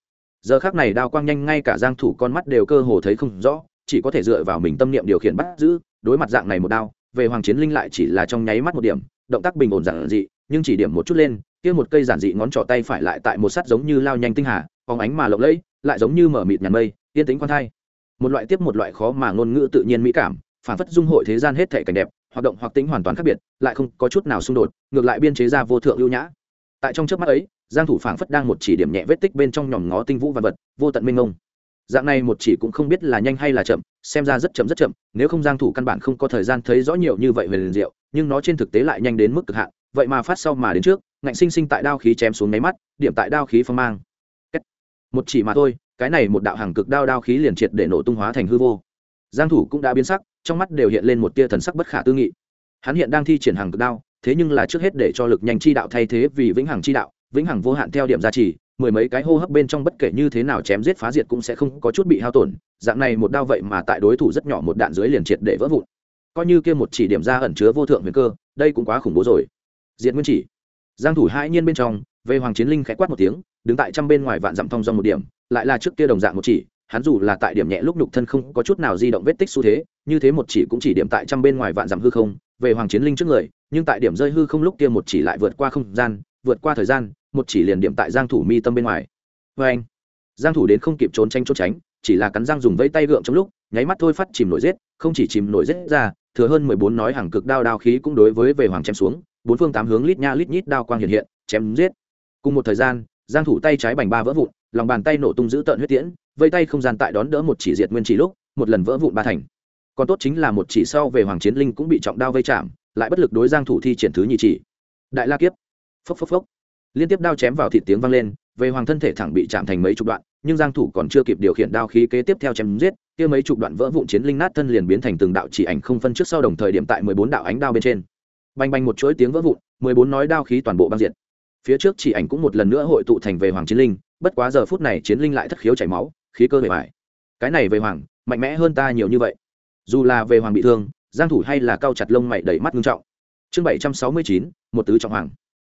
giờ khắc này đao quang nhanh ngay cả giang thủ con mắt đều cơ hồ thấy không rõ, chỉ có thể dựa vào mình tâm niệm điều khiển bắt giữ, đối mặt dạng này một đao, về hoàng chiến linh lại chỉ là trong nháy mắt một điểm, động tác bình ổn giản dị, nhưng chỉ điểm một chút lên, kia một cây giản dị ngón trỏ tay phải lại tại một sát giống như lao nhanh tinh hà, phóng ánh mà lộng lẫy, lại giống như mở mịt nhàn mây, yên tĩnh quan thai. Một loại tiếp một loại khó mà ngôn ngữ tự nhiên mỹ cảm, phản phất dung hội thế gian hết thể cảnh đẹp, hoạt động hoặc tính hoàn toàn khác biệt, lại không có chút nào xung đột, ngược lại biên chế ra vô thượng ưu nhã. Tại trong trước mắt ấy giang thủ phảng phất đang một chỉ điểm nhẹ vết tích bên trong nhòm ngó tinh vũ văn vật, vô tận minh ngông dạng này một chỉ cũng không biết là nhanh hay là chậm, xem ra rất chậm rất chậm, nếu không giang thủ căn bản không có thời gian thấy rõ nhiều như vậy về liền diệu, nhưng nó trên thực tế lại nhanh đến mức cực hạn, vậy mà phát sau mà đến trước, ngạnh sinh sinh tại đao khí chém xuống máy mắt, điểm tại đao khí phong mang. Một chỉ mà thôi, cái này một đạo hàng cực đao đao khí liền triệt để nổ tung hóa thành hư vô. Giang thủ cũng đã biến sắc, trong mắt đều hiện lên một tia thần sắc bất khả tư nghị. Hắn hiện đang thi triển hàng cực đao, thế nhưng là trước hết để cho lực nhanh chi đạo thay thế vì vĩnh hằng chi đạo vĩnh hằng vô hạn theo điểm gia trì, mười mấy cái hô hấp bên trong bất kể như thế nào chém giết phá diệt cũng sẽ không có chút bị hao tổn, dạng này một đao vậy mà tại đối thủ rất nhỏ một đạn dưới liền triệt để vỡ vụn. Coi như kia một chỉ điểm ra ẩn chứa vô thượng huyền cơ, đây cũng quá khủng bố rồi. Diệt nguyên chỉ. Giang thủ hai nhiên bên trong về hoàng chiến linh khẽ quát một tiếng, đứng tại trăm bên ngoài vạn dặm thông do một điểm, lại là trước kia đồng dạng một chỉ, hắn dù là tại điểm nhẹ lúc nhục thân không có chút nào di động vết tích xu thế, như thế một chỉ cũng chỉ điểm tại trăm bên ngoài vạn dặm hư không về hoàng chiến linh trước người, nhưng tại điểm rơi hư không lúc kia một chỉ lại vượt qua không gian vượt qua thời gian, một chỉ liền điểm tại giang thủ mi tâm bên ngoài. Với anh, giang thủ đến không kịp trốn tranh trốn tránh, chỉ là cắn răng dùng vây tay gượng trong lúc, nháy mắt thôi phát chìm nổi giết, không chỉ chìm nổi giết ra, thừa hơn 14 nói hàng cực đao đao khí cũng đối với về hoàng chém xuống, bốn phương tám hướng lít nha lít nhít đao quang hiện hiện, chém giết. Cùng một thời gian, giang thủ tay trái bành ba vỡ vụn, lòng bàn tay nổ tung giữ tận huyết tiễn, vây tay không gian tại đón đỡ một chỉ diệt nguyên chỉ lúc, một lần vỡ vụn ba thành. Còn tốt chính là một chỉ sau về hoàng chiến linh cũng bị trọng đao vây chạm, lại bất lực đối giang thủ thi triển thứ nhị chỉ. Đại la kiếp phốc phốc phốc. Liên tiếp đao chém vào thịt tiếng vang lên về hoàng thân thể thẳng bị chạm thành mấy chục đoạn nhưng giang thủ còn chưa kịp điều khiển đao khí kế tiếp theo chém giết kia mấy chục đoạn vỡ vụn chiến linh nát thân liền biến thành từng đạo chỉ ảnh không phân trước sau đồng thời điểm tại 14 đạo ánh đao bên trên. Bành bành một chuỗi tiếng vỡ vụn 14 nói đao khí toàn bộ băng diệt. Phía trước chỉ ảnh cũng một lần nữa hội tụ thành về hoàng chiến linh bất quá giờ phút này chiến linh lại thất khiếu chảy máu khí cơ bề bại. Cái này về hoàng mạnh mẽ hơn ta nhiều như vậy. Dù là về hoàng bị thương giang thủ hay là cao chặt lông mày đẩy mắt nghiêm trọng. Chương 769, một tứ trọng hoàng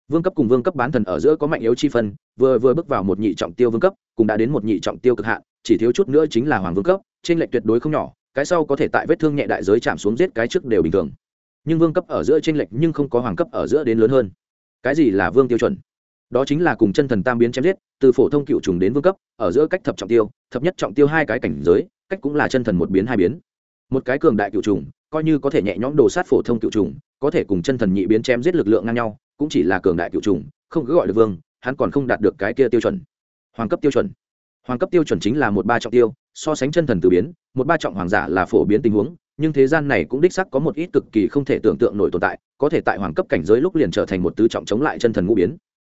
vương cấp cùng vương cấp bán thần ở giữa có mạnh yếu chi phân, vừa vừa bước vào một nhị trọng tiêu vương cấp, cũng đã đến một nhị trọng tiêu cực hạn, chỉ thiếu chút nữa chính là hoàng vương cấp, trên lệch tuyệt đối không nhỏ, cái sau có thể tại vết thương nhẹ đại giới chạm xuống giết cái trước đều bình thường. Nhưng vương cấp ở giữa trên lệch nhưng không có hoàng cấp ở giữa đến lớn hơn. Cái gì là vương tiêu chuẩn? Đó chính là cùng chân thần tam biến chém giết, từ phổ thông cựu trùng đến vương cấp, ở giữa cách thập trọng tiêu, thập nhất trọng tiêu hai cái cảnh giới, cách cũng là chân thần một biến hai biến. Một cái cường đại cựu trùng, coi như có thể nhẹ nhõm đồ sát phổ thông cựu trùng, có thể cùng chân thần nhị biến chém giết lực lượng ngang nhau cũng chỉ là cường đại cựu trùng không cứ gọi được vương, hắn còn không đạt được cái kia tiêu chuẩn. Hoàng cấp tiêu chuẩn. Hoàng cấp tiêu chuẩn chính là một ba trọng tiêu, so sánh chân thần từ biến, một ba trọng hoàng giả là phổ biến tình huống, nhưng thế gian này cũng đích sắc có một ít cực kỳ không thể tưởng tượng nổi tồn tại, có thể tại hoàng cấp cảnh giới lúc liền trở thành một tứ trọng chống lại chân thần ngũ biến.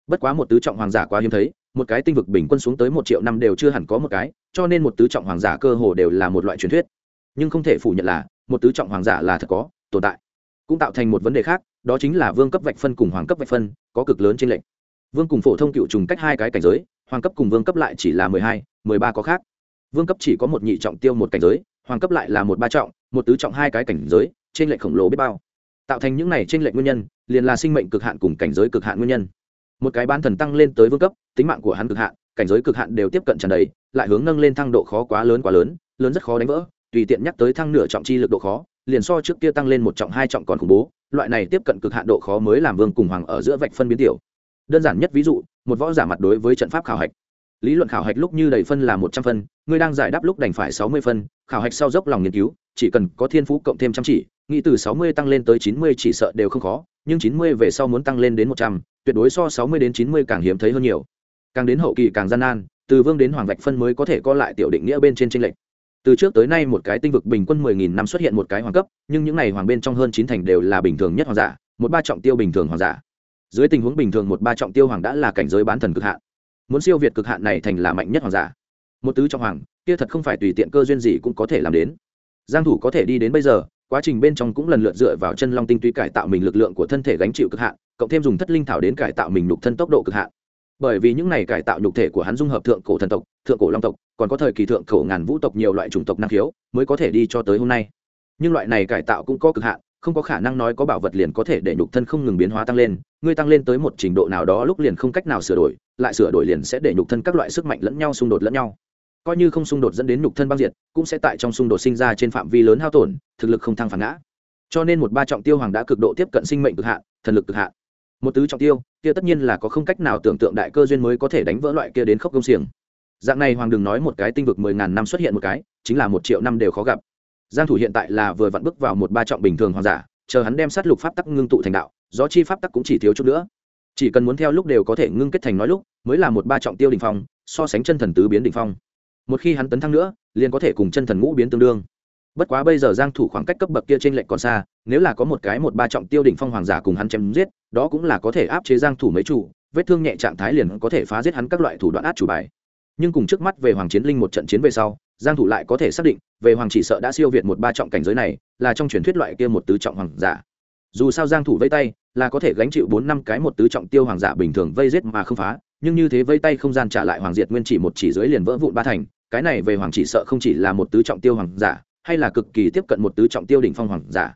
Bất quá một tứ trọng hoàng giả quá hiếm thấy, một cái tinh vực bình quân xuống tới một triệu năm đều chưa hẳn có một cái, cho nên một tứ trọng hoàng giả cơ hồ đều là một loại truyền thuyết. Nhưng không thể phủ nhận là, một tứ trọng hoàng giả là thật có, tồn tại. Cũng tạo thành một vấn đề khác đó chính là vương cấp vạch phân cùng hoàng cấp vạch phân, có cực lớn trên lệnh vương cùng phổ thông cựu trùng cách hai cái cảnh giới, hoàng cấp cùng vương cấp lại chỉ là mười hai, mười ba có khác. Vương cấp chỉ có một nhị trọng tiêu một cảnh giới, hoàng cấp lại là một ba trọng, một tứ trọng hai cái cảnh giới trên lệnh khổng lồ biết bao. Tạo thành những này trên lệnh nguyên nhân, liền là sinh mệnh cực hạn cùng cảnh giới cực hạn nguyên nhân. Một cái bán thần tăng lên tới vương cấp, tính mạng của hắn cực hạn, cảnh giới cực hạn đều tiếp cận tràn đầy, lại hướng nâng lên thăng độ khó quá lớn quá lớn lớn rất khó đánh vỡ, tùy tiện nhắc tới thăng nửa trọng chi lực độ khó, liền so trước kia tăng lên một trọng hai trọng còn khủng bố loại này tiếp cận cực hạn độ khó mới làm vương cùng hoàng ở giữa vạch phân biến tiểu. Đơn giản nhất ví dụ, một võ giả mặt đối với trận pháp khảo hạch. Lý luận khảo hạch lúc như đầy phân là một trăm phân ngươi đang giải đáp lúc đành phải sáu mươi phân, khảo hạch sau dốc lòng nghiên cứu, chỉ cần có thiên phú cộng thêm chăm chỉ, nghĩ từ sáu mươi tăng lên tới chín mươi chỉ sợ đều không khó, nhưng chín mươi về sau muốn tăng lên đến một trăm, tuyệt đối so sáu mươi đến chín mươi càng hiếm thấy hơn nhiều. Càng đến hậu kỳ càng gian nan, từ vương đến hoàng vạch phân mới có thể co lại tiểu định nghĩa bên trên tranh lệch từ trước tới nay một cái tinh vực bình quân mười nghìn năm xuất hiện một cái hoàng cấp, nhưng những n à y hoàng bên trong hơn chín thành đều là bình thường nhất hoàng giả, một ba trọng tiêu bình thường hoàng giả. Dưới tình huống bình thường một ba trọng tiêu hoàng đã là cảnh giới bán thần cực hạn. Muốn siêu việt cực hạn này thành là mạnh nhất hoàng giả. Một tứ trọng hoàng, kia thật không phải tùy tiện cơ duyên gì cũng có thể làm đến. Giang thủ có thể đi đến bây giờ, quá trình bên trong cũng lần lượt dựa vào chân long tinh túy cải tạo mình lực lượng của thân thể gánh chịu cực hạn, cộng thêm dùng thất linh thảo đến cải tạo mình nhục thân tốc độ cực hạn bởi vì những này cải tạo nhục thể của hắn dung hợp thượng cổ thần tộc, thượng cổ long tộc, còn có thời kỳ thượng cổ ngàn vũ tộc nhiều loại chủng tộc năng khiếu mới có thể đi cho tới hôm nay. Nhưng loại này cải tạo cũng có cực hạn, không có khả năng nói có bảo vật liền có thể để nhục thân không ngừng biến hóa tăng lên, ngươi tăng lên tới một trình độ nào đó lúc liền không cách nào sửa đổi, lại sửa đổi liền sẽ để nhục thân các loại sức mạnh lẫn nhau xung đột lẫn nhau. Coi như không xung đột dẫn đến nhục thân băng diệt, cũng sẽ tại trong xung đột sinh ra trên phạm vi lớn hao tổn, thực lực không thăng phản ngã. Cho nên một ba trọng tiêu hoàng đã cực độ tiếp cận sinh mệnh cực hạn, thần lực cực hạn. Một tứ trọng tiêu kia tất nhiên là có không cách nào tưởng tượng đại cơ duyên mới có thể đánh vỡ loại kia đến khốc công xiềng. Dạng này hoàng đừng nói một cái tinh vực mười ngàn năm xuất hiện một cái, chính là một triệu năm đều khó gặp. Giang thủ hiện tại là vừa vặn bước vào một ba trọng bình thường hoàng giả, chờ hắn đem sát lục pháp tắc ngưng tụ thành đạo, gió chi pháp tắc cũng chỉ thiếu chút nữa. Chỉ cần muốn theo lúc đều có thể ngưng kết thành nói lúc, mới là một ba trọng tiêu đỉnh phong, so sánh chân thần tứ biến đỉnh phong. Một khi hắn tấn thăng nữa, liền có thể cùng chân thần ngũ biến tương đương bất quá bây giờ giang thủ khoảng cách cấp bậc kia trên lệnh còn xa, nếu là có một cái một ba trọng tiêu đỉnh phong hoàng giả cùng hắn chém giết, đó cũng là có thể áp chế giang thủ mấy chủ, vết thương nhẹ trạng thái liền có thể phá giết hắn các loại thủ đoạn át chủ bài. Nhưng cùng trước mắt về hoàng chiến linh một trận chiến về sau, giang thủ lại có thể xác định, về hoàng chỉ sợ đã siêu việt một ba trọng cảnh giới này, là trong truyền thuyết loại kia một tứ trọng hoàng giả. Dù sao giang thủ vây tay, là có thể gánh chịu bốn năm cái một tứ trọng tiêu hoàng giả bình thường vây giết mà không phá, nhưng như thế vây tay không gian trả lại hoàng diệt nguyên chỉ một chỉ dưới liền vỡ vụn ba thành, cái này về hoàng chỉ sợ không chỉ là một tứ trọng tiêu hoàng giả hay là cực kỳ tiếp cận một tứ trọng tiêu đỉnh phong hoàng giả.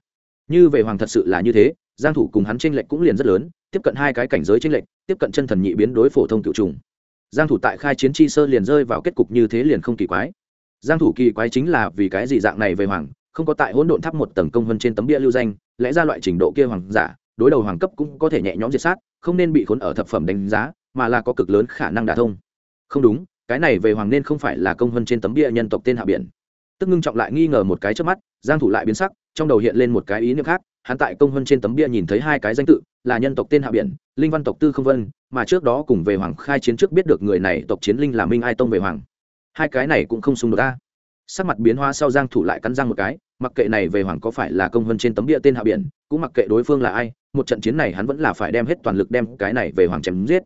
Như về hoàng thật sự là như thế, giang thủ cùng hắn chênh lệch cũng liền rất lớn, tiếp cận hai cái cảnh giới chênh lệch, tiếp cận chân thần nhị biến đối phổ thông cựu trùng. Giang thủ tại khai chiến chi sơ liền rơi vào kết cục như thế liền không kỳ quái. Giang thủ kỳ quái chính là vì cái gì dạng này về hoàng, không có tại hỗn độn tháp một tầng công vân trên tấm bia lưu danh, lẽ ra loại trình độ kia hoàng giả, đối đầu hoàng cấp cũng có thể nhẹ nhõm diệt sát, không nên bị khốn ở thập phẩm đánh giá, mà là có cực lớn khả năng đả thông. Không đúng, cái này về hoàng nên không phải là công vân trên tấm bia nhân tộc tên hạ biển tức ngưng trọng lại nghi ngờ một cái trước mắt, giang thủ lại biến sắc, trong đầu hiện lên một cái ý niệm khác, hắn tại công vân trên tấm bia nhìn thấy hai cái danh tự, là nhân tộc tên hạ biển, linh văn tộc tư không vân, mà trước đó cùng về hoàng khai chiến trước biết được người này tộc chiến linh là minh ai tông về hoàng. Hai cái này cũng không xung đột ta sắc mặt biến hóa sau giang thủ lại cắn răng một cái, mặc kệ này về hoàng có phải là công vân trên tấm bia tên hạ biển, cũng mặc kệ đối phương là ai, một trận chiến này hắn vẫn là phải đem hết toàn lực đem cái này về hoàng chém giết.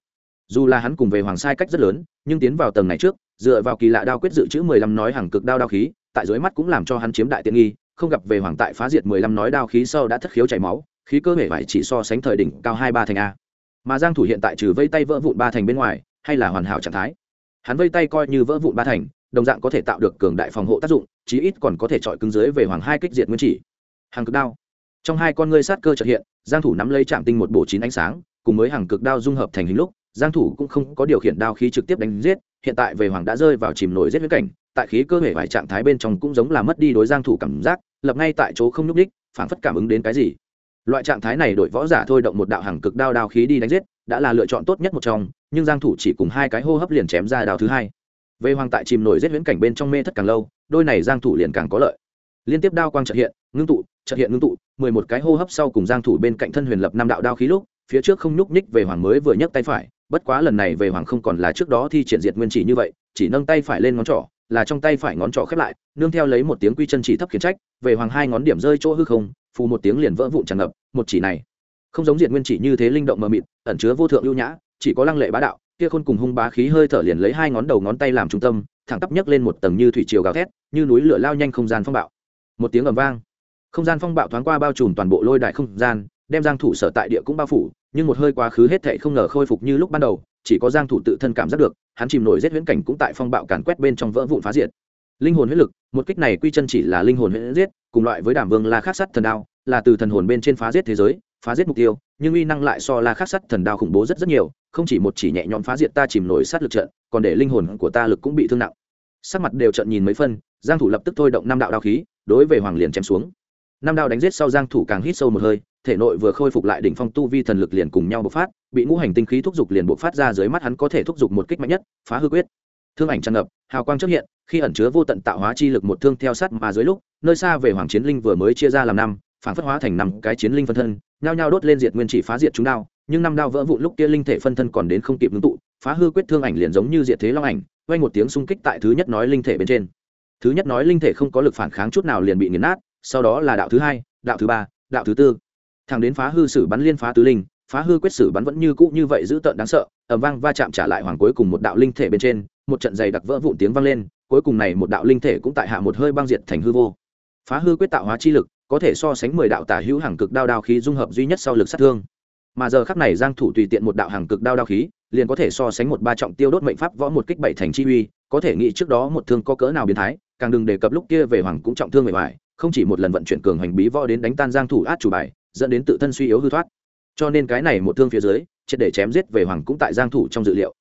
Dù là hắn cùng về hoàng sai cách rất lớn, nhưng tiến vào tầng này trước, dựa vào kỳ lạ đao quyết dự chữ mười lăm nói hàng cực đao đao khí tại dưới mắt cũng làm cho hắn chiếm đại tiện nghi, không gặp về hoàng tại phá diệt mười lăm nói đao khí sau đã thất khiếu chảy máu, khí cơ hể vải chỉ so sánh thời đỉnh cao hai ba thành a. Mà giang thủ hiện tại trừ vây tay vỡ vụn ba thành bên ngoài, hay là hoàn hảo trạng thái. Hắn vây tay coi như vỡ vụn ba thành, đồng dạng có thể tạo được cường đại phòng hộ tác dụng, chí ít còn có thể chọi cứng dưới về hoàng hai kích diệt nguyên chỉ. Hàng cực đao. Trong hai con ngươi sát cơ chợt hiện, giang thủ nắm lấy chạm tinh một bổ chín ánh sáng, cùng với hàng cực đao dung hợp thành hình lúc, giang thủ cũng không có điều khiển đao khí trực tiếp đánh giết, hiện tại về hoàng đã rơi vào chìm nổi giết huyết cảnh tại khí cơ thể vài trạng thái bên trong cũng giống là mất đi đối giang thủ cảm giác, lập ngay tại chỗ không nhúc đích phảng phất cảm ứng đến cái gì. Loại trạng thái này đổi võ giả thôi động một đạo hàng cực đao đao khí đi đánh giết, đã là lựa chọn tốt nhất một trong, nhưng giang thủ chỉ cùng hai cái hô hấp liền chém ra đao thứ hai. Về hoàng tại chìm nổi giết huyễn cảnh bên trong mê thất càng lâu, đôi này giang thủ liền càng có lợi. Liên tiếp đao quang trợ hiện, ngưng tụ trợ hiện ngưng tụ, mười một cái hô hấp sau cùng giang thủ bên cạnh thân huyền lập năm đạo đao khí lúc, phía trước không nhúc nhích về hoàng mới vừa nhấc tay phải, bất quá lần này về hoàng không còn là trước đó thi triển diệt nguyên chỉ như vậy, chỉ nâng tay phải lên ngón trỏ là trong tay phải ngón trỏ khép lại, nương theo lấy một tiếng quy chân chỉ thấp khiển trách, về hoàng hai ngón điểm rơi chỗ hư không, phù một tiếng liền vỡ vụn tràn ngập, một chỉ này. Không giống diệt nguyên chỉ như thế linh động mờ mịt, ẩn chứa vô thượng ưu nhã, chỉ có lăng lệ bá đạo, kia khôn cùng hung bá khí hơi thở liền lấy hai ngón đầu ngón tay làm trung tâm, thẳng tắp nhấc lên một tầng như thủy triều gào thét, như núi lửa lao nhanh không gian phong bạo. Một tiếng ầm vang. Không gian phong bạo thoáng qua bao trùm toàn bộ lôi đại không gian, đem giang thủ sở tại địa cũng bao phủ, nhưng một hơi quá khứ hết thảy không ngờ khôi phục như lúc ban đầu, chỉ có giang thủ tự thân cảm giác được hắn chìm nổi giết huyễn cảnh cũng tại phong bạo càn quét bên trong vỡ vụn phá diệt. Linh hồn huyết lực, một kích này quy chân chỉ là linh hồn huyễn giết, cùng loại với đảm vương la khắc sắt thần đao, là từ thần hồn bên trên phá giết thế giới, phá giết mục tiêu, nhưng uy năng lại so la khắc sắt thần đao khủng bố rất rất nhiều, không chỉ một chỉ nhẹ nhõm phá diệt ta chìm nổi sát lực trận, còn để linh hồn của ta lực cũng bị thương nặng. Sắc mặt đều trận nhìn mấy phân, giang thủ lập tức thôi động năm đạo đao khí, đối về hoàng liền chém xuống. Năm đao đánh giết sau giang thủ càng hít sâu một hơi thể nội vừa khôi phục lại đỉnh phong tu vi thần lực liền cùng nhau bộc phát, bị ngũ hành tinh khí thúc giục liền bộc phát ra dưới mắt hắn có thể thúc giục một kích mạnh nhất, phá hư quyết. Thương ảnh tràn ngập, hào quang chớp hiện, khi ẩn chứa vô tận tạo hóa chi lực một thương theo sát mà dưới lúc, nơi xa về hoàng chiến linh vừa mới chia ra làm năm, phản phất hóa thành năm cái chiến linh phân thân, nhao nhao đốt lên diệt nguyên chỉ phá diệt chúng đao, nhưng năm đao vỡ vụn lúc kia linh thể phân thân còn đến không kịp ngưng tụ, phá hư quyết thương ảnh liền giống như diệt thế long ảnh, vang một tiếng xung kích tại thứ nhất nói linh thể bên trên. Thứ nhất nói linh thể không có lực phản kháng chút nào liền bị nghiền nát, sau đó là đạo thứ hai, đạo thứ ba, đạo thứ tư thằng đến phá hư sử bắn liên phá tứ linh, phá hư quyết sử bắn vẫn như cũ như vậy dữ tợn đáng sợ ẩm vang va chạm trả lại hoàng cuối cùng một đạo linh thể bên trên, một trận dày đặc vỡ vụn tiếng vang lên, cuối cùng này một đạo linh thể cũng tại hạ một hơi băng diệt thành hư vô. Phá hư quyết tạo hóa chi lực, có thể so sánh mười đạo tả hữu hàng cực đao đao khí dung hợp duy nhất sau lực sát thương. Mà giờ khắc này giang thủ tùy tiện một đạo hàng cực đao đao khí, liền có thể so sánh một ba trọng tiêu đốt mệnh pháp võ một kích bảy thành chi uy, có thể nghĩ trước đó một thương có cỡ nào biến thái, càng đừng đề cập lúc kia về hoàng cũng trọng thương mệt mỏi không chỉ một lần vận chuyển cường hành bí võ đến đánh tan giang thủ át chủ bài dẫn đến tự thân suy yếu hư thoát. Cho nên cái này một thương phía dưới, triệt để chém giết về hoàng cũng tại giang thủ trong dự liệu.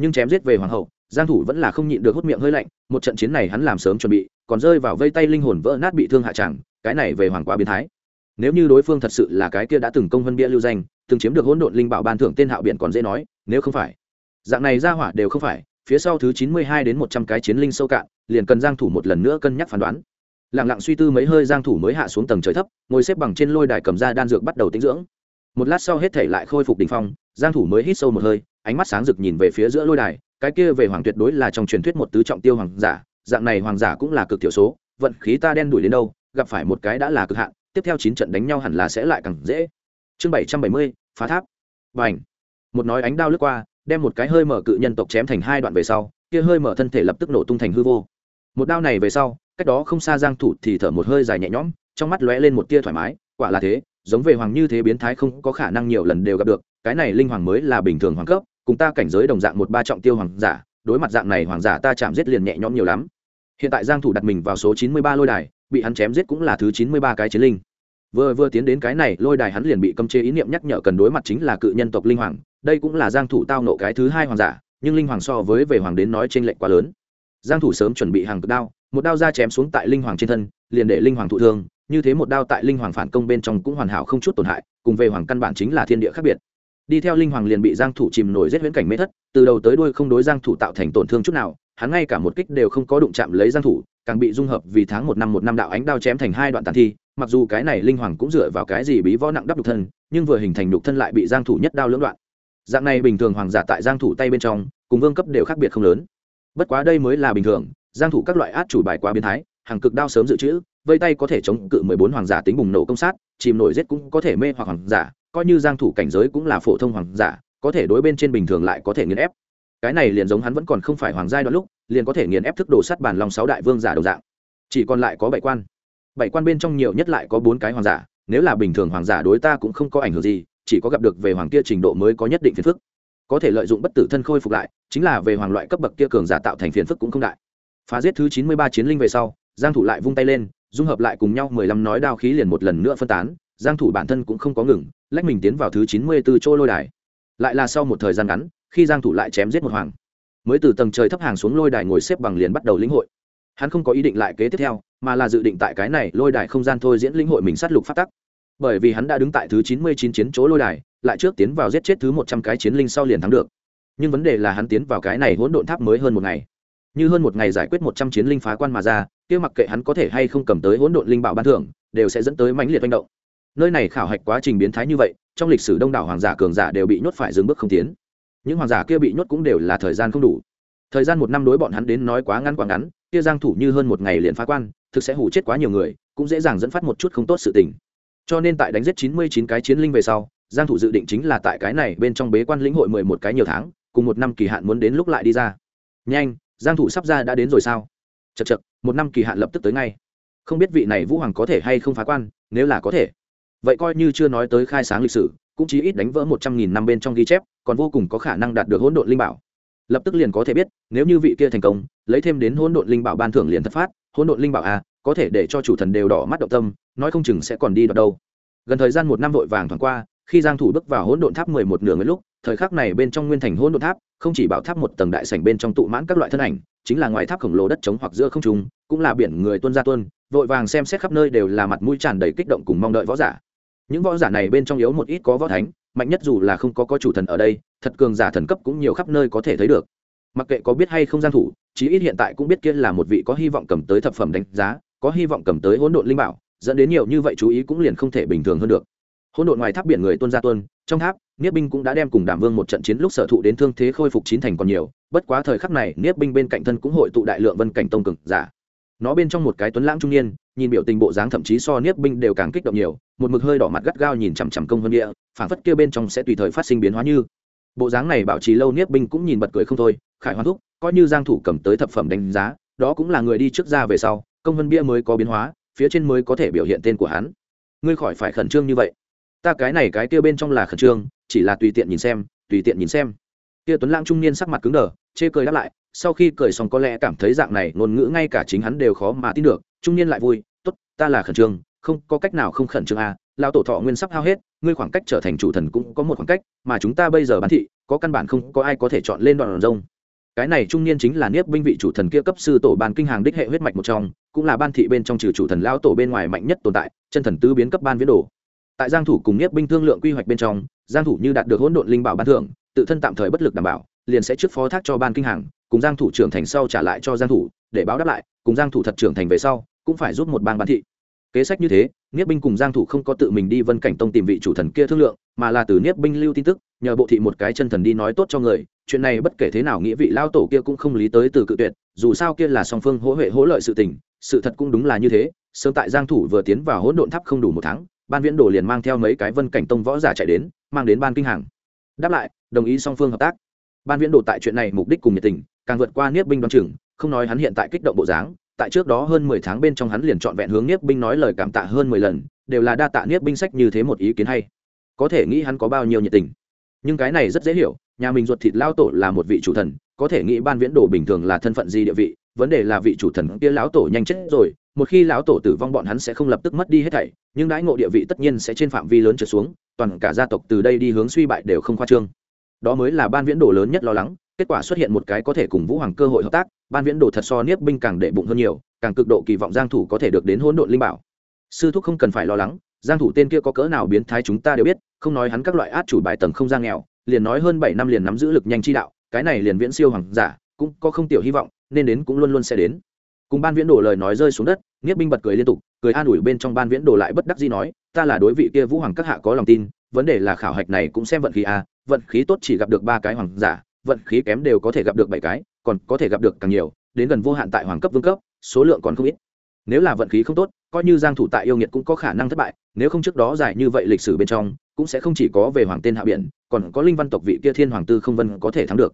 Nhưng chém giết về hoàng hậu, giang thủ vẫn là không nhịn được hút miệng hơi lạnh, một trận chiến này hắn làm sớm chuẩn bị, còn rơi vào vây tay linh hồn vỡ nát bị thương hạ chẳng, cái này về hoàng quá biến thái. Nếu như đối phương thật sự là cái kia đã từng công vân bia lưu danh, từng chiếm được hỗn độn linh bảo ban thưởng tên hạo biển còn dễ nói, nếu không phải, dạng này ra hỏa đều không phải, phía sau thứ 92 đến 100 cái chiến linh sâu cạn, liền cần giang thủ một lần nữa cân nhắc phán đoán lặng lặng suy tư mấy hơi giang thủ mới hạ xuống tầng trời thấp ngồi xếp bằng trên lôi đài cầm ra đan dược bắt đầu tĩnh dưỡng. Một lát sau hết thể lại khôi phục đỉnh phong giang thủ mới hít sâu một hơi ánh mắt sáng rực nhìn về phía giữa lôi đài cái kia về hoàng tuyệt đối là trong truyền thuyết một tứ trọng tiêu hoàng giả dạng này hoàng giả cũng là cực thiểu số vận khí ta đen đuổi đến đâu gặp phải một cái đã là cực hạn tiếp theo chín trận đánh nhau hẳn là sẽ lại càng dễ. Chương 770, phá tháp. Bành. Một nói ánh đao lướt qua đem một cái hơi mở cự nhân tộc chém thành hai đoạn về sau kia hơi mở thân thể lập tức nổ tung thành hư vô một đao này về sau, cách đó không xa giang thủ thì thở một hơi dài nhẹ nhõm, trong mắt lóe lên một tia thoải mái, quả là thế, giống về hoàng như thế biến thái không có khả năng nhiều lần đều gặp được, cái này linh hoàng mới là bình thường hoàng cấp, cùng ta cảnh giới đồng dạng một ba trọng tiêu hoàng giả, đối mặt dạng này hoàng giả ta chạm giết liền nhẹ nhõm nhiều lắm. Hiện tại giang thủ đặt mình vào số 93 lôi đài, bị hắn chém giết cũng là thứ 93 cái chiến linh. Vừa vừa tiến đến cái này, lôi đài hắn liền bị cấm chế ý niệm nhắc nhở cần đối mặt chính là cự nhân tộc linh hoàng, đây cũng là giang thủ tao nộ cái thứ hai hoàng giả, nhưng linh hoàng so với về hoàng đến nói trên lệnh quá lớn giang thủ sớm chuẩn bị hàng cực đao, một đao ra chém xuống tại linh hoàng trên thân, liền để linh hoàng thụ thương, như thế một đao tại linh hoàng phản công bên trong cũng hoàn hảo không chút tổn hại, cùng về hoàng căn bản chính là thiên địa khác biệt. Đi theo linh hoàng liền bị giang thủ chìm nổi giết huyễn cảnh mê thất, từ đầu tới đuôi không đối giang thủ tạo thành tổn thương chút nào, hắn ngay cả một kích đều không có đụng chạm lấy giang thủ, càng bị dung hợp vì tháng một năm một năm đạo ánh đao chém thành hai đoạn tàn thi, mặc dù cái này linh hoàng cũng dựa vào cái gì bí võ nặng đắp đục thân, nhưng vừa hình thành đục thân lại bị giang thủ nhất đao lưỡng đoạn. Dạng này bình thường hoàng giả tại giang thủ tay bên trong, cùng vương cấp đều khác biệt không lớn bất quá đây mới là bình thường, giang thủ các loại át chủ bài quá biến thái, hàng cực đao sớm dự trữ, vây tay có thể chống cự 14 hoàng giả tính bùng nổ công sát, chìm nổi giết cũng có thể mê hoặc hoàng giả, coi như giang thủ cảnh giới cũng là phổ thông hoàng giả, có thể đối bên trên bình thường lại có thể nghiền ép. Cái này liền giống hắn vẫn còn không phải hoàng giai đoạn lúc, liền có thể nghiền ép thức đồ sắt bàn lòng sáu đại vương giả đầu dạng. Chỉ còn lại có bảy quan. Bảy quan bên trong nhiều nhất lại có bốn cái hoàng giả, nếu là bình thường hoàng giả đối ta cũng không có ảnh hưởng gì, chỉ có gặp được về hoàng kia trình độ mới có nhất định phiền phức có thể lợi dụng bất tử thân khôi phục lại, chính là về hoàng loại cấp bậc kia cường giả tạo thành phiền phức cũng không đại. Phá giết thứ chín mươi ba chiến linh về sau, giang thủ lại vung tay lên, dung hợp lại cùng nhau mười lăm nói đao khí liền một lần nữa phân tán, giang thủ bản thân cũng không có ngừng, lách mình tiến vào thứ chín mươi 94 chỗ lôi đài. Lại là sau một thời gian ngắn, khi giang thủ lại chém giết một hoàng, mới từ tầng trời thấp hàng xuống lôi đài ngồi xếp bằng liền bắt đầu lĩnh hội. Hắn không có ý định lại kế tiếp theo, mà là dự định tại cái này lôi đài không gian thôi diễn lĩnh hội mình sát lục phát tắc bởi vì hắn đã đứng tại thứ chín mươi chín chiến chỗ lôi đài, lại trước tiến vào giết chết thứ một trăm cái chiến linh sau liền thắng được. Nhưng vấn đề là hắn tiến vào cái này hỗn độn tháp mới hơn một ngày. Như hơn một ngày giải quyết một trăm chiến linh phá quan mà ra, kia mặc kệ hắn có thể hay không cầm tới hỗn độn linh bảo ban thưởng, đều sẽ dẫn tới mãnh liệt manh động. Nơi này khảo hạch quá trình biến thái như vậy, trong lịch sử đông đảo hoàng giả cường giả đều bị nhốt phải dừng bước không tiến. Những hoàng giả kia bị nhốt cũng đều là thời gian không đủ. Thời gian một năm đối bọn hắn đến nói quá ngắn quá ngắn, kia giang thủ như hơn một ngày liền phá quan, thực sẽ hủ chết quá nhiều người, cũng dễ dàng dẫn phát một chút không tốt sự tình cho nên tại đánh giết 99 cái chiến linh về sau, giang thủ dự định chính là tại cái này bên trong bế quan lĩnh hội 11 cái nhiều tháng, cùng một năm kỳ hạn muốn đến lúc lại đi ra. Nhanh, giang thủ sắp ra đã đến rồi sao? Chật chật một năm kỳ hạn lập tức tới ngay. Không biết vị này vũ hoàng có thể hay không phá quan, nếu là có thể. Vậy coi như chưa nói tới khai sáng lịch sử, cũng chỉ ít đánh vỡ một trăm nghìn năm bên trong ghi chép, còn vô cùng có khả năng đạt được hỗn độn linh bảo. Lập tức liền có thể biết, nếu như vị kia thành công, lấy thêm đến hỗn độn linh bảo ban thưởng liền thất phát, hỗn độn linh bảo a có thể để cho chủ thần đều đỏ mắt động tâm, nói không chừng sẽ còn đi đoạt đâu. Gần thời gian một năm vội vàng thoảng qua, khi giang thủ bước vào hỗn độn tháp mười một nửa người lúc, thời khắc này bên trong nguyên thành hỗn độn tháp, không chỉ bảo tháp một tầng đại sảnh bên trong tụ mãn các loại thân ảnh, chính là ngoài tháp khổng lồ đất trống hoặc giữa không trung, cũng là biển người tuân ra tuân vội vàng xem xét khắp nơi đều là mặt mũi tràn đầy kích động cùng mong đợi võ giả. Những võ giả này bên trong yếu một ít có võ thánh, mạnh nhất dù là không có có chủ thần ở đây, thật cường giả thần cấp cũng nhiều khắp nơi có thể thấy được. Mặc kệ có biết hay không giang thủ, chí ít hiện tại cũng biết kia là một vị có hy vọng cầm tới thập phẩm đánh giá có hy vọng cầm tới hỗn độn linh bảo, dẫn đến nhiều như vậy chú ý cũng liền không thể bình thường hơn được. Hỗn độn ngoài tháp biển người tuân ra tuân, trong tháp, niết binh cũng đã đem cùng đảm vương một trận chiến lúc sở thụ đến thương thế khôi phục chín thành còn nhiều, bất quá thời khắc này niết binh bên cạnh thân cũng hội tụ đại lượng vân cảnh tông cực giả. Nó bên trong một cái tuấn lãng trung niên, nhìn biểu tình bộ dáng thậm chí so niết binh đều càng kích động nhiều, một mực hơi đỏ mặt gắt gao nhìn chằm chằm công hơn địa, phảng phất kia bên trong sẽ tùy thời phát sinh biến hóa như. Bộ dáng này bảo trì lâu niết binh cũng nhìn bật cười không thôi, khải hoàn thúc, coi như giang thủ cầm tới thập phẩm đánh giá, đó cũng là người đi trước ra về sau công vân bia mới có biến hóa, phía trên mới có thể biểu hiện tên của hắn. Ngươi khỏi phải khẩn trương như vậy. Ta cái này cái kia bên trong là khẩn trương, chỉ là tùy tiện nhìn xem, tùy tiện nhìn xem. Kia tuấn lãng trung niên sắc mặt cứng đờ, chê cười đáp lại, sau khi cười xong có lẽ cảm thấy dạng này ngôn ngữ ngay cả chính hắn đều khó mà tin được, trung niên lại vui, tốt, ta là khẩn trương, không, có cách nào không khẩn trương à lao tổ thọ nguyên sắp hao hết, ngươi khoảng cách trở thành chủ thần cũng có một khoảng cách, mà chúng ta bây giờ bán thị, có căn bản không có ai có thể chọn lên đoạn rông cái này trung niên chính là niếp binh vị chủ thần kia cấp sư tổ bàn kinh hàng đích hệ huyết mạch một trong cũng là ban thị bên trong trừ chủ thần lão tổ bên ngoài mạnh nhất tồn tại, chân thần tứ biến cấp ban viễn đồ. Tại giang thủ cùng niếp binh thương lượng quy hoạch bên trong, giang thủ như đạt được hỗn độn linh bảo ban thưởng, tự thân tạm thời bất lực đảm bảo, liền sẽ trước phó thác cho ban kinh hàng, cùng giang thủ trưởng thành sau trả lại cho giang thủ, để báo đáp lại, cùng giang thủ thật trưởng thành về sau, cũng phải giúp một bang ban thị. Kế sách như thế niếp binh cùng giang thủ không có tự mình đi vân cảnh tông tìm vị chủ thần kia thương lượng, mà là từ niếp binh lưu tin tức nhờ bộ thị một cái chân thần đi nói tốt cho người, chuyện này bất kể thế nào nghĩa vị lao tổ kia cũng không lý tới từ cự tuyệt, dù sao kia là song phương hỗ huệ hỗ lợi sự tình, sự thật cũng đúng là như thế, sớm tại giang thủ vừa tiến vào hỗn độn tháp không đủ một tháng, ban viễn đồ liền mang theo mấy cái vân cảnh tông võ giả chạy đến, mang đến ban kinh hàng. Đáp lại, đồng ý song phương hợp tác. Ban viễn đồ tại chuyện này mục đích cùng nhiệt tình, càng vượt qua niết binh đoan trưởng không nói hắn hiện tại kích động bộ dáng, tại trước đó hơn mười tháng bên trong hắn liền chọn vẹn hướng niết binh nói lời cảm tạ hơn mười lần, đều là đa tạ niết binh sách như thế một ý kiến hay. Có thể nghĩ hắn có bao nhiêu nhiệt tình nhưng cái này rất dễ hiểu, nhà mình ruột thịt lao tổ là một vị chủ thần, có thể nghĩ ban viễn đồ bình thường là thân phận gì địa vị, vấn đề là vị chủ thần kia lão tổ nhanh chết rồi, một khi lão tổ tử vong bọn hắn sẽ không lập tức mất đi hết thảy, nhưng đãi ngộ địa vị tất nhiên sẽ trên phạm vi lớn trở xuống, toàn cả gia tộc từ đây đi hướng suy bại đều không khoa trương. Đó mới là ban viễn đồ lớn nhất lo lắng, kết quả xuất hiện một cái có thể cùng vũ hoàng cơ hội hợp tác, ban viễn đồ thật so niếp binh càng đệ bụng hơn nhiều, càng cực độ kỳ vọng giang thủ có thể được đến hỗn độn linh bảo. Sư thúc không cần phải lo lắng giang thủ tên kia có cỡ nào biến thái chúng ta đều biết, không nói hắn các loại át chủ bài tầng không gian nghèo, liền nói hơn 7 năm liền nắm giữ lực nhanh chi đạo, cái này liền viễn siêu hoàng giả, cũng có không tiểu hy vọng, nên đến cũng luôn luôn sẽ đến. Cùng ban viễn đổ lời nói rơi xuống đất nghiếp binh bật cười liên tục, cười an ủi bên trong ban viễn đồ lại bất đắc dĩ nói, ta là đối vị kia vũ hoàng các hạ có lòng tin, vấn đề là khảo hạch này cũng xem vận khí a, vận khí tốt chỉ gặp được ba cái hoàng giả, vận khí kém đều có thể gặp được bảy cái, còn có thể gặp được càng nhiều, đến gần vô hạn tại hoàng cấp, vương cấp, số lượng còn không ít nếu là vận khí không tốt coi như giang thủ tại yêu nghiệt cũng có khả năng thất bại nếu không trước đó dài như vậy lịch sử bên trong cũng sẽ không chỉ có về hoàng tên hạ biển còn có linh văn tộc vị kia thiên hoàng tư không vân có thể thắng được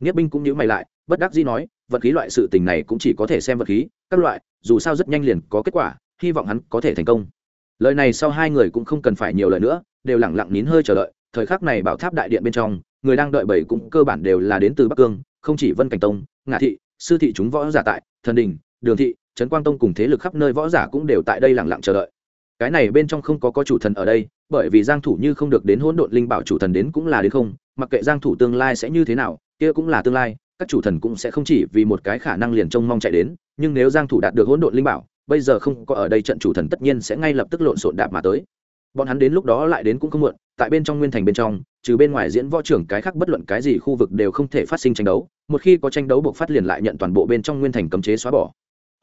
nghiếp binh cũng nhíu mày lại, bất đắc dĩ nói, vận khí loại sự tình này cũng chỉ có thể xem vật khí, các loại, dù sao rất nhanh liền có kết quả, hy vọng hắn có thể thành công. Lời này sau hai người cũng không cần phải nhiều lời nữa, đều lặng lặng nín hơi chờ đợi thời khắc này bảo tháp đại điện bên trong người đang đợi bảy cũng cơ bản đều là đến từ bắc cương không chỉ vân cảnh tông ngạ thị sư thị chúng võ giả tại thần đình đường thị trấn quang tông cùng thế lực khắp nơi võ giả cũng đều tại đây lẳng lặng chờ đợi. Cái này bên trong không có có chủ thần ở đây, bởi vì giang thủ như không được đến hỗn độn linh bảo chủ thần đến cũng là đến không, mặc kệ giang thủ tương lai sẽ như thế nào, kia cũng là tương lai, các chủ thần cũng sẽ không chỉ vì một cái khả năng liền trông mong chạy đến, nhưng nếu giang thủ đạt được hỗn độn linh bảo, bây giờ không có ở đây trận chủ thần tất nhiên sẽ ngay lập tức lộn xộn đạp mà tới. Bọn hắn đến lúc đó lại đến cũng không muộn, tại bên trong nguyên thành bên trong, trừ bên ngoài diễn võ trưởng cái khác bất luận cái gì khu vực đều không thể phát sinh tranh đấu, một khi có tranh đấu buộc phát liền lại nhận toàn bộ bên trong nguyên thành cấm chế xóa bỏ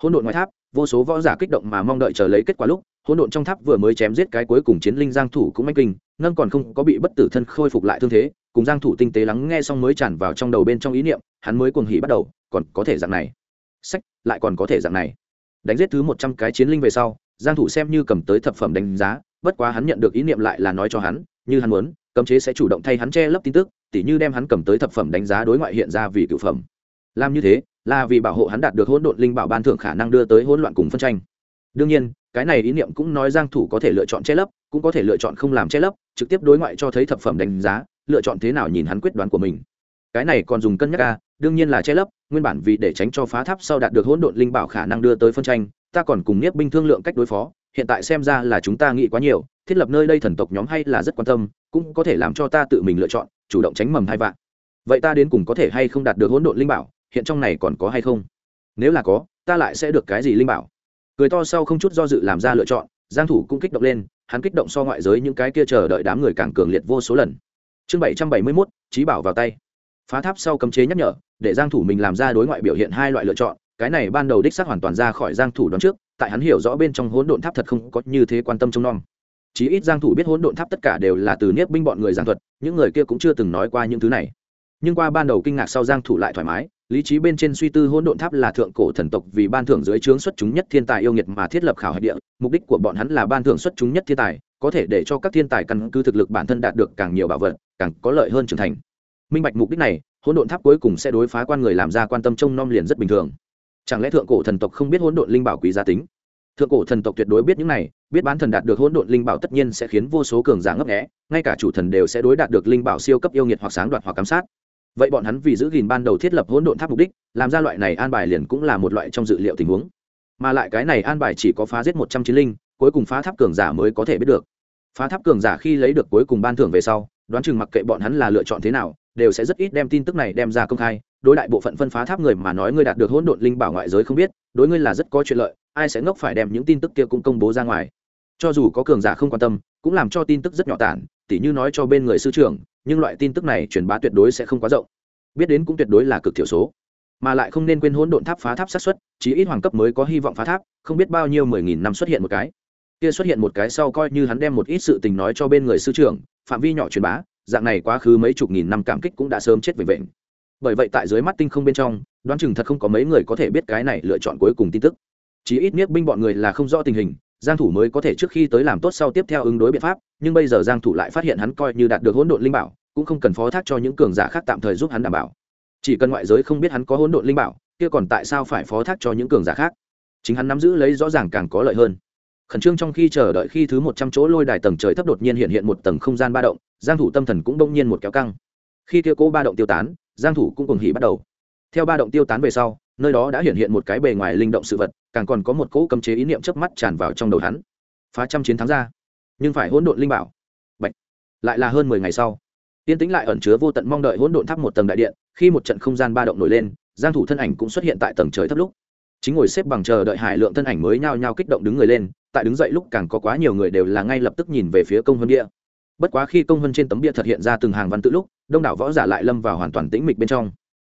hỗn độn ngoài tháp, vô số võ giả kích động mà mong đợi chờ lấy kết quả lúc, hỗn độn trong tháp vừa mới chém giết cái cuối cùng chiến linh giang thủ cũng manh kinh ngân còn không có bị bất tử thân khôi phục lại thương thế, cùng giang thủ tinh tế lắng nghe xong mới tràn vào trong đầu bên trong ý niệm, hắn mới cuồng hỉ bắt đầu, còn có thể dạng này. Sách, lại còn có thể dạng này. Đánh giết thứ 100 cái chiến linh về sau, giang thủ xem như cầm tới thập phẩm đánh giá, bất quá hắn nhận được ý niệm lại là nói cho hắn, như hắn muốn, cấm chế sẽ chủ động thay hắn che lấp tin tức, tỉ như đem hắn cầm tới thập phẩm đánh giá đối ngoại hiện ra vì cựu phẩm. Làm như thế là vì bảo hộ hắn đạt được hỗn độn linh bảo ban thưởng khả năng đưa tới hỗn loạn cùng phân tranh. Đương nhiên, cái này ý niệm cũng nói giang thủ có thể lựa chọn che lấp, cũng có thể lựa chọn không làm che lấp, trực tiếp đối ngoại cho thấy thập phẩm đánh giá, lựa chọn thế nào nhìn hắn quyết đoán của mình. Cái này còn dùng cân nhắc a, đương nhiên là che lấp, nguyên bản vì để tránh cho phá tháp sau đạt được hỗn độn linh bảo khả năng đưa tới phân tranh, ta còn cùng nhiếp binh thương lượng cách đối phó, hiện tại xem ra là chúng ta nghĩ quá nhiều, thiết lập nơi đây thần tộc nhóm hay là rất quan tâm, cũng có thể làm cho ta tự mình lựa chọn, chủ động tránh mầm hai vạn. Vậy ta đến cùng có thể hay không đạt được hỗn độn linh bảo hiện trong này còn có hay không? Nếu là có ta lại sẽ được cái gì linh bảo? Cười to sau không chút do dự làm ra lựa chọn giang thủ cũng kích động lên hắn kích động so ngoại giới những cái kia chờ đợi đám người càng cường liệt vô số lần. Chương 771, trí bảo vào tay. Phá tháp sau cấm chế nhắc nhở để giang thủ mình làm ra đối ngoại biểu hiện hai loại lựa chọn cái này ban đầu đích xác hoàn toàn ra khỏi giang thủ đoán trước tại hắn hiểu rõ bên trong hỗn độn tháp thật không có như thế quan tâm trông nom. Chí ít giang thủ biết hỗn độn tháp tất cả đều là từ niết binh bọn người giảng thuật những người kia cũng chưa từng nói qua những thứ này. Nhưng qua ban đầu kinh ngạc sau giang thủ lại thoải mái lý trí bên trên suy tư hỗn độn tháp là thượng cổ thần tộc vì ban thưởng dưới trướng xuất chúng nhất thiên tài yêu nghiệt mà thiết lập khảo hạch địa. Mục đích của bọn hắn là ban thưởng xuất chúng nhất thiên tài, có thể để cho các thiên tài căn cứ thực lực bản thân đạt được càng nhiều bảo vật, càng có lợi hơn trưởng thành. Minh bạch mục đích này, hỗn độn tháp cuối cùng sẽ đối phá quan người làm ra quan tâm trông nom liền rất bình thường. Chẳng lẽ thượng cổ thần tộc không biết hỗn độn linh bảo quý giá tính? Thượng cổ thần tộc tuyệt đối biết những này, biết bán thần đạt được hỗn độn linh bảo tất nhiên sẽ khiến vô số cường giả ngấp nghé, ngay cả chủ thần đều sẽ đối đạt được linh bảo siêu cấp yêu nghiệt hoặc sáng đoạt hoặc giám sát vậy bọn hắn vì giữ gìn ban đầu thiết lập hỗn độn tháp mục đích, làm ra loại này an bài liền cũng là một loại trong dự liệu tình huống. Mà lại cái này an bài chỉ có phá giết một trăm chiến linh, cuối cùng phá tháp cường giả mới có thể biết được. Phá tháp cường giả khi lấy được cuối cùng ban thưởng về sau, đoán chừng mặc kệ bọn hắn là lựa chọn thế nào, đều sẽ rất ít đem tin tức này đem ra công khai. Đối đại bộ phận phân phá tháp người mà nói ngươi đạt được hỗn độn linh bảo ngoại giới không biết, đối ngươi là rất có chuyện lợi, ai sẽ ngốc phải đem những tin tức kia cũng công bố ra ngoài cho dù có cường giả không quan tâm, cũng làm cho tin tức rất nhỏ tản, tỉ như nói cho bên người sư trưởng, nhưng loại tin tức này truyền bá tuyệt đối sẽ không quá rộng. Biết đến cũng tuyệt đối là cực thiểu số. Mà lại không nên quên hỗn độn tháp phá tháp sát xuất chí ít hoàng cấp mới có hy vọng phá tháp, không biết bao nhiêu mười nghìn năm xuất hiện một cái. Kia xuất hiện một cái sau coi như hắn đem một ít sự tình nói cho bên người sư trưởng, phạm vi nhỏ truyền bá, dạng này quá khứ mấy chục nghìn năm cảm kích cũng đã sớm chết về vệnh bởi vậy tại dưới mắt tinh không bên trong, đoán chừng thật không có mấy người có thể biết cái này lựa chọn cuối cùng tin tức. Chí ít niếc binh bọn người là không rõ tình hình giang thủ mới có thể trước khi tới làm tốt sau tiếp theo ứng đối biện pháp, nhưng bây giờ giang thủ lại phát hiện hắn coi như đạt được hỗn độn linh bảo, cũng không cần phó thác cho những cường giả khác tạm thời giúp hắn đảm bảo. Chỉ cần ngoại giới không biết hắn có hỗn độn linh bảo, kia còn tại sao phải phó thác cho những cường giả khác? Chính hắn nắm giữ lấy rõ ràng càng có lợi hơn. Khẩn trương trong khi chờ đợi khi thứ một trăm chỗ lôi đài tầng trời thấp đột nhiên hiện hiện một tầng không gian ba động, giang thủ tâm thần cũng đông nhiên một kéo căng. Khi kia cố ba động tiêu tán, giang thủ cũng cùng hỉ bắt đầu. Theo ba động tiêu tán về sau nơi đó đã hiện hiện một cái bề ngoài linh động sự vật, càng còn có một cỗ cấm chế ý niệm chớp mắt tràn vào trong đầu hắn. Phá trăm chiến thắng ra. Nhưng phải hỗn độn linh bảo. Bạch. lại là hơn mười ngày sau. Tiên tĩnh lại ẩn chứa vô tận mong đợi hỗn độn tháp một tầng đại điện, khi một trận không gian ba động nổi lên, giang thủ thân ảnh cũng xuất hiện tại tầng trời thấp lúc. Chính ngồi xếp bằng chờ đợi hải lượng thân ảnh mới nhao nhao kích động đứng người lên, tại đứng dậy lúc càng có quá nhiều người đều là ngay lập tức nhìn về phía công vân bia. Bất quá khi công vân trên tấm bia thật hiện ra từng hàng văn tự lúc, đông đảo võ giả lại lâm vào hoàn toàn tĩnh mịch bên trong.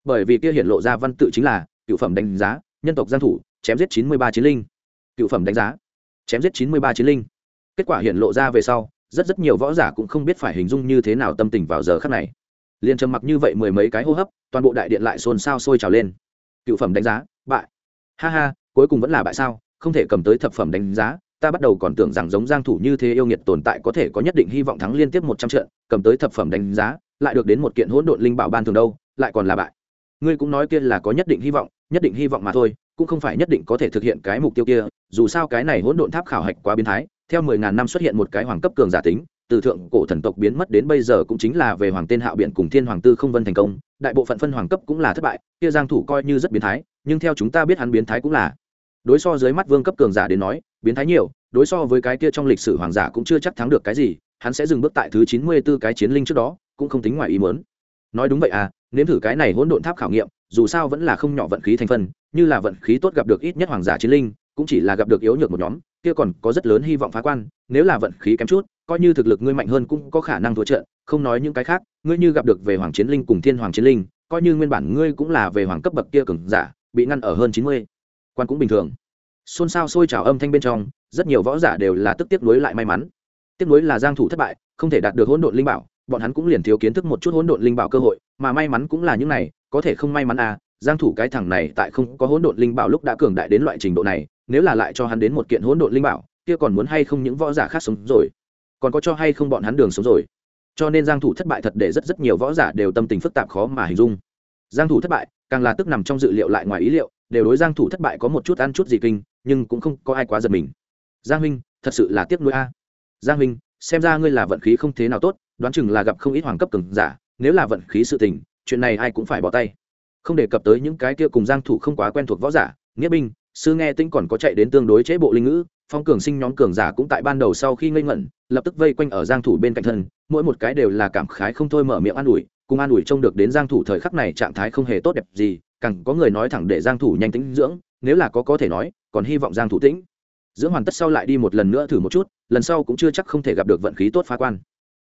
Bởi vì kia hiện lộ ra văn tự chính là cựu phẩm đánh giá, nhân tộc giang thủ, chém giết chín mươi ba chiến linh. Cựu phẩm đánh giá, chém giết chín mươi ba chiến linh. Kết quả hiện lộ ra về sau, rất rất nhiều võ giả cũng không biết phải hình dung như thế nào tâm tình vào giờ khắc này. Liền trầm mặc như vậy mười mấy cái hô hấp, toàn bộ đại điện lại xôn xao sôi trào lên. Cựu phẩm đánh giá, bại. Ha ha, cuối cùng vẫn là bại sao? Không thể cầm tới thập phẩm đánh giá, ta bắt đầu còn tưởng rằng giống giang thủ như thế yêu nghiệt tồn tại có thể có nhất định hy vọng thắng liên tiếp một trăm trận, cầm tới thập phẩm đánh giá, lại được đến một kiện hỗn độn linh bảo ban thường đâu, lại còn là bại ngươi cũng nói kia là có nhất định hy vọng, nhất định hy vọng mà thôi, cũng không phải nhất định có thể thực hiện cái mục tiêu kia, dù sao cái này hỗn độn tháp khảo hạch quá biến thái, theo mười ngàn năm xuất hiện một cái hoàng cấp cường giả tính, từ thượng cổ thần tộc biến mất đến bây giờ cũng chính là về hoàng tên hạo biện cùng thiên hoàng tư không vân thành công, đại bộ phận phân hoàng cấp cũng là thất bại, kia giang thủ coi như rất biến thái, nhưng theo chúng ta biết hắn biến thái cũng là. Đối so dưới mắt vương cấp cường giả đến nói, biến thái nhiều, đối so với cái kia trong lịch sử hoàng giả cũng chưa chắc thắng được cái gì, hắn sẽ dừng bước tại thứ 94 cái chiến linh trước đó, cũng không tính ngoài ý muốn nói đúng vậy à nếm thử cái này hỗn độn tháp khảo nghiệm, dù sao vẫn là không nhỏ vận khí thành phần, như là vận khí tốt gặp được ít nhất hoàng giả chiến linh, cũng chỉ là gặp được yếu nhược một nhóm, kia còn có rất lớn hy vọng phá quan, nếu là vận khí kém chút, coi như thực lực ngươi mạnh hơn cũng có khả năng thua trận, không nói những cái khác, ngươi như gặp được về hoàng chiến linh cùng thiên hoàng chiến linh, coi như nguyên bản ngươi cũng là về hoàng cấp bậc kia cường giả, bị ngăn ở hơn chín mươi. Quan cũng bình thường. Xôn xao xôi trào âm thanh bên trong, rất nhiều võ giả đều là tức tiếc nuối lại may mắn. Tiếc nuối là giang thủ thất bại, không thể đạt được hỗn độn linh bảo bọn hắn cũng liền thiếu kiến thức một chút hỗn độn linh bảo cơ hội, mà may mắn cũng là những này, có thể không may mắn à giang thủ cái thằng này tại không có hỗn độn linh bảo lúc đã cường đại đến loại trình độ này, nếu là lại cho hắn đến một kiện hỗn độn linh bảo, kia còn muốn hay không những võ giả khác sống rồi? Còn có cho hay không bọn hắn đường sống rồi? Cho nên giang thủ thất bại thật để rất rất nhiều võ giả đều tâm tình phức tạp khó mà hình dung. Giang thủ thất bại, càng là tức nằm trong dự liệu lại ngoài ý liệu, đều đối giang thủ thất bại có một chút ăn chút gì kinh, nhưng cũng không có ai quá giật mình. Giang huynh, thật sự là tiếc nuối a. Giang huynh, xem ra ngươi là vận khí không thế nào tốt đoán chừng là gặp không ít hoàng cấp cường giả, nếu là vận khí sự tình, chuyện này ai cũng phải bỏ tay. Không đề cập tới những cái kia cùng giang thủ không quá quen thuộc võ giả, nghĩa binh, sư nghe tĩnh còn có chạy đến tương đối chế bộ linh ngữ, phong cường sinh nhóm cường giả cũng tại ban đầu sau khi ngây ngẩn, lập tức vây quanh ở giang thủ bên cạnh thân, mỗi một cái đều là cảm khái không thôi mở miệng an ủi, cùng an ủi trông được đến giang thủ thời khắc này trạng thái không hề tốt đẹp gì, càng có người nói thẳng để giang thủ nhanh tĩnh dưỡng, nếu là có có thể nói, còn hy vọng giang thủ tĩnh. Dưỡng hoàn tất sau lại đi một lần nữa thử một chút, lần sau cũng chưa chắc không thể gặp được vận khí tốt phá quan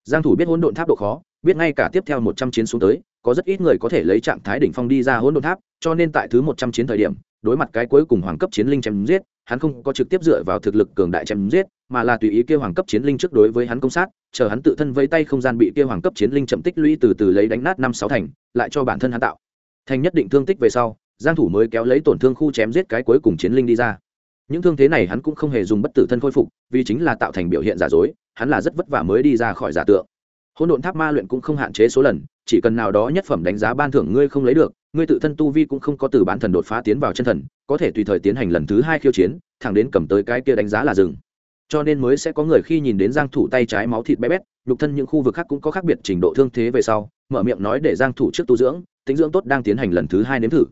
giang thủ biết hỗn độn tháp độ khó, biết ngay cả tiếp theo 100 chiến xuống tới, có rất ít người có thể lấy trạng thái đỉnh phong đi ra hỗn độn tháp, cho nên tại thứ 100 chiến thời điểm, đối mặt cái cuối cùng hoàng cấp chiến linh chém giết, hắn không có trực tiếp dựa vào thực lực cường đại chém giết, mà là tùy ý kia hoàng cấp chiến linh trước đối với hắn công sát, chờ hắn tự thân vây tay không gian bị kia hoàng cấp chiến linh chậm tích lũy từ từ lấy đánh nát năm sáu thành, lại cho bản thân hắn tạo. Thành nhất định thương tích về sau, giang thủ mới kéo lấy tổn thương khu chém giết cái cuối cùng chiến linh đi ra. Những thương thế này hắn cũng không hề dùng bất tử thân khôi phục, vì chính là tạo thành biểu hiện giả dối hắn là rất vất vả mới đi ra khỏi giả tượng. Hỗn độn tháp ma luyện cũng không hạn chế số lần, chỉ cần nào đó nhất phẩm đánh giá ban thưởng ngươi không lấy được, ngươi tự thân tu vi cũng không có từ bản thần đột phá tiến vào chân thần, có thể tùy thời tiến hành lần thứ hai khiêu chiến, thẳng đến cầm tới cái kia đánh giá là rừng cho nên mới sẽ có người khi nhìn đến giang thủ tay trái máu thịt bé bét, nhục thân những khu vực khác cũng có khác biệt trình độ thương thế về sau, mở miệng nói để giang thủ trước tu dưỡng tính dưỡng tốt đang tiến hành lần thứ hai nếm thử.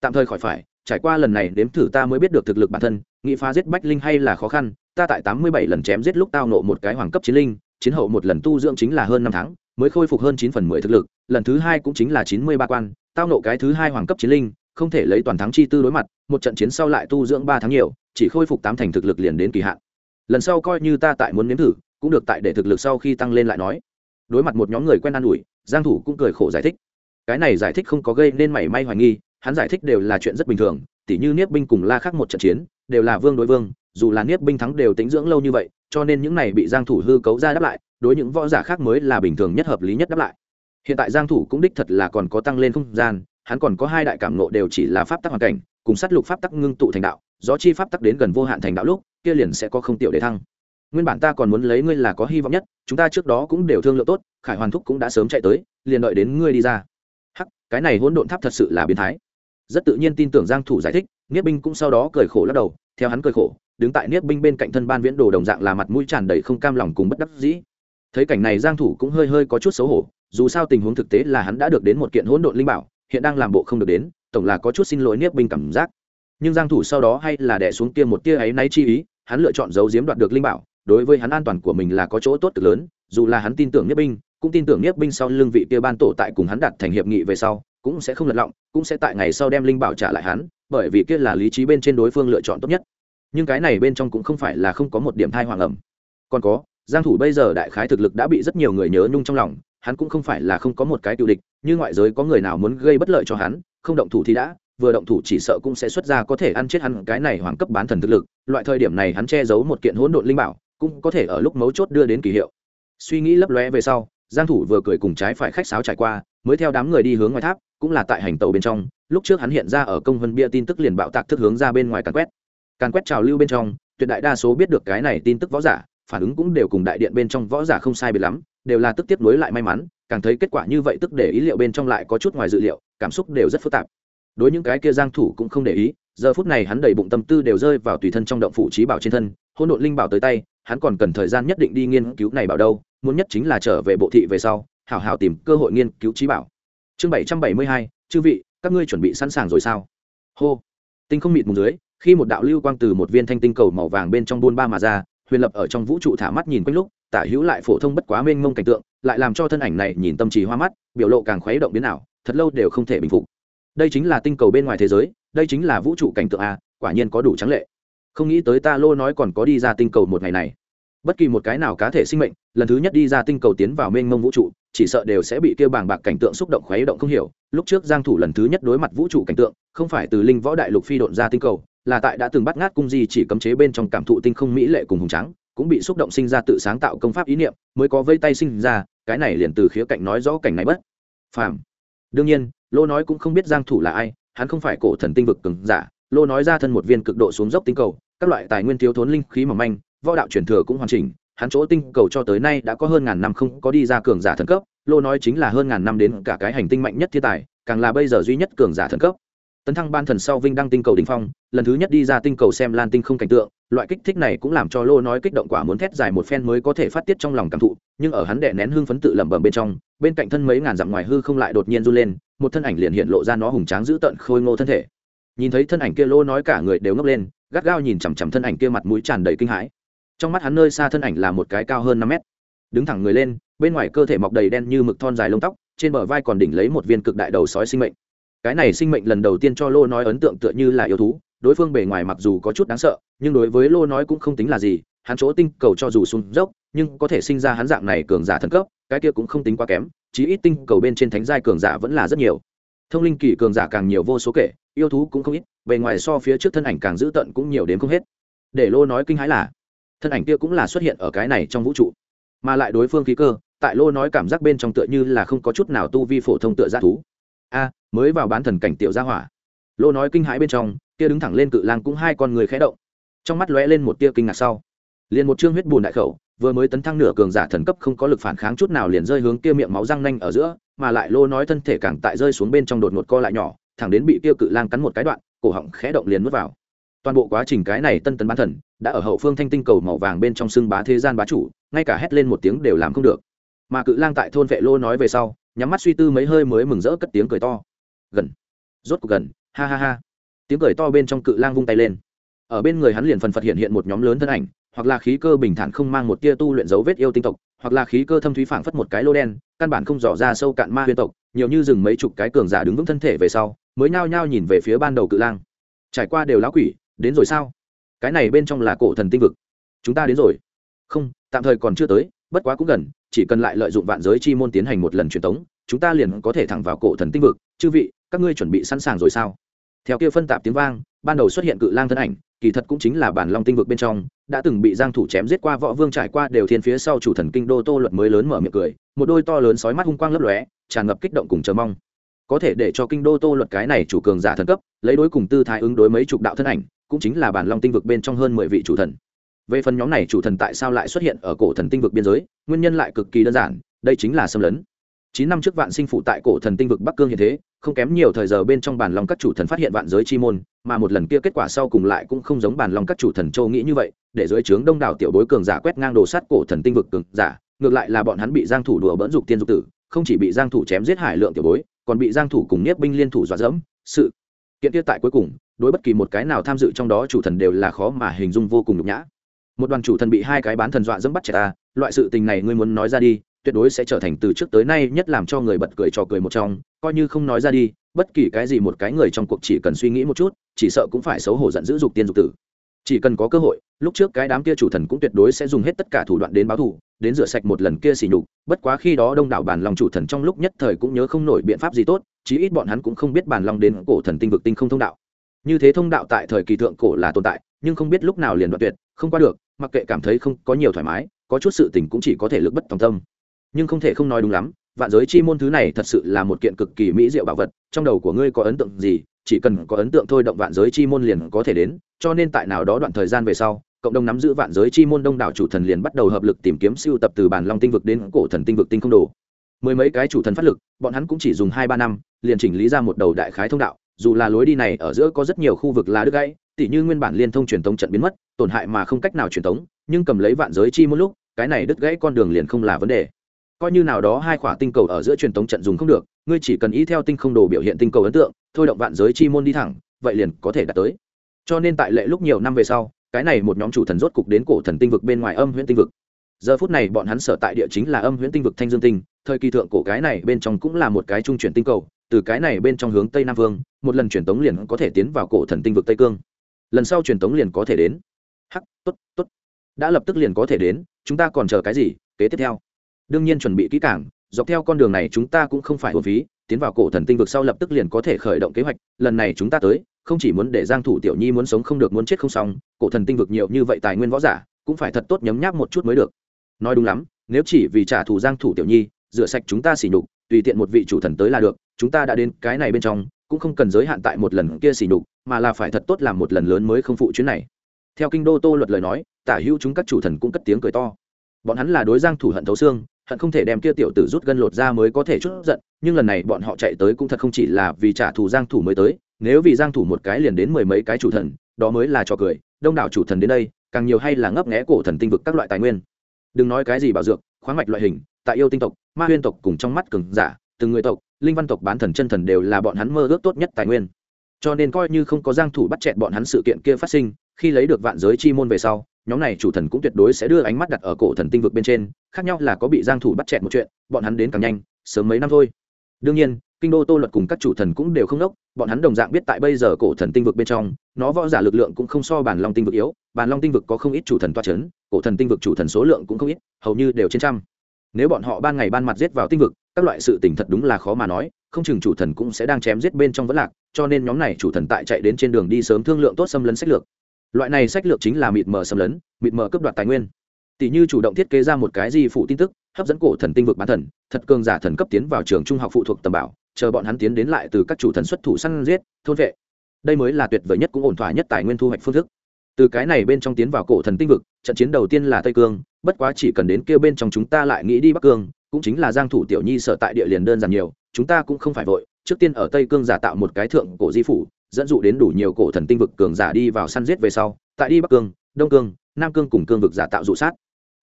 Tạm thời khỏi phải, trải qua lần này nếm thử ta mới biết được thực lực bản thân nghị phá giết bách linh hay là khó khăn ta tại 87 lần chém giết lúc tao nộ một cái hoàng cấp chiến linh, chiến hậu một lần tu dưỡng chính là hơn năm tháng, mới khôi phục hơn chín phần mười thực lực, lần thứ hai cũng chính là chín mươi ba quan, tao nộ cái thứ hai hoàng cấp chiến linh, không thể lấy toàn thắng chi tư đối mặt, một trận chiến sau lại tu dưỡng ba tháng nhiều, chỉ khôi phục tám thành thực lực liền đến kỳ hạn. Lần sau coi như ta tại muốn nếm thử, cũng được tại để thực lực sau khi tăng lên lại nói. Đối mặt một nhóm người quen an ủi, giang thủ cũng cười khổ giải thích. Cái này giải thích không có gây nên mảy may hoài nghi, hắn giải thích đều là chuyện rất bình thường, tỉ như niết binh cùng la khắc một trận chiến, đều là vương đối vương dù là niết binh thắng đều tính dưỡng lâu như vậy, cho nên những này bị giang thủ hư cấu ra đáp lại, đối những võ giả khác mới là bình thường nhất hợp lý nhất đáp lại. Hiện tại giang thủ cũng đích thật là còn có tăng lên không gian, hắn còn có hai đại cảm ngộ đều chỉ là pháp tắc hoàn cảnh, cùng sát lục pháp tắc ngưng tụ thành đạo, gió chi pháp tắc đến gần vô hạn thành đạo lúc, kia liền sẽ có không tiểu để thăng. Nguyên bản ta còn muốn lấy ngươi là có hy vọng nhất, chúng ta trước đó cũng đều thương lượng tốt, khải hoàn thúc cũng đã sớm chạy tới, liền đợi đến ngươi đi ra. Hắc, cái này hỗn độn tháp thật sự là biến thái. Rất tự nhiên tin tưởng giang thủ giải thích niết binh cũng sau đó cười khổ lắc đầu theo hắn cười khổ, đứng tại niết binh bên cạnh thân ban viễn đồ đồng dạng là mặt mũi tràn đầy không cam lòng cùng bất đắc dĩ. Thấy cảnh này giang thủ cũng hơi hơi có chút xấu hổ, dù sao tình huống thực tế là hắn đã được đến một kiện hỗn độn linh bảo, hiện đang làm bộ không được đến, tổng là có chút xin lỗi niết binh cảm giác. Nhưng giang thủ sau đó hay là đè xuống kia một tia ấy náy chi ý, hắn lựa chọn giấu giếm đoạt được linh bảo, đối với hắn an toàn của mình là có chỗ tốt cực lớn, dù là hắn tin tưởng niết binh, cũng tin tưởng niết binh sau lưng vị kia ban tổ tại cùng hắn đạt thành hiệp nghị về sau, cũng sẽ không lật lọng, cũng sẽ tại ngày sau đem linh bảo trả lại hắn bởi vì kia là lý trí bên trên đối phương lựa chọn tốt nhất. Nhưng cái này bên trong cũng không phải là không có một điểm thai hoàng ẩm. Còn có, giang thủ bây giờ đại khái thực lực đã bị rất nhiều người nhớ nhung trong lòng, hắn cũng không phải là không có một cái tiêu địch, như ngoại giới có người nào muốn gây bất lợi cho hắn, không động thủ thì đã, vừa động thủ chỉ sợ cũng sẽ xuất ra có thể ăn chết hắn. Cái này hoàng cấp bán thần thực lực, loại thời điểm này hắn che giấu một kiện hỗn độn linh bảo, cũng có thể ở lúc mấu chốt đưa đến kỳ hiệu. Suy nghĩ lấp lóe về sau, giang thủ vừa cười cùng trái phải khách sáo trải qua mới theo đám người đi hướng ngoài tháp, cũng là tại hành tàu bên trong, lúc trước hắn hiện ra ở công vân bia tin tức liền bạo tạc thức hướng ra bên ngoài càn quét. Càn quét trào lưu bên trong, tuyệt đại đa số biết được cái này tin tức võ giả, phản ứng cũng đều cùng đại điện bên trong võ giả không sai biệt lắm, đều là tức tiếp nối lại may mắn, càng thấy kết quả như vậy tức để ý liệu bên trong lại có chút ngoài dự liệu, cảm xúc đều rất phức tạp. Đối những cái kia giang thủ cũng không để ý, giờ phút này hắn đầy bụng tâm tư đều rơi vào tùy thân trong động phủ trí bảo trên thân hôn độn linh bảo tới tay, hắn còn cần thời gian nhất định đi nghiên cứu này bảo đâu, muốn nhất chính là trở về bộ thị về sau hảo hảo tìm cơ hội nghiên cứu trí bảo. Chương bảy trăm bảy mươi hai, chư vị, các ngươi chuẩn bị sẵn sàng rồi sao? Hô. Tinh không mịt mùng dưới, khi một đạo lưu quang từ một viên thanh tinh cầu màu vàng bên trong buôn ba mà ra, huyền lập ở trong vũ trụ thả mắt nhìn quanh lúc, tả hữu lại phổ thông bất quá mênh mông cảnh tượng, lại làm cho thân ảnh này nhìn tâm trí hoa mắt, biểu lộ càng khuấy động biến ảo, thật lâu đều không thể bình phục. Đây chính là tinh cầu bên ngoài thế giới, đây chính là vũ trụ cảnh tượng a, quả nhiên có đủ trắng lệ. Không nghĩ tới ta lô nói còn có đi ra tinh cầu một ngày này. Bất kỳ một cái nào cá thể sinh mệnh, lần thứ nhất đi ra tinh cầu tiến vào mênh mông vũ trụ chỉ sợ đều sẽ bị kia bàng bạc cảnh tượng xúc động khuấy động không hiểu. Lúc trước giang thủ lần thứ nhất đối mặt vũ trụ cảnh tượng, không phải từ linh võ đại lục phi độn ra tinh cầu, là tại đã từng bắt ngát cung di chỉ cấm chế bên trong cảm thụ tinh không mỹ lệ cùng hùng trắng cũng bị xúc động sinh ra tự sáng tạo công pháp ý niệm, mới có vây tay sinh ra, cái này liền từ khía cạnh nói rõ cảnh này bất phàm. Đương nhiên, lô nói cũng không biết giang thủ là ai, hắn không phải cổ thần tinh vực cường giả, lô nói ra thân một viên cực độ xuống dốc tinh cầu, các loại tài nguyên thiếu thốn linh khí mỏng manh, võ đạo truyền thừa cũng hoàn chỉnh hắn chỗ tinh cầu cho tới nay đã có hơn ngàn năm không có đi ra cường giả thần cấp, lô nói chính là hơn ngàn năm đến cả cái hành tinh mạnh nhất thiên tài, càng là bây giờ duy nhất cường giả thần cấp. Tấn thăng ban thần sau vinh đăng tinh cầu đ ỉ n h phong, lần thứ nhất đi ra tinh cầu xem lan tinh không cảnh tượng, loại kích thích này cũng làm cho lô nói kích động quả muốn thét dài một phen mới có thể phát tiết trong lòng cảm thụ, nhưng ở hắn đệ nén hương phấn tự lẩm bẩm bên trong, bên cạnh thân mấy ngàn dặm ngoài hư không lại đột nhiên run lên, một thân ảnh liền hiện lộ ra nó hùng tráng dữ tận khôi ngô thân thể. Nhìn thấy thân ảnh kia lô nói cả người đều ngốc lên, gắt gao nhìn chằm chằm thân ảnh kia mặt mũi tràn đầy kinh hãi trong mắt hắn nơi xa thân ảnh là một cái cao hơn năm mét. Đứng thẳng người lên, bên ngoài cơ thể mọc đầy đen như mực thon dài lông tóc, trên bờ vai còn đỉnh lấy một viên cực đại đầu sói sinh mệnh. Cái này sinh mệnh lần đầu tiên cho lô nói ấn tượng tựa như là yêu thú, đối phương bề ngoài mặc dù có chút đáng sợ, nhưng đối với lô nói cũng không tính là gì, hắn chỗ tinh cầu cho dù xuống dốc, nhưng có thể sinh ra hắn dạng này cường giả thần cấp, cái kia cũng không tính quá kém, chí ít tinh cầu bên trên thánh giai cường giả vẫn là rất nhiều. Thông linh kỳ cường giả càng nhiều vô số kể, yêu thú cũng không ít, bề ngoài so phía trước thân ảnh càng dữ tận cũng nhiều đến không hết. Để lô nói kinh hãi là thân ảnh kia cũng là xuất hiện ở cái này trong vũ trụ. Mà lại đối phương khí cơ, tại lô nói cảm giác bên trong tựa như là không có chút nào tu vi phổ thông tựa g thú. A, mới vào bán thần cảnh tiểu gia hỏa. Lô nói kinh hãi bên trong, kia đứng thẳng lên cự lang cũng hai con người khẽ động. Trong mắt lóe lên một tia kinh ngạc sau. Liền một chương huyết bùn đại khẩu, vừa mới tấn thăng nửa cường giả thần cấp không có lực phản kháng chút nào liền rơi hướng kia miệng máu răng nanh ở giữa, mà lại lô nói thân thể càng tại rơi xuống bên trong đột ngột co lại nhỏ, thẳng đến bị kia cự lang cắn một cái đoạn, cổ họng khẽ động liền nuốt vào toàn bộ quá trình cái này tân tấn bán thần đã ở hậu phương thanh tinh cầu màu vàng bên trong xưng bá thế gian bá chủ, ngay cả hét lên một tiếng đều làm không được. Mà cự lang tại thôn vệ lô nói về sau, nhắm mắt suy tư mấy hơi mới mừng rỡ cất tiếng cười to. Gần. Rốt cuộc gần. Ha ha ha. Tiếng cười to bên trong cự lang vung tay lên. Ở bên người hắn liền phần phật hiện hiện một nhóm lớn thân ảnh, hoặc là khí cơ bình thản không mang một tia tu luyện dấu vết yêu tinh tộc, hoặc là khí cơ thâm thúy phảng phất một cái lô đen, căn bản không dò ra sâu cạn ma huyên tộc, nhiều như rừng mấy chục cái cường giả đứng vững thân thể về sau, mới nhao nhao nhìn về phía ban đầu cự lang. Trải qua đều lão quỷ đến rồi sao? Cái này bên trong là cổ thần tinh vực. Chúng ta đến rồi. Không, tạm thời còn chưa tới, bất quá cũng gần, chỉ cần lại lợi dụng vạn giới chi môn tiến hành một lần truyền tống, chúng ta liền có thể thẳng vào cổ thần tinh vực. Chư vị, các ngươi chuẩn bị sẵn sàng rồi sao? Theo kia phân tạp tiếng vang, ban đầu xuất hiện cự lang thân ảnh, kỳ thật cũng chính là bản long tinh vực bên trong, đã từng bị giang thủ chém giết qua, võ vương trải qua đều thiên phía sau chủ thần kinh đô tô luật mới lớn mở miệng cười, một đôi to lớn sói mắt hung quang lấp lóe, tràn ngập kích động cùng chờ mong. Có thể để cho kinh đô tô luật cái này chủ cường giả thần cấp, lấy đối cùng tư thái ứng đối mấy chục đạo thân ảnh cũng chính là bản long tinh vực bên trong hơn mười vị chủ thần. Về phần nhóm này chủ thần tại sao lại xuất hiện ở cổ thần tinh vực biên giới, nguyên nhân lại cực kỳ đơn giản, đây chính là xâm lấn. Chín năm trước vạn sinh phụ tại cổ thần tinh vực bắc cương như thế, không kém nhiều thời giờ bên trong bản lòng các chủ thần phát hiện vạn giới chi môn, mà một lần kia kết quả sau cùng lại cũng không giống bản lòng các chủ thần châu nghĩ như vậy, để dưới trướng đông đảo tiểu bối cường giả quét ngang đồ sát cổ thần tinh vực cường giả, ngược lại là bọn hắn bị giang thủ đùa bỡn dục tiên dục tử, không chỉ bị giang thủ chém giết hải lượng tiểu bối, còn bị giang thủ cùng nhiếp binh liên thủ dọa dẫm, sự kiện kia tại cuối cùng đối bất kỳ một cái nào tham dự trong đó chủ thần đều là khó mà hình dung vô cùng nhục nhã. Một đoàn chủ thần bị hai cái bán thần dọa dẫm bắt trẻ ta, loại sự tình này ngươi muốn nói ra đi, tuyệt đối sẽ trở thành từ trước tới nay nhất làm cho người bật cười trò cười một trong, coi như không nói ra đi, bất kỳ cái gì một cái người trong cuộc chỉ cần suy nghĩ một chút, chỉ sợ cũng phải xấu hổ giận dữ dục tiên dục tử. Chỉ cần có cơ hội, lúc trước cái đám kia chủ thần cũng tuyệt đối sẽ dùng hết tất cả thủ đoạn đến báo thù, đến rửa sạch một lần kia xỉ nhục, bất quá khi đó đông đảo bản lòng chủ thần trong lúc nhất thời cũng nhớ không nổi biện pháp gì tốt, chí ít bọn hắn cũng không biết bản lòng đến cổ thần tinh vực tinh không thông đạo như thế thông đạo tại thời kỳ thượng cổ là tồn tại, nhưng không biết lúc nào liền đoạn tuyệt, không qua được, mặc kệ cảm thấy không có nhiều thoải mái, có chút sự tình cũng chỉ có thể lực bất tòng tâm. Nhưng không thể không nói đúng lắm, vạn giới chi môn thứ này thật sự là một kiện cực kỳ mỹ diệu bảo vật, trong đầu của ngươi có ấn tượng gì, chỉ cần có ấn tượng thôi động vạn giới chi môn liền có thể đến, cho nên tại nào đó đoạn thời gian về sau, cộng đồng nắm giữ vạn giới chi môn đông đảo chủ thần liền bắt đầu hợp lực tìm kiếm siêu tập từ bản long tinh vực đến cổ thần tinh vực tinh không đồ. Mười mấy cái chủ thần phát lực, bọn hắn cũng chỉ dùng hai ba năm, liền chỉnh lý ra một đầu đại khái thông đạo dù là lối đi này ở giữa có rất nhiều khu vực là đứt gãy, tỉ như nguyên bản liên thông truyền thống trận biến mất, tổn hại mà không cách nào truyền thống, nhưng cầm lấy vạn giới chi một lúc, cái này đứt gãy con đường liền không là vấn đề. Coi như nào đó hai khỏa tinh cầu ở giữa truyền thống trận dùng không được, ngươi chỉ cần ý theo tinh không đồ biểu hiện tinh cầu ấn tượng, thôi động vạn giới chi môn đi thẳng, vậy liền có thể đạt tới. Cho nên tại lệ lúc nhiều năm về sau, cái này một nhóm chủ thần rốt cục đến cổ thần tinh vực bên ngoài âm huyễn tinh vực. Giờ phút này bọn hắn sở tại địa chính là âm huyễn tinh vực thanh dương tinh, thời kỳ thượng cổ cái này bên trong cũng là một cái trung chuyển tinh cầu từ cái này bên trong hướng tây nam vương, một lần truyền tống liền có thể tiến vào cổ thần tinh vực tây cương. Lần sau truyền tống liền có thể đến. Hắc t ố t t ố t đã lập tức liền có thể đến, chúng ta còn chờ cái gì? Kế tiếp theo. Đương nhiên chuẩn bị kỹ cảng dọc theo con đường này chúng ta cũng không phải hồn phí, tiến vào cổ thần tinh vực sau lập tức liền có thể khởi động kế hoạch, lần này chúng ta tới, không chỉ muốn để giang thủ tiểu nhi muốn sống không được muốn chết không xong, cổ thần tinh vực nhiều như vậy tài nguyên võ giả, cũng phải thật tốt nhấm nháp một chút mới được. Nói đúng lắm, nếu chỉ vì trả thù giang thủ tiểu nhi, rửa sạch chúng ta xỉ nhục tùy tiện một vị chủ thần tới là được, chúng ta đã đến cái này bên trong, cũng không cần giới hạn tại một lần kia xỉ nhục, mà là phải thật tốt làm một lần lớn mới không phụ chuyến này. Theo kinh đô tô luật lời nói, tả hữu chúng các chủ thần cũng cất tiếng cười to. Bọn hắn là đối giang thủ hận thấu xương, hận không thể đem kia tiểu tử rút gân lột ra mới có thể chút giận, nhưng lần này bọn họ chạy tới cũng thật không chỉ là vì trả thù giang thủ mới tới, nếu vì giang thủ một cái liền đến mười mấy cái chủ thần, đó mới là trò cười, đông đảo chủ thần đến đây, càng nhiều hay là ngấp nghé cổ thần tinh vực các loại tài nguyên. Đừng nói cái gì bảo dược, khoáng mạch loại hình tại yêu tinh tộc, ma huyên tộc cùng trong mắt cường giả, từng người tộc, linh văn tộc bán thần chân thần đều là bọn hắn mơ ước tốt nhất tài nguyên. Cho nên coi như không có giang thủ bắt chẹt bọn hắn sự kiện kia phát sinh, khi lấy được vạn giới chi môn về sau, nhóm này chủ thần cũng tuyệt đối sẽ đưa ánh mắt đặt ở cổ thần tinh vực bên trên, khác nhau là có bị giang thủ bắt chẹt một chuyện, bọn hắn đến càng nhanh, sớm mấy năm thôi. Đương nhiên, kinh đô tô luật cùng các chủ thần cũng đều không đốc, bọn hắn đồng dạng biết tại bây giờ cổ thần tinh vực bên trong, nó võ giả lực lượng cũng không so bản long tinh vực yếu, bản long tinh vực có không ít chủ thần toa chấn, cổ thần tinh vực chủ thần số lượng cũng không ít, hầu như đều trên trăm nếu bọn họ ban ngày ban mặt giết vào tinh vực, các loại sự tình thật đúng là khó mà nói, không chừng chủ thần cũng sẽ đang chém giết bên trong vẫn lạc, cho nên nhóm này chủ thần tại chạy đến trên đường đi sớm thương lượng tốt xâm lấn sách lược. Loại này sách lược chính là mịt mờ xâm lấn, mịt mờ cướp đoạt tài nguyên. Tỷ như chủ động thiết kế ra một cái gì phụ tin tức, hấp dẫn cổ thần tinh vực bán thần, thật cường giả thần cấp tiến vào trường trung học phụ thuộc tầm bảo, chờ bọn hắn tiến đến lại từ các chủ thần xuất thủ săn giết, thôn vệ. Đây mới là tuyệt vời nhất cũng ổn thỏa nhất tài nguyên thu hoạch phương thức từ cái này bên trong tiến vào cổ thần tinh vực, trận chiến đầu tiên là tây cương, bất quá chỉ cần đến kêu bên trong chúng ta lại nghĩ đi bắc cương, cũng chính là giang thủ tiểu nhi sở tại địa liền đơn giản nhiều, chúng ta cũng không phải vội. Trước tiên ở tây cương giả tạo một cái thượng cổ di phủ, dẫn dụ đến đủ nhiều cổ thần tinh vực cường giả đi vào săn giết về sau, tại đi bắc cương, đông cương, nam cương cùng cương vực giả tạo dụ sát.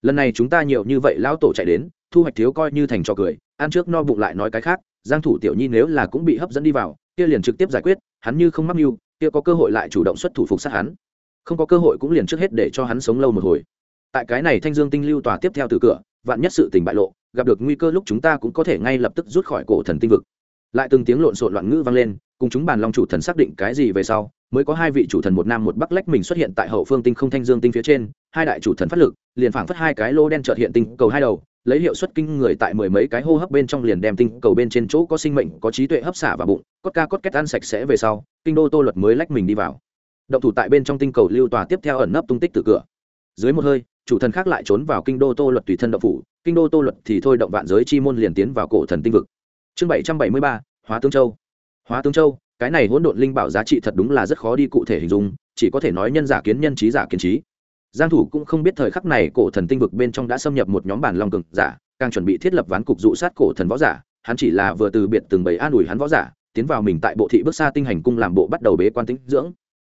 Lần này chúng ta nhiều như vậy lão tổ chạy đến, thu hoạch thiếu coi như thành trò cười, ăn trước no bụng lại nói cái khác, giang thủ tiểu nhi nếu là cũng bị hấp dẫn đi vào, kia liền trực tiếp giải quyết, hắn như không mắc mưu, kia có cơ hội lại chủ động xuất thủ phục sát hắn không có cơ hội cũng liền trước hết để cho hắn sống lâu một hồi. Tại cái này thanh dương tinh lưu tòa tiếp theo từ cửa, vạn nhất sự tình bại lộ, gặp được nguy cơ lúc chúng ta cũng có thể ngay lập tức rút khỏi cổ thần tinh vực. Lại từng tiếng lộn xộn loạn ngữ vang lên, cùng chúng bàn long chủ thần xác định cái gì về sau, mới có hai vị chủ thần một nam một bắc lách mình xuất hiện tại hậu phương tinh không thanh dương tinh phía trên, hai đại chủ thần phát lực, liền phảng phất hai cái lô đen trợt hiện tinh cầu hai đầu, lấy hiệu suất kinh người tại mười mấy cái hô hấp bên trong liền đem tinh cầu bên trên chỗ có sinh mệnh, có trí tuệ hấp xả vào bụng, cốt ca cốt kết ăn sạch sẽ về sau, kinh đô tô luật mới lách mình đi vào động thủ tại bên trong tinh cầu lưu tòa tiếp theo ẩn nấp tung tích từ cửa. Dưới một hơi, chủ thần khác lại trốn vào kinh đô tô luật tùy thân động phủ, kinh đô tô luật thì thôi động vạn giới chi môn liền tiến vào cổ thần tinh vực. Chương bảy trăm bảy mươi ba, hóa tướng châu. Hóa tướng châu, cái này hỗn độn linh bảo giá trị thật đúng là rất khó đi cụ thể hình dung, chỉ có thể nói nhân giả kiến nhân trí giả kiến trí. Giang thủ cũng không biết thời khắc này cổ thần tinh vực bên trong đã xâm nhập một nhóm bản long cường giả, càng chuẩn bị thiết lập ván cục dụ sát cổ thần võ giả, hắn chỉ là vừa từ biệt từng bầy an ủi hắn võ giả, tiến vào mình tại bộ thị bước xa tinh hành cung làm bộ bắt đầu bế quan tĩnh dưỡng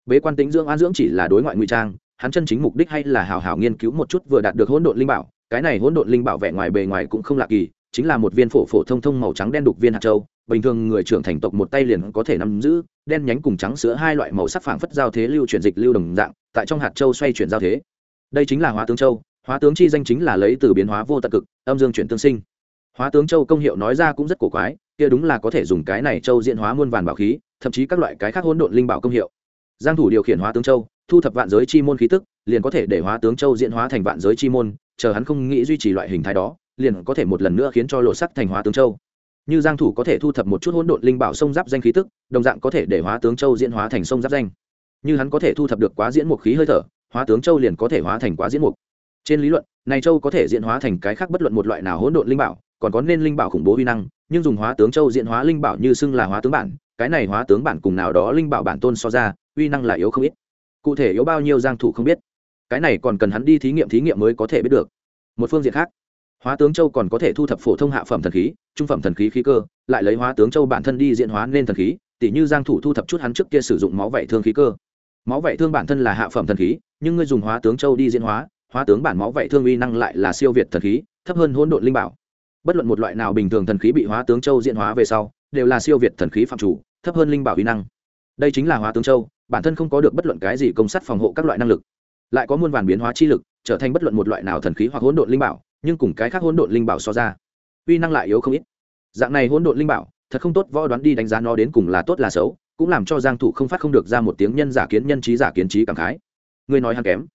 bế quan tĩnh dưỡng an dưỡng chỉ là đối ngoại ngụy trang, hắn chân chính mục đích hay là hào hào nghiên cứu một chút vừa đạt được hỗn độn linh bảo, cái này hỗn độn linh bảo vẻ ngoài bề ngoài cũng không lạ kỳ, chính là một viên phổ phổ thông thông màu trắng đen đục viên hạt châu, bình thường người trưởng thành tộc một tay liền có thể nắm giữ, đen nhánh cùng trắng sữa hai loại màu sắc phảng phất giao thế lưu chuyển dịch lưu đồng dạng, tại trong hạt châu xoay chuyển giao thế. Đây chính là hóa tướng châu, hóa tướng chi danh chính là lấy từ biến hóa vô tận cực, âm dương chuyển tương sinh. Hóa tướng châu công hiệu nói ra cũng rất cổ quái, kia đúng là có thể dùng cái này châu diễn hóa muôn vàn bảo khí, thậm chí các loại cái khác hỗn độn linh bảo công hiệu giang thủ điều khiển hóa tướng châu, thu thập vạn giới chi môn khí tức, liền có thể để hóa tướng châu diễn hóa thành vạn giới chi môn, chờ hắn không nghĩ duy trì loại hình thái đó, liền có thể một lần nữa khiến cho lộ sắc thành hóa tướng châu. Như giang thủ có thể thu thập một chút hỗn độn linh bảo sông giáp danh khí tức, đồng dạng có thể để hóa tướng châu diễn hóa thành sông giáp danh. Như hắn có thể thu thập được quá diễn một khí hơi thở, hóa tướng châu liền có thể hóa thành quá diễn mục. Trên lý luận, này châu có thể diễn hóa thành cái khác bất luận một loại nào hỗn độn linh bảo, còn có nên linh bảo khủng bố uy năng, nhưng dùng hóa tướng châu diễn hóa linh bảo như xưng là hóa tướng bản cái này hóa tướng bản cùng nào đó linh bảo bản tôn so ra, uy năng là yếu không ít. Cụ thể yếu bao nhiêu giang thủ không biết. Cái này còn cần hắn đi thí nghiệm thí nghiệm mới có thể biết được. Một phương diện khác, hóa tướng châu còn có thể thu thập phổ thông hạ phẩm thần khí, trung phẩm thần khí khí cơ, lại lấy hóa tướng châu bản thân đi diễn hóa nên thần khí tỷ như giang thủ thu thập chút hắn trước kia sử dụng máu vảy thương khí cơ. Máu vảy thương bản thân là hạ phẩm thần khí, nhưng ngươi dùng hóa tướng châu đi diễn hóa hóa tướng bản máu vảy thương uy năng lại là siêu việt thần khí, thấp hơn hỗn độn linh bảo. Bất luận một loại nào bình thường thần khí bị hóa tướng châu diễn hóa về sau đều là siêu việt thần khí phạm chủ, thấp hơn linh bảo uy năng. Đây chính là hóa tướng châu, bản thân không có được bất luận cái gì công sắt phòng hộ các loại năng lực. Lại có muôn vàn biến hóa chi lực, trở thành bất luận một loại nào thần khí hoặc hỗn độn linh bảo, nhưng cùng cái khác hỗn độn linh bảo so ra, uy năng lại yếu không ít. Dạng này hỗn độn linh bảo, thật không tốt võ đoán đi đánh giá nó đến cùng là tốt là xấu, cũng làm cho giang thủ không phát không được ra một tiếng nhân giả kiến nhân trí giả kiến trí cảm khái. Ngươi nói hắn kém.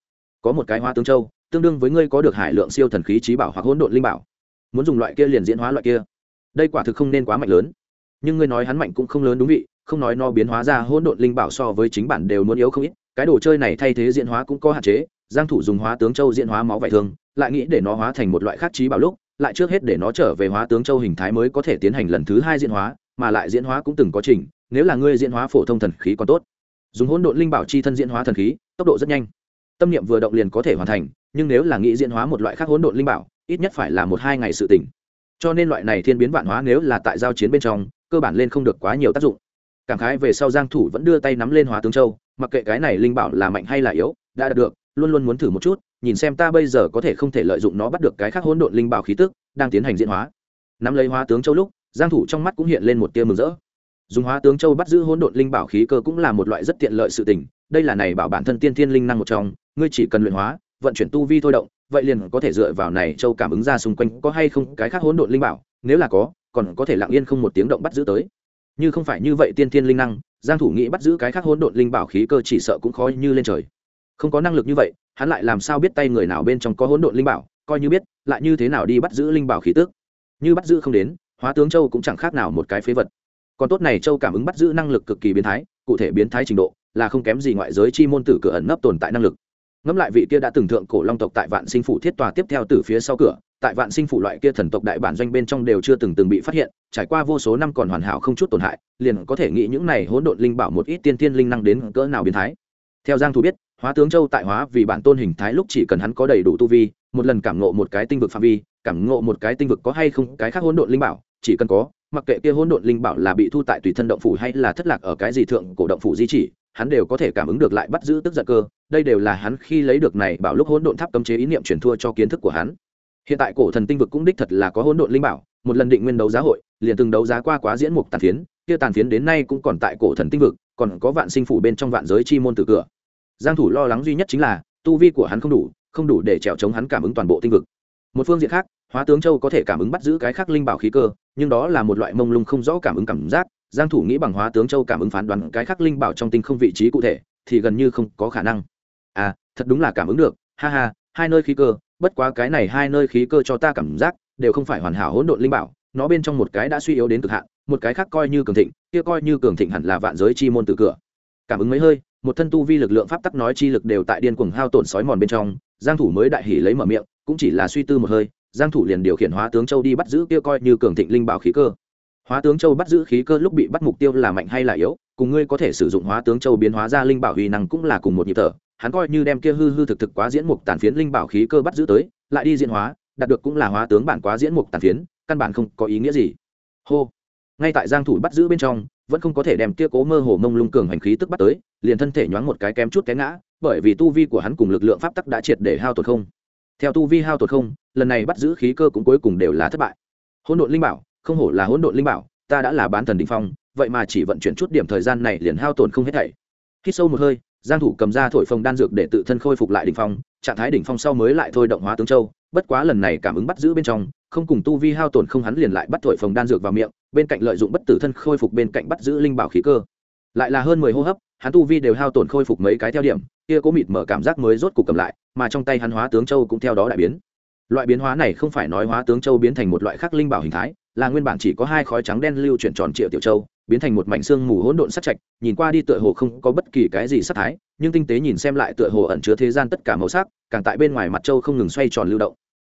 Có một cái hoa tướng châu, tương đương với ngươi có được hải lượng siêu thần khí trí bảo hoặc hỗn độn linh bảo. Muốn dùng loại kia liền diễn hóa loại kia. Đây quả thực không nên quá mạnh lớn nhưng ngươi nói hắn mạnh cũng không lớn đúng vị, không nói nó biến hóa ra hỗn độn linh bảo so với chính bản đều muốn yếu không ít, cái đồ chơi này thay thế diễn hóa cũng có hạn chế, giang thủ dùng hóa tướng châu diễn hóa máu vải thương, lại nghĩ để nó hóa thành một loại khác trí bảo lúc, lại trước hết để nó trở về hóa tướng châu hình thái mới có thể tiến hành lần thứ hai diễn hóa, mà lại diễn hóa cũng từng có trình, nếu là ngươi diễn hóa phổ thông thần khí còn tốt. Dùng hỗn độn linh bảo chi thân diễn hóa thần khí, tốc độ rất nhanh. Tâm niệm vừa động liền có thể hoàn thành, nhưng nếu là nghĩ diễn hóa một loại khác hỗn độn linh bảo, ít nhất phải là một hai ngày sự tỉnh. Cho nên loại này thiên biến vạn hóa nếu là tại giao chiến bên trong cơ bản lên không được quá nhiều tác dụng. Cảm khái về sau giang thủ vẫn đưa tay nắm lên hóa tướng châu, mặc kệ cái này linh bảo là mạnh hay là yếu, đã đạt được, luôn luôn muốn thử một chút, nhìn xem ta bây giờ có thể không thể lợi dụng nó bắt được cái khác hỗn độn linh bảo khí tức, đang tiến hành diễn hóa. Nắm lấy hóa tướng châu lúc, giang thủ trong mắt cũng hiện lên một tia mừng rỡ. Dùng hóa tướng châu bắt giữ hỗn độn linh bảo khí cơ cũng là một loại rất tiện lợi sự tình, đây là này bảo bản thân tiên thiên linh năng một trong, ngươi chỉ cần luyện hóa, vận chuyển tu vi thôi động vậy liền có thể dựa vào này châu cảm ứng ra xung quanh có hay không cái khác hỗn độn linh bảo, nếu là có, còn có thể lặng yên không một tiếng động bắt giữ tới. Như không phải như vậy tiên thiên linh năng, giang thủ nghĩ bắt giữ cái khác hỗn độn linh bảo khí cơ chỉ sợ cũng khó như lên trời. Không có năng lực như vậy, hắn lại làm sao biết tay người nào bên trong có hỗn độn linh bảo, coi như biết, lại như thế nào đi bắt giữ linh bảo khí tức. Như bắt giữ không đến, hóa tướng châu cũng chẳng khác nào một cái phế vật. Còn tốt này châu cảm ứng bắt giữ năng lực cực kỳ biến thái, cụ thể biến thái trình độ là không kém gì ngoại giới chi môn tử cửa ẩn nấp tồn tại năng lực ngẫm lại vị kia đã từng thượng cổ long tộc tại vạn sinh phủ thiết tòa tiếp theo từ phía sau cửa, tại vạn sinh phủ loại kia thần tộc đại bản doanh bên trong đều chưa từng từng bị phát hiện, trải qua vô số năm còn hoàn hảo không chút tổn hại, liền có thể nghĩ những này hỗn độn linh bảo một ít tiên tiên linh năng đến cỡ nào biến thái. Theo giang thu biết, hóa tướng châu tại hóa vì bản tôn hình thái lúc chỉ cần hắn có đầy đủ tu vi, một lần cảm ngộ một cái tinh vực phạm vi, cảm ngộ một cái tinh vực có hay không cái khác hỗn độn linh bảo, chỉ cần có, mặc kệ kia hỗn độn linh bảo là bị thu tại tùy thân động phủ hay là thất lạc ở cái gì thượng cổ động phủ di chỉ hắn đều có thể cảm ứng được lại bắt giữ tức giận cơ, đây đều là hắn khi lấy được này bảo lúc hỗn độn tháp cấm chế ý niệm truyền thua cho kiến thức của hắn. Hiện tại cổ thần tinh vực cũng đích thật là có hỗn độn linh bảo, một lần định nguyên đấu giá hội, liền từng đấu giá qua quá diễn mục tàn phiến, kia tàn phiến đến nay cũng còn tại cổ thần tinh vực, còn có vạn sinh phủ bên trong vạn giới chi môn từ cửa. Giang thủ lo lắng duy nhất chính là, tu vi của hắn không đủ không đủ để trèo chống hắn cảm ứng toàn bộ tinh vực. Một phương diện khác, hóa tướng châu có thể cảm ứng bắt giữ cái khác linh bảo khí cơ, nhưng đó là một loại mông lung không rõ cảm ứng cảm giác giang thủ nghĩ bằng hóa tướng châu cảm ứng phán đoán cái khác linh bảo trong tinh không vị trí cụ thể, thì gần như không có khả năng. À thật đúng là cảm ứng được. Ha ha, hai nơi khí cơ, bất quá cái này hai nơi khí cơ cho ta cảm giác đều không phải hoàn hảo hỗn độn linh bảo, nó bên trong một cái đã suy yếu đến cực hạn, một cái khác coi như cường thịnh, kia coi như cường thịnh hẳn là vạn giới chi môn từ cửa. Cảm ứng mấy hơi, một thân tu vi lực lượng pháp tắc nói chi lực đều tại điên cuồng hao tổn sói mòn bên trong, giang thủ mới đại hỉ lấy mở miệng, cũng chỉ là suy tư một hơi, giang thủ liền điều khiển hóa tướng châu đi bắt giữ kia coi như cường thịnh linh bảo khí cơ hóa tướng châu bắt giữ khí cơ lúc bị bắt mục tiêu là mạnh hay là yếu, cùng ngươi có thể sử dụng hóa tướng châu biến hóa ra linh bảo huy năng cũng là cùng một nhịp thở. Hắn coi như đem kia hư hư thực thực quá diễn mục tàn phiến linh bảo khí cơ bắt giữ tới, lại đi diễn hóa, đạt được cũng là hóa tướng bản quá diễn mục tàn phiến, căn bản không có ý nghĩa gì. Hô. Ngay tại giang thủ bắt giữ bên trong, vẫn không có thể đem kia cố mơ hồ mông lung cường hành khí tức bắt tới, liền thân thể nhoáng một cái kém chút té ngã, bởi vì tu vi của hắn cùng lực lượng pháp tắc đã triệt để hao tổn không. Theo tu vi hao tổn không, lần này bắt giữ khí cơ cũng cuối cùng đều là thất bại. Hỗn độn linh bảo không hổ là hỗn độn linh bảo, ta đã là bán thần đỉnh phong, vậy mà chỉ vận chuyển chút điểm thời gian này liền hao tổn không hết thảy. Khi sâu một hơi, giang thủ cầm ra thổi phồng đan dược để tự thân khôi phục lại đỉnh phong, trạng thái đỉnh phong sau mới lại thôi động hóa tướng châu, bất quá lần này cảm ứng bắt giữ bên trong, không cùng tu vi hao tổn không hắn liền lại bắt thổi phồng đan dược vào miệng, bên cạnh lợi dụng bất tử thân khôi phục bên cạnh bắt giữ linh bảo khí cơ. Lại là hơn mười hô hấp, hắn tu vi đều hao tổn khôi phục mấy cái theo điểm, kia cố mịt mở cảm giác mới rốt cục cầm lại, mà trong tay hắn hóa tướng châu cũng theo đó đại biến. Loại biến hóa này không phải nói hóa tướng châu biến thành một loại khác linh bảo hình thái là nguyên bản chỉ có hai khói trắng đen lưu chuyển tròn triệu tiểu châu, biến thành một mảnh xương mù hỗn độn sắc trạch, nhìn qua đi tựa hồ không có bất kỳ cái gì sắc thái, nhưng tinh tế nhìn xem lại tựa hồ ẩn chứa thế gian tất cả màu sắc, càng tại bên ngoài mặt châu không ngừng xoay tròn lưu động.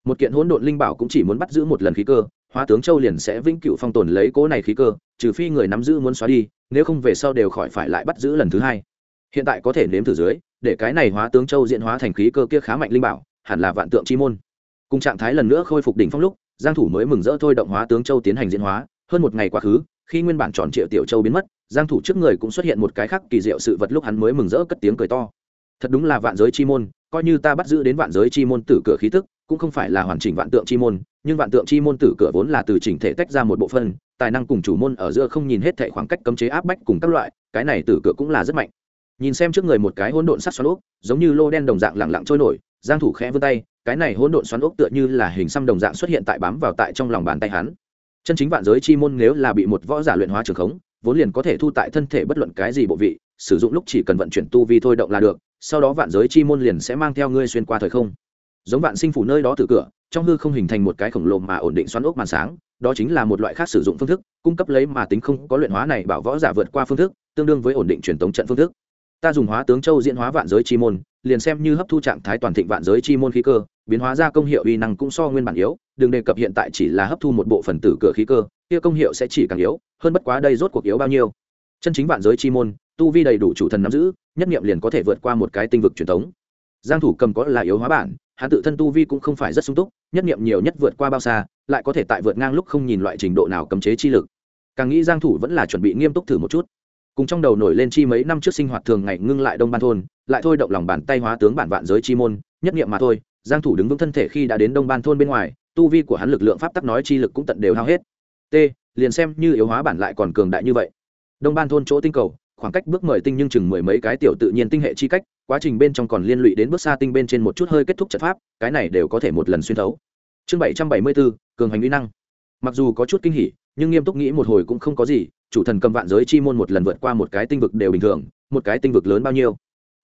Một kiện hỗn độn linh bảo cũng chỉ muốn bắt giữ một lần khí cơ, hóa tướng châu liền sẽ vĩnh cửu phong tồn lấy cố này khí cơ, trừ phi người nắm giữ muốn xóa đi, nếu không về sau đều khỏi phải lại bắt giữ lần thứ hai. Hiện tại có thể nếm thử dưới, để cái này hóa tướng châu diện hóa thành khí cơ kia khá mạnh linh bảo, hẳn là vạn tượng chi môn. Cùng trạng thái lần nữa khôi phục đỉnh phong lúc giang thủ mới mừng rỡ thôi, động hóa tướng châu tiến hành diễn hóa. Hơn một ngày quá khứ, khi nguyên bản tròn triệu tiểu châu biến mất, giang thủ trước người cũng xuất hiện một cái khác kỳ diệu sự vật lúc hắn mới mừng rỡ cất tiếng cười to. Thật đúng là vạn giới chi môn, coi như ta bắt giữ đến vạn giới chi môn tử cửa khí tức, cũng không phải là hoàn chỉnh vạn tượng chi môn, nhưng vạn tượng chi môn tử cửa vốn là từ chỉnh thể tách ra một bộ phân tài năng cùng chủ môn ở giữa không nhìn hết thệ khoảng cách cấm chế áp bách cùng các loại, cái này tử cửa cũng là rất mạnh. Nhìn xem trước người một cái hỗn độn sắc xoắn ốc giống như lô đen đồng dạng lẳng lặng trôi nổi giang thủ khẽ vươn tay, cái này hỗn độn xoắn ốc tựa như là hình xăm đồng dạng xuất hiện tại bám vào tại trong lòng bàn tay hắn. Chân chính vạn giới chi môn nếu là bị một võ giả luyện hóa trường khống, vốn liền có thể thu tại thân thể bất luận cái gì bộ vị, sử dụng lúc chỉ cần vận chuyển tu vi thôi động là được, sau đó vạn giới chi môn liền sẽ mang theo ngươi xuyên qua thời không. Giống vạn sinh phủ nơi đó từ cửa, trong hư không hình thành một cái khổng lồ mà ổn định xoắn ốc màn sáng, đó chính là một loại khác sử dụng phương thức, cung cấp lấy mà tính không có luyện hóa này bảo võ giả vượt qua phương thức, tương đương với ổn định truyền thống trận phương thức ta dùng hóa tướng châu diễn hóa vạn giới chi môn, liền xem như hấp thu trạng thái toàn thịnh vạn giới chi môn khí cơ, biến hóa ra công hiệu uy năng cũng so nguyên bản yếu, đừng đề cập hiện tại chỉ là hấp thu một bộ phần tử cửa khí cơ, kia công hiệu sẽ chỉ càng yếu, hơn bất quá đây rốt cuộc yếu bao nhiêu. Chân chính vạn giới chi môn, tu vi đầy đủ chủ thần nắm giữ, nhất nghiệm liền có thể vượt qua một cái tinh vực truyền thống. Giang thủ cầm có là yếu hóa bản, hắn tự thân tu vi cũng không phải rất sung túc, nhất nghiệm nhiều nhất vượt qua bao xa, lại có thể tại vượt ngang lúc không nhìn loại trình độ nào cấm chế chi lực. Càng nghĩ giang thủ vẫn là chuẩn bị nghiêm túc thử một chút cùng trong đầu nổi lên chi mấy năm trước sinh hoạt thường ngày ngưng lại đông ban thôn, lại thôi động lòng bàn tay hóa tướng bản vạn giới chi môn, nhất nghiệm mà thôi, giang thủ đứng vững thân thể khi đã đến đông ban thôn bên ngoài, tu vi của hắn lực lượng pháp tắc nói chi lực cũng tận đều hao hết. T, liền xem như yếu hóa bản lại còn cường đại như vậy. Đông ban thôn chỗ tinh cầu, khoảng cách bước mời tinh nhưng chừng mười mấy cái tiểu tự nhiên tinh hệ chi cách, quá trình bên trong còn liên lụy đến bước xa tinh bên trên một chút hơi kết thúc trận pháp, cái này đều có thể một lần xuyên thấu. Chương bảy trăm bảy mươi bốn cường hành uy năng. Mặc dù có chút kinh hỉ, nhưng nghiêm túc nghĩ một hồi cũng không có gì chủ thần cầm vạn giới chi môn một lần vượt qua một cái tinh vực đều bình thường, một cái tinh vực lớn bao nhiêu?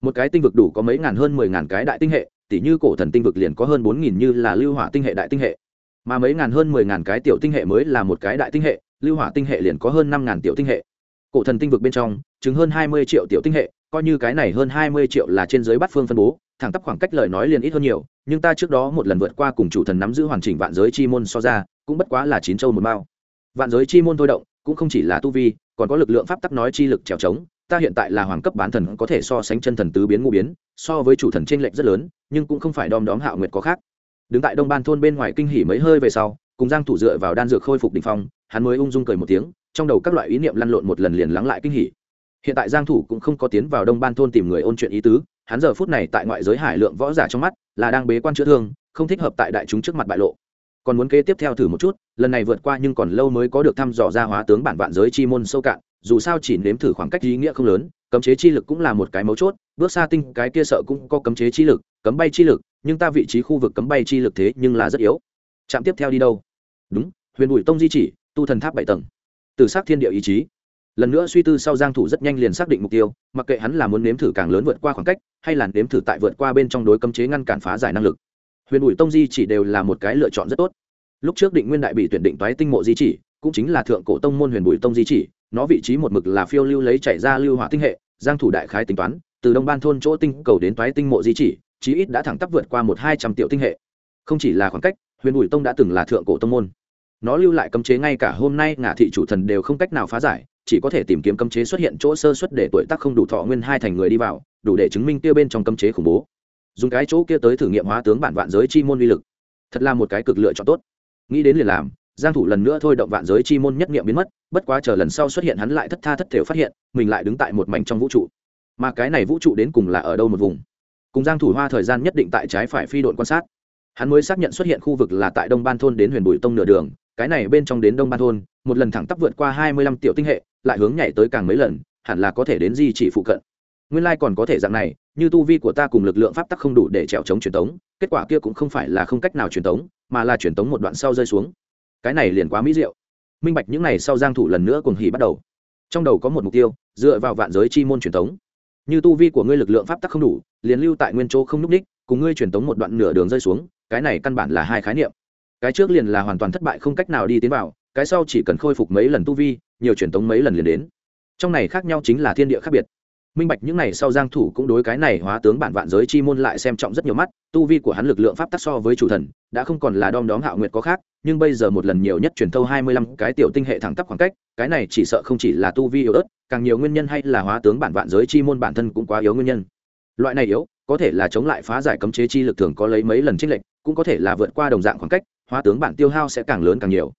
Một cái tinh vực đủ có mấy ngàn hơn mười ngàn cái đại tinh hệ tỷ như cổ thần tinh vực liền có hơn bốn nghìn như là lưu hỏa tinh hệ đại tinh hệ. Mà mấy ngàn hơn mười ngàn cái tiểu tinh hệ mới là một cái đại tinh hệ, lưu hỏa tinh hệ liền có hơn năm ngàn tiểu tinh hệ. Cổ thần tinh vực bên trong chứng hơn hai mươi triệu tiểu tinh hệ, coi như cái này hơn hai mươi triệu là trên dưới bát phương phân bố, thẳng tắp khoảng cách lời nói liền ít hơn nhiều, nhưng ta trước đó một lần vượt qua cùng chủ thần nắm giữ hoàn chỉnh vạn giới chi môn so ra, cũng bất quá là chín châu một bao vạn giới chi môn thôi động cũng không chỉ là tu vi, còn có lực lượng pháp tắc nói chi lực trèo trống, ta hiện tại là hoàng cấp bán thần có thể so sánh chân thần tứ biến ngũ biến, so với chủ thần t r ê n lệch rất lớn, nhưng cũng không phải đom đóm hạo nguyệt có khác. Đứng tại đông ban thôn bên ngoài kinh hỉ mấy hơi về sau, cùng giang thủ dựa vào đan dược khôi phục đ ỉ n h phong, hắn mới ung dung cười một tiếng, trong đầu các loại ý niệm lăn lộn một lần liền lắng lại kinh hỉ. Hiện tại giang thủ cũng không có tiến vào đông ban thôn tìm người ôn chuyện ý tứ, hắn giờ phút này tại ngoại giới hải lượng võ giả trong mắt là đang bế quan chữa thương, không thích hợp tại đại chúng trước mặt bại lộ còn muốn kế tiếp theo thử một chút, lần này vượt qua nhưng còn lâu mới có được thăm dò ra hóa tướng bản vạn giới chi môn sâu cạn, dù sao chỉ nếm thử khoảng cách ý nghĩa không lớn, cấm chế chi lực cũng là một cái mấu chốt, bước xa tinh cái kia sợ cũng có cấm chế chi lực, cấm bay chi lực, nhưng ta vị trí khu vực cấm bay chi lực thế nhưng là rất yếu. Trạm tiếp theo đi đâu? Đúng, huyền bùi tông di chỉ, tu thần tháp bảy tầng. Từ xác thiên địa ý chí. Lần nữa suy tư sau giang thủ rất nhanh liền xác định mục tiêu, mặc kệ hắn là muốn nếm thử càng lớn vượt qua khoảng cách, hay là nếm thử tại vượt qua bên trong đối cấm chế ngăn cản phá giải năng lực huyền ủi tông di chỉ đều là một cái lựa chọn rất tốt. Lúc trước định nguyên đại bị tuyển định toái tinh mộ di chỉ, cũng chính là thượng cổ tông môn huyền bùi tông di chỉ, nó vị trí một mực là phiêu lưu lấy chảy ra lưu hỏa tinh hệ, giang thủ đại khái tính toán, từ đông ban thôn chỗ tinh cầu đến toái tinh mộ di chỉ, chí ít đã thẳng tắp vượt qua một hai trăm triệu tinh hệ. Không chỉ là khoảng cách, huyền bùi tông đã từng là thượng cổ tông môn. Nó lưu lại cấm chế ngay cả hôm nay ngả thị chủ thần đều không cách nào phá giải, chỉ có thể tìm kiếm cấm chế xuất hiện chỗ sơ xuất để tuổi tác không đủ thọ nguyên hai thành người đi vào, đủ để chứng minh tiêu bên trong cấm chế khủng bố dùng cái chỗ kia tới thử nghiệm hóa tướng bản vạn giới chi môn uy lực. Thật là một cái cực lựa chọn tốt. Nghĩ đến liền làm, giang thủ lần nữa thôi động vạn giới chi môn nhất niệm biến mất, bất quá chờ lần sau xuất hiện hắn lại thất tha thất thểu phát hiện, mình lại đứng tại một mảnh trong vũ trụ. Mà cái này vũ trụ đến cùng là ở đâu một vùng? Cùng giang thủ hoa thời gian nhất định tại trái phải phi độn quan sát. Hắn mới xác nhận xuất hiện khu vực là tại đông ban thôn đến huyền bùi tông nửa đường, cái này bên trong đến đông ban thôn, một lần thẳng tắp vượt qua 25 tiểu tinh hệ, lại hướng nhảy tới càng mấy lần, hẳn là có thể đến di chỉ phụ cận. Nguyên lai còn có thể dạng này như tu vi của ta cùng lực lượng pháp tắc không đủ để trèo chống truyền tống, kết quả kia cũng không phải là không cách nào truyền tống, mà là truyền tống một đoạn sau rơi xuống. Cái này liền quá mỹ diệu. Minh bạch những này sau giang thủ lần nữa cùng hỉ bắt đầu. Trong đầu có một mục tiêu, dựa vào vạn giới chi môn truyền tống. Như tu vi của ngươi lực lượng pháp tắc không đủ, liền lưu tại nguyên chỗ không núp đích cùng ngươi truyền tống một đoạn nửa đường rơi xuống, cái này căn bản là hai khái niệm. Cái trước liền là hoàn toàn thất bại không cách nào đi tiến vào, cái sau chỉ cần khôi phục mấy lần tu vi, nhiều truyền tống mấy lần liền đến. Trong này khác nhau chính là thiên địa khác biệt minh bạch những này sau giang thủ cũng đối cái này hóa tướng bản vạn giới chi môn lại xem trọng rất nhiều mắt, tu vi của hắn lực lượng pháp tắc so với chủ thần, đã không còn là đom đóm hạo nguyệt có khác, nhưng bây giờ một lần nhiều nhất truyền thâu 25 cái tiểu tinh hệ thẳng tắp khoảng cách, cái này chỉ sợ không chỉ là tu vi yếu ớt, càng nhiều nguyên nhân hay là hóa tướng bản vạn giới chi môn bản thân cũng quá yếu nguyên nhân. Loại này yếu, có thể là chống lại phá giải cấm chế chi lực thường có lấy mấy lần trích lệnh cũng có thể là vượt qua đồng dạng khoảng cách, hóa tướng bản tiêu hao sẽ càng lớn càng nhiều.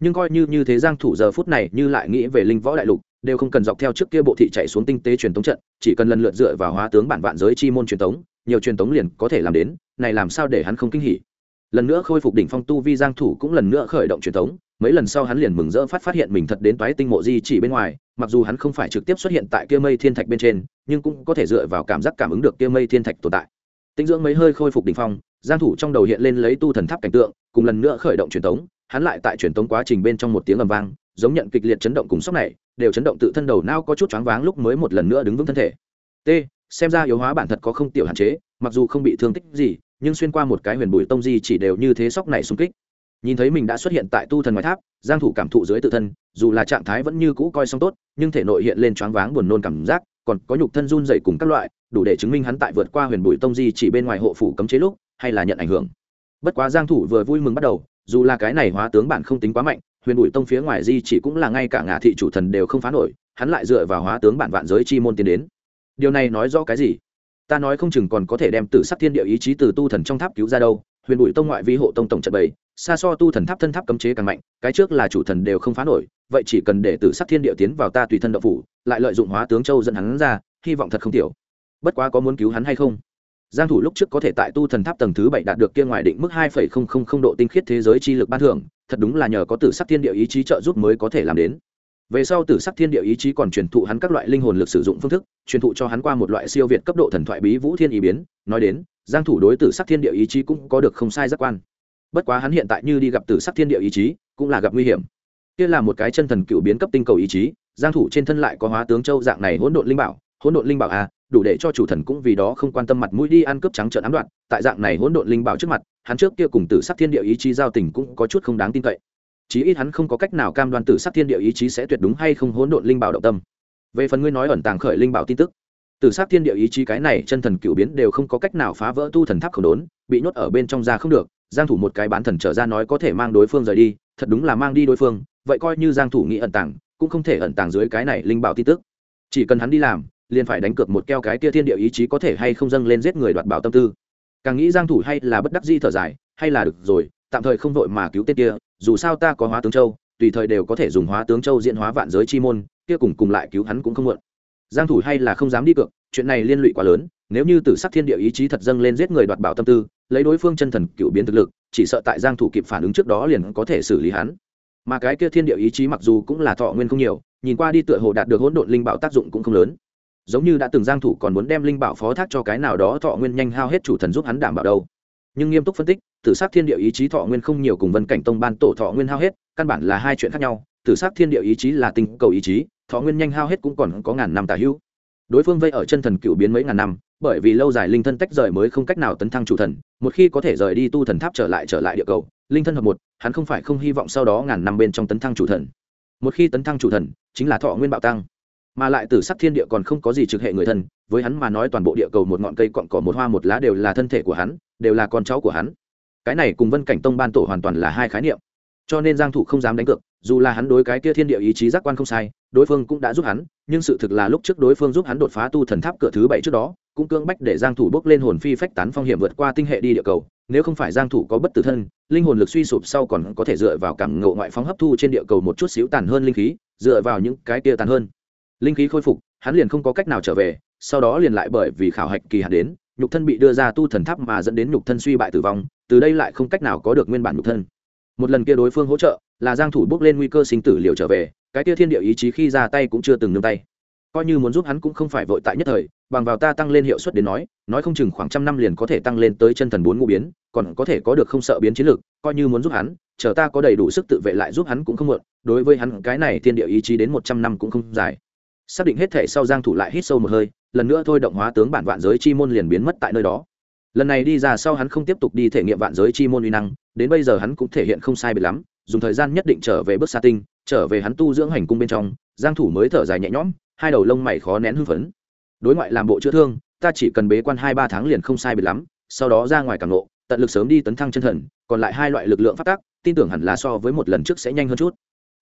Nhưng coi như như thế giang thủ giờ phút này như lại nghĩ về linh võ đại lục đều không cần dọc theo trước kia bộ thị chạy xuống tinh tế truyền thống trận chỉ cần lần lượt dựa vào hóa tướng bản vạn giới chi môn truyền thống, nhiều truyền thống liền có thể làm đến này làm sao để hắn không kinh hỉ? Lần nữa khôi phục đỉnh phong tu vi giang thủ cũng lần nữa khởi động truyền thống, mấy lần sau hắn liền mừng rỡ phát phát hiện mình thật đến toái tinh mộ di chỉ bên ngoài mặc dù hắn không phải trực tiếp xuất hiện tại kia mây thiên thạch bên trên nhưng cũng có thể dựa vào cảm giác cảm ứng được kia mây thiên thạch tồn tại. Tinh dưỡng mấy hơi khôi phục đỉnh phong giang thủ trong đầu hiện lên lấy tu thần tháp cảnh tượng cùng lần nữa khởi động truyền thống, hắn lại tại truyền thống quá trình bên trong một tiếng ầm vang giống nhận kịch liệt chấn động cùng sốc này đều chấn động tự thân đầu não có chút choáng váng lúc mới một lần nữa đứng vững thân thể. T, xem ra yếu hóa bản thật có không tiểu hạn chế, mặc dù không bị thương tích gì, nhưng xuyên qua một cái huyền bùi tông di chỉ đều như thế sốc này xung kích. Nhìn thấy mình đã xuất hiện tại tu thần ngoài tháp, giang thủ cảm thụ dưới tự thân, dù là trạng thái vẫn như cũ coi xong tốt, nhưng thể nội hiện lên choáng váng buồn nôn cảm giác, còn có nhục thân run rẩy cùng các loại, đủ để chứng minh hắn tại vượt qua huyền bùi tông di chỉ bên ngoài hộ phủ cấm chế lúc, hay là nhận ảnh hưởng. Bất quá giang thủ vừa vui mừng bắt đầu, dù là cái này hóa tướng bản không tính quá mạnh huyền bụi tông phía ngoài di chỉ cũng là ngay cả ngã thị chủ thần đều không phá nổi hắn lại dựa vào hóa tướng bản vạn giới chi môn tiến đến. Điều này nói rõ cái gì? Ta nói không chừng còn có thể đem tử sắc thiên địa ý chí từ tu thần trong tháp cứu ra đâu huyền bụi tông ngoại vi hộ tông tổng trận bày, xa so tu thần tháp thân tháp cấm chế càng mạnh cái trước là chủ thần đều không phá nổi vậy chỉ cần để tử sắc thiên địa tiến vào ta tùy thân đậu phủ lại lợi dụng hóa tướng châu dẫn hắn ra hy vọng thật không tiểu. Bất quá có muốn cứu hắn hay không? Giang thủ lúc trước có thể tại tu thần tháp tầng thứ bảy đạt được kia ngoài định mức 2,000 độ tinh khiết thế giới chi lực ban thưởng thật đúng là nhờ có tử sắc thiên địa ý chí trợ giúp mới có thể làm đến. Về sau tử sắc thiên địa ý chí còn truyền thụ hắn các loại linh hồn lực sử dụng phương thức, truyền thụ cho hắn qua một loại siêu việt cấp độ thần thoại bí vũ thiên ý biến, nói đến, giang thủ đối tử sắc thiên địa ý chí cũng có được không sai giác quan. Bất quá hắn hiện tại như đi gặp tử sắc thiên địa ý chí, cũng là gặp nguy hiểm. Kia là một cái chân thần cựu biến cấp tinh cầu ý chí, giang thủ trên thân lại có hóa tướng châu dạng này hỗn độn linh bảo, hỗn độn linh bảo à đủ để cho chủ thần cũng vì đó không quan tâm mặt mũi đi ăn cướp trắng trợn ám đoạn, tại dạng này hỗn độn linh bảo trước mặt hắn trước kia cùng tử sắc thiên địa ý chí giao tình cũng có chút không đáng tin cậy. Chí ít hắn không có cách nào cam đoan tử sắc thiên địa ý chí sẽ tuyệt đúng hay không hỗn độn linh bảo động tâm. Về phần ngươi nói ẩn tàng khởi linh bảo tin tức, tử sắc thiên địa ý chí cái này chân thần cựu biến đều không có cách nào phá vỡ tu thần tháp khổng đốn, bị nhốt ở bên trong ra không được, giang thủ một cái bán thần trở ra nói có thể mang đối phương rời đi, thật đúng là mang đi đối phương, vậy coi như giang thủ nghĩ ẩn tàng, cũng không thể ẩn tàng dưới cái này linh bảo tin tức. Chỉ cần hắn đi làm, liền phải đánh cược một keo cái kia thiên địa ý chí có thể hay không dâng lên giết người đoạt bảo tâm tư càng nghĩ giang thủ hay là bất đắc dĩ thở dài, hay là được rồi, tạm thời không vội mà cứu tên kia, dù sao ta có hóa tướng châu, tùy thời đều có thể dùng hóa tướng châu diễn hóa vạn giới chi môn, kia cùng cùng lại cứu hắn cũng không muộn. Giang thủ hay là không dám đi cược, chuyện này liên lụy quá lớn, nếu như tử sắc thiên địa ý chí thật dâng lên giết người đoạt bảo tâm tư, lấy đối phương chân thần cựu biến thực lực, chỉ sợ tại giang thủ kịp phản ứng trước đó liền có thể xử lý hắn. Mà cái kia thiên địa ý chí mặc dù cũng là thọ nguyên không nhiều, nhìn qua đi tựa hồ đạt được hỗn độn linh bảo tác dụng cũng không lớn giống như đã từng giang thủ còn muốn đem linh bảo phó thác cho cái nào đó thọ nguyên nhanh hao hết chủ thần giúp hắn đảm bảo đâu. Nhưng nghiêm túc phân tích, tử sắc thiên địa ý chí thọ nguyên không nhiều cùng vân cảnh tông ban tổ thọ nguyên hao hết, căn bản là hai chuyện khác nhau. Tử sắc thiên địa ý chí là tinh cầu ý chí, thọ nguyên nhanh hao hết cũng còn có ngàn năm tà hữu. Đối phương vây ở chân thần cựu biến mấy ngàn năm, bởi vì lâu dài linh thân tách rời mới không cách nào tấn thăng chủ thần, một khi có thể rời đi tu thần tháp trở lại trở lại địa cầu, linh thân hợp một, hắn không phải không hy vọng sau đó ngàn năm bên trong tấn thăng chủ thần. Một khi tấn thăng chủ thần, chính là thọ nguyên bạo tăng mà lại từ sắc thiên địa còn không có gì trực hệ người thân, với hắn mà nói toàn bộ địa cầu một ngọn cây cọn cỏ một hoa một lá đều là thân thể của hắn, đều là con cháu của hắn. Cái này cùng vân cảnh tông ban tổ hoàn toàn là hai khái niệm. Cho nên giang thủ không dám đánh cược, dù là hắn đối cái kia thiên địa ý chí giác quan không sai, đối phương cũng đã giúp hắn, nhưng sự thực là lúc trước đối phương giúp hắn đột phá tu thần tháp cửa thứ bảy trước đó, cũng cưỡng bách để giang thủ bước lên hồn phi phách tán phong hiểm vượt qua tinh hệ đi địa cầu, nếu không phải giang thủ có bất tử thân, linh hồn lực suy sụp sau còn có thể dựa vào cảm ngộ ngoại phóng hấp thu trên địa cầu một chút xíu tàn hơn linh khí, dựa vào những cái kia tàn hơn linh khí khôi phục, hắn liền không có cách nào trở về, sau đó liền lại bởi vì khảo hạch kỳ hạn đến, nhục thân bị đưa ra tu thần tháp mà dẫn đến nhục thân suy bại tử vong, từ đây lại không cách nào có được nguyên bản nhục thân. Một lần kia đối phương hỗ trợ, là giang thủ bước lên nguy cơ sinh tử liều trở về, cái kia thiên địa ý chí khi ra tay cũng chưa từng nương tay. Coi như muốn giúp hắn cũng không phải vội tại nhất thời, bằng vào ta tăng lên hiệu suất đến nói nói không chừng khoảng trăm năm liền có thể tăng lên tới chân thần bốn ngũ biến, còn có thể có được không sợ biến chiến lược, coi như muốn giúp hắn, chờ ta có đầy đủ sức tự vệ lại giúp hắn cũng không muộn, đối với hắn cái này thiên địa ý chí đến một trăm năm cũng không dài xác định hết thể sau giang thủ lại hít sâu một hơi, lần nữa thôi động hóa tướng bản vạn giới chi môn liền biến mất tại nơi đó. Lần này đi ra sau hắn không tiếp tục đi thể nghiệm vạn giới chi môn uy năng, đến bây giờ hắn cũng thể hiện không sai biệt lắm, dùng thời gian nhất định trở về bước xa tinh, trở về hắn tu dưỡng hành cung bên trong, giang thủ mới thở dài nhẹ nhõm, hai đầu lông mày khó nén hưng phấn. Đối ngoại làm bộ chữa thương, ta chỉ cần bế quan hai ba tháng liền không sai biệt lắm, sau đó ra ngoài càng nộ tận lực sớm đi tấn thăng chân thần, còn lại hai loại lực lượng phát tác tin tưởng hẳn là so với một lần trước sẽ nhanh hơn chút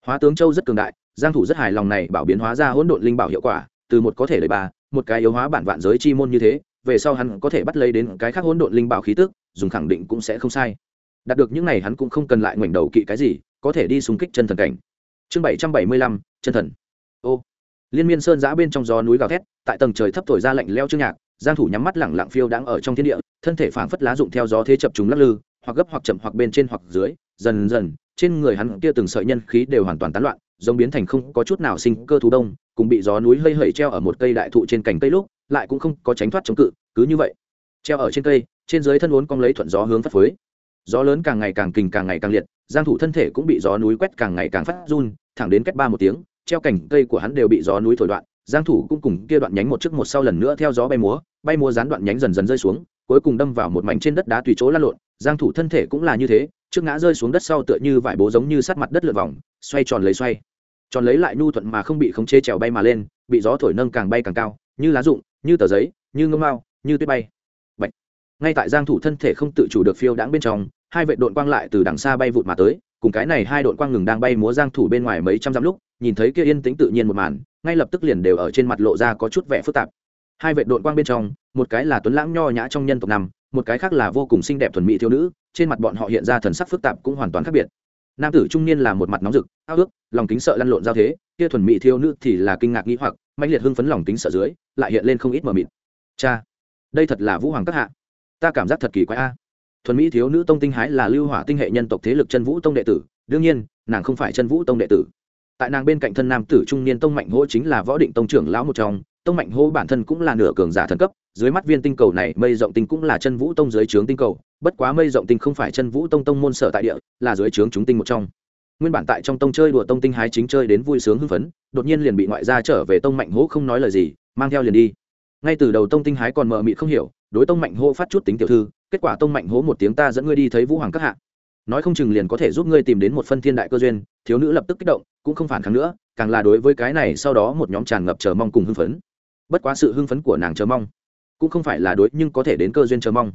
hóa tướng châu rất cường đại, giang thủ rất hài lòng này bảo biến hóa ra hỗn độn linh bảo hiệu quả, từ một có thể lấy ba một cái yếu hóa bản vạn giới chi môn như thế, về sau hắn có thể bắt lấy đến cái khác hỗn độn linh bảo khí tức, dùng khẳng định cũng sẽ không sai. Đạt được những này hắn cũng không cần lại ngoảnh đầu kỵ cái gì, có thể đi xung kích chân thần cảnh. Chương bảy trăm bảy mươi lăm, chân thần. Ô. Liên miên sơn giã bên trong gió núi gào thét, tại tầng trời thấp thổi ra lạnh leo chương nhạc, giang thủ nhắm mắt lẳng lặng phiêu đang ở trong thiên địa, thân thể phảng phất lá dụng theo gió thế chập trùng lắc lư, hoặc gấp hoặc chậm hoặc bên trên hoặc dưới, dần dần trên người hắn kia từng sợi nhân khí đều hoàn toàn tán loạn, giống biến thành không có chút nào sinh cơ thú đông, cùng bị gió núi hơi hẩy treo ở một cây đại thụ trên cành cây lúc, lại cũng không có tránh thoát chống cự, cứ như vậy. Treo ở trên cây, trên dưới thân uốn cong lấy thuận gió hướng phất phới. Gió lớn càng ngày càng kình càng ngày càng liệt, giang thủ thân thể cũng bị gió núi quét càng ngày càng phát run, thẳng đến cách ba một tiếng, treo cành cây của hắn đều bị gió núi thổi đoạn, giang thủ cũng cùng kia đoạn nhánh một trước một sau lần nữa theo gió bay múa bay múa gián đoạn nhánh dần dần rơi xuống, cuối cùng đâm vào một mảnh trên đất đá tùy chỗ lăn lộn, giang thủ thân thể cũng là như thế trước ngã rơi xuống đất sau tựa như vải bố giống như sát mặt đất lượn vòng, xoay tròn lấy xoay. Tròn lấy lại nhu thuận mà không bị khống chế trèo bay mà lên, bị gió thổi nâng càng bay càng cao, như lá rụng, như tờ giấy, như ngâm mao, như tuyết bay. Bạch. ngay tại giang thủ thân thể không tự chủ được phiêu đãng bên trong, hai vệ đội quang lại từ đằng xa bay vụt mà tới, cùng cái này hai đội quang ngừng đang bay múa giang thủ bên ngoài mấy trăm dặm lúc, nhìn thấy kia yên tĩnh tự nhiên một màn, ngay lập tức liền đều ở trên mặt lộ ra có chút vẻ phức tạp. Hai vệ đội quang bên trong, một cái là tuấn lãng nho nhã trong nhân tộc nằm một cái khác là vô cùng xinh đẹp thuần mỹ thiếu nữ trên mặt bọn họ hiện ra thần sắc phức tạp cũng hoàn toàn khác biệt. Nam tử trung niên là một mặt nóng rực, ao ước, lòng kính sợ lăn lộn giao thế, kia thuần mỹ thiếu nữ thì là kinh ngạc nghĩ hoặc, mãnh liệt hưng phấn lòng kính sợ dưới, lại hiện lên không ít mờ mịt. Cha, đây thật là vũ hoàng các hạ. Ta cảm giác thật kỳ quái a. Thuần mỹ thiếu nữ tông tinh hái là lưu hỏa tinh hệ nhân tộc thế lực chân vũ tông đệ tử, đương nhiên, nàng không phải chân vũ tông đệ tử. Tại nàng bên cạnh thân nam tử trung niên tông mạnh hỗ chính là võ định tông trưởng lão một trong tông mạnh hô bản thân cũng là nửa cường giả thần cấp, dưới mắt viên tinh cầu này, mây rộng tinh cũng là chân vũ tông dưới trướng tinh cầu, bất quá mây rộng tinh không phải chân vũ tông tông môn sở tại địa, là dưới trướng chúng tinh một trong. Nguyên bản tại trong tông chơi đùa tông tinh hái chính chơi đến vui sướng hưng phấn, đột nhiên liền bị ngoại gia trở về tông mạnh hô không nói lời gì, mang theo liền đi. Ngay từ đầu tông tinh hái còn mờ mịt không hiểu, đối tông mạnh hô phát chút tính tiểu thư, kết quả tông mạnh hố một tiếng ta dẫn ngươi đi thấy vũ hoàng các hạ. Nói không chừng liền có thể giúp ngươi tìm đến một phân thiên đại cơ duyên, thiếu nữ lập tức kích động, cũng không phản kháng nữa, càng là đối với cái này sau đó một nhóm tràn ngập chờ mong cùng hưng phấn bất quá sự hưng phấn của nàng chờ mong. Cũng không phải là đối, nhưng có thể đến cơ duyên chờ mong.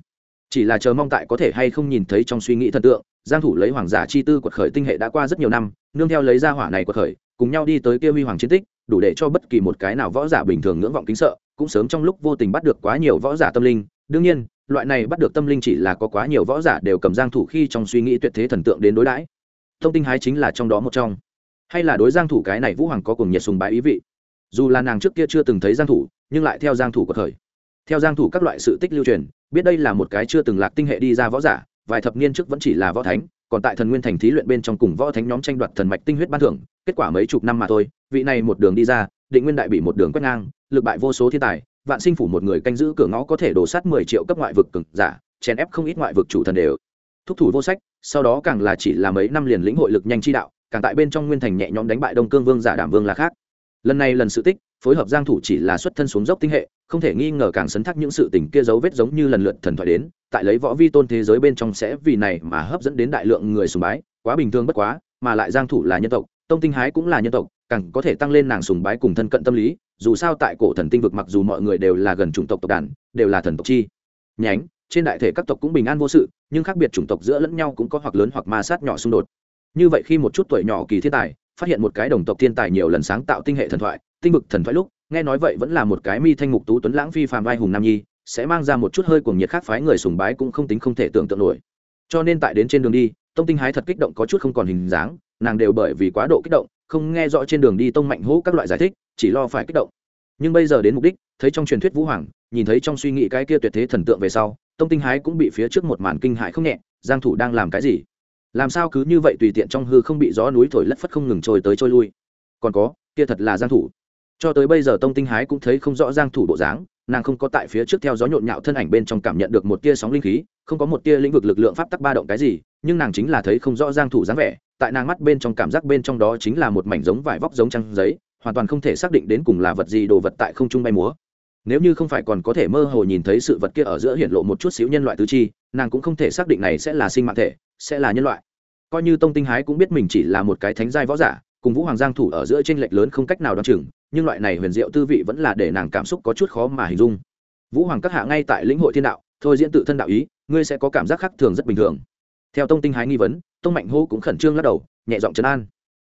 Chỉ là chờ mong tại có thể hay không nhìn thấy trong suy nghĩ thần tượng, giang thủ lấy hoàng giả chi tư quật khởi tinh hệ đã qua rất nhiều năm, nương theo lấy ra hỏa này quật khởi, cùng nhau đi tới kia huy hoàng chiến tích, đủ để cho bất kỳ một cái nào võ giả bình thường ngưỡng vọng kính sợ, cũng sớm trong lúc vô tình bắt được quá nhiều võ giả tâm linh. Đương nhiên, loại này bắt được tâm linh chỉ là có quá nhiều võ giả đều cầm giang thủ khi trong suy nghĩ tuyệt thế thần tượng đến đối đãi. Thông tinh hái chính là trong đó một trong. Hay là đối giang thủ cái này vũ hoàng có cùng nhiệt sùng bái ý vị? Dù là nàng trước kia chưa từng thấy giang thủ, nhưng lại theo giang thủ của thời. Theo giang thủ các loại sự tích lưu truyền, biết đây là một cái chưa từng lạc tinh hệ đi ra võ giả, vài thập niên trước vẫn chỉ là võ thánh, còn tại thần nguyên thành thí luyện bên trong cùng võ thánh nhóm tranh đoạt thần mạch tinh huyết ban thưởng, kết quả mấy chục năm mà thôi, vị này một đường đi ra, định nguyên đại bị một đường quét ngang, lực bại vô số thiên tài, vạn sinh phủ một người canh giữ cửa ngõ có thể đổ sát 10 triệu cấp ngoại vực cường giả, chèn ép không ít ngoại vực chủ thần đều. Thúc thủ vô sách, sau đó càng là chỉ là mấy năm liền lĩnh hội lực nhanh chi đạo, càng tại bên trong nguyên thành nhẹ nhõm đánh bại đông cương vương giả đảm vương là khác lần này lần sự tích, phối hợp giang thủ chỉ là xuất thân xuống dốc tinh hệ, không thể nghi ngờ càng sấn thác những sự tình kia dấu vết giống như lần lượt thần thoại đến, tại lấy võ vi tôn thế giới bên trong sẽ vì này mà hấp dẫn đến đại lượng người sùng bái, quá bình thường bất quá, mà lại giang thủ là nhân tộc, tông tinh hái cũng là nhân tộc, càng có thể tăng lên nàng sùng bái cùng thân cận tâm lý, dù sao tại cổ thần tinh vực mặc dù mọi người đều là gần chủng tộc tộc đàn, đều là thần tộc chi nhánh, trên đại thể các tộc cũng bình an vô sự, nhưng khác biệt chủng tộc giữa lẫn nhau cũng có hoặc lớn hoặc ma sát nhỏ xung đột. Như vậy khi một chút tuổi nhỏ kỳ thiên tài phát hiện một cái đồng tộc thiên tài nhiều lần sáng tạo tinh hệ thần thoại, tinh vực thần thoại lúc, nghe nói vậy vẫn là một cái mi thanh mục tú tuấn lãng phi phàm vai hùng nam nhi, sẽ mang ra một chút hơi cuồng nhiệt khác phái người sùng bái cũng không tính không thể tưởng tượng nổi. Cho nên tại đến trên đường đi, tông tinh hái thật kích động có chút không còn hình dáng, nàng đều bởi vì quá độ kích động, không nghe rõ trên đường đi tông mạnh hũ các loại giải thích, chỉ lo phải kích động. Nhưng bây giờ đến mục đích, thấy trong truyền thuyết vũ hoàng, nhìn thấy trong suy nghĩ cái kia tuyệt thế thần tượng về sau, tông tinh hái cũng bị phía trước một màn kinh hại không nhẹ, giang thủ đang làm cái gì? Làm sao cứ như vậy tùy tiện trong hư không bị gió núi thổi lất phất không ngừng trôi tới trôi lui? Còn có, kia thật là giang thủ. Cho tới bây giờ tông tinh hái cũng thấy không rõ giang thủ bộ dáng, nàng không có tại phía trước theo gió nhộn nhạo thân ảnh bên trong cảm nhận được một tia sóng linh khí, không có một tia lĩnh vực lực lượng pháp tắc ba động cái gì, nhưng nàng chính là thấy không rõ giang thủ dáng vẻ, tại nàng mắt bên trong cảm giác bên trong đó chính là một mảnh giống vải vóc giống trang giấy, hoàn toàn không thể xác định đến cùng là vật gì đồ vật tại không trung bay múa nếu như không phải còn có thể mơ hồ nhìn thấy sự vật kia ở giữa hiện lộ một chút xíu nhân loại tứ chi, nàng cũng không thể xác định này sẽ là sinh mạng thể, sẽ là nhân loại. Coi như tông tinh hái cũng biết mình chỉ là một cái thánh giai võ giả, cùng vũ hoàng giang thủ ở giữa tranh lệch lớn không cách nào đoán chừng, nhưng loại này huyền diệu tư vị vẫn là để nàng cảm xúc có chút khó mà hình dung. Vũ hoàng các hạ ngay tại lĩnh hội thiên đạo, thôi diễn tự thân đạo ý, ngươi sẽ có cảm giác khác thường rất bình thường. Theo tông tinh hái nghi vấn, tông mạnh hô cũng khẩn trương lắc đầu, nhẹ giọng trấn an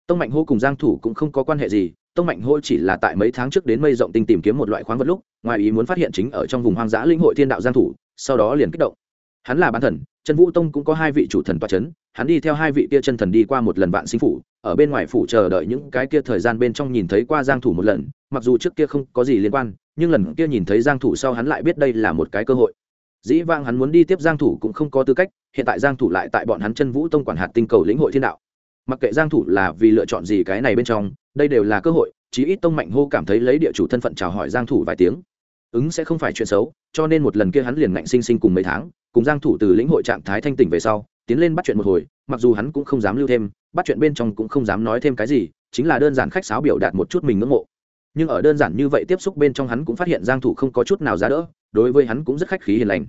tông mạnh hô cùng giang thủ cũng không có quan hệ gì, tông mạnh hô chỉ là tại mấy tháng trước đến mây rộng tinh tìm kiếm một loại khoáng vật lúc, ngoài ý muốn phát hiện chính ở trong vùng hoang dã lĩnh hội thiên đạo giang thủ, sau đó liền kích động. Hắn là bán thần chân vũ tông cũng có hai vị chủ thần toa chấn, hắn đi theo hai vị kia chân thần đi qua một lần vạn sinh phủ, ở bên ngoài phủ chờ đợi những cái kia thời gian bên trong nhìn thấy qua giang thủ một lần, mặc dù trước kia không có gì liên quan, nhưng lần kia nhìn thấy giang thủ sau hắn lại biết đây là một cái cơ hội. Dĩ vang hắn muốn đi tiếp giang thủ cũng không có tư cách, hiện tại giang thủ lại tại bọn hắn chân vũ tông quản hạt tinh cầu lĩnh hội thiên đạo mặc kệ giang thủ là vì lựa chọn gì cái này bên trong, đây đều là cơ hội, chí ít tông mạnh hô cảm thấy lấy địa chủ thân phận chào hỏi giang thủ vài tiếng. Ứng sẽ không phải chuyện xấu, cho nên một lần kia hắn liền ngạnh sinh sinh cùng mấy tháng, cùng giang thủ từ lĩnh hội trạng thái thanh tỉnh về sau, tiến lên bắt chuyện một hồi, mặc dù hắn cũng không dám lưu thêm, bắt chuyện bên trong cũng không dám nói thêm cái gì, chính là đơn giản khách sáo biểu đạt một chút mình ngưỡng mộ. Nhưng ở đơn giản như vậy tiếp xúc bên trong hắn cũng phát hiện giang thủ không có chút nào giá đỡ, đối với hắn cũng rất khách khí hiền lành.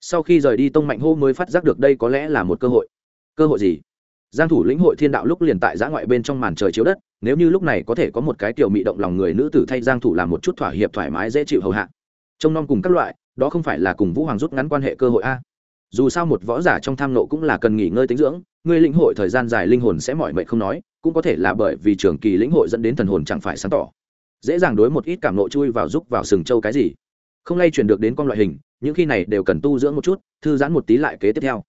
Sau khi rời đi tông mạnh hô mới phát giác được đây có lẽ là một cơ hội. Cơ hội gì? Giang thủ lĩnh hội thiên đạo lúc liền tại giã ngoại bên trong màn trời chiếu đất, nếu như lúc này có thể có một cái tiểu mị động lòng người nữ tử thay giang thủ làm một chút thỏa hiệp thoải mái dễ chịu hầu hạ. Trông non cùng các loại, đó không phải là cùng vũ hoàng rút ngắn quan hệ cơ hội a. Dù sao một võ giả trong tham nộ cũng là cần nghỉ ngơi tính dưỡng, người lĩnh hội thời gian dài linh hồn sẽ mỏi mệt không nói, cũng có thể là bởi vì trường kỳ lĩnh hội dẫn đến thần hồn chẳng phải sáng tỏ. Dễ dàng đối một ít cảm nộ chui vào giúp vào sừng châu cái gì. Không lay chuyển được đến con loại hình, những khi này đều cần tu dưỡng một chút, thư giãn một tí lại kế tiếp theo.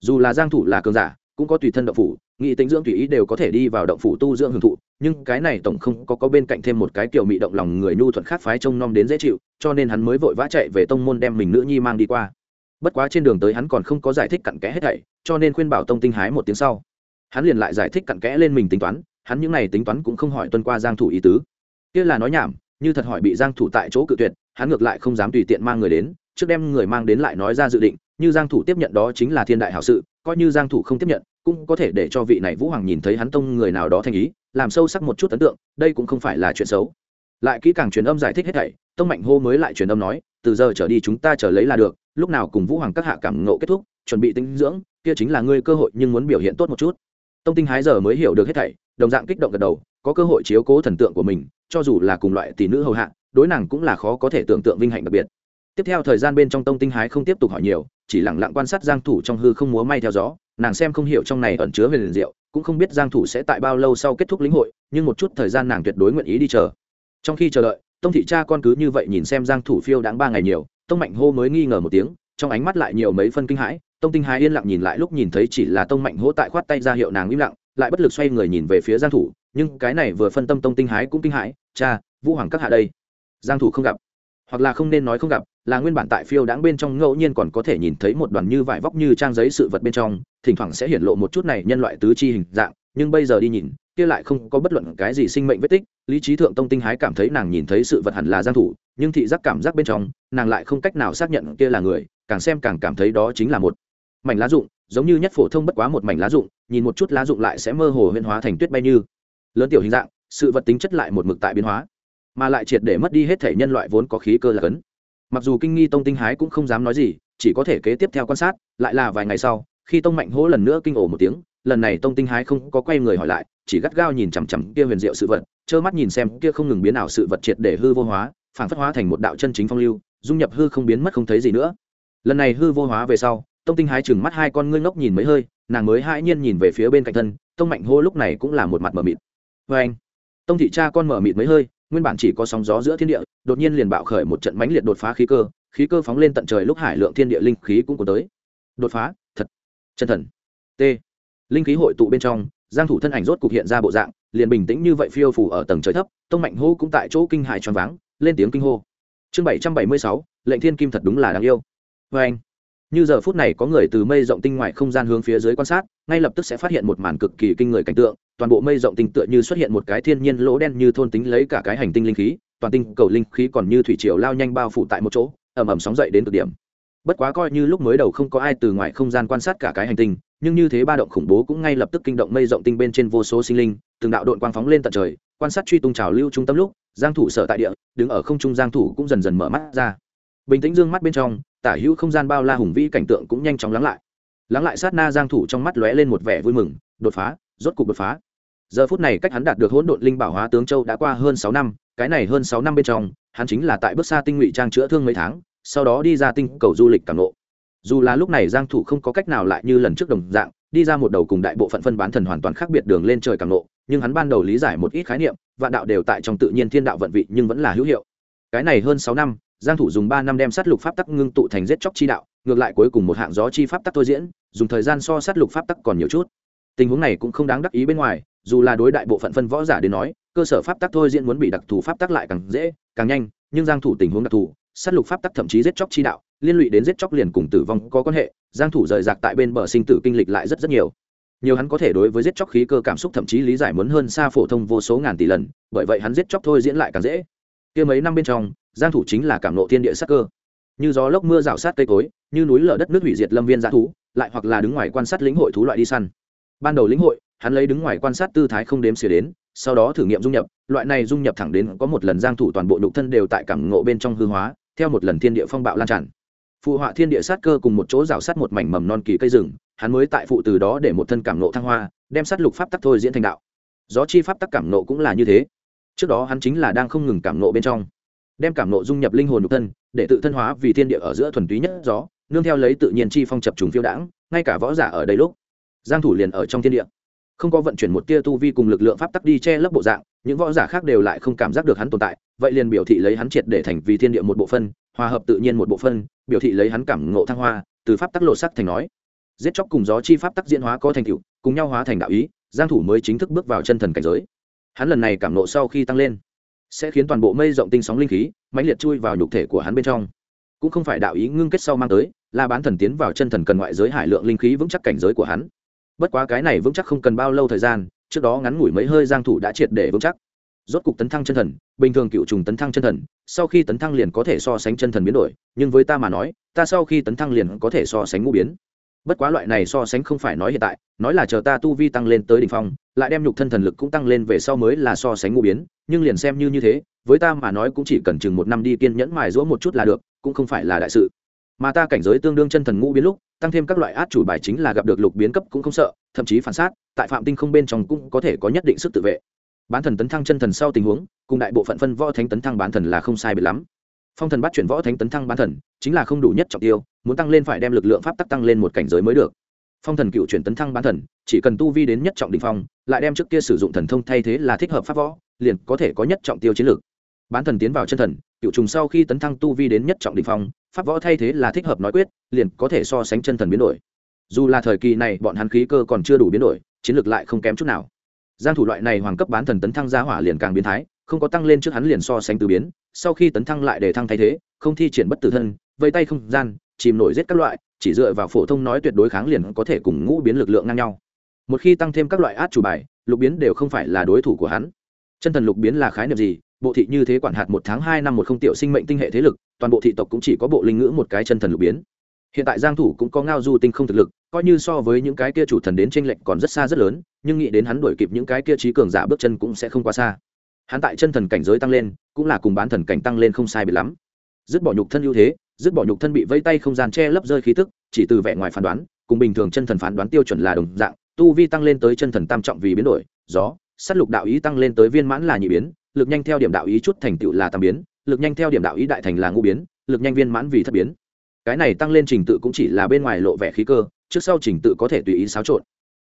Dù là giang thủ là cường giả cũng có tùy thân động phủ nghị tính dưỡng tùy ý đều có thể đi vào động phủ tu dưỡng hưởng thụ, nhưng cái này tổng không có có bên cạnh thêm một cái kiểu mị động lòng người nhu thuận khác phái trông nom đến dễ chịu, cho nên hắn mới vội vã chạy về tông môn đem mình nữ nhi mang đi qua. Bất quá trên đường tới hắn còn không có giải thích cặn kẽ hết thảy, cho nên khuyên bảo tông tinh hái một tiếng sau. Hắn liền lại giải thích cặn kẽ lên mình tính toán, hắn những này tính toán cũng không hỏi tuân qua giang thủ ý tứ. Kia là nói nhảm, như thật hỏi bị giang thủ tại chỗ cự tuyệt, hắn ngược lại không dám tùy tiện mang người đến, trước đem người mang đến lại nói ra dự định, như giang thủ tiếp nhận đó chính là thiên đại hảo sự coi như giang thủ không tiếp nhận, cũng có thể để cho vị này vũ hoàng nhìn thấy hắn tông người nào đó thành ý, làm sâu sắc một chút ấn tượng, đây cũng không phải là chuyện xấu. Lại kỹ càng truyền âm giải thích hết thảy, tông mạnh hô mới lại truyền âm nói, từ giờ trở đi chúng ta chờ lấy là được, lúc nào cùng vũ hoàng các hạ cảm ngộ kết thúc, chuẩn bị tinh dưỡng, kia chính là ngươi cơ hội nhưng muốn biểu hiện tốt một chút. Tông tinh hái giờ mới hiểu được hết thảy, đồng dạng kích động gật đầu, có cơ hội chiếu cố thần tượng của mình, cho dù là cùng loại tỷ nữ hầu hạ, đối nàng cũng là khó có thể tưởng tượng vinh hạnh đặc biệt. Tiếp theo thời gian bên trong tông tinh hái không tiếp tục hỏi nhiều chỉ lẳng lặng quan sát giang thủ trong hư không múa may theo gió, nàng xem không hiểu trong này ẩn chứa về liền diệu, cũng không biết giang thủ sẽ tại bao lâu sau kết thúc lĩnh hội, nhưng một chút thời gian nàng tuyệt đối nguyện ý đi chờ. Trong khi chờ đợi, tông thị cha con cứ như vậy nhìn xem giang thủ phiêu đáng ba ngày nhiều, tông mạnh hô mới nghi ngờ một tiếng, trong ánh mắt lại nhiều mấy phân kinh hãi, tông tinh hái yên lặng nhìn lại lúc nhìn thấy chỉ là tông mạnh hô tại khoát tay ra hiệu nàng im lặng, lại bất lực xoay người nhìn về phía giang thủ, nhưng cái này vừa phân tâm tông tinh hái cũng kinh hãi, cha, vũ hoàng các hạ đây. Giang thủ không gặp hoặc là không nên nói không gặp, là nguyên bản tại phiêu đáng bên trong ngẫu nhiên còn có thể nhìn thấy một đoàn như vải vóc như trang giấy sự vật bên trong, thỉnh thoảng sẽ hiển lộ một chút này nhân loại tứ chi hình dạng, nhưng bây giờ đi nhìn, kia lại không có bất luận cái gì sinh mệnh vết tích, lý trí thượng tông tinh hái cảm thấy nàng nhìn thấy sự vật hẳn là giang thủ, nhưng thị giác cảm giác bên trong, nàng lại không cách nào xác nhận kia là người, càng xem càng cảm thấy đó chính là một mảnh lá rụng, giống như nhất phổ thông bất quá một mảnh lá rụng, nhìn một chút lá rụng lại sẽ mơ hồ huyễn hóa thành tuyết bay như lớn tiểu hình dạng, sự vật tính chất lại một mực tại biến hóa mà lại triệt để mất đi hết thể nhân loại vốn có khí cơ là cấn. Mặc dù kinh nghi tông tinh hái cũng không dám nói gì, chỉ có thể kế tiếp theo quan sát, lại là vài ngày sau, khi tông mạnh hỗ lần nữa kinh ổ một tiếng, lần này tông tinh hái không có quay người hỏi lại, chỉ gắt gao nhìn chằm chằm kia huyền diệu sự vật, trơ mắt nhìn xem kia không ngừng biến ảo sự vật triệt để hư vô hóa, phản phất hóa thành một đạo chân chính phong lưu, dung nhập hư không biến mất không thấy gì nữa. Lần này hư vô hóa về sau, tông tinh hái chừng mắt hai con ngươi ngốc nhìn mấy hơi, nàng mới hãi nhiên nhìn về phía bên cạnh thân, tông mạnh hô lúc này cũng là một mặt mở mịt. Vê anh tông thị cha con mở mịt mấy hơi nguyên bản chỉ có sóng gió giữa thiên địa đột nhiên liền bạo khởi một trận mãnh liệt đột phá khí cơ khí cơ phóng lên tận trời lúc hải lượng thiên địa linh khí cũng có tới. Đột phá thật chân thần. T. Linh khí hội tụ bên trong giang thủ thân ảnh rốt cục hiện ra bộ dạng liền bình tĩnh như vậy phiêu phù ở tầng trời thấp tông mạnh hô cũng tại chỗ kinh hãi tròn váng lên tiếng kinh hô. Chương 776, lệnh thiên kim thật đúng là đáng yêu. Với anh như giờ phút này có người từ mây rộng tinh ngoài không gian hướng phía dưới quan sát, ngay lập tức sẽ phát hiện một màn cực kỳ kinh người cảnh tượng, toàn bộ mây rộng tinh tựa như xuất hiện một cái thiên nhiên lỗ đen như thôn tính lấy cả cái hành tinh linh khí, toàn tinh cầu linh khí còn như thủy triều lao nhanh bao phủ tại một chỗ, ầm ầm sóng dậy đến cực điểm. Bất quá coi như lúc mới đầu không có ai từ ngoài không gian quan sát cả cái hành tinh, nhưng như thế ba động khủng bố cũng ngay lập tức kinh động mây rộng tinh bên trên vô số sinh linh, từng đạo đội quang phóng lên tận trời, quan sát truy tung trào lưu trung tâm lúc, giang thủ sở tại địa, đứng ở không trung giang thủ cũng dần dần mở mắt ra. Bình tĩnh dương mắt bên trong tả hữu không gian bao la hùng vĩ cảnh tượng cũng nhanh chóng lắng lại. Lắng lại sát na giang thủ trong mắt lóe lên một vẻ vui mừng, đột phá, rốt cục đột phá. Giờ phút này cách hắn đạt được hỗn độn linh bảo hóa tướng châu đã qua hơn 6 năm, cái này hơn 6 năm bên trong, hắn chính là tại bước xa tinh ngụy trang chữa thương mấy tháng, sau đó đi ra tinh cầu du lịch cảm nộ. Dù là lúc này giang thủ không có cách nào lại như lần trước đồng dạng, đi ra một đầu cùng đại bộ phận phân bán thần hoàn toàn khác biệt đường lên trời cản nộ, nhưng hắn ban đầu lý giải một ít khái niệm, vạn đạo đều tại trong tự nhiên thiên đạo vận vị nhưng vẫn là hữu hiệu. Cái này hơn 6 năm giang thủ dùng ba năm đem sát lục pháp tắc ngưng tụ thành giết chóc chi đạo, ngược lại cuối cùng một hạng gió chi pháp tắc thôi diễn, dùng thời gian so sát lục pháp tắc còn nhiều chút. Tình huống này cũng không đáng đắc ý bên ngoài, dù là đối đại bộ phận phân võ giả đến nói, cơ sở pháp tắc thôi diễn muốn bị đặc thù pháp tắc lại càng dễ, càng nhanh, nhưng giang thủ tình huống đặc thù, sát lục pháp tắc thậm chí giết chóc chi đạo, liên lụy đến giết chóc liền cùng tử vong có quan hệ, giang thủ rời rạc tại bên bờ sinh tử kinh lịch lại rất rất nhiều. Nhiều hắn có thể đối với giết chóc khí cơ cảm xúc thậm chí lý giải muốn hơn xa phổ thông vô số ngàn tỷ lần, bởi vậy hắn giết chóc thôi diễn lại càng dễ kia mấy năm bên trong, giang thủ chính là cảm nộ thiên địa sát cơ. Như gió lốc mưa rào sát cây cối, như núi lở đất nước hủy diệt lâm viên dã thú, lại hoặc là đứng ngoài quan sát lĩnh hội thú loại đi săn. Ban đầu lĩnh hội, hắn lấy đứng ngoài quan sát tư thái không đếm xỉa đến, sau đó thử nghiệm dung nhập, loại này dung nhập thẳng đến có một lần giang thủ toàn bộ nhục thân đều tại cảm ngộ bên trong hư hóa, theo một lần thiên địa phong bạo lan tràn. Phụ họa thiên địa sát cơ cùng một chỗ rào sát một mảnh mầm non kỳ cây rừng, hắn mới tại phụ từ đó để một thân cảm ngộ thăng hoa, đem sát lục pháp tắc thôi diễn thành đạo. Gió chi pháp tắc cảm ngộ cũng là như thế trước đó hắn chính là đang không ngừng cảm nộ bên trong, đem cảm nộ dung nhập linh hồn nhục thân, để tự thân hóa vì thiên địa ở giữa thuần túy nhất gió, nương theo lấy tự nhiên chi phong chập trùng phiêu đãng, ngay cả võ giả ở đây lúc, giang thủ liền ở trong thiên địa. Không có vận chuyển một tia tu vi cùng lực lượng pháp tắc đi che lấp bộ dạng, những võ giả khác đều lại không cảm giác được hắn tồn tại, vậy liền biểu thị lấy hắn triệt để thành vì thiên địa một bộ phân, hòa hợp tự nhiên một bộ phân, biểu thị lấy hắn cảm ngộ thăng hoa, từ pháp tắc lộ sắc thành nói. Giết chóc cùng gió chi pháp tắc diễn hóa có thành tựu, cùng nhau hóa thành đạo ý, giang thủ mới chính thức bước vào chân thần cảnh giới hắn lần này cảm nộ sau khi tăng lên, sẽ khiến toàn bộ mây rộng tinh sóng linh khí mãnh liệt chui vào nhục thể của hắn bên trong. Cũng không phải đạo ý ngưng kết sau mang tới, là bán thần tiến vào chân thần cần ngoại giới hải lượng linh khí vững chắc cảnh giới của hắn. Bất quá cái này vững chắc không cần bao lâu thời gian, trước đó ngắn ngủi mấy hơi giang thủ đã triệt để vững chắc. Rốt cục tấn thăng chân thần, bình thường cựu trùng tấn thăng chân thần, sau khi tấn thăng liền có thể so sánh chân thần biến đổi, nhưng với ta mà nói, ta sau khi tấn thăng liền có thể so sánh ngũ biến bất quá loại này so sánh không phải nói hiện tại, nói là chờ ta tu vi tăng lên tới đỉnh phong, lại đem nhục thân thần lực cũng tăng lên về sau mới là so sánh ngũ biến, nhưng liền xem như như thế, với ta mà nói cũng chỉ cần chừng một năm đi kiên nhẫn mài rũa một chút là được, cũng không phải là đại sự. Mà ta cảnh giới tương đương chân thần ngũ biến lúc, tăng thêm các loại át chủ bài chính là gặp được lục biến cấp cũng không sợ, thậm chí phản sát, tại phạm tinh không bên trong cũng có thể có nhất định sức tự vệ. Bán thần tấn thăng chân thần sau tình huống, cùng đại bộ phận phân võ thánh tấn thăng bán thần là không sai biệt lắm phong thần bắt chuyển võ thánh tấn thăng bán thần, chính là không đủ nhất trọng tiêu, muốn tăng lên phải đem lực lượng pháp tắc tăng lên một cảnh giới mới được. Phong thần cựu chuyển tấn thăng bán thần, chỉ cần tu vi đến nhất trọng đ ỉ n h phong, lại đem trước kia sử dụng thần thông thay thế là thích hợp pháp võ, liền có thể có nhất trọng tiêu chiến lược. Bán thần tiến vào chân thần, cựu trùng sau khi tấn thăng tu vi đến nhất trọng đ ỉ n h phong, pháp võ thay thế là thích hợp nói quyết, liền có thể so sánh chân thần biến đổi. Dù là thời kỳ này bọn hắn khí cơ còn chưa đủ biến đổi, chiến lược lại không kém chút nào. Giang thủ loại này hoàng cấp bán thần tấn thăng gia hỏa liền càng biến thái, không có tăng lên trước hắn liền so sánh từ biến sau khi tấn thăng lại để thăng thay thế, không thi triển bất tử thân, vây tay không gian, chìm nổi giết các loại, chỉ dựa vào phổ thông nói tuyệt đối kháng liền có thể cùng ngũ biến lực lượng ngang nhau. Một khi tăng thêm các loại át chủ bài, lục biến đều không phải là đối thủ của hắn. Chân thần lục biến là khái niệm gì? Bộ thị như thế quản hạt một tháng hai năm một không tiểu sinh mệnh tinh hệ thế lực, toàn bộ thị tộc cũng chỉ có bộ linh ngữ một cái chân thần lục biến. Hiện tại giang thủ cũng có ngao du tinh không thực lực, coi như so với những cái kia chủ thần đến trên lệnh còn rất xa rất lớn, nhưng nghĩ đến hắn đuổi kịp những cái kia trí cường giả bước chân cũng sẽ không quá xa. Hắn tại chân thần cảnh giới tăng lên cũng là cùng bán thần cảnh tăng lên không sai biệt lắm. Dứt bỏ nhục thân ưu thế, dứt bỏ nhục thân bị vây tay không gian che lấp rơi khí tức, chỉ từ vẻ ngoài phán đoán, cùng bình thường chân thần phán đoán tiêu chuẩn là đồng dạng, tu vi tăng lên tới chân thần tam trọng vì biến đổi, gió, sát lục đạo ý tăng lên tới viên mãn là nhị biến, lực nhanh theo điểm đạo ý chút thành tựu là tam biến, lực nhanh theo điểm đạo ý đại thành là ngũ biến, lực nhanh viên mãn vì thất biến. Cái này tăng lên trình tự cũng chỉ là bên ngoài lộ vẻ khí cơ, trước sau trình tự có thể tùy ý xáo trộn.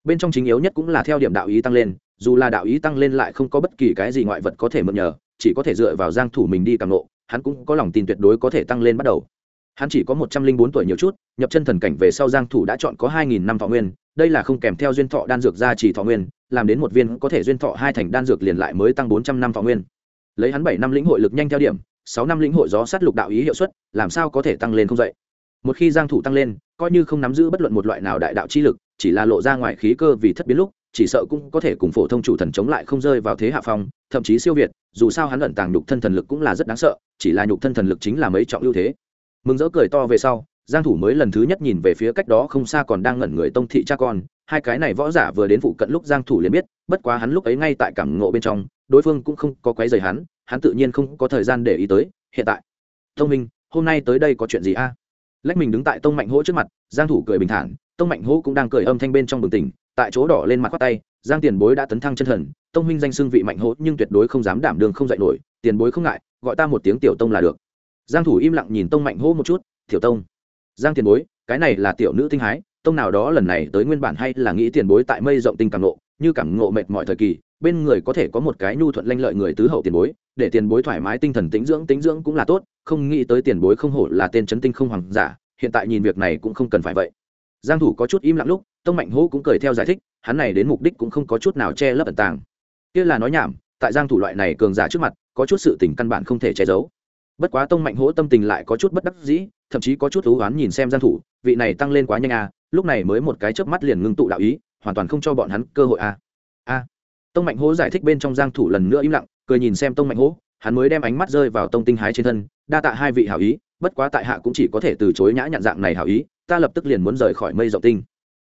Bên trong chính yếu nhất cũng là theo điểm đạo ý tăng lên, dù là đạo ý tăng lên lại không có bất kỳ cái gì ngoại vật có thể mượn nhờ chỉ có thể dựa vào giang thủ mình đi càng nộ, hắn cũng có lòng tin tuyệt đối có thể tăng lên bắt đầu. Hắn chỉ có một trăm linh bốn tuổi nhiều chút, nhập chân thần cảnh về sau giang thủ đã chọn có hai nghìn năm thọ nguyên, đây là không kèm theo duyên thọ đan dược gia trì thọ nguyên, làm đến một viên có thể duyên thọ hai thành đan dược liền lại mới tăng bốn trăm năm thọ nguyên. Lấy hắn bảy năm lĩnh hội lực nhanh theo điểm, sáu năm lĩnh hội gió sát lục đạo ý hiệu suất, làm sao có thể tăng lên không dậy? Một khi giang thủ tăng lên, coi như không nắm giữ bất luận một loại nào đại đạo chi lực, chỉ là lộ ra ngoài khí cơ vì thất biến lúc chỉ sợ cũng có thể cùng phổ thông chủ thần chống lại không rơi vào thế hạ phong, thậm chí siêu việt, dù sao hắn ẩn tàng nhục thân thần lực cũng là rất đáng sợ, chỉ là nhục thân thần lực chính là mấy trọng ưu thế mừng rỡ cười to về sau, giang thủ mới lần thứ nhất nhìn về phía cách đó không xa còn đang ngẩn người tông thị cha con, hai cái này võ giả vừa đến phụ cận lúc giang thủ liền biết, bất quá hắn lúc ấy ngay tại cảm ngộ bên trong, đối phương cũng không có quấy rầy hắn hắn tự nhiên không có thời gian để ý tới, hiện tại thông minh, hôm nay tới đây có chuyện gì a à? lách mình đứng tại tông mạnh hỗ trước mặt, giang thủ cười bình thản, tông mạnh hỗ cũng đang cười âm thanh bên trong bừng tỉnh tại chỗ đỏ lên mặt khoát tay, giang tiền bối đã tấn thăng chân thần, tông minh danh xưng vị mạnh hỗ nhưng tuyệt đối không dám đảm đường không dạy nổi, tiền bối không ngại, gọi ta một tiếng tiểu tông là được. Giang thủ im lặng nhìn tông mạnh hỗ một chút, tiểu tông. Giang tiền bối, cái này là tiểu nữ tinh hái, tông nào đó lần này tới nguyên bản hay là nghĩ tiền bối tại mây rộng tinh cảm ngộ, như cảm ngộ mệt mọi thời kỳ, bên người có thể có một cái nhu thuận lanh lợi người tứ hậu tiền bối, để tiền bối thoải mái tinh thần tĩnh dưỡng tĩnh dưỡng cũng là tốt, không nghĩ tới tiền bối không hổ là tên chấn tinh không hoàng giả, hiện tại nhìn việc này cũng không cần phải vậy giang thủ có chút im lặng lúc, tông mạnh Hổ cũng cười theo giải thích, hắn này đến mục đích cũng không có chút nào che lấp ẩn tàng. Kia là nói nhảm, tại giang thủ loại này cường giả trước mặt, có chút sự tình căn bản không thể che giấu. Bất quá tông mạnh hỗ tâm tình lại có chút bất đắc dĩ, thậm chí có chút thú oán nhìn xem giang thủ, vị này tăng lên quá nhanh à lúc này mới một cái chớp mắt liền ngưng tụ đạo ý, hoàn toàn không cho bọn hắn cơ hội à. A tông mạnh hỗ giải thích bên trong giang thủ lần nữa im lặng, cười nhìn xem tông mạnh hỗ hắn mới đem ánh mắt rơi vào tông tinh hái trên thân, đa tạ hai vị hảo ý, bất quá tại hạ cũng chỉ có thể từ chối nhã nhận dạng này hảo ý ta lập tức liền muốn rời khỏi mây rộng tinh.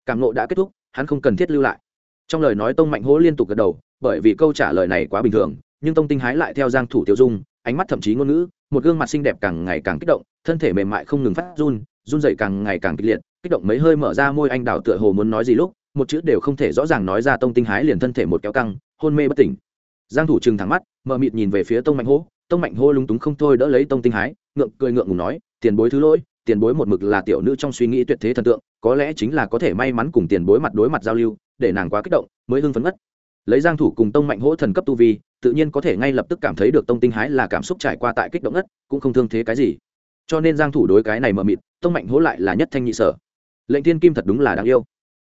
Cảm nộ đã kết thúc, hắn không cần thiết lưu lại. Trong lời nói tông mạnh hố liên tục gật đầu, bởi vì câu trả lời này quá bình thường, nhưng tông tinh hái lại theo giang thủ tiêu dung, ánh mắt thậm chí ngôn ngữ, một gương mặt xinh đẹp càng ngày càng kích động, thân thể mềm mại không ngừng phát run run dậy càng ngày càng kịch liệt, kích động mấy hơi mở ra môi anh đào tựa hồ muốn nói gì lúc, một chữ đều không thể rõ ràng nói ra tông tinh hái liền thân thể một kéo căng, hôn mê bất tỉnh. Giang thủ trừng thẳng mắt, mờ mịt nhìn về phía tông mạnh hô tông mạnh hô lúng túng không thôi đỡ lấy tông tinh hái, ngượng cười ngượng ngùng nói, tiền bối thứ lỗi tiền bối một mực là tiểu nữ trong suy nghĩ tuyệt thế thần tượng, có lẽ chính là có thể may mắn cùng tiền bối mặt đối mặt giao lưu, để nàng quá kích động, mới hưng phấn mất lấy giang thủ cùng tông mạnh hỗ thần cấp tu vi, tự nhiên có thể ngay lập tức cảm thấy được tông tinh hái là cảm xúc trải qua tại kích động nhất cũng không thương thế cái gì. Cho nên giang thủ đối cái này mờ mịt, tông mạnh hỗ lại là nhất thanh nhị sở. Lệnh thiên kim thật đúng là đáng yêu.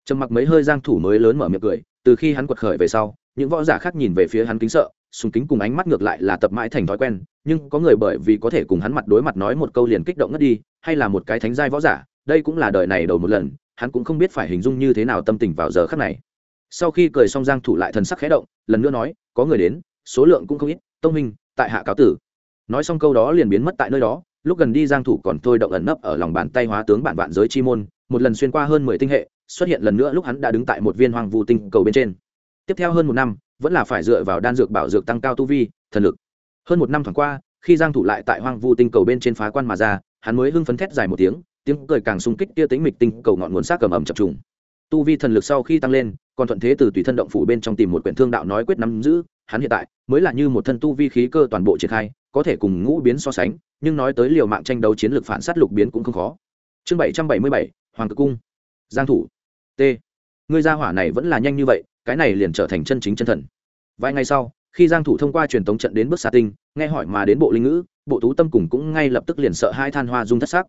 Trầm mặc mấy hơi giang thủ mới lớn mở miệng cười, từ khi hắn quật khởi về sau, những võ giả khác nhìn về phía hắn kính sợ sùng kính cùng ánh mắt ngược lại là tập mãi thành thói quen, nhưng có người bởi vì có thể cùng hắn mặt đối mặt nói một câu liền kích động ngất đi, hay là một cái thánh giai võ giả, đây cũng là đời này đầu một lần, hắn cũng không biết phải hình dung như thế nào tâm tình vào giờ khắc này. Sau khi cười xong giang thủ lại thần sắc khẽ động, lần nữa nói, có người đến, số lượng cũng không ít, tông minh tại hạ cáo tử. Nói xong câu đó liền biến mất tại nơi đó, lúc gần đi giang thủ còn thôi động ẩn nấp ở lòng bàn tay hóa tướng bản vạn giới chi môn, một lần xuyên qua hơn mười tinh hệ, xuất hiện lần nữa lúc hắn đã đứng tại một viên hoàng vu tinh cầu bên trên. Tiếp theo hơn một năm vẫn là phải dựa vào đan dược bảo dược tăng cao tu vi, thần lực. Hơn một năm thoảng qua, khi giang thủ lại tại hoang vu tinh cầu bên trên phá quan mà ra, hắn mới hưng phấn thét dài một tiếng tiếng cười càng sung kích kia tính mịch tinh cầu ngọn nguồn xác cầm ẩm chập trùng. Tu vi thần lực sau khi tăng lên, còn thuận thế từ tùy thân động phủ bên trong tìm một quyển thương đạo nói quyết nắm giữ, hắn hiện tại mới là như một thân tu vi khí cơ toàn bộ triển khai, có thể cùng ngũ biến so sánh, nhưng nói tới liều mạng tranh đấu chiến lược phản sát lục biến cũng không khó. Chương bảy trăm bảy mươi bảy, hoàng cực cung. Giang thủ. T. Ngươi gia hỏa này vẫn là nhanh như vậy, cái này liền trở thành chân chính chân thần vài ngày sau, khi giang thủ thông qua truyền tống trận đến bước xa tinh, nghe hỏi mà đến bộ linh ngữ, bộ tú tâm cùng cũng ngay lập tức liền sợ hai than hoa dung thất sắc.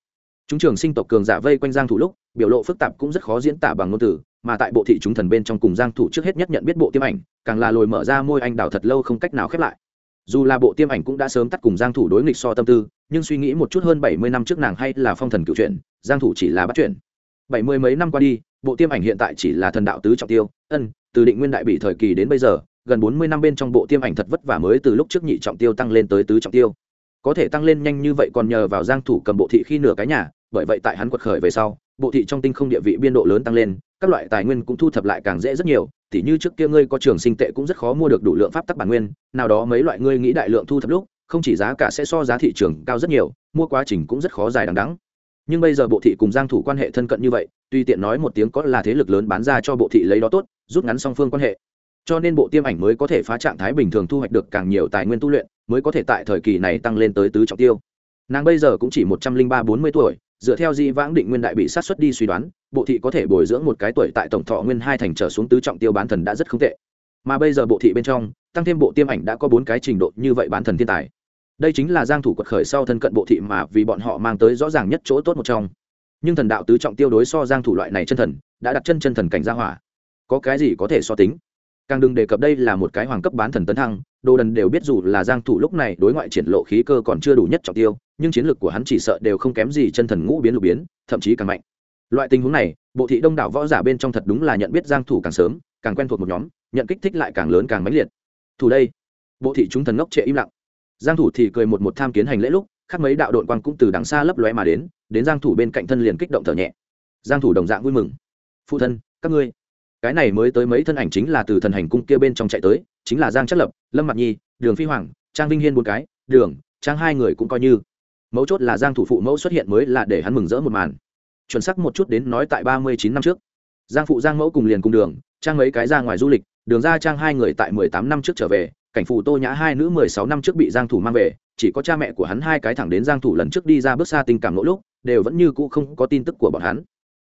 Chúng trường sinh tộc cường giả vây quanh giang thủ lúc, biểu lộ phức tạp cũng rất khó diễn tả bằng ngôn từ, mà tại bộ thị chúng thần bên trong cùng giang thủ trước hết nhất nhận biết bộ tiêm ảnh, càng là lồi mở ra môi anh đào thật lâu không cách nào khép lại. Dù là bộ tiêm ảnh cũng đã sớm tắt cùng giang thủ đối nghịch so tâm tư, nhưng suy nghĩ một chút hơn 70 năm trước nàng hay là phong thần cựu chuyện giang thủ chỉ là bắt chuyện. 70 mấy năm qua đi, bộ tiêm ảnh hiện tại chỉ là thần đạo tứ trọng tiêu, ân, từ định nguyên đại bị thời kỳ đến bây giờ gần 40 năm bên trong bộ tiêm ảnh thật vất vả mới từ lúc trước nhị trọng tiêu tăng lên tới tứ trọng tiêu. Có thể tăng lên nhanh như vậy còn nhờ vào giang thủ cầm bộ thị khi nửa cái nhà, bởi vậy tại hắn quật khởi về sau, bộ thị trong tinh không địa vị biên độ lớn tăng lên, các loại tài nguyên cũng thu thập lại càng dễ rất nhiều, tỉ như trước kia ngươi có trường sinh tệ cũng rất khó mua được đủ lượng pháp tắc bản nguyên, nào đó mấy loại ngươi nghĩ đại lượng thu thập lúc, không chỉ giá cả sẽ so giá thị trường cao rất nhiều, mua quá trình cũng rất khó dài đằng đẵng. Nhưng bây giờ bộ thị cùng giang thủ quan hệ thân cận như vậy, tuy tiện nói một tiếng có là thế lực lớn bán ra cho bộ thị lấy đó tốt, rút ngắn song phương quan hệ cho nên bộ tiêm ảnh mới có thể phá trạng thái bình thường thu hoạch được càng nhiều tài nguyên tu luyện, mới có thể tại thời kỳ này tăng lên tới tứ trọng tiêu. Nàng bây giờ cũng chỉ một trăm linh ba bốn mươi tuổi, dựa theo di vãng định nguyên đại bị sát xuất đi suy đoán, bộ thị có thể bồi dưỡng một cái tuổi tại tổng thọ nguyên hai thành trở xuống tứ trọng tiêu bán thần đã rất không tệ. Mà bây giờ bộ thị bên trong, tăng thêm bộ tiêm ảnh đã có bốn cái trình độ như vậy bán thần thiên tài. Đây chính là giang thủ quật khởi sau thân cận bộ thị mà vì bọn họ mang tới rõ ràng nhất chỗ tốt một trong. Nhưng thần đạo tứ trọng tiêu đối so giang thủ loại này chân thần, đã đặt chân chân thần cảnh gia hỏa. Có cái gì có thể so tính? Càng đừng đề cập đây là một cái hoàng cấp bán thần tấn thăng, đồ đần đều biết dù là giang thủ lúc này đối ngoại triển lộ khí cơ còn chưa đủ nhất trọng tiêu, nhưng chiến lược của hắn chỉ sợ đều không kém gì chân thần ngũ biến lục biến, thậm chí càng mạnh. Loại tình huống này, bộ thị đông đảo võ giả bên trong thật đúng là nhận biết giang thủ càng sớm, càng quen thuộc một nhóm, nhận kích thích lại càng lớn càng mãnh liệt. Thủ đây. Bộ thị chúng thần ngốc trệ im lặng. Giang thủ thì cười một một tham kiến hành lễ lúc khác mấy đạo đội quang cũng từ đằng xa lấp lóe mà đến đến giang thủ bên cạnh thân liền kích động thở nhẹ. Giang thủ đồng dạng vui mừng. Phụ thân, các ngươi cái này mới tới mấy thân ảnh chính là từ thần hành cung kia bên trong chạy tới, chính là giang chất lập, lâm mặt nhi, đường phi hoàng, trang vinh hiên bốn cái, đường, trang hai người cũng coi như. Mấu chốt là giang thủ phụ mẫu xuất hiện mới là để hắn mừng rỡ một màn. Chuẩn xác một chút đến nói tại ba mươi chín năm trước. Giang phụ giang mẫu cùng liền cùng đường, trang mấy cái ra ngoài du lịch, đường ra trang hai người tại mười tám năm trước trở về, cảnh phụ tô nhã hai nữ mười sáu năm trước bị giang thủ mang về, chỉ có cha mẹ của hắn hai cái thẳng đến giang thủ lần trước đi ra bước xa tình cảm nỗ lúc, đều vẫn như cũ không có tin tức của bọn hắn.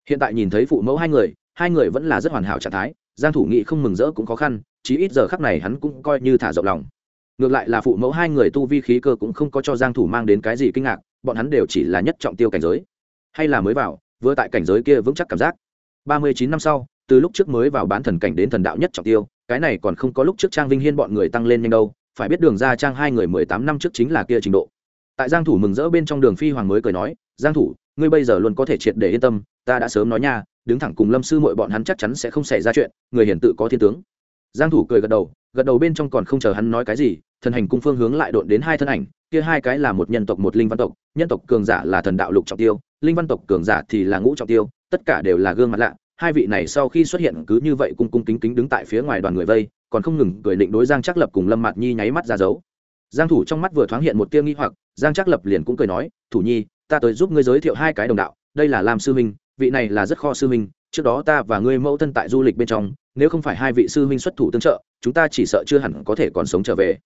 Hiện tại nhìn thấy phụ mẫu hai người hai người vẫn là rất hoàn hảo trạng thái, giang thủ nghị không mừng rỡ cũng khó khăn, chí ít giờ khắc này hắn cũng coi như thả rộng lòng. Ngược lại là phụ mẫu hai người tu vi khí cơ cũng không có cho giang thủ mang đến cái gì kinh ngạc, bọn hắn đều chỉ là nhất trọng tiêu cảnh giới. Hay là mới vào, vừa tại cảnh giới kia vững chắc cảm giác. 39 năm sau, từ lúc trước mới vào bán thần cảnh đến thần đạo nhất trọng tiêu, cái này còn không có lúc trước trang vinh hiên bọn người tăng lên nhanh đâu, phải biết đường ra trang hai người 18 năm trước chính là kia trình độ. Tại giang thủ mừng rỡ bên trong đường phi hoàng mới cười nói giang thủ, ngươi bây giờ luôn có thể triệt để yên tâm, ta đã sớm nói nha, đứng thẳng cùng lâm sư muội bọn hắn chắc chắn sẽ không xảy ra chuyện, người hiển tự có thiên tướng. Giang thủ cười gật đầu gật đầu bên trong còn không chờ hắn nói cái gì, thần hành cung phương hướng lại đột đến hai thân ảnh, kia hai cái là một nhân tộc, một linh văn tộc, nhân tộc cường giả là thần đạo lục trọng tiêu, linh văn tộc cường giả thì là ngũ trọng tiêu, tất cả đều là gương mặt lạ, hai vị này sau khi xuất hiện cứ như vậy cung cung kính kính đứng tại phía ngoài đoàn người vây, còn không ngừng cười định đối giang trác lập cùng lâm mạt nhi nháy mắt ra dấu. Giang thủ trong mắt vừa thoáng hiện một tia nghi hoặc, giang trác lập liền cũng cười nói, thủ nhi ta tới giúp ngươi giới thiệu hai cái đồng đạo, đây là lam sư minh, vị này là rất kho sư minh, trước đó ta và ngươi mẫu thân tại du lịch bên trong, nếu không phải hai vị sư minh xuất thủ tương trợ, chúng ta chỉ sợ chưa hẳn có thể còn sống trở về.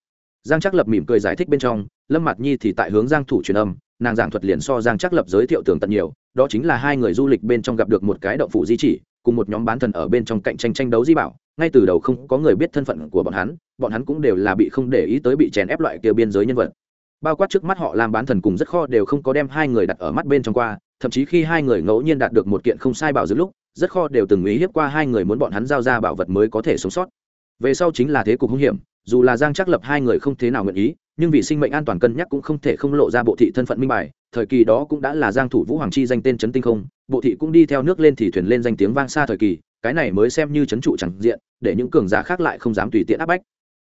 Giang Trác lập mỉm cười giải thích bên trong, lâm mặt nhi thì tại hướng giang thủ truyền âm, nàng giảng thuật liền so giang Trác lập giới thiệu tường tận nhiều, đó chính là hai người du lịch bên trong gặp được một cái động phủ di chỉ, cùng một nhóm bán thần ở bên trong cạnh tranh tranh đấu di bảo, ngay từ đầu không có người biết thân phận của bọn hắn bọn hắn cũng đều là bị không để ý tới bị chèn ép loại kia biên giới nhân vật bao quát trước mắt họ làm bán thần cùng rất kho đều không có đem hai người đặt ở mắt bên trong qua, thậm chí khi hai người ngẫu nhiên đạt được một kiện không sai bảo giữ lúc, rất kho đều từng ý hiếp qua hai người muốn bọn hắn giao ra bảo vật mới có thể sống sót. Về sau chính là thế cục hung hiểm, dù là giang chắc lập hai người không thế nào nguyện ý, nhưng vì sinh mệnh an toàn cân nhắc cũng không thể không lộ ra bộ thị thân phận minh bài, thời kỳ đó cũng đã là giang thủ vũ hoàng chi danh tên chấn tinh không, bộ thị cũng đi theo nước lên thì thuyền lên danh tiếng vang xa thời kỳ, cái này mới xem như chấn trụ chẳng diện, để những cường giả khác lại không dám tùy tiện áp bách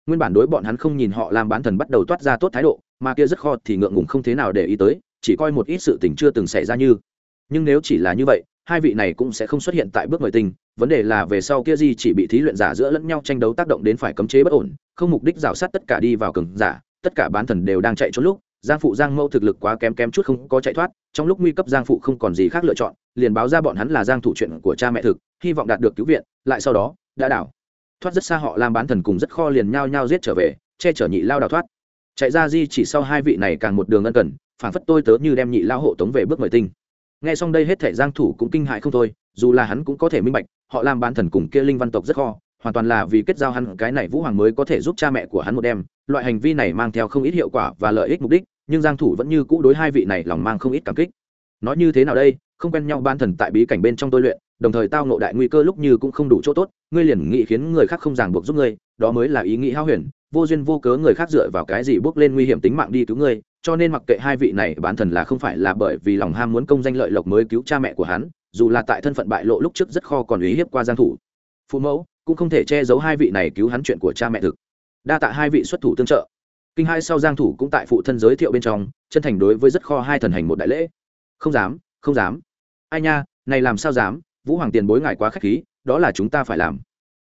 nguyên bản đối bọn hắn không nhìn họ làm bán thần bắt đầu toát ra tốt thái độ, mà kia rất khó thì ngượng ngùng không thế nào để ý tới, chỉ coi một ít sự tình chưa từng xảy ra như. Nhưng nếu chỉ là như vậy, hai vị này cũng sẽ không xuất hiện tại bước mời tình, vấn đề là về sau kia gì chỉ bị thí luyện giả giữa lẫn nhau tranh đấu tác động đến phải cấm chế bất ổn, không mục đích rào sát tất cả đi vào cường giả, tất cả bán thần đều đang chạy trốn lúc, giang phụ giang mẫu thực lực quá kém kém chút không có chạy thoát, trong lúc nguy cấp giang phụ không còn gì khác lựa chọn, liền báo ra bọn hắn là giang thủ chuyện của cha mẹ thực, hy vọng đạt được cứu viện, lại sau đó, đã đảo thoát rất xa họ làm bán thần cùng rất kho liền nhau nhau giết trở về, che chở nhị lao đào thoát. Chạy ra di chỉ sau hai vị này càng một đường ân cần phản phất tôi tớ như đem nhị lao hộ tống về bước mời tinh. Nghe xong đây hết thể giang thủ cũng kinh hại không thôi, dù là hắn cũng có thể minh bạch, họ làm bán thần cùng kia linh văn tộc rất kho, hoàn toàn là vì kết giao hắn cái này vũ hoàng mới có thể giúp cha mẹ của hắn một đêm loại hành vi này mang theo không ít hiệu quả và lợi ích mục đích, nhưng giang thủ vẫn như cũ đối hai vị này lòng mang không ít cảm kích. Nói như thế nào đây, không quen nhau ban thần tại bí cảnh bên trong tôi luyện đồng thời tao ngộ đại nguy cơ lúc như cũng không đủ chỗ tốt, ngươi liền nghĩ khiến người khác không ràng buộc giúp ngươi, đó mới là ý nghĩ hao huyền, vô duyên vô cớ người khác dựa vào cái gì bước lên nguy hiểm tính mạng đi cứu ngươi, cho nên mặc kệ hai vị này bán thần là không phải là bởi vì lòng ham muốn công danh lợi lộc mới cứu cha mẹ của hắn, dù là tại thân phận bại lộ lúc trước rất kho còn ý hiếp qua giang thủ. Phụ mẫu, cũng không thể che giấu hai vị này cứu hắn chuyện của cha mẹ thực. Đa tạ hai vị xuất thủ tương trợ. Kinh hai sau giang thủ cũng tại phụ thân giới thiệu bên trong, chân thành đối với rất kho hai thần hành một đại lễ. Không dám không dám. Ai nha, này làm sao dám? Vũ hoàng tiền bối ngài quá khách khí đó là chúng ta phải làm.